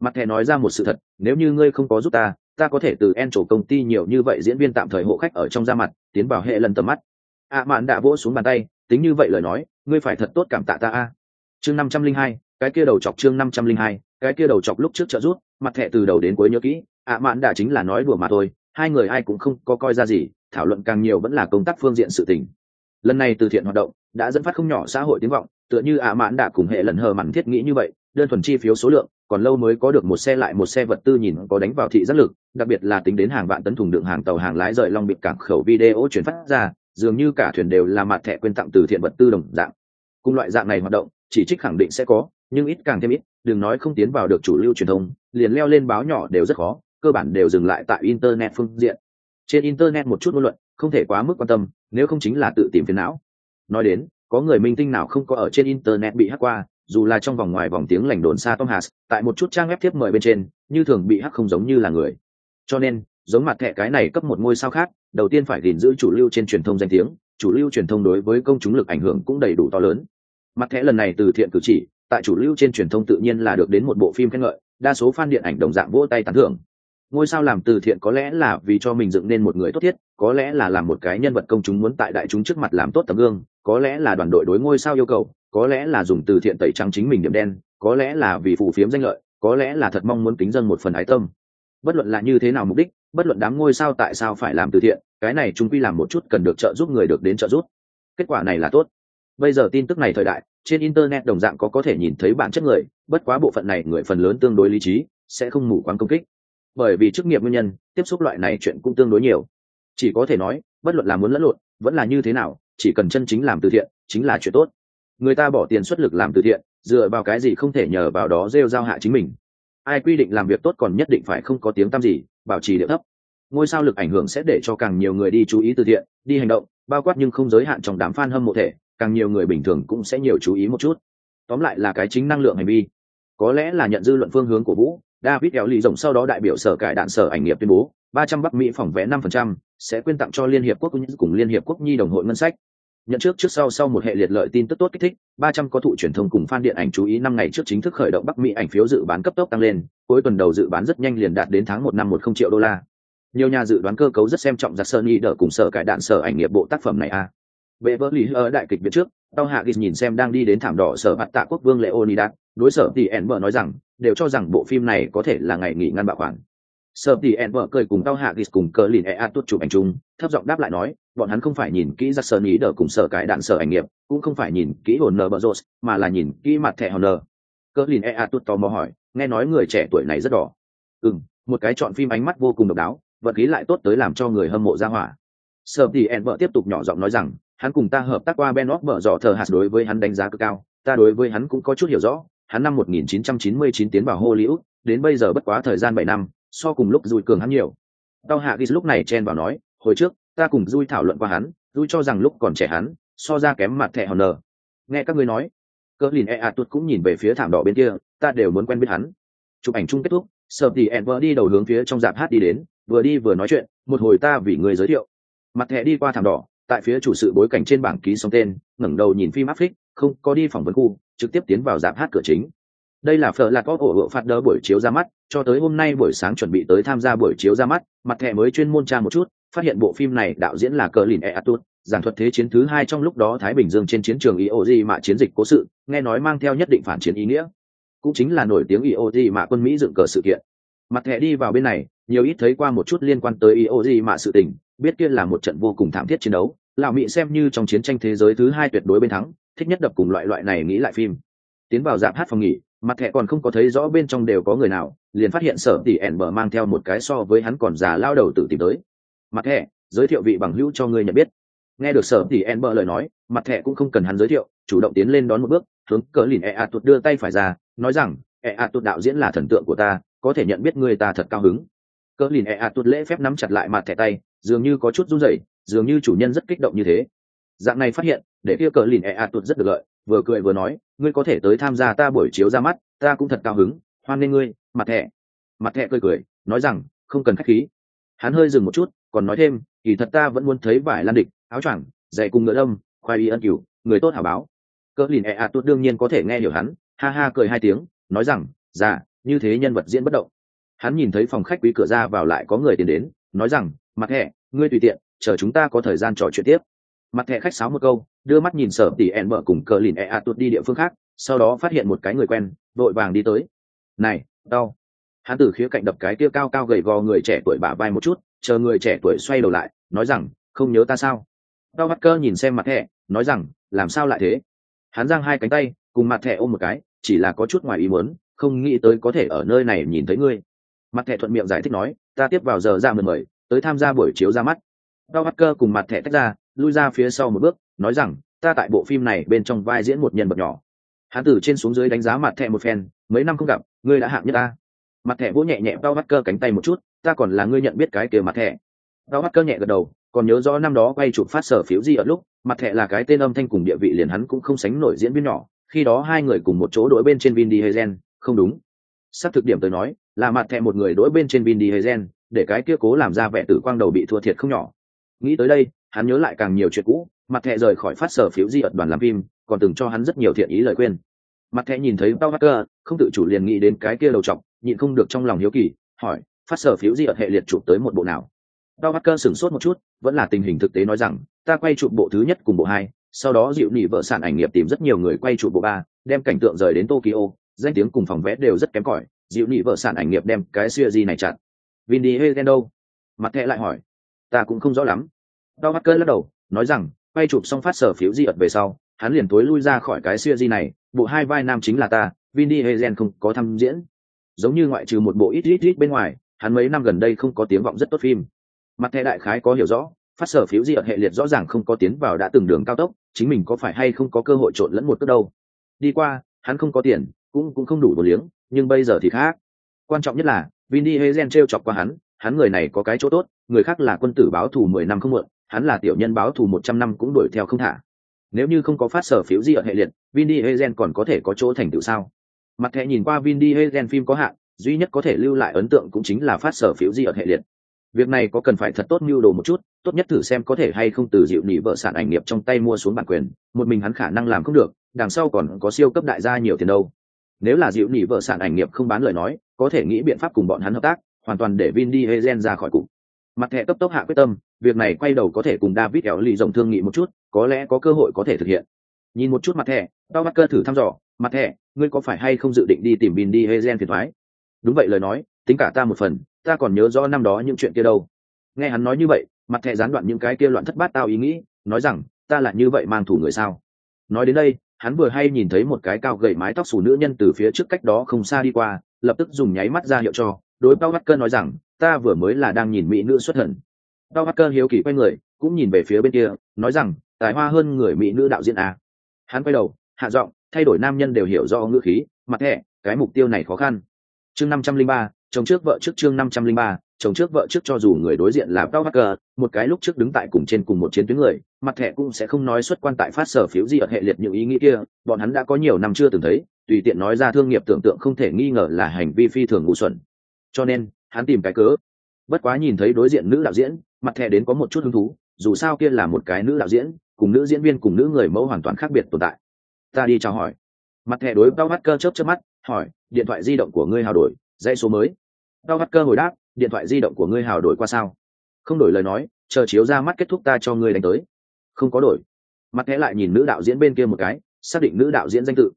Mặt thẻ nói ra một sự thật, nếu như ngươi không có giúp ta ta có thể từ en trổ công ty nhiều như vậy diễn viên tạm thời hộ khách ở trong da mặt, tiến vào hệ lần tầm mắt. Ạ mạn đã vỗ xuống bàn tay tính như vậy lời nói, ngươi phải thật tốt cảm tạ ta a. Chương năm trăm linh hai, cái kia đầu chọc chương năm trăm linh hai, cái kia đầu chọc lúc trước trợ rút mặt thẻ từ đầu đến cuối nhớ kỹ, ạ mạn đã chính là nói đùa mà thôi, hai người ai cũng không có coi ra gì, thảo luận càng nhiều vẫn là công tác phương diện sự tình. Lần này từ thiện hoạt động, đã dẫn phát không nhỏ xã hội tiếng vọng, tựa như ạ mãn đã cùng hệ lần hờ mặn thiết nghĩ như vậy, đơn thuần chi phiếu số lượng, còn lâu mới có được một xe lại một xe vật tư nhìn có đánh vào thị giác lực, đặc biệt là tính đến hàng vạn tấn thùng đựng hàng tàu hàng lái rời long bị cảng khẩu video chuyển phát ra dường như cả thuyền đều là mặt thẻ quên tặng từ thiện vật tư đồng dạng. Cùng loại dạng này hoạt động, chỉ trích khẳng định sẽ có, nhưng ít càng thêm ít, đừng nói không tiến vào được chủ lưu truyền thông, liền leo lên báo nhỏ đều rất khó, cơ bản đều dừng lại tại internet phương diện. Trên internet một chút ngôn luận, không thể quá mức quan tâm, nếu không chính là tự tìm phiền não. Nói đến, có người minh tinh nào không có ở trên internet bị hắc qua, dù là trong vòng ngoài vòng tiếng lành đồn xa tom hass tại một chút trang web tiếp mời bên trên, như thường bị hắc không giống như là người. Cho nên, giống mặt thẻ cái này cấp một ngôi sao khác đầu tiên phải gìn giữ chủ lưu trên truyền thông danh tiếng, chủ lưu truyền thông đối với công chúng lực ảnh hưởng cũng đầy đủ to lớn. Mặt thẻ lần này từ thiện cử chỉ, tại chủ lưu trên truyền thông tự nhiên là được đến một bộ phim khen ngợi, đa số fan điện ảnh đồng dạng vỗ tay tán thưởng. Ngôi sao làm từ thiện có lẽ là vì cho mình dựng nên một người tốt thiết, có lẽ là làm một cái nhân vật công chúng muốn tại đại chúng trước mặt làm tốt tấm gương, có lẽ là đoàn đội đối ngôi sao yêu cầu, có lẽ là dùng từ thiện tẩy trắng chính mình điểm đen, có lẽ là vì phù phiếm danh lợi, có lẽ là thật mong muốn kính dân một phần ái tâm. Bất luận là như thế nào mục đích bất luận đám ngôi sao tại sao phải làm từ thiện, cái này chúng quy làm một chút cần được trợ giúp người được đến trợ giúp. Kết quả này là tốt. Bây giờ tin tức này thời đại, trên internet đồng dạng có có thể nhìn thấy bản chất người, bất quá bộ phận này người phần lớn tương đối lý trí, sẽ không mù quáng công kích. Bởi vì chức nghiệp nguyên nhân, tiếp xúc loại này chuyện cũng tương đối nhiều. Chỉ có thể nói, bất luận là muốn lẫn lộn, vẫn là như thế nào, chỉ cần chân chính làm từ thiện, chính là chuyện tốt. Người ta bỏ tiền xuất lực làm từ thiện, dựa vào cái gì không thể nhờ vào đó rêu giao hạ chính mình ai quy định làm việc tốt còn nhất định phải không có tiếng tăm gì, bảo trì điệu thấp. Ngôi sao lực ảnh hưởng sẽ để cho càng nhiều người đi chú ý từ thiện, đi hành động, bao quát nhưng không giới hạn trong đám f a n hâm mộ thể, càng nhiều người bình thường cũng sẽ nhiều chú ý một chút. Tóm lại là cái chính năng lượng hành vi. Có lẽ là nhận dư luận phương hướng của vũ, david kéo lì rồng sau đó đại biểu sở cải đạn sở ảnh nghiệp tuyên bố, ba trăm bắc mỹ phòng vé năm phần trăm, sẽ quyên tặng cho liên hiệp quốc cùng liên hiệp quốc nhi đồng hội ngân sách nhận trước trước sau sau một hệ liệt lợi tin tức tốt kích thích, ba trăm có thụ truyền thông cùng fan điện ảnh chú ý năm ngày trước chính thức khởi động bắc mỹ ảnh phiếu dự bán cấp tốc tăng lên, cuối tuần đầu dự bán rất nhanh liền đạt đến tháng một năm một không triệu đô la. Nhiều nhà dự đoán cơ cấu rất xem trọng giặc sơn y đỡ cùng sở cải đạn sở ảnh nghiệp bộ tác phẩm này a. Vệ vỡ lý ở đại kịch biệt trước, tao hạ ghi nhìn xem đang đi đến thảm đỏ sở mặt tạ quốc vương leonidas, đối sở thì ẻn vợ nói rằng, đều cho rằng bộ phim này có thể là ngày nghỉ ngăn bạo khoản Sợ thì ẻn vợ cười cùng tao hạ ghis cùng cờ lìn e a chụp ảnh chung thấp giọng đáp lại nói bọn hắn không phải nhìn kỹ giặc sơn ý đỡ cùng sở cải đạn sở ảnh nghiệp cũng không phải nhìn kỹ hồn nờ bờ rột mà là nhìn kỹ mặt thẻ hồn nờ. Cờ lìn e a tốt tò mò hỏi nghe nói người trẻ tuổi này rất đỏ. Ừ một cái chọn phim ánh mắt vô cùng độc đáo vật khí lại tốt tới làm cho người hâm mộ ra hỏa. Sợ thì ẻn vợ tiếp tục nhỏ giọng nói rằng hắn cùng ta hợp tác qua Ben óc mở dò thờ hạt đối với hắn đánh giá cực cao, ta đối với hắn cũng có chút hiểu rõ, hắn năm 1999 tiến vào Hollywood, đến bây giờ bất quá thời gian 7 năm, so cùng lúc Dùi cường hắn nhiều. Tao hạ ghi lúc này chen vào nói, hồi trước, ta cùng Dùi thảo luận qua hắn, Dùi cho rằng lúc còn trẻ hắn, so ra kém mặt thẻ hòn nờ. Nghe các ngươi nói, cỡ lìn e tuột cũng nhìn về phía thảm đỏ bên kia, ta đều muốn quen biết hắn. Chụp ảnh chung kết thúc, sợ thì Enver đi đầu hướng phía trong dạp hát đi đến, vừa đi vừa nói chuyện, một hồi ta vì người giới thiệu. Mặt thẻ đi qua thảm đỏ, tại phía chủ sự bối cảnh trên bảng ký xong tên ngẩng đầu nhìn phim áp phích không có đi phỏng vấn khu trực tiếp tiến vào dạp hát cửa chính đây là phở là có ổ ựa phạt đỡ buổi chiếu ra mắt, cho tới hôm nay buổi sáng chuẩn bị tới tham gia buổi chiếu ra mắt, mặt thẻ mới chuyên môn tra một chút, phát hiện bộ phim này đạo diễn là cờ lìn e. Atut giảng thuật thế chiến thứ hai trong lúc đó thái bình dương trên chiến trường ioji mạ chiến dịch cố sự, nghe nói mang theo nhất định phản chiến ý nghĩa. Cũng chính là nổi tiếng ioji mạ quân mỹ dựng cờ sự kiện. Mặt thẻ đi vào bên này, nhiều ít thấy qua một chút liên quan tới ioji mạ sự tình, biết kia là một trận vô cùng thảm thiết chiến đấu lào mỹ xem như trong chiến tranh thế giới thứ hai tuyệt đối bên thắng, thích nhất đập cùng loại loại này nghĩ lại phim. Tiến vào dạp hát phòng nghỉ mặt thẻ còn không có thấy rõ bên trong đều có người nào, liền phát hiện sở tỷ ẻn bờ mang theo một cái so với hắn còn già lao đầu tự tìm tới. Mặt thẻ, giới thiệu vị bằng hữu cho ngươi nhận biết. Nghe được sở tỷ ẻn bờ lời nói, mặt thẻ cũng không cần hắn giới thiệu, chủ động tiến lên đón một bước, hướng cỡ lìn Ea tuột đưa tay phải ra, nói rằng Ea tuột đạo diễn là thần tượng của ta, có thể nhận biết người ta thật cao hứng. Cỡ lìn Ea tuột lễ phép nắm chặt lại mặt thẻ tay, dường như có chút run rẩy, dường như chủ nhân rất kích động như thế. Dạng này phát hiện, để kia cỡ lìn Ea tuột rất được lợi vừa cười vừa nói, ngươi có thể tới tham gia ta buổi chiếu ra mắt, ta cũng thật cao hứng, hoan nghênh ngươi, mặt thẹ mặt thẹ cười cười, nói rằng, không cần khách khí. Hắn hơi dừng một chút, còn nói thêm, kỳ thật ta vẫn muốn thấy vải lan địch, áo choàng, dạy cùng ngựa đông khoai y ân cửu, người tốt hảo báo. Cỡ lìn e a tuột đương nhiên có thể nghe hiểu hắn, ha ha cười hai tiếng, nói rằng dạ như thế nhân vật diễn bất động. Hắn nhìn thấy phòng khách quý cửa ra vào lại có người tiến đến, nói rằng, mặt thẻ, ngươi tùy tiện, chờ chúng ta có thời gian trò chuyện tiếp mặt thẻ khách sáo một câu, đưa mắt nhìn sở tỉ ẹn mở cùng cờ lìn e a tuột đi địa phương khác, sau đó phát hiện một cái người quen, vội vàng đi tới. Này đau hắn từ khía cạnh đập cái kia cao cao gầy gò người trẻ tuổi bả vai một chút, chờ người trẻ tuổi xoay đầu lại, nói rằng, không nhớ ta sao? Đau mắt cơ nhìn xem mặt thẻ, nói rằng, làm sao lại thế? Hắn giang hai cánh tay, cùng mặt thẻ ôm một cái, chỉ là có chút ngoài ý muốn, không nghĩ tới có thể ở nơi này nhìn thấy ngươi. Mặt thẻ thuận miệng giải thích nói, ta tiếp vào giờ ra mời mời tới tham gia buổi chiếu ra mắt. Đau mắt cơ cùng mặt thẻ tách ra lui ra phía sau một bước nói rằng ta tại bộ phim này bên trong vai diễn một nhân vật nhỏ hắn từ trên xuống dưới đánh giá mặt thẻ một phen mấy năm không gặp ngươi đã hạng nhất ta mặt thẻ vỗ nhẹ nhẹ đau bắt cơ cánh tay một chút ta còn là ngươi nhận biết cái kia mặt thẻ đau bắt cơ nhẹ gật đầu còn nhớ rõ năm đó quay chụp phát sở phiếu gì ở lúc mặt thẻ là cái tên âm thanh cùng địa vị liền hắn cũng không sánh nổi diễn viên nhỏ khi đó hai người cùng một chỗ đội bên trên Vin Diesel, không đúng. Sắp thực điểm tới nói, là mặt thẻ một người đối bên trên Vin Diesel, để cái kia cố làm ra vẻ tử quang đầu bị thua thiệt không nhỏ. Nghĩ tới đây, hắn nhớ lại càng nhiều chuyện cũ, mặt thẻ rời khỏi phát sở phiếu di ẩn đoàn làm phim, còn từng cho hắn rất nhiều thiện ý lời khuyên. Mặt thẻ nhìn thấy Paul Walker, không tự chủ liền nghĩ đến cái kia đầu trọc, nhịn không được trong lòng hiếu kỳ, hỏi, phát sở phiếu di ẩn hệ liệt chụp tới một bộ nào? Paul Walker sửng sốt một chút, vẫn là tình hình thực tế nói rằng, ta quay chụp bộ thứ nhất cùng bộ hai, sau đó dịu nỉ vợ sản ảnh nghiệp tìm rất nhiều người quay chụp bộ ba đem cảnh tượng rời đến tokyo danh tiếng cùng phòng vé đều rất kém cỏi dịu nỉ vợ sản ảnh nghiệp đem cái xưa di này chặn vin đi hay đâu mặt thẹ lại hỏi ta cũng không rõ lắm đau mắt cơn lắc đầu, nói rằng, quay chụp xong phát sở phiếu di ật về sau, hắn liền tối lui ra khỏi cái xưa di này, bộ hai vai nam chính là ta, vinny hezen không có tham diễn. Giống như ngoại trừ một bộ ít ít ít bên ngoài, hắn mấy năm gần đây không có tiếng vọng rất tốt phim. Mặt thẻ đại khái có hiểu rõ, phát sở phiếu di ật hệ liệt rõ ràng không có tiến vào đã từng đường cao tốc, chính mình có phải hay không có cơ hội trộn lẫn một cước đâu. Đi qua, hắn không có tiền, cũng cũng không đủ đồ liếng, nhưng bây giờ thì khác. Quan trọng nhất là, Vinny hezen t chọc qua hắn hắn người này có cái chỗ tốt, người khác là quân tử báo thù mười năm không muộn hắn là tiểu nhân báo thù một trăm năm cũng đuổi theo không thả. Nếu như không có phát sở phiếu di ở hệ liệt, vin đi hezen còn có thể có chỗ thành tựu sao? Mặt thẻ nhìn qua vin đi hezen phim có hạn, duy nhất có thể lưu lại ấn tượng cũng chính là phát sở phiếu di ở hệ liệt. Việc này có cần phải thật tốt mưu đồ một chút, tốt nhất thử xem có thể hay không từ dịu nỉ vợ sản ảnh nghiệp trong tay mua xuống bản quyền, một mình hắn khả năng làm không được, đằng sau còn có siêu cấp đại gia nhiều tiền đâu. Nếu là dịu nỉ vợ sản ảnh nghiệp không bán lời nói, có thể nghĩ biện pháp cùng bọn hắn hợp tác, hoàn toàn để vin đi ra khỏi cục mặt thẻ cấp tốc hạ quyết tâm, việc này quay đầu có thể cùng david éo lì rộng thương nghị một chút, có lẽ có cơ hội có thể thực hiện. Nhìn một chút mặt thẻ tao bắt cơ thử thăm dò, mặt thẻ, ngươi có phải hay không dự định đi tìm Bin đi hay gen phiền thoái đúng vậy, lời nói, tính cả ta một phần, ta còn nhớ rõ năm đó những chuyện kia đâu. Nghe hắn nói như vậy, mặt thẻ gián đoạn những cái kia loạn thất bát tao ý nghĩ, nói rằng, ta là như vậy mang thủ người sao? Nói đến đây, hắn vừa hay nhìn thấy một cái cao gậy mái tóc xù nữ nhân từ phía trước cách đó không xa đi qua, lập tức dùng nháy mắt ra hiệu cho, đối bao bắt Cơ nói rằng ta vừa mới là đang nhìn mỹ nữ xuất thần đau bắc cơn hiếu kỳ quay người cũng nhìn về phía bên kia nói rằng tài hoa hơn người mỹ nữ đạo diễn à. hắn quay đầu hạ giọng thay đổi nam nhân đều hiểu do ngữ khí mặt thẻ cái mục tiêu này khó khăn chương năm trăm linh ba chồng trước vợ trước chương năm trăm linh ba chồng trước vợ trước cho dù người đối diện là Paul Walker, một cái lúc trước đứng tại cùng trên cùng một chiến tuyến người, mặt thẻ cũng sẽ không nói xuất quan tại phát sở phiếu gì ở hệ liệt những ý nghĩ kia, bọn hắn đã có nhiều năm chưa từng thấy, tùy tiện nói ra thương nghiệp tưởng tượng không thể nghi ngờ là hành vi phi thường ngu xuẩn. Cho nên, hắn tìm cái cớ. Bất quá nhìn thấy đối diện nữ đạo diễn, mặt thẻ đến có một chút hứng thú, dù sao kia là một cái nữ đạo diễn cùng nữ diễn viên cùng nữ người mẫu hoàn toàn khác biệt tồn tại. Ta đi chào hỏi. Mặt thẻ đối bao mắt cơ chớp chớp mắt hỏi điện thoại di động của ngươi hào đổi dãy số mới. Bao mắt cơ hồi đáp điện thoại di động của ngươi hào đổi qua sao? Không đổi lời nói chờ chiếu ra mắt kết thúc ta cho ngươi đánh tới. Không có đổi. Mặt thẻ lại nhìn nữ đạo diễn bên kia một cái xác định nữ đạo diễn danh tự.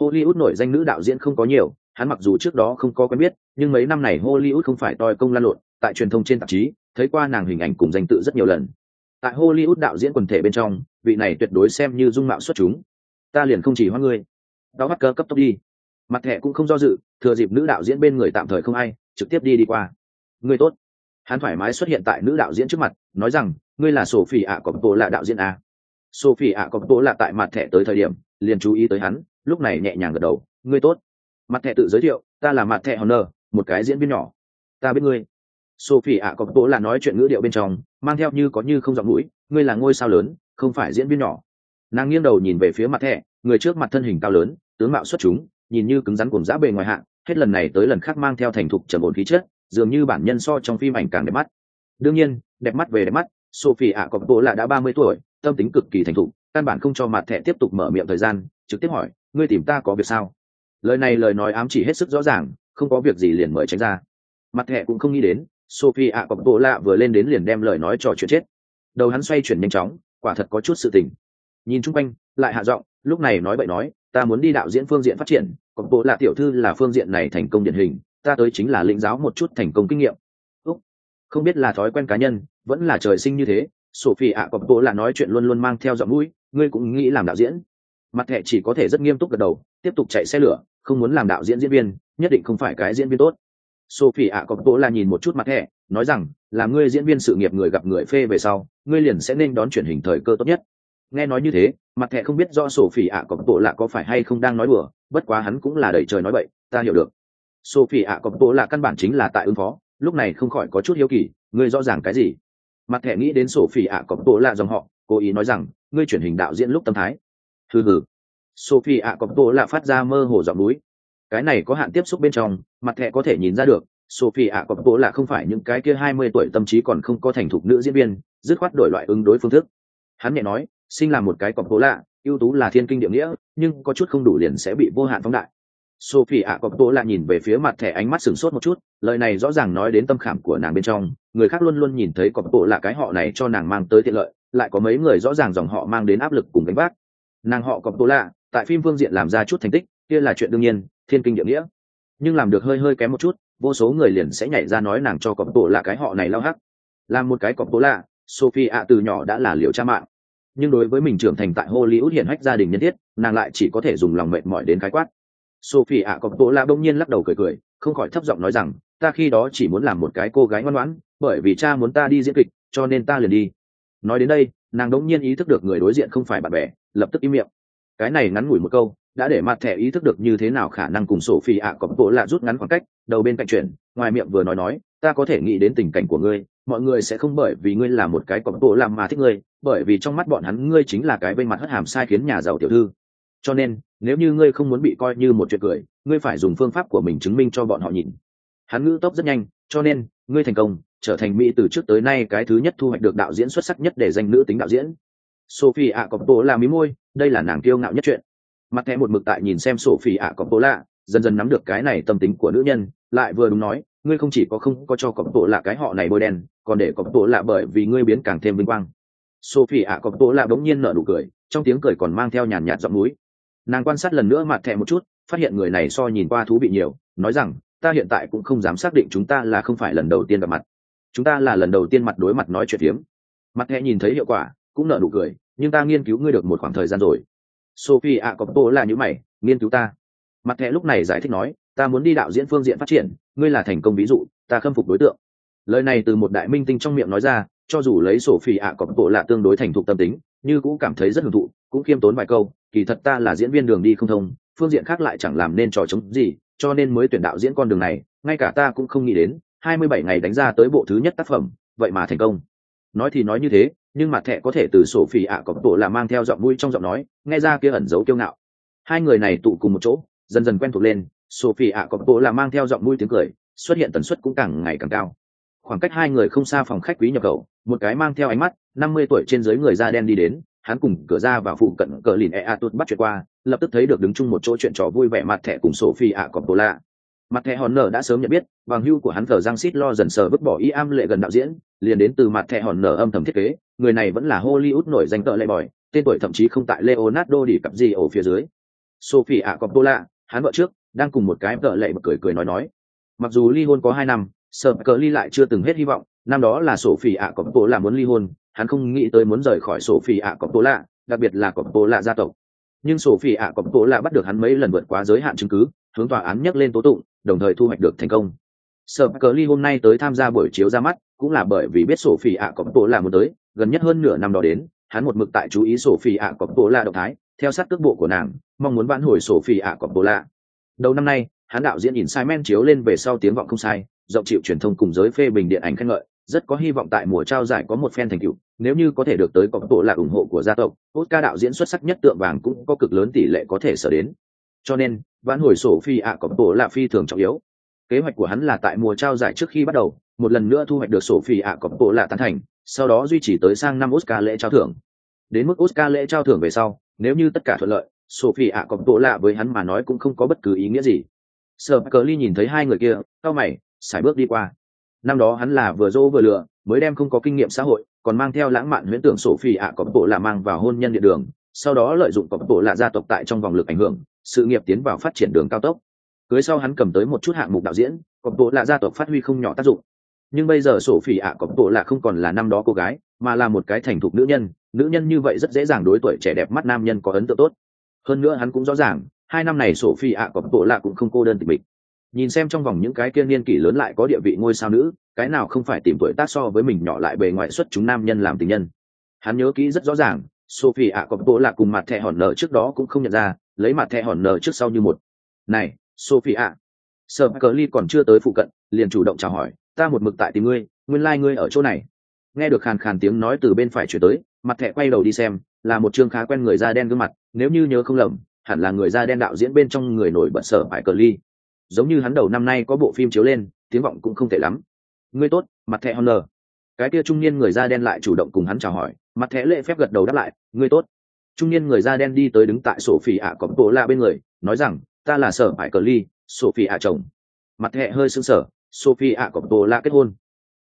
Hollywood nổi danh nữ đạo diễn không có nhiều hắn mặc dù trước đó không có quen biết, nhưng mấy năm này hollywood không phải toi công lan lộn, tại truyền thông trên tạp chí, thấy qua nàng hình ảnh cùng danh tự rất nhiều lần. Tại hollywood đạo diễn quần thể bên trong, vị này tuyệt đối xem như dung mạo xuất chúng. Ta liền không chỉ hoa ngươi. Đau bắt cơ, cấp tốc đi. Mặt thẻ cũng không do dự, thừa dịp nữ đạo diễn bên người tạm thời không ai, trực tiếp đi đi qua. Ngươi tốt. Hắn thoải mái xuất hiện tại nữ đạo diễn trước mặt, nói rằng, ngươi là sophie ạ cọp bộ là đạo diễn a sophie ạ cọp bộ là tại mặt thẻ tới thời điểm, liền chú ý tới hắn, lúc này nhẹ nhàng gật đầu, ngươi tốt mặt thẻ tự giới thiệu, ta là mặt thẻ honor, một cái diễn viên nhỏ. Ta biết ngươi. Sophie ạ, có bố là nói chuyện ngữ điệu bên trong, mang theo như có như không giọng mũi, ngươi là ngôi sao lớn, không phải diễn viên nhỏ. Nàng nghiêng đầu nhìn về phía mặt thẻ, người trước mặt thân hình cao lớn, tướng mạo xuất chúng, nhìn như cứng rắn cùng giã bề ngoài hạng hết lần này tới lần khác mang theo thành thục trầm ổn khí chất, dường như bản nhân so trong phim ảnh càng đẹp mắt. Đương nhiên, đẹp mắt về đẹp mắt, sophie ạ, có bố là đã ba mươi tuổi, tâm tính cực kỳ thành thục, căn bản không cho mặt thẻ tiếp tục mở miệng thời gian, trực tiếp hỏi, ngươi tìm ta có việc sao? Lời này lời nói ám chỉ hết sức rõ ràng, không có việc gì liền mời tránh ra. Mặt thẹ cũng không nghĩ đến sophie ạ cọp bộ lạ vừa lên đến liền đem lời nói trò chuyện chết. Đầu hắn xoay chuyển nhanh chóng, quả thật có chút sự tình. Nhìn chung quanh, lại hạ giọng, lúc này nói bậy nói, ta muốn đi đạo diễn phương diện phát triển cọp bộ lạ tiểu thư là phương diện này thành công điển hình, ta tới chính là lĩnh giáo một chút thành công kinh nghiệm. Úc. không biết là thói quen cá nhân, vẫn là trời sinh như thế sophie ạ cọp bộ lạ nói chuyện luôn luôn mang theo giọng mũi, ngươi cũng nghĩ làm đạo diễn? Mặt thẻ chỉ có thể rất nghiêm túc gật đầu, tiếp tục chạy xe lửa, không muốn làm đạo diễn diễn viên, nhất định không phải cái diễn viên tốt. Sophie ạ, có bộ là nhìn một chút mặt thẻ nói rằng, là ngươi diễn viên sự nghiệp người gặp người phê về sau, ngươi liền sẽ nên đón truyền hình thời cơ tốt nhất. Nghe nói như thế, mặt thẻ không biết do sổ phỉ ạ cọp bộ lạ có phải hay không đang nói đùa, bất quá hắn cũng là đẩy trời nói bậy, ta hiểu được. Sổ phỉ ạ cọp bộ là căn bản chính là tại ứng phó, lúc này không khỏi có chút hiếu kỳ, ngươi rõ ràng cái gì? Mặt thẻ nghĩ đến sổ phỉ ạ cọp bộ là dòng họ, cố ý nói rằng, ngươi chuyển hình đạo diễn lúc tâm thái thư hử sophie ạ cọp bộ lạ phát ra mơ hồ giọng núi. Cái này có hạn tiếp xúc bên trong, mặt thẻ có thể nhìn ra được. Sophie ạ cọp bộ lạ không phải những cái kia hai mươi tuổi tâm trí còn không có thành thục nữ diễn viên, dứt khoát đổi loại ứng đối phương thức. Hắn nhẹ nói, sinh là một cái cọp tố lạ, ưu tú là thiên kinh địa nghĩa, nhưng có chút không đủ liền sẽ bị vô hạn phóng đại. Sophie ạ cọp tố lạ nhìn về phía mặt thẻ ánh mắt sửng sốt một chút, lời này rõ ràng nói đến tâm khảm của nàng bên trong. Người khác luôn luôn nhìn thấy cọp tố lạ cái họ này cho nàng mang tới tiện lợi, lại có mấy người rõ ràng dòng họ mang đến áp lực cùng đánh bác nàng họ cọp tố lạ, tại phim phương diện làm ra chút thành tích, kia là chuyện đương nhiên, thiên kinh địa nghĩa. Nhưng làm được hơi hơi kém một chút, vô số người liền sẽ nhảy ra nói nàng cho cọp bố lạ cái họ này lao hắc. Làm một cái cọp bố lạ sophie ạ từ nhỏ đã là liệu cha mạng. Nhưng đối với mình trưởng thành tại hollywood hiện hách gia đình nhân thiết, nàng lại chỉ có thể dùng lòng mệt mỏi đến khái quát. Sophie ạ cọp bộ lạ bỗng nhiên lắc đầu cười cười, không khỏi thấp giọng nói rằng, ta khi đó chỉ muốn làm một cái cô gái ngoan ngoãn, bởi vì cha muốn ta đi diễn kịch, cho nên ta liền đi. Nói đến đây, nàng đống nhiên ý thức được người đối diện không phải bạn bè lập tức im miệng. Cái này ngắn ngủi một câu, đã để mặt thẻ ý thức được như thế nào khả năng cùng sổ phi ạ có bộ lạ rút ngắn khoảng cách, đầu bên cạnh chuyển, ngoài miệng vừa nói nói, ta có thể nghĩ đến tình cảnh của ngươi, mọi người sẽ không bởi vì ngươi là một cái cọp bộ làm mà thích ngươi, bởi vì trong mắt bọn hắn ngươi chính là cái bên mặt hất hàm sai khiến nhà giàu tiểu thư. Cho nên, nếu như ngươi không muốn bị coi như một chuyện cười, ngươi phải dùng phương pháp của mình chứng minh cho bọn họ nhìn. Hắn ngữ tốc rất nhanh, cho nên, ngươi thành công, trở thành mỹ từ trước tới nay cái thứ nhất thu hoạch được đạo diễn xuất sắc nhất để danh nữ tính đạo diễn sophie ạ cọp bộ là mí môi, đây là nàng kiêu ngạo nhất chuyện. Mặt thẻ một mực tại nhìn xem sophie ạ cọp bộ lạ, dần dần nắm được cái này tâm tính của nữ nhân, lại vừa đúng nói, ngươi không chỉ có không có cho cọp bộ lạ cái họ này bôi đen, còn để cọp bộ lạ bởi vì ngươi biến càng thêm vinh quang. Sophie ạ cọp bộ lạ bỗng nhiên nở nụ cười, trong tiếng cười còn mang theo nhàn nhạt giọng núi. Nàng quan sát lần nữa mặt thẻ một chút, phát hiện người này so nhìn qua thú bị nhiều, nói rằng, ta hiện tại cũng không dám xác định chúng ta là không phải lần đầu tiên gặp mặt. Chúng ta là lần đầu tiên mặt đối mặt nói chuyện phiếm. Mặt thẹ nhìn thấy hiệu quả cũng nở nụ cười, nhưng ta nghiên cứu ngươi được một khoảng thời gian rồi. Sophie ạ cọp tô là những mày, nghiên cứu ta. Mặt thẹ lúc này giải thích nói, ta muốn đi đạo diễn phương diện phát triển, ngươi là thành công ví dụ, ta khâm phục đối tượng. Lời này từ một đại minh tinh trong miệng nói ra, cho dù lấy sổ phỉ ạ cọp bộ là tương đối thành thục tâm tính, như cũng cảm thấy rất hưởng thụ, cũng khiêm tốn vài câu, kỳ thật ta là diễn viên đường đi không thông, phương diện khác lại chẳng làm nên trò chống gì, cho nên mới tuyển đạo diễn con đường này, ngay cả ta cũng không nghĩ đến, hai mươi bảy ngày đánh ra tới bộ thứ nhất tác phẩm, vậy mà thành công. Nói thì nói như thế nhưng mặt thẹ có thể từ sổ phỉ ạ cọp bộ là mang theo giọng mũi trong giọng nói, nghe ra kia ẩn giấu kiêu ngạo. Hai người này tụ cùng một chỗ, dần dần quen thuộc lên, sổ phỉ ạ có bộ là mang theo giọng mũi tiếng cười, xuất hiện tần suất cũng càng ngày càng cao. Khoảng cách hai người không xa phòng khách quý nhập khẩu, một cái mang theo ánh mắt, năm mươi tuổi trên dưới người da đen đi đến, hắn cùng cửa ra vào phụ cận cờ lìn e a tốt bắt chuyện qua, lập tức thấy được đứng chung một chỗ chuyện trò vui vẻ mặt thẻ cùng sophie ạ cọp tổ lạ mặt thẻ hòn nở đã sớm nhận biết, bằng hưu của hắn thờ giang xít lo dần sờ vứt bỏ y am lệ gần đạo diễn, liền đến từ mặt thẻ hòn nở âm thầm thiết kế, người này vẫn là hollywood nổi danh tợ lệ bòi, tên tuổi thậm chí không tại leonardo đi cặp gì ở phía dưới. Sophie ạ coppola lạ hắn vợ trước, đang cùng một cái tợ lệ bật cười cười nói nói. Mặc dù ly hôn có hai năm, sợ cờ ly lại chưa từng hết hy vọng, năm đó là sophie ạ coppola muốn ly hôn, hắn không nghĩ tới muốn rời khỏi sophie ạ coppola lạ đặc biệt là coppola lạ gia tộc. Nhưng sophie ạ coppola lạ bắt được hắn mấy lần vượt quá giới hạn chứng cứ, hướng tòa án nhắc lên tố tụng đồng thời thu hoạch được thành công Sở cờ ly hôm nay tới tham gia buổi chiếu ra mắt, cũng là bởi vì biết sophie ạ cọp tổ là muốn tới, gần nhất hơn nửa năm đó đến, hắn một mực tại chú ý sophie ạ cọp tổ là động thái, theo sát cước bộ của nàng, mong muốn vãn hồi sophie ạ cọp tổ là. đầu năm nay, hắn đạo diễn In sai men chiếu lên về sau tiếng vọng không sai, rộng chịu truyền thông cùng giới phê bình điện ảnh khen ngợi, rất có hy vọng tại mùa trao giải có một fan thành tựu, nếu như có thể được tới cọp bộ là ủng hộ của gia tộc, oscar đạo diễn xuất sắc nhất tượng vàng cũng có cực lớn tỷ lệ có thể sở đến cho nên vãn hồi sổ phi ạ cọp bộ là phi thường trọng yếu. Kế hoạch của hắn là tại mùa trao giải trước khi bắt đầu, một lần nữa thu hoạch được sổ phi ạ cọp bộ là tán thành, sau đó duy trì tới sang năm oscar lễ trao thưởng. Đến mức oscar lễ trao thưởng về sau, nếu như tất cả thuận lợi, sổ phi ạ cọp bộ lạ với hắn mà nói cũng không có bất cứ ý nghĩa gì. Sợ cờ ly nhìn thấy hai người kia cao mày, sải bước đi qua. Năm đó hắn là vừa dỗ vừa lừa, mới đem không có kinh nghiệm xã hội, còn mang theo lãng mạn huyễn tưởng sổ phi ạ cọp bộ lạ mang vào hôn nhân địa đường, sau đó lợi dụng cọp bộ lạ gia tộc tại trong vòng lực ảnh hưởng sự nghiệp tiến vào phát triển đường cao tốc. Cưới sau hắn cầm tới một chút hạng mục đạo diễn cọp bộ lạ gia tộc phát huy không nhỏ tác dụng. Nhưng bây giờ sổ phỉ ạ cọp bộ lạ không còn là năm đó cô gái, mà là một cái thành thục nữ nhân. Nữ nhân như vậy rất dễ dàng đối tuổi trẻ đẹp mắt nam nhân có ấn tượng tốt. Hơn nữa hắn cũng rõ ràng, hai năm này sổ phỉ ạ cọp bộ lạ cũng không cô đơn tình mình. nhìn xem trong vòng những cái kiên niên kỷ lớn lại có địa vị ngôi sao nữ, cái nào không phải tìm tuổi tác so với mình nhỏ lại bề ngoại xuất chúng nam nhân làm tình nhân. Hắn nhớ kỹ rất rõ ràng sophie ạ có bố là cùng mặt thẻ hòn nở trước đó cũng không nhận ra lấy mặt thẻ hòn nở trước sau như một. Này sophie ạ sợ cờ ly còn chưa tới phụ cận, liền chủ động chào hỏi, ta một mực tại tìm ngươi, nguyên lai、like、ngươi ở chỗ này. Nghe được khàn khàn tiếng nói từ bên phải chuyển tới, mặt thẻ quay đầu đi xem, là một chương khá quen người da đen gương mặt, nếu như nhớ không lầm, hẳn là người da đen đạo diễn bên trong người nổi bật sở phải cờ ly giống như hắn đầu năm nay có bộ phim chiếu lên, tiếng vọng cũng không tệ lắm. Ngươi tốt, mặt thẻ honor cái kia trung niên người da đen lại chủ động cùng hắn chào hỏi, mặt thẻ lễ phép gật đầu đáp lại, ngươi tốt trung niên người da đen đi tới đứng tại sổ phỉ ạ cọp bộ la bên người nói rằng ta là sở hải cờ ly sophie ạ chồng. Mặt hẹ hơi sưng sở, sổ sophie ạ cọp bộ la kết hôn.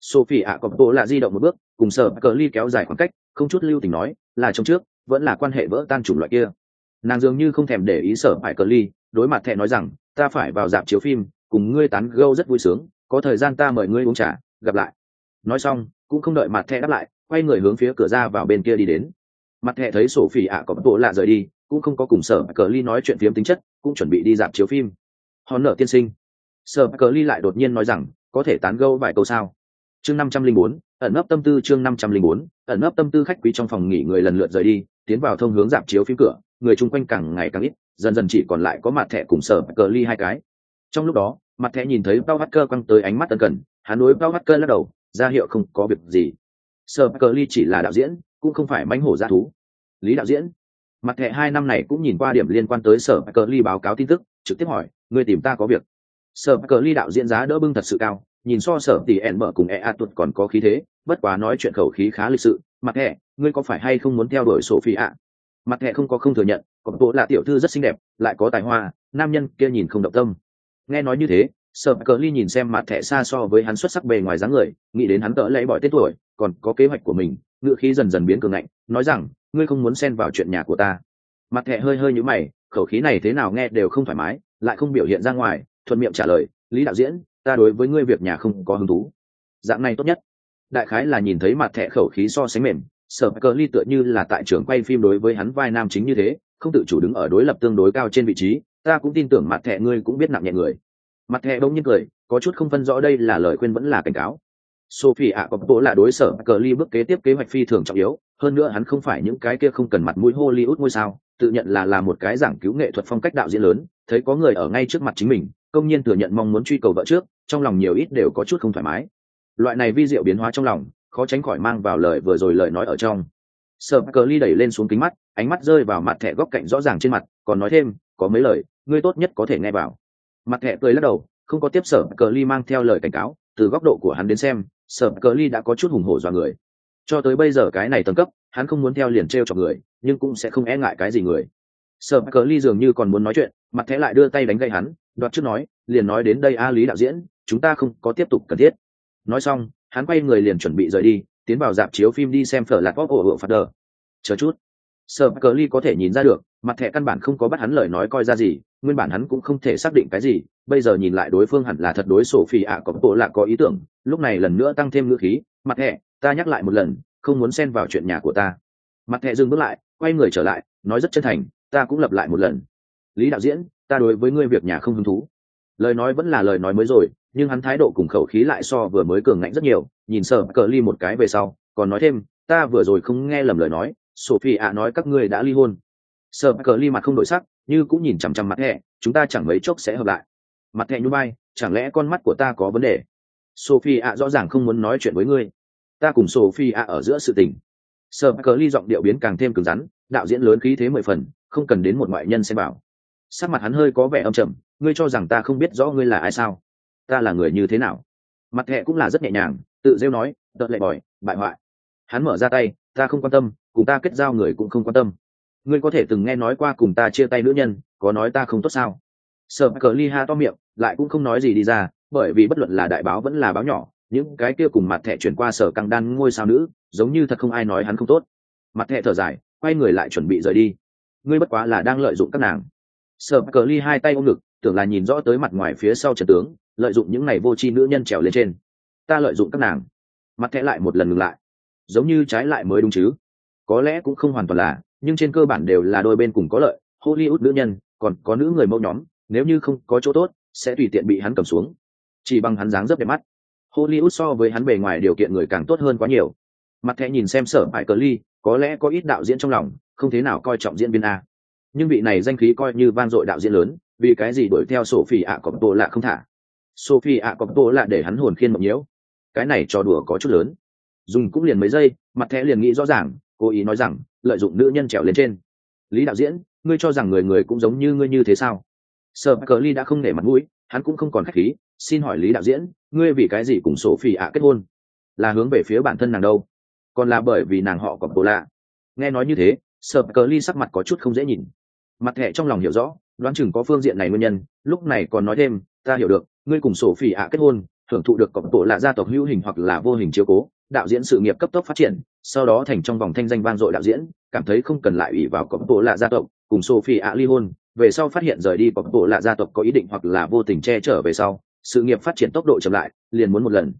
Sophie ạ cọp bộ la di động một bước cùng sở cờ ly kéo dài khoảng cách không chút lưu tình nói là trong trước vẫn là quan hệ vỡ tan chủng loại kia. Nàng dường như không thèm để ý sở hải cờ ly đối mặt hẹ nói rằng ta phải vào dạp chiếu phim cùng ngươi tán gâu rất vui sướng có thời gian ta mời ngươi uống trà gặp lại. Nói xong cũng không đợi mặt thẹ đáp lại quay người hướng phía cửa ra vào bên kia đi đến mặt thẻ thấy sổ phỉ ạ có bộ lạ rời đi, cũng không có cùng sở cờ ly nói chuyện phiếm tính chất, cũng chuẩn bị đi dạp chiếu phim. Hòn nở tiên sinh. Sở cờ ly lại đột nhiên nói rằng, có thể tán gâu vài câu sao? Chương năm trăm linh bốn, ẩn nấp tâm tư chương năm trăm linh bốn, ẩn nấp tâm tư khách quý trong phòng nghỉ người lần lượt rời đi, tiến vào thông hướng dạp chiếu phim cửa, người chung quanh càng ngày càng ít, dần dần chỉ còn lại có mặt thẻ cùng sở cờ ly hai cái. Trong lúc đó, mặt thẻ nhìn thấy bao hacker quăng tới ánh mắt ân cần, hắn đối bao hacker lắc đầu, ra hiệu không có việc gì. Sở cờ ly chỉ là đạo diễn, cũng không phải mánh hổ g thú lý đạo diễn. Mặt thẻ hai năm này cũng nhìn qua điểm liên quan tới sở cờ ly báo cáo tin tức, trực tiếp hỏi người tìm ta có việc? Sở cờ ly đạo diễn giá đỡ bưng thật sự cao, nhìn so sở tỷ ẻn mở cùng e a tuột còn có khí thế, bất quá nói chuyện khẩu khí khá lịch sự. Mặt thẻ, ngươi có phải hay không muốn theo đuổi sophie ạ mặt thẻ không có không thừa nhận còn bộ là tiểu thư rất xinh đẹp, lại có tài hoa, nam nhân kia nhìn không động tâm. Nghe nói như thế, Sở cờ ly nhìn xem mặt thẻ xa so với hắn xuất sắc bề ngoài dáng người, nghĩ đến hắn cỡ lấy bỏi tết tuổi, còn có kế hoạch của mình, ngựa khí dần dần biến cường ngạnh, nói rằng ngươi không muốn xen vào chuyện nhà của ta. Mặt thẹ hơi hơi nhũ mày, khẩu khí này thế nào nghe đều không thoải mái, lại không biểu hiện ra ngoài, thuận miệng trả lời, lý đạo diễn, ta đối với ngươi việc nhà không có hứng thú. Dạng này tốt nhất. Đại khái là nhìn thấy mặt thẹ khẩu khí so sánh mềm, sở cờ ly tựa như là tại trường quay phim đối với hắn vai nam chính như thế, không tự chủ đứng ở đối lập tương đối cao trên vị trí, ta cũng tin tưởng mặt thẹ ngươi cũng biết nặng nhẹ người. Mặt thẹ đông nhiên cười, có chút không phân rõ đây là lời khuyên vẫn là cảnh cáo. Sophie ạ, có bố là đối sở cờ ly bước kế tiếp kế hoạch phi thường trọng yếu hơn nữa hắn không phải những cái kia không cần mặt mũi hollywood ngôi sao, tự nhận là là một cái giảng cứu nghệ thuật phong cách đạo diễn lớn, thấy có người ở ngay trước mặt chính mình, công nhiên thừa nhận mong muốn truy cầu vợ trước, trong lòng nhiều ít đều có chút không thoải mái. Loại này vi diệu biến hóa trong lòng, khó tránh khỏi mang vào lời vừa rồi lời nói ở trong. Sợ cờ ly đẩy lên xuống kính mắt, ánh mắt rơi vào mặt thẻ góc cạnh rõ ràng trên mặt, còn nói thêm, có mấy lời, ngươi tốt nhất có thể nghe vào. Mặt thẻ cười lắc đầu, không có tiếp sở cờ ly mang theo lời cảnh cáo, từ góc độ của hắn đến xem sở cờ ly đã có chút hùng hổ dọa người cho tới bây giờ cái này tầng cấp, hắn không muốn theo liền t r e o chọc người, nhưng cũng sẽ không e ngại cái gì người. Sở cờ ly dường như còn muốn nói chuyện, mặt thẻ lại đưa tay đánh gây hắn, đoạt trước nói, liền nói đến đây a lý đạo diễn, chúng ta không có tiếp tục cần thiết. Nói xong, hắn quay người liền chuẩn bị rời đi, tiến vào dạp chiếu phim đi xem phở lạc bóp ổ ổ phạt đờ. Chờ chút. Sở cờ ly có thể nhìn ra được, mặt thẻ căn bản không có bắt hắn lời nói coi ra gì, nguyên bản hắn cũng không thể xác định cái gì, bây giờ nhìn lại đối phương hẳn là thật đối sổ phi ạ, có bộ lạ có ý tưởng, lúc này lần nữa tăng thêm ngữ khí, mặt thẻ ta nhắc lại một lần, không muốn xen vào chuyện nhà của ta. Mặt hệ dừng bước lại, quay người trở lại, nói rất chân thành, ta cũng lặp lại một lần. Lý đạo diễn, ta đối với ngươi việc nhà không hứng thú. Lời nói vẫn là lời nói mới rồi, nhưng hắn thái độ cùng khẩu khí lại so vừa mới cường ngạnh rất nhiều, nhìn sợ cờ ly một cái về sau, còn nói thêm, ta vừa rồi không nghe lầm lời nói sophie ạ nói các ngươi đã ly hôn. Sợ cờ ly mặt không đổi sắc, như cũng nhìn chằm chằm mặt hẹ chúng ta chẳng mấy chốc sẽ hợp lại. Mặt hẹ như bay chẳng lẽ con mắt của ta có vấn đề? Sophie ạ rõ ràng không muốn nói chuyện với ngươi ta cùng sophie ạ ở giữa sự tình. Sợ cờ ly giọng điệu biến càng thêm cứng rắn, đạo diễn lớn khí thế mười phần, không cần đến một ngoại nhân xem bảo. Sắc mặt hắn hơi có vẻ âm trầm, ngươi cho rằng ta không biết rõ ngươi là ai sao? Ta là người như thế nào? Mặt hệ cũng là rất nhẹ nhàng, tự rêu nói, đợt lệ bòi, bại hoại. Hắn mở ra tay, ta không quan tâm, cùng ta kết giao người cũng không quan tâm. Ngươi có thể từng nghe nói qua cùng ta chia tay nữ nhân, có nói ta không tốt sao? Sợ cờ ly ha to miệng, lại cũng không nói gì đi ra, bởi vì bất luận là đại báo vẫn là báo nhỏ những cái kia cùng mặt thẻ chuyển qua sở căng đan ngôi sao nữ, giống như thật không ai nói hắn không tốt. Mặt thẻ thở dài, quay người lại chuẩn bị rời đi. Ngươi bất quá là đang lợi dụng các nàng. Sở cờ ly hai tay ôm ngực, tưởng là nhìn rõ tới mặt ngoài phía sau trần tướng, lợi dụng những này vô tri nữ nhân trèo lên trên. Ta lợi dụng các nàng. Mặt thẻ lại một lần ngừng lại. Giống như trái lại mới đúng chứ. Có lẽ cũng không hoàn toàn là, nhưng trên cơ bản đều là đôi bên cùng có lợi. Hollywood nữ nhân, còn có nữ người mẫu nhóm, nếu như không có chỗ tốt, sẽ tùy tiện bị hắn cầm xuống. Chỉ bằng hắn dáng dấp đẹp mắt hollywood so với hắn bề ngoài điều kiện người càng tốt hơn quá nhiều. Mặt thẻ nhìn xem sở bại cờ ly, có lẽ có ít đạo diễn trong lòng, không thế nào coi trọng diễn viên a. Nhưng vị này danh khí coi như van dội đạo diễn lớn, vì cái gì đuổi theo sophie ạ cọp tổ lạ không thả? Sophie ạ cọp tổ lạ để hắn hồn khiên mộng nhiễu. Cái này trò đùa có chút lớn. Dùng cũng liền mấy giây, mặt thẻ liền nghĩ rõ ràng, cố ý nói rằng, lợi dụng nữ nhân trèo lên trên. Lý đạo diễn, ngươi cho rằng người người cũng giống như ngươi như thế sao? Sở cờ ly đã không để mặt mũi, hắn cũng không còn khách khí xin hỏi lý đạo diễn, ngươi vì cái gì cùng sổ phỉ ạ kết hôn? Là hướng về phía bản thân nàng đâu? Còn là bởi vì nàng họ còn bồ lạ. Nghe nói như thế sợ cờ ly sắc mặt có chút không dễ nhìn. Mặt thẻ trong lòng hiểu rõ, đoán chừng có phương diện này nguyên nhân, lúc này còn nói thêm, ta hiểu được, ngươi cùng sổ phỉ ạ kết hôn hưởng thụ được cọc bộ lạ gia tộc hữu hình hoặc là vô hình chiếu cố, đạo diễn sự nghiệp cấp tốc phát triển, sau đó thành trong vòng thanh danh vang dội đạo diễn, cảm thấy không cần lại ủy vào cọc bộ lạ gia tộc, cùng sophie ạ ly hôn, về sau phát hiện rời đi cọc bộ lạ gia tộc có ý định hoặc là vô tình che chở về sau sự nghiệp phát triển tốc độ chậm lại, liền muốn một lần.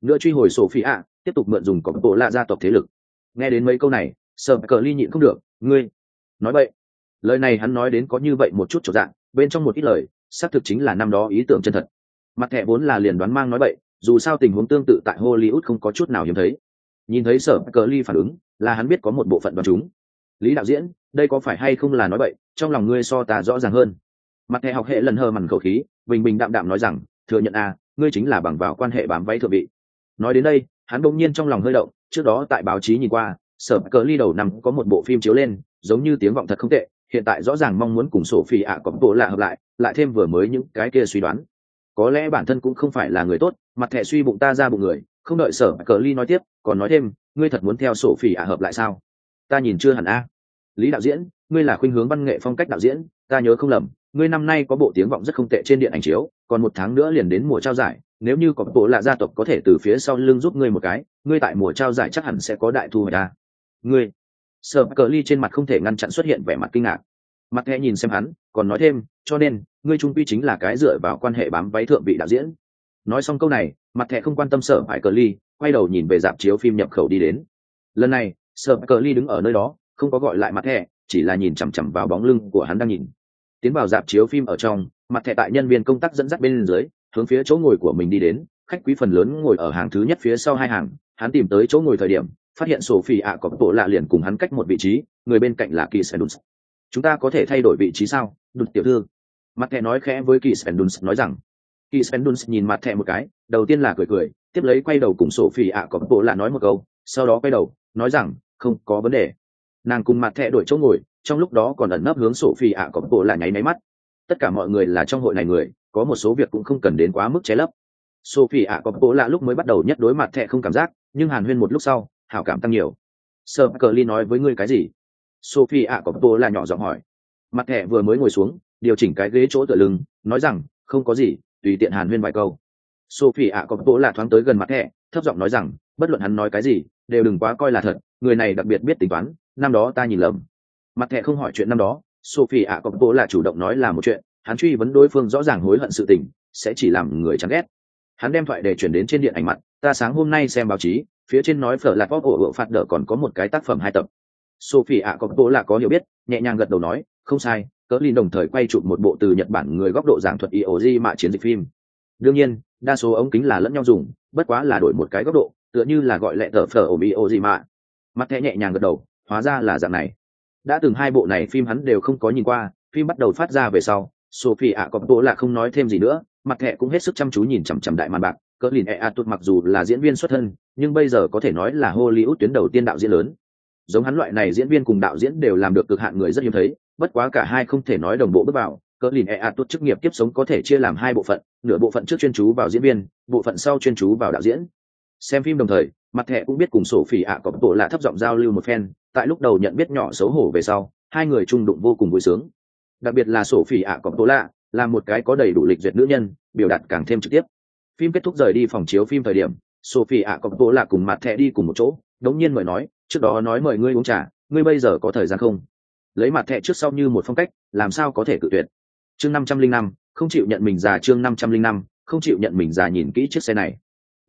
Nữa truy hồi sophie ạ, tiếp tục mượn dùng cọp bộ lạ gia tộc thế lực. Nghe đến mấy câu này, sợ cờ ly nhịn không được, ngươi, nói vậy lời này hắn nói đến có như vậy một chút chỗ dạng bên trong một ít lời, xác thực chính là năm đó ý tưởng chân thật. Mặt thẻ vốn là liền đoán mang nói vậy dù sao tình huống tương tự tại hollywood không có chút nào hiếm thấy. Nhìn thấy sở cờ ly phản ứng, là hắn biết có một bộ phận đoán chúng. Lý đạo diễn, đây có phải hay không là nói vậy trong lòng ngươi so ta rõ ràng hơn. Mặt thẻ học hệ lần hờ mằn khẩu khí, bình bình đạm đạm nói rằng thừa nhận a à, ngươi chính là bằng vào quan hệ bám váy thượng vị. Nói đến đây hắn bỗng nhiên trong lòng hơi động trước đó tại báo chí nhìn qua sở cờ ly đầu năm có một bộ phim chiếu lên giống như tiếng vọng thật không tệ hiện tại rõ ràng mong muốn cùng sổ phi ạ có bộ lạ hợp lại lại thêm vừa mới những cái kia suy đoán. Có lẽ bản thân cũng không phải là người tốt mặt thẻ suy bụng ta ra bụng người không đợi sở cờ ly nói tiếp còn nói thêm ngươi thật muốn theo sổ phỉ ả hợp lại sao? Ta nhìn chưa hẳn a. Lý đạo diễn ngươi là khuynh hướng văn nghệ phong cách đạo diễn ta nhớ không lầm ngươi năm nay có bộ tiếng vọng rất không tệ trên điện ảnh chiếu, còn một tháng nữa liền đến mùa trao giải, nếu như có bộ lạ gia tộc có thể từ phía sau lưng giúp ngươi một cái, ngươi tại mùa trao giải chắc hẳn sẽ có đại thu hoạch ta ngươi, sợ cờ ly trên mặt không thể ngăn chặn xuất hiện vẻ mặt kinh ngạc. Mặt nghe nhìn xem hắn, còn nói thêm, cho nên, ngươi trung quy chính là cái dựa vào quan hệ bám váy thượng vị đạo diễn. Nói xong câu này, mặt thẹ không quan tâm sợ phải cờ ly, quay đầu nhìn về dạp chiếu phim nhập khẩu đi đến. Lần này, sợ cờ ly đứng ở nơi đó, không có gọi lại mặt thẹ chỉ là nhìn chằm chằm vào bóng lưng của hắn đang nhìn tiến vào dạp chiếu phim ở trong, mặt thẻ tại nhân viên công tác dẫn dắt bên dưới, hướng phía chỗ ngồi của mình đi đến, khách quý phần lớn ngồi ở hàng thứ nhất phía sau hai hàng, hắn tìm tới chỗ ngồi thời điểm, phát hiện sophie ạ có bộ lạ liền cùng hắn cách một vị trí, người bên cạnh là kỳ sendus chúng ta có thể thay đổi vị trí sao? Đụt tiểu thư. Mặt thẻ nói khẽ với kỳ sendus nói rằng. Kỳ sendus nhìn mặt thẻ một cái, đầu tiên là cười cười, tiếp lấy quay đầu cùng sophie ạ có bộ lạ nói một câu, sau đó quay đầu, nói rằng, không có vấn đề. Nàng cùng mặt thẻ đổi chỗ ngồi trong lúc đó còn ẩn nấp hướng sophie ạ có bộ là nháy máy mắt. Tất cả mọi người là trong hội này người, có một số việc cũng không cần đến quá mức che lấp. Sophie ạ có bố là lúc mới bắt đầu nhất đối mặt thẹ không cảm giác, nhưng hàn huyên một lúc sau, hảo cảm tăng nhiều. Sơ cờ ly nói với ngươi cái gì? Sophie ạ có bố là nhỏ giọng hỏi. Mặt thẹ vừa mới ngồi xuống, điều chỉnh cái ghế chỗ tựa lưng, nói rằng, không có gì, tùy tiện hàn huyên vài câu. Sophie ạ có bố là thoáng tới gần mặt thẹ thấp giọng nói rằng, bất luận hắn nói cái gì, đều đừng quá coi là thật, người này đặc biệt biết tính toán, năm đó ta nhìn lầm mặt thẻ không hỏi chuyện năm đó, sophie ạ có bố là chủ động nói là một chuyện, hắn truy vấn đối phương rõ ràng hối hận sự tình, sẽ chỉ làm người chán ghét. Hắn đem thoại để chuyển đến trên điện ảnh mặt, ta sáng hôm nay xem báo chí, phía trên nói phở lạc pop ổ phạt đỡ còn có một cái tác phẩm hai tập. Sophie ạ có bố là có hiểu biết, nhẹ nhàng gật đầu nói, không sai cỡ lin đồng thời quay chụp một bộ từ nhật bản người góc độ giảng thuật ioji mạ chiến dịch phim. Đương nhiên, đa số ống kính là lẫn nhau dùng, bất quá là đổi một cái góc độ, tựa như là gọi lệ tờ phở ổ ioji mạ mặt thẻ nhẹ nhàng gật đầu, hóa ra là dạng này đã từng hai bộ này phim hắn đều không có nhìn qua, phim bắt đầu phát ra về sau, sophie ạ có bố là không nói thêm gì nữa, mặt thẹ cũng hết sức chăm chú nhìn chằm chằm đại màn bạc. Cỡ lìn e a tụt mặc dù là diễn viên xuất thân, nhưng bây giờ có thể nói là hollywood tuyến đầu tiên đạo diễn lớn. Giống hắn loại này diễn viên cùng đạo diễn đều làm được cực hạn người rất hiếm thấy, bất quá cả hai không thể nói đồng bộ bước vào. Cỡ lìn e a tụt chức nghiệp tiếp sống có thể chia làm hai bộ phận, nửa bộ phận trước chuyên chú vào diễn viên, bộ phận sau chuyên chú vào đạo diễn xem phim đồng thời, mặt thẻ cũng biết cùng sổ phỉ ạ cọp bộ là thấp giọng giao lưu một phen, tại lúc đầu nhận biết nhỏ xấu hổ về sau, hai người trung đụng vô cùng vui sướng. Đặc biệt là sổ phỉ ạ cọp bộ lạ, là một cái có đầy đủ lịch duyệt nữ nhân, biểu đạt càng thêm trực tiếp. Phim kết thúc rời đi phòng chiếu phim thời điểm sophie ạ cọp bộ lạ cùng mặt thẻ đi cùng một chỗ, đống nhiên mời nói, trước đó nói mời ngươi uống trà, ngươi bây giờ có thời gian không? Lấy mặt thẻ trước sau như một phong cách, làm sao có thể cự tuyệt. Chương năm trăm linh năm, không chịu nhận mình già chương năm trăm linh năm, không chịu nhận mình già nhìn kỹ chiếc xe này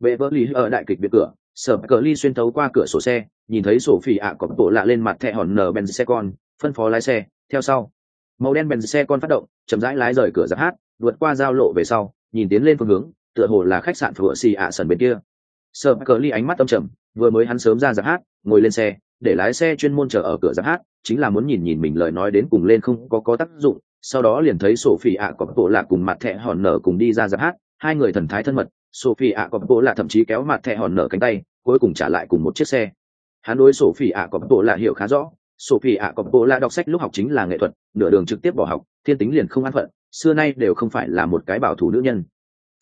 vệ vỡ lý ở đại kịch biệt cửa, sở cờ ly xuyên thấu qua cửa sổ xe, nhìn thấy sổ phỉ ạ có bộ lạ lên mặt thẻ hòn nở ben xe con, phân phó lái xe, theo sau. Màu đen bèn xe con phát động, chậm rãi lái rời cửa giáp hát, vượt qua giao lộ về sau, nhìn tiến lên phương hướng, tựa hồ là khách sạn phở xì ạ sần bên kia. Sở cờ ly ánh mắt tâm trầm, vừa mới hắn sớm ra giáp hát, ngồi lên xe, để lái xe chuyên môn chờ ở cửa giáp hát, chính là muốn nhìn nhìn mình lời nói đến cùng lên không có có tác dụng, sau đó liền thấy sophie ạ có bộ lạ cùng mặt thẹ hòn nở cùng đi ra giáp hát, hai người thần thái thân mật sophie ạ Cọp bộ là thậm chí kéo mặt thẻ hòn nở cánh tay cuối cùng trả lại cùng một chiếc xe. Hắn đối sophie ạ Cọp bộ là hiểu khá rõ. Sophie ạ Cọp bộ là đọc sách lúc học chính là nghệ thuật nửa đường trực tiếp bỏ học thiên tính liền không an phận xưa nay đều không phải là một cái bảo thủ nữ nhân.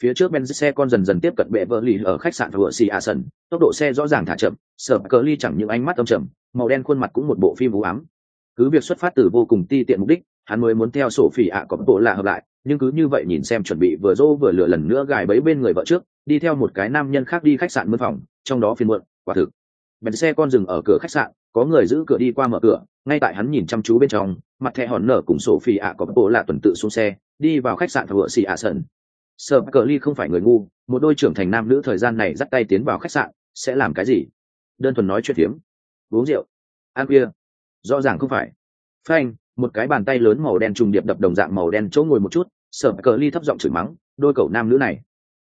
Phía trước Benz xe con dần dần tiếp cận bệ vợ lì ở khách sạn vừa xì a sân tốc độ xe rõ ràng thả chậm sợ cờ ly chẳng những ánh mắt âm trầm, màu đen khuôn mặt cũng một bộ phim vũ ám. Cứ việc xuất phát từ vô cùng ti tiện mục đích hắn mới muốn theo sổ phỉ ạ có bộ là hợp lại nhưng cứ như vậy nhìn xem chuẩn bị vừa dô vừa lựa lần nữa gài bấy bên người vợ trước, đi theo một cái nam nhân khác đi khách sạn mướn phòng, trong đó phiên muộn, quả thực. Bèn xe con dừng ở cửa khách sạn, có người giữ cửa đi qua mở cửa, ngay tại hắn nhìn chăm chú bên trong, mặt thẻ hòn nở cùng sổ phi ạ có bộ lạ tuần tự xuống xe, đi vào khách sạn vựa xì ạ sân sợ cờ ly không phải người ngu, một đôi trưởng thành nam nữ thời gian này dắt tay tiến vào khách sạn, sẽ làm cái gì? Đơn thuần nói chuyện hiếm uống rượu. Ăn bia. Rõ ràng không phải. Phanh một cái bàn tay lớn màu đen trùng điệp đập đồng dạng màu đen chỗ ngồi một chút sợ cờ ly thấp giọng chửi mắng, đôi cậu nam nữ này.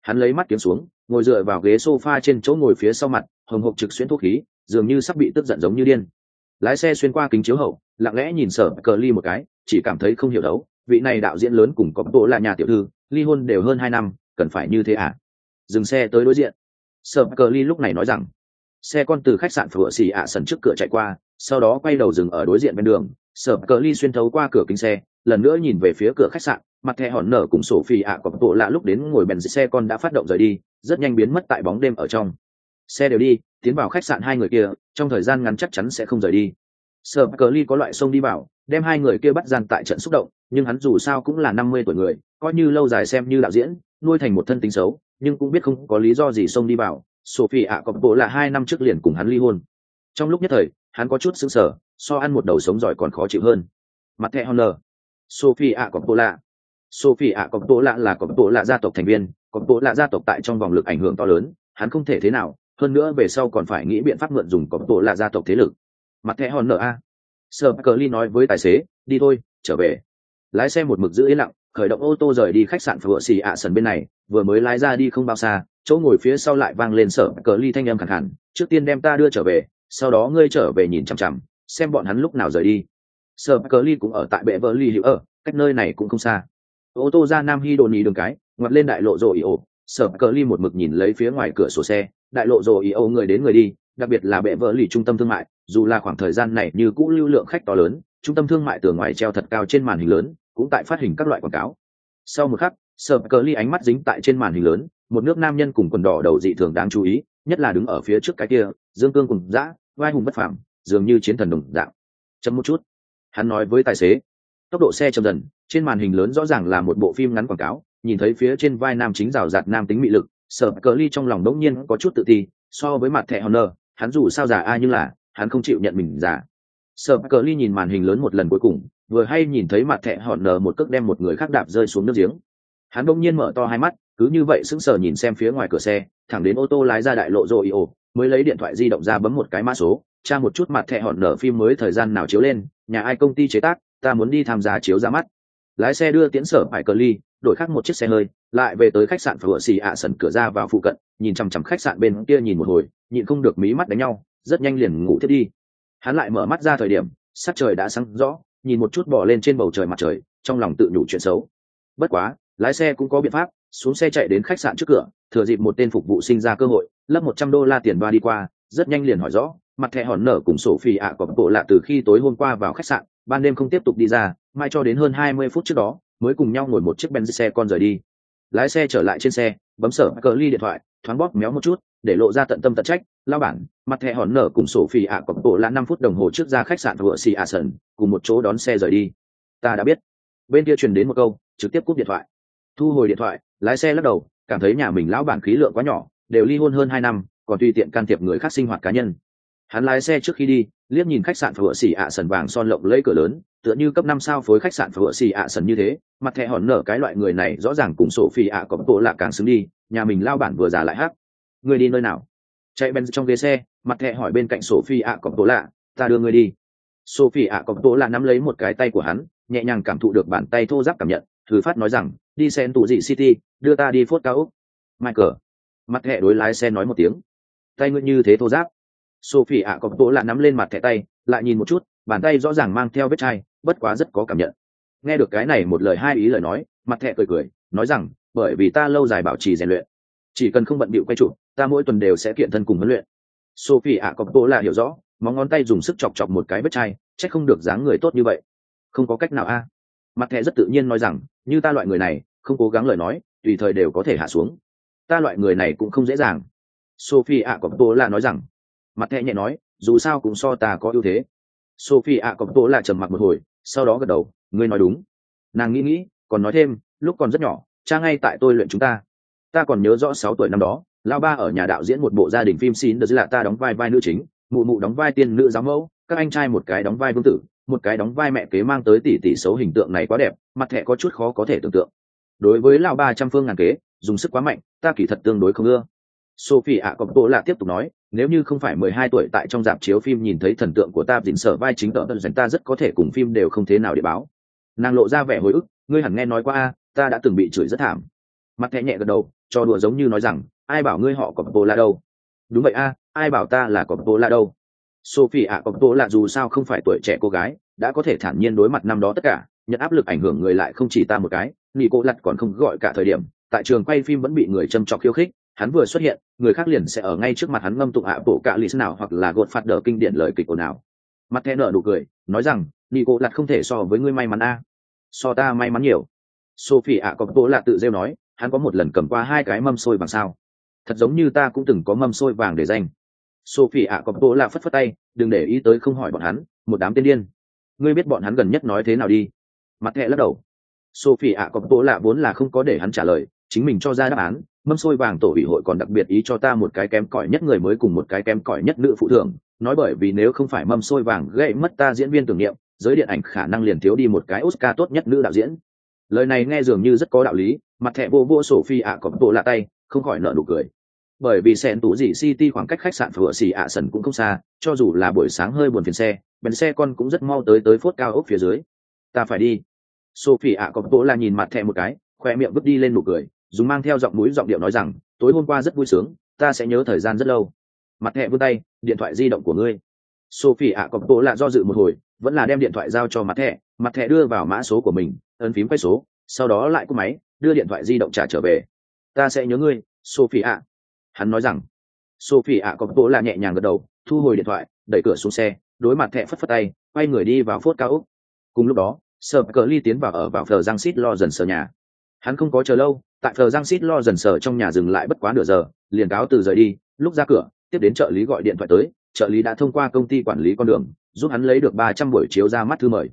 Hắn lấy mắt kiếm xuống, ngồi dựa vào ghế sofa trên chỗ ngồi phía sau mặt, hồng hộc trực xuyên thuốc khí, dường như sắp bị tức giận giống như điên. Lái xe xuyên qua kính chiếu hậu, lặng lẽ nhìn sở cờ ly một cái, chỉ cảm thấy không hiểu đấu, vị này đạo diễn lớn cùng có bộ là nhà tiểu thư, ly hôn đều hơn hai năm, cần phải như thế à? Dừng xe tới đối diện. Sở cờ ly lúc này nói rằng, xe con từ khách sạn phở xì ạ sần trước cửa chạy qua sau đó quay đầu dừng ở đối diện bên đường, sở cờ ly xuyên thấu qua cửa kính xe, lần nữa nhìn về phía cửa khách sạn, mặt thẻ hòn nở cùng sổ phi ạ có bộ lạ lúc đến ngồi bèn xe con đã phát động rời đi, rất nhanh biến mất tại bóng đêm ở trong. Xe đều đi, tiến vào khách sạn hai người kia, trong thời gian ngắn chắc chắn sẽ không rời đi. Sợ cờ ly có loại sông đi vào, đem hai người kia bắt gian tại trận xúc động, nhưng hắn dù sao cũng là năm mươi tuổi người, coi như lâu dài xem như đạo diễn, nuôi thành một thân tính xấu, nhưng cũng biết không có lý do gì xông đi vào. Sophie ạ có bộ là hai năm trước liền cùng hắn ly hôn. Trong lúc nhất thời hắn có chút sững sờ so ăn một đầu sống giỏi còn khó chịu hơn. Mặt thẻ honor. Sophie ạ Sophia Coppola lạ. Sophie ạ lạ là Coppola lạ gia tộc thành viên Coppola lạ gia tộc tại trong vòng lực ảnh hưởng to lớn, hắn không thể thế nào, hơn nữa về sau còn phải nghĩ biện pháp mượn dùng cọp gia tộc thế lực. Mặt thẻ Honor a. Sir cờ nói với tài xế, đi thôi, trở về. Lái xe một mực giữ yên lặng, khởi động ô tô rời đi khách sạn Phượng xì ạ sần bên này, vừa mới lái ra đi không bao xa, chỗ ngồi phía sau lại vang lên sở cờ ly thanh âm khẳng hẳn trước tiên đem ta đưa trở về sau đó ngươi trở về nhìn chằm chằm, xem bọn hắn lúc nào rời đi. Sở cờ ly cũng ở tại bệ vợ ly hữu ở, cách nơi này cũng không xa. Ô tô ra nam hy đồn nhì đường cái, ngoặt lên đại lộ rồi ô sở cờ ly một mực nhìn lấy phía ngoài cửa sổ xe, đại lộ rồi ý ô người đến người đi, đặc biệt là bệ vợ lì trung tâm thương mại, dù là khoảng thời gian này như cũ lưu lượng khách to lớn, trung tâm thương mại tường ngoài treo thật cao trên màn hình lớn, cũng tại phát hình các loại quảng cáo. Sau một khắc sở cờ ly ánh mắt dính tại trên màn hình lớn, một nước nam nhân cùng quần đỏ đầu dị thường đáng chú ý, nhất là đứng ở phía trước cái kia, dương cương cùng dã vai hùng bất phẳng dường như chiến thần đồng dạng. Chấm một chút. Hắn nói với tài xế. Tốc độ xe chậm dần, trên màn hình lớn rõ ràng là một bộ phim ngắn quảng cáo, nhìn thấy phía trên vai nam chính rào rạt nam tính mị lực, sợ cờ ly trong lòng đống nhiên có chút tự ti, so với mặt thẻ honor, hắn dù sao già ai nhưng là, hắn không chịu nhận mình già. Sợ cờ ly nhìn màn hình lớn một lần cuối cùng, vừa hay nhìn thấy mặt thẻ honor một cước đem một người khác đạp rơi xuống nước giếng. Hắn đống nhiên mở to hai mắt, cứ như vậy sững sờ nhìn xem phía ngoài cửa xe, thẳng đến ô tô lái ra đại lộ rồi ồ mới lấy điện thoại di động ra bấm một cái mã số, tra một chút mặt thẻ hòn nở phim mới thời gian nào chiếu lên, nhà ai công ty chế tác, ta muốn đi tham gia chiếu ra mắt. Lái xe đưa tiễn sở phải cờ ly, đổi khác một chiếc xe hơi, lại về tới khách sạn phở xì ạ sần cửa ra vào phụ cận, nhìn chằm chằm khách sạn bên kia nhìn một hồi, nhịn không được mí mắt đánh nhau, rất nhanh liền ngủ thiết đi. Hắn lại mở mắt ra thời điểm, sắc trời đã sáng rõ, nhìn một chút bỏ lên trên bầu trời mặt trời, trong lòng tự nhủ chuyện xấu. Bất quá, lái xe cũng có biện pháp, xuống xe chạy đến khách sạn trước cửa, thừa dịp một tên phục vụ sinh ra cơ hội lấp một trăm đô la tiền ba đi qua, rất nhanh liền hỏi rõ, mặt thẻ hòn nở cùng sổ phi ạ có bộ lạ từ khi tối hôm qua vào khách sạn, ban đêm không tiếp tục đi ra, mai cho đến hơn hai mươi phút trước đó, mới cùng nhau ngồi một chiếc benz xe con rời đi. Lái xe trở lại trên xe, bấm sở cờ ly điện thoại, thoáng bóp méo một chút, để lộ ra tận tâm tận trách lao bản, mặt thẻ hòn nở cùng sổ phi ạ có bộ lạ năm phút đồng hồ trước ra khách sạn vựa xì ạ sần, cùng một chỗ đón xe rời đi. Ta đã biết. Bên kia truyền đến một câu, trực tiếp cúp điện thoại. Thu hồi điện thoại, lái xe lắc đầu, cảm thấy nhà mình lão bản khí lượng quá nhỏ đều ly hôn hơn hai năm, còn tùy tiện can thiệp người khác sinh hoạt cá nhân. Hắn lái xe trước khi đi, liếc nhìn khách sạn phở xỉ ạ sần vàng son lộng lấy cửa lớn, tựa như cấp năm sao phối khách sạn phở xỉ ạ sần như thế, mặt thẻ hòn nở cái loại người này rõ ràng cùng sổ phi ạ có bộ lạ càng xứng đi, nhà mình lao bản vừa già lại hát người đi nơi nào? Chạy bên trong ghế xe, mặt thẻ hỏi bên cạnh sổ phi ạ có bộ lạ, ta đưa người đi. Sophie ạ có bộ lạ nắm lấy một cái tay của hắn, nhẹ nhàng cảm thụ được bàn tay thô giáp cảm nhận, thử phát nói rằng, đi Sen tụ dị city, đưa ta đi phốt cao úc. Michael mặt thẻ đối lái xe nói một tiếng. Tay ngươi như thế thô giáp. Sophie ạ, có bộ lạ nắm lên mặt thẻ tay, lại nhìn một chút, bàn tay rõ ràng mang theo vết chai, bất quá rất có cảm nhận. Nghe được cái này một lời hai ý lời nói, mặt thẻ cười cười, nói rằng, bởi vì ta lâu dài bảo trì rèn luyện. Chỉ cần không bận bịu quay trụ ta mỗi tuần đều sẽ kiện thân cùng huấn luyện. Sophie ạ, có bộ lạ hiểu rõ, móng ngón tay dùng sức chọc chọc một cái vết chai, chắc không được dáng người tốt như vậy. Không có cách nào a. Mặt thẻ rất tự nhiên nói rằng, như ta loại người này, không cố gắng lời nói, tùy thời đều có thể hạ xuống ta loại người này cũng không dễ dàng. Sophie ạ cọp tô là nói rằng, mặt thẹ nhẹ nói, dù sao cũng so ta có ưu thế. Sophie ạ cọp tô là trầm mặc một hồi, sau đó gật đầu, ngươi nói đúng. Nàng nghĩ nghĩ, còn nói thêm, lúc còn rất nhỏ, cha ngay tại tôi luyện chúng ta. Ta còn nhớ rõ sáu tuổi năm đó lao ba ở nhà đạo diễn một bộ gia đình phim xin được là ta đóng vai vai nữ chính, mụ mụ đóng vai tiên nữ giáo mẫu, các anh trai một cái đóng vai vương tử, một cái đóng vai mẹ kế mang tới tỷ tỷ xấu hình tượng này quá đẹp, mặt thẹ có chút khó có thể tưởng tượng. Đối với lão ba trăm phương ngàn kế dùng sức quá mạnh, ta kỳ thật tương đối không ưa. Sophie ạ cọp bộ lạ tiếp tục nói, nếu như không phải mười hai tuổi tại trong dạp chiếu phim nhìn thấy thần tượng của ta dình sở vai chính tợ tân dành ta rất có thể cùng phim đều không thế nào để báo. Nàng lộ ra vẻ hồi ức, ngươi hẳn nghe nói qua a, ta đã từng bị chửi rất thảm. Mặt thẹ nhẹ gật đầu, cho đùa giống như nói rằng, ai bảo ngươi họ cọp bộ lạ đâu? Đúng vậy a, ai bảo ta là cọp bộ lạ đâu? Sophie ạ cọp bộ lạ dù sao không phải tuổi trẻ cô gái, đã có thể thản nhiên đối mặt năm đó tất cả, nhận áp lực ảnh hưởng người lại không chỉ ta một cái, nị cô lặt còn không gọi cả thời điểm tại trường quay phim vẫn bị người châm trọc khiêu khích, hắn vừa xuất hiện, người khác liền sẽ ở ngay trước mặt hắn ngâm tụng ạ bộ cạ lì nào hoặc là gột phạt đỡ kinh điển lời kịch ồn nào mặt thẹn nở nụ cười, nói rằng nị cô lặt không thể so với ngươi may mắn a. So ta may mắn nhiều. Sophie ạ có bố lạ tự rêu nói, hắn có một lần cầm qua hai cái mâm xôi bằng sao? Thật giống như ta cũng từng có mâm xôi vàng để danh sophie ạ có bố lạ phất phất tay, đừng để ý tới không hỏi bọn hắn, một đám tiên điên. Ngươi biết bọn hắn gần nhất nói thế nào đi. Mặt thẹ lắc đầu. Sophie ạ có bố lạ vốn là không có để hắn trả lời chính mình cho ra đáp án, mâm xôi vàng tổ ủy hội còn đặc biệt ý cho ta một cái kém cỏi nhất người mới cùng một cái kém cỏi nhất nữ phụ thưởng. Nói bởi vì nếu không phải mâm xôi vàng gây mất ta diễn viên tưởng niệm, giới điện ảnh khả năng liền thiếu đi một cái oscar tốt nhất nữ đạo diễn. Lời này nghe dường như rất có đạo lý, mặt thẹ vô vô sổ phi ạ có bộ lạ tay, không khỏi nợ nụ cười. Bởi vì sẹn tủ dị city khoảng cách khách sạn phở xì ạ sần cũng không xa, cho dù là buổi sáng hơi buồn phiền xe bèn xe con cũng rất mau tới tới phốt cao ốc phía dưới. Ta phải đi. Sophie ạ có bộ là nhìn mặt thẹ một cái, khoe miệng vứt đi lên nụ cười dùng mang theo giọng mũi giọng điệu nói rằng, tối hôm qua rất vui sướng, ta sẽ nhớ thời gian rất lâu. Mặt hẹ vươn tay, điện thoại di động của ngươi. Sophie ạ có bộ lạ do dự một hồi, vẫn là đem điện thoại giao cho mặt thẻ mặt thẻ đưa vào mã số của mình, ấn phím quay số, sau đó lại cúp máy, đưa điện thoại di động trả trở về. Ta sẽ nhớ ngươi, sophie ạ. Hắn nói rằng. Sophie ạ có bộ lạ nhẹ nhàng gật đầu, thu hồi điện thoại, đẩy cửa xuống xe, đối mặt thẻ phất phất tay, quay người đi vào phốt cao úc. Cùng lúc đó sợ cờ ly tiến vào ở vào phờ giang xít lo dần sờ nhà. Hắn không có chờ lâu tại thờ giang xít lo dần sờ trong nhà dừng lại bất quá nửa giờ, liền cáo từ rời đi, lúc ra cửa, tiếp đến trợ lý gọi điện thoại tới, trợ lý đã thông qua công ty quản lý con đường, giúp hắn lấy được ba trăm buổi chiếu ra mắt thư mời.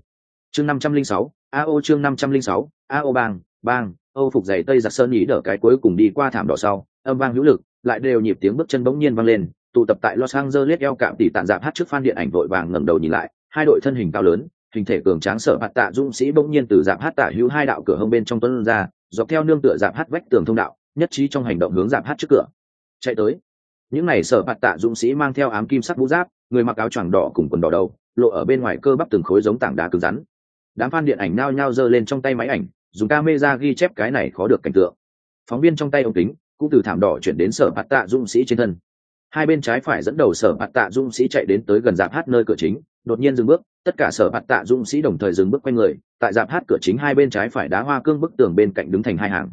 Chương năm trăm linh sáu ao chương năm trăm linh sáu ao bang bang, âu phục giày tây giặc sơn ý đỡ cái cuối cùng đi qua thảm đỏ sau, âm vang hữu lực, lại đều nhịp tiếng bước chân bỗng nhiên vang lên, tụ tập tại los angeles eo cạm tỉ tàn dạp hát trước phan điện ảnh vội vàng ngẩng đầu nhìn lại, hai đội thân hình cao lớn, hình thể cường tráng sở mặt tạ dũng sĩ bỗng nhiên từ dạp hát tạ hữu hai đạo cửa hông bên trong tuấn ra dọc theo nương tựa dạp hát vách tường thông đạo, nhất trí trong hành động hướng dạp hát trước cửa. Chạy tới. Những n à y sở bạt tạ dũng sĩ mang theo ám kim sắc vũ giáp, người mặc áo choàng đỏ cùng quần đỏ đầu, lộ ở bên ngoài cơ bắp từng khối giống tảng đá cứng rắn. Đám phan điện ảnh nao nhao giơ lên trong tay máy ảnh, dùng camera ghi chép cái này khó được cảnh tượng. Phóng viên trong tay ống kính, cũng từ thảm đỏ chuyển đến sở bạt tạ dũng sĩ trên thân. Hai bên trái phải dẫn đầu sở bạt tạ dũng sĩ chạy đến tới gần dạp hát nơi cửa chính đột nhiên dừng bước, tất cả sở bạt tạ dũng sĩ đồng thời dừng bước quay người, tại dạp hát cửa chính hai bên trái phải đá hoa cương bức tường bên cạnh đứng thành hai hàng.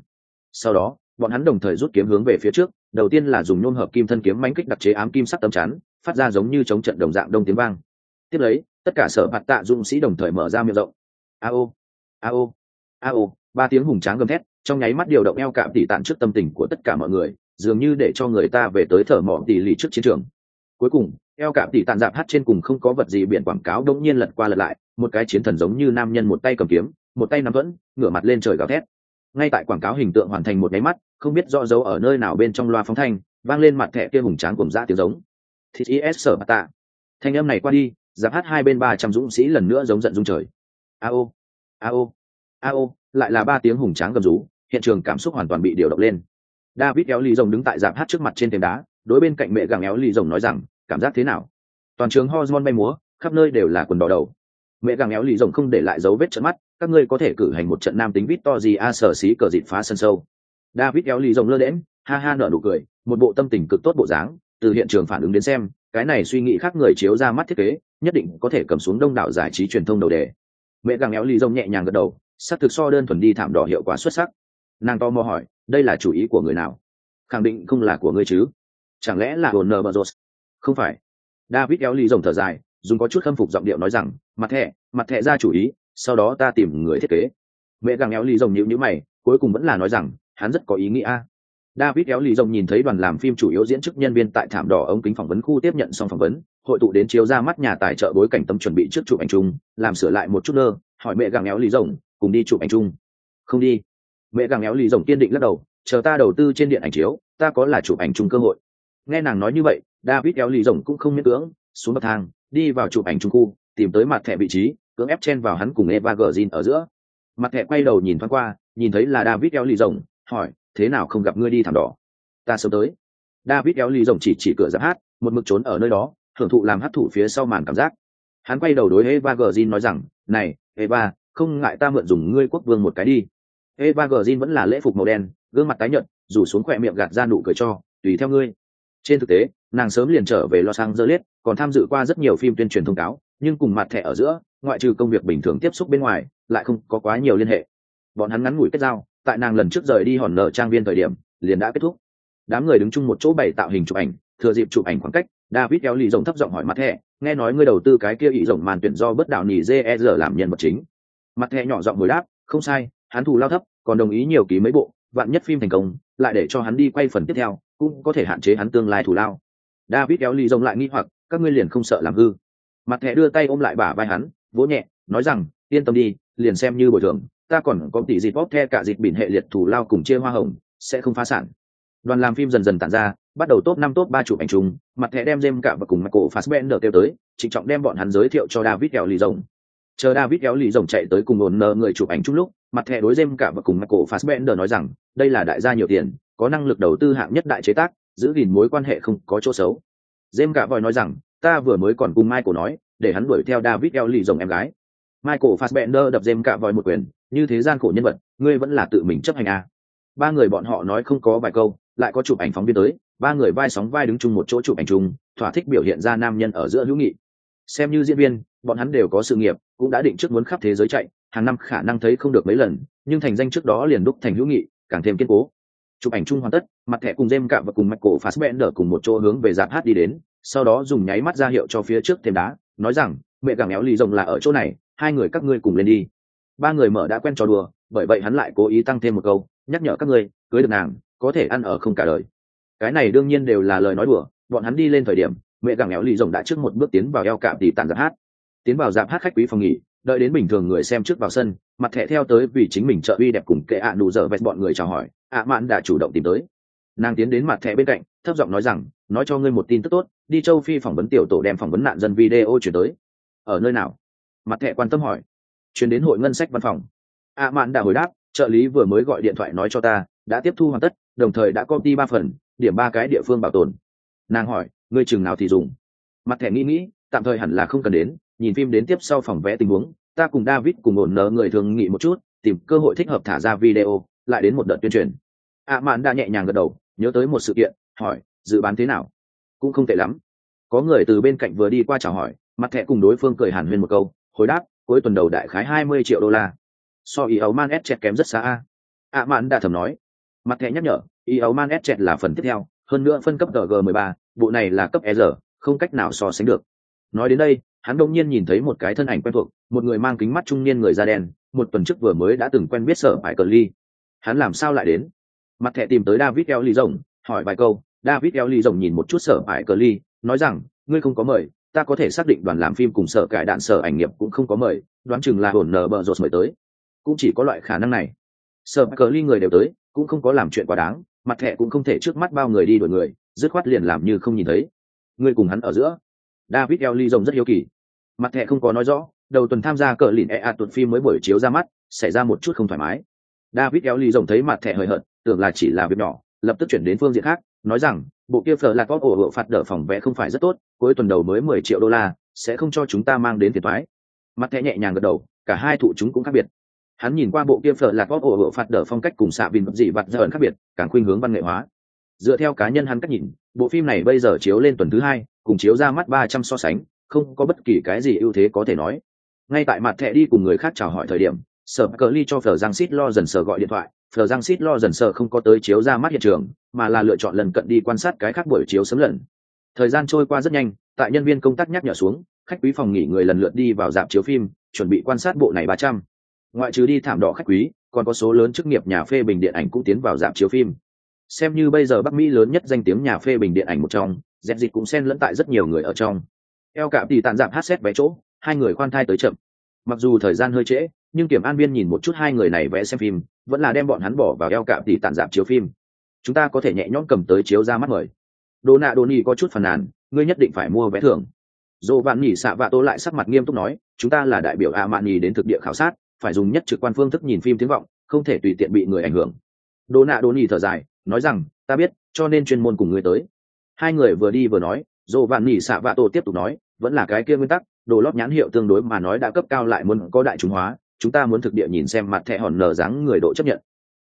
Sau đó, bọn hắn đồng thời rút kiếm hướng về phía trước, đầu tiên là dùng nôn hợp kim thân kiếm mánh kích đặc chế ám kim sắc tấm chắn, phát ra giống như chống trận đồng dạng đông tiếng vang. Tiếp lấy, tất cả sở bạt tạ dũng sĩ đồng thời mở ra miệng rộng. A ô a ô a ô, ba tiếng hùng tráng gầm thét, trong nháy mắt điều động eo cạm tỉ tạn trước tâm tình của tất cả mọi người, dường như để cho người ta về tới thở mỏ tỉ lì trước chiến trường. Cuối cùng eo cạm tỉ tàn dạp hát trên cùng không có vật gì biển quảng cáo đông nhiên lật qua lật lại, một cái chiến thần giống như nam nhân một tay cầm kiếm, một tay nắm vẫn ngửa mặt lên trời gào thét. Ngay tại quảng cáo hình tượng hoàn thành một nháy mắt, không biết rõ dấu ở nơi nào bên trong loa phóng thanh, vang lên mặt thẻ kia hùng tráng cùng ra tiếng giống. Thịt is sở bạt tạ. Thanh âm này qua đi giáp hát hai bên ba trăm dũng sĩ lần nữa giống giận dung trời. A ô a ô a ô, lại là ba tiếng hùng tráng gầm rú, hiện trường cảm xúc hoàn toàn bị điều động lên. David éo lì rồng đứng tại giáp hát trước mặt trên thềm đá, đối bên cạnh mẹ gàng éo lì rồng nói rằng cảm giác thế nào? Toàn trường hormone bay múa, khắp nơi đều là quần đỏ đầu. Mẹ gàng éo lì rồng không để lại dấu vết trận mắt, các ngươi có thể cử hành một trận nam tính vít to gì a sở xí cờ dịt phá sân sâu. David éo lì rồng lơ đễm ha ha nở nụ cười, một bộ tâm tình cực tốt bộ dáng, từ hiện trường phản ứng đến xem, cái này suy nghĩ khác người chiếu ra mắt thiết kế, nhất định có thể cầm xuống đông đảo giải trí truyền thông đầu đề. Mẹ gàng éo lì rồng nhẹ nhàng gật đầu, sắc thực so đơn thuần đi thảm đỏ hiệu quả xuất sắc. Nàng to mò hỏi, đây là chủ ý của người nào? Khẳng định không là của ngươi chứ. Chẳng lẽ là hồn nờ bờ rột không phải. David éo lì rồng thở dài, dùng có chút khâm phục giọng điệu nói rằng, mặt thẻ mặt thẻ ra chủ ý, sau đó ta tìm người thiết kế. Mẹ gàng éo lì rồng nhịu nhữ mày, cuối cùng vẫn là nói rằng, hắn rất có ý nghĩa david éo lì rồng nhìn thấy đoàn làm phim chủ yếu diễn chức nhân viên tại thảm đỏ ống kính phỏng vấn khu tiếp nhận xong phỏng vấn, hội tụ đến chiếu ra mắt nhà tài trợ bối cảnh tâm chuẩn bị trước chụp ảnh chung, làm sửa lại một chút nơ hỏi mẹ gàng éo lì rồng, cùng đi chụp ảnh chung? Không đi. Mẹ gàng éo lì rồng kiên định lắc đầu, chờ ta đầu tư trên điện ảnh chiếu, ta có là chụp ảnh chung cơ hội nghe nàng nói như vậy, david kéo lì rồng cũng không miễn cưỡng, xuống bậc thang, đi vào chụp ảnh trung khu, tìm tới mặt thẻ vị trí, cưỡng ép chen vào hắn cùng eva gờ ở giữa. Mặt thẻ quay đầu nhìn thoáng qua, nhìn thấy là david kéo lì rồng, hỏi, thế nào không gặp ngươi đi thảm đỏ? Ta sớm tới. David kéo lì rồng chỉ chỉ cửa giáp hát, một mực trốn ở nơi đó thưởng thụ làm hát thủ phía sau màn cảm giác. Hắn quay đầu đối eva gờ nói rằng, này, eva, không ngại ta mượn dùng ngươi quốc vương một cái đi. Eva gờ vẫn là lễ phục màu đen, gương mặt tái nhợt, rủ xuống khỏe miệng gạt ra nụ cười cho, tùy theo ngươi trên thực tế, nàng sớm liền trở về los angeles, còn tham dự qua rất nhiều phim tuyên truyền thông cáo, nhưng cùng mặt thẻ ở giữa, ngoại trừ công việc bình thường tiếp xúc bên ngoài, lại không có quá nhiều liên hệ. Bọn hắn ngắn ngủi kết giao, tại nàng lần trước rời đi hòn nở trang viên thời điểm, liền đã kết thúc. Đám người đứng chung một chỗ bày tạo hình chụp ảnh, thừa dịp chụp ảnh khoảng cách, david kéo lì rồng thấp giọng hỏi mặt thẻ, nghe nói ngươi đầu tư cái kia ý rồng màn tuyển do bất đạo nỉ jer làm nhân vật chính. Mặt thẻ nhỏ giọng hồi đáp, không sai, hắn thù lao thấp, còn đồng ý nhiều ký mấy bộ, vạn nhất phim thành công lại để cho hắn đi quay phần tiếp theo, cũng có thể hạn chế hắn tương lai thù lao. David kéo ly rồng lại nghi hoặc, các ngươi liền không sợ làm hư. Mặt thẻ đưa tay ôm lại bả vai hắn, vỗ nhẹ, nói rằng, yên tâm đi, liền xem như bồi thường, ta còn có tỷ dịp bóp the cả dịp bỉn hệ liệt thủ lao cùng chia hoa hồng, sẽ không phá sản. Đoàn làm phim dần dần tản ra, bắt đầu top năm, top ba chụp ảnh chung, mặt thẻ đem jem cả và cùng michael fassbender kêu tới, trịnh trọng đem bọn hắn giới thiệu cho david kéo lì rồng chờ david kéo lì rồng chạy tới cùng ổn nợ người chụp ảnh chung lúc mặt thẻ đối jem cả và cùng michael fassbender nói rằng, đây là đại gia nhiều tiền, có năng lực đầu tư hạng nhất đại chế tác, giữ gìn mối quan hệ không có chỗ xấu. Jem cả vòi nói rằng, ta vừa mới còn cùng michael nói, để hắn đuổi theo david Ellie lì rồng em gái. Michael fassbender đập jem cả vòi một quyền, như thế gian khổ nhân vật, ngươi vẫn là tự mình chấp hành à. ba người bọn họ nói không có vài câu, lại có chụp ảnh phóng viên tới, ba người vai sóng vai đứng chung một chỗ chụp ảnh chung, thỏa thích biểu hiện ra nam nhân ở giữa hữu nghị. Xem như diễn viên, bọn hắn đều có sự nghiệp, cũng đã định trước muốn khắp thế giới chạy hàng năm khả năng thấy không được mấy lần, nhưng thành danh trước đó liền đúc thành hữu nghị, càng thêm kiên cố. Chụp ảnh chung hoàn tất, mặt thẻ cùng jem cạm và cùng mạch cổ phá michael fassbender cùng một chỗ hướng về dạp hát đi đến, sau đó dùng nháy mắt ra hiệu cho phía trước thêm đá, nói rằng, mẹ càng éo lì rồng là ở chỗ này, hai người các ngươi cùng lên đi. Ba người mở đã quen trò đùa, bởi vậy hắn lại cố ý tăng thêm một câu, nhắc nhở các ngươi, cưới được nàng, có thể ăn ở không cả đời. Cái này đương nhiên đều là lời nói đùa, bọn hắn đi lên thời điểm, mẹ gặng éo lì rồng đã trước một bước tiến vào eo cạm tỉ tàn dạp hát. Tiến vào dạp hát khách quý phòng nghỉ đợi đến bình thường người xem trước vào sân, mặt thẻ theo tới vì chính mình trợ uy đẹp cùng kệ ạ à nụ dở vẹt bọn người chào hỏi, ạ mạn đã chủ động tìm tới. Nàng tiến đến mặt thẻ bên cạnh, thấp giọng nói rằng, nói cho ngươi một tin tức tốt, đi châu phi phỏng vấn tiểu tổ đem phỏng vấn nạn dân video chuyển tới. Ở nơi nào? Mặt thẻ quan tâm hỏi. Chuyển đến hội ngân sách văn phòng. ạ mạn đã hồi đáp, trợ lý vừa mới gọi điện thoại nói cho ta, đã tiếp thu hoàn tất, đồng thời đã copy ba phần, điểm ba cái địa phương bảo tồn. Nàng hỏi, ngươi chừng nào thì dùng? Mặt thẻ nghĩ nghĩ, tạm thời hẳn là không cần đến nhìn phim đến tiếp sau phòng vẽ tình huống, ta cùng david cùng ổn nở người thường nghị một chút, tìm cơ hội thích hợp thả ra video, lại đến một đợt tuyên truyền. Ạ mạn đã nhẹ nhàng gật đầu, nhớ tới một sự kiện, hỏi, dự bán thế nào? Cũng không tệ lắm. Có người từ bên cạnh vừa đi qua chào hỏi, mặt thẻ cùng đối phương cười hàn huyên một câu, hồi đáp, cuối tuần đầu đại khái hai mươi triệu đô la. So ý ấu man s chẹt kém rất xa a. Ạ mạn đã thầm nói. Mặt thẻ nhắc nhở, ý ấu man s chẹt là phần tiếp theo, hơn nữa phân cấp g mười ba, bộ này là cấp e r, không cách nào so sánh được. Nói đến đây hắn đông nhiên nhìn thấy một cái thân ảnh quen thuộc, một người mang kính mắt trung niên người da đen, một tuần trước vừa mới đã từng quen biết sở phải cờ ly. Hắn làm sao lại đến? Mặt thẻ tìm tới david eo ly rồng hỏi vài câu. David eo ly rồng nhìn một chút sở phải cờ ly, nói rằng, ngươi không có mời, ta có thể xác định đoàn làm phim cùng sở cải đạn sở ảnh nghiệp cũng không có mời, đoán chừng là hồn nở bờ rột mời tới. Cũng chỉ có loại khả năng này. Sở cờ ly người đều tới, cũng không có làm chuyện quá đáng, mặt thẻ cũng không thể trước mắt bao người đi đuổi người, dứt khoát liền làm như không nhìn thấy. Ngươi cùng hắn ở giữa. David eo ly rồng rất hiếu kỳ mặt thẻ không có nói rõ, đầu tuần tham gia cờ lìn EA tuần phim mới buổi chiếu ra mắt, xảy ra một chút không thoải mái. David éo ly rồng thấy mặt thẻ hời hợt, tưởng là chỉ là việc nhỏ, lập tức chuyển đến phương diện khác, nói rằng, bộ kia phở là có ổ hộ phạt đỡ phòng vẽ không phải rất tốt, cuối tuần đầu mới mười triệu đô la, sẽ không cho chúng ta mang đến tiền thoái mặt thẻ nhẹ nhàng gật đầu, cả hai thụ chúng cũng khác biệt. Hắn nhìn qua bộ kia phở là có ổ hộ phạt đỡ phong cách cùng xạ vin dị vặt dởn khác biệt, càng khuynh hướng văn nghệ hóa. Dựa theo cá nhân hắn cách nhìn, bộ phim này bây giờ chiếu lên tuần thứ hai, cùng chiếu ra mắt ba trăm so sánh không có bất kỳ cái gì ưu thế có thể nói. Ngay tại mặt thẻ đi cùng người khác chào hỏi thời điểm, sở cờ ly cho phờ giang xít lo dần sờ gọi điện thoại. Phờ giang xít lo dần sờ không có tới chiếu ra mắt hiện trường, mà là lựa chọn lần cận đi quan sát cái khác buổi chiếu sớm lần. Thời gian trôi qua rất nhanh, tại nhân viên công tác nhắc nhở xuống, khách quý phòng nghỉ người lần lượt đi vào dạp chiếu phim, chuẩn bị quan sát bộ này ba trăm. Ngoại trừ đi thảm đỏ khách quý, còn có số lớn chức nghiệp nhà phê bình điện ảnh cũng tiến vào dạp chiếu phim. Xem như bây giờ bắc mỹ lớn nhất danh tiếng nhà phê bình điện ảnh một trong dẹp dịch cũng xen lẫn tại rất nhiều người ở trong eo cạm thì tàn giảm hát xét vé chỗ, hai người khoan thai tới chậm. Mặc dù thời gian hơi trễ, nhưng kiểm an viên nhìn một chút hai người này vẽ xem phim, vẫn là đem bọn hắn bỏ vào eo cạm thì tàn giảm chiếu phim. Chúng ta có thể nhẹ nhõm cầm tới chiếu ra mắt mời. Đồ nạ đồ nhi có chút phàn nàn, ngươi nhất định phải mua vé thưởng. Dồ vạn nhỉ xạ vạ tô lại sắc mặt nghiêm túc nói, chúng ta là đại biểu a mạn nhì đến thực địa khảo sát, phải dùng nhất trực quan phương thức nhìn phim tiếng vọng, không thể tùy tiện bị người ảnh hưởng. Đồ nạ đồ nhì thở dài, nói rằng, ta biết, cho nên chuyên môn cùng ngươi tới. Hai người vừa đi vừa nói dồ vạn nhỉ xạ vạ tô tiếp tục nói vẫn là cái kia nguyên tắc, đồ lót nhãn hiệu tương đối mà nói đã cấp cao lại muốn có đại chúng hóa, chúng ta muốn thực địa nhìn xem mặt thẻ hòn nở dáng người độ chấp nhận.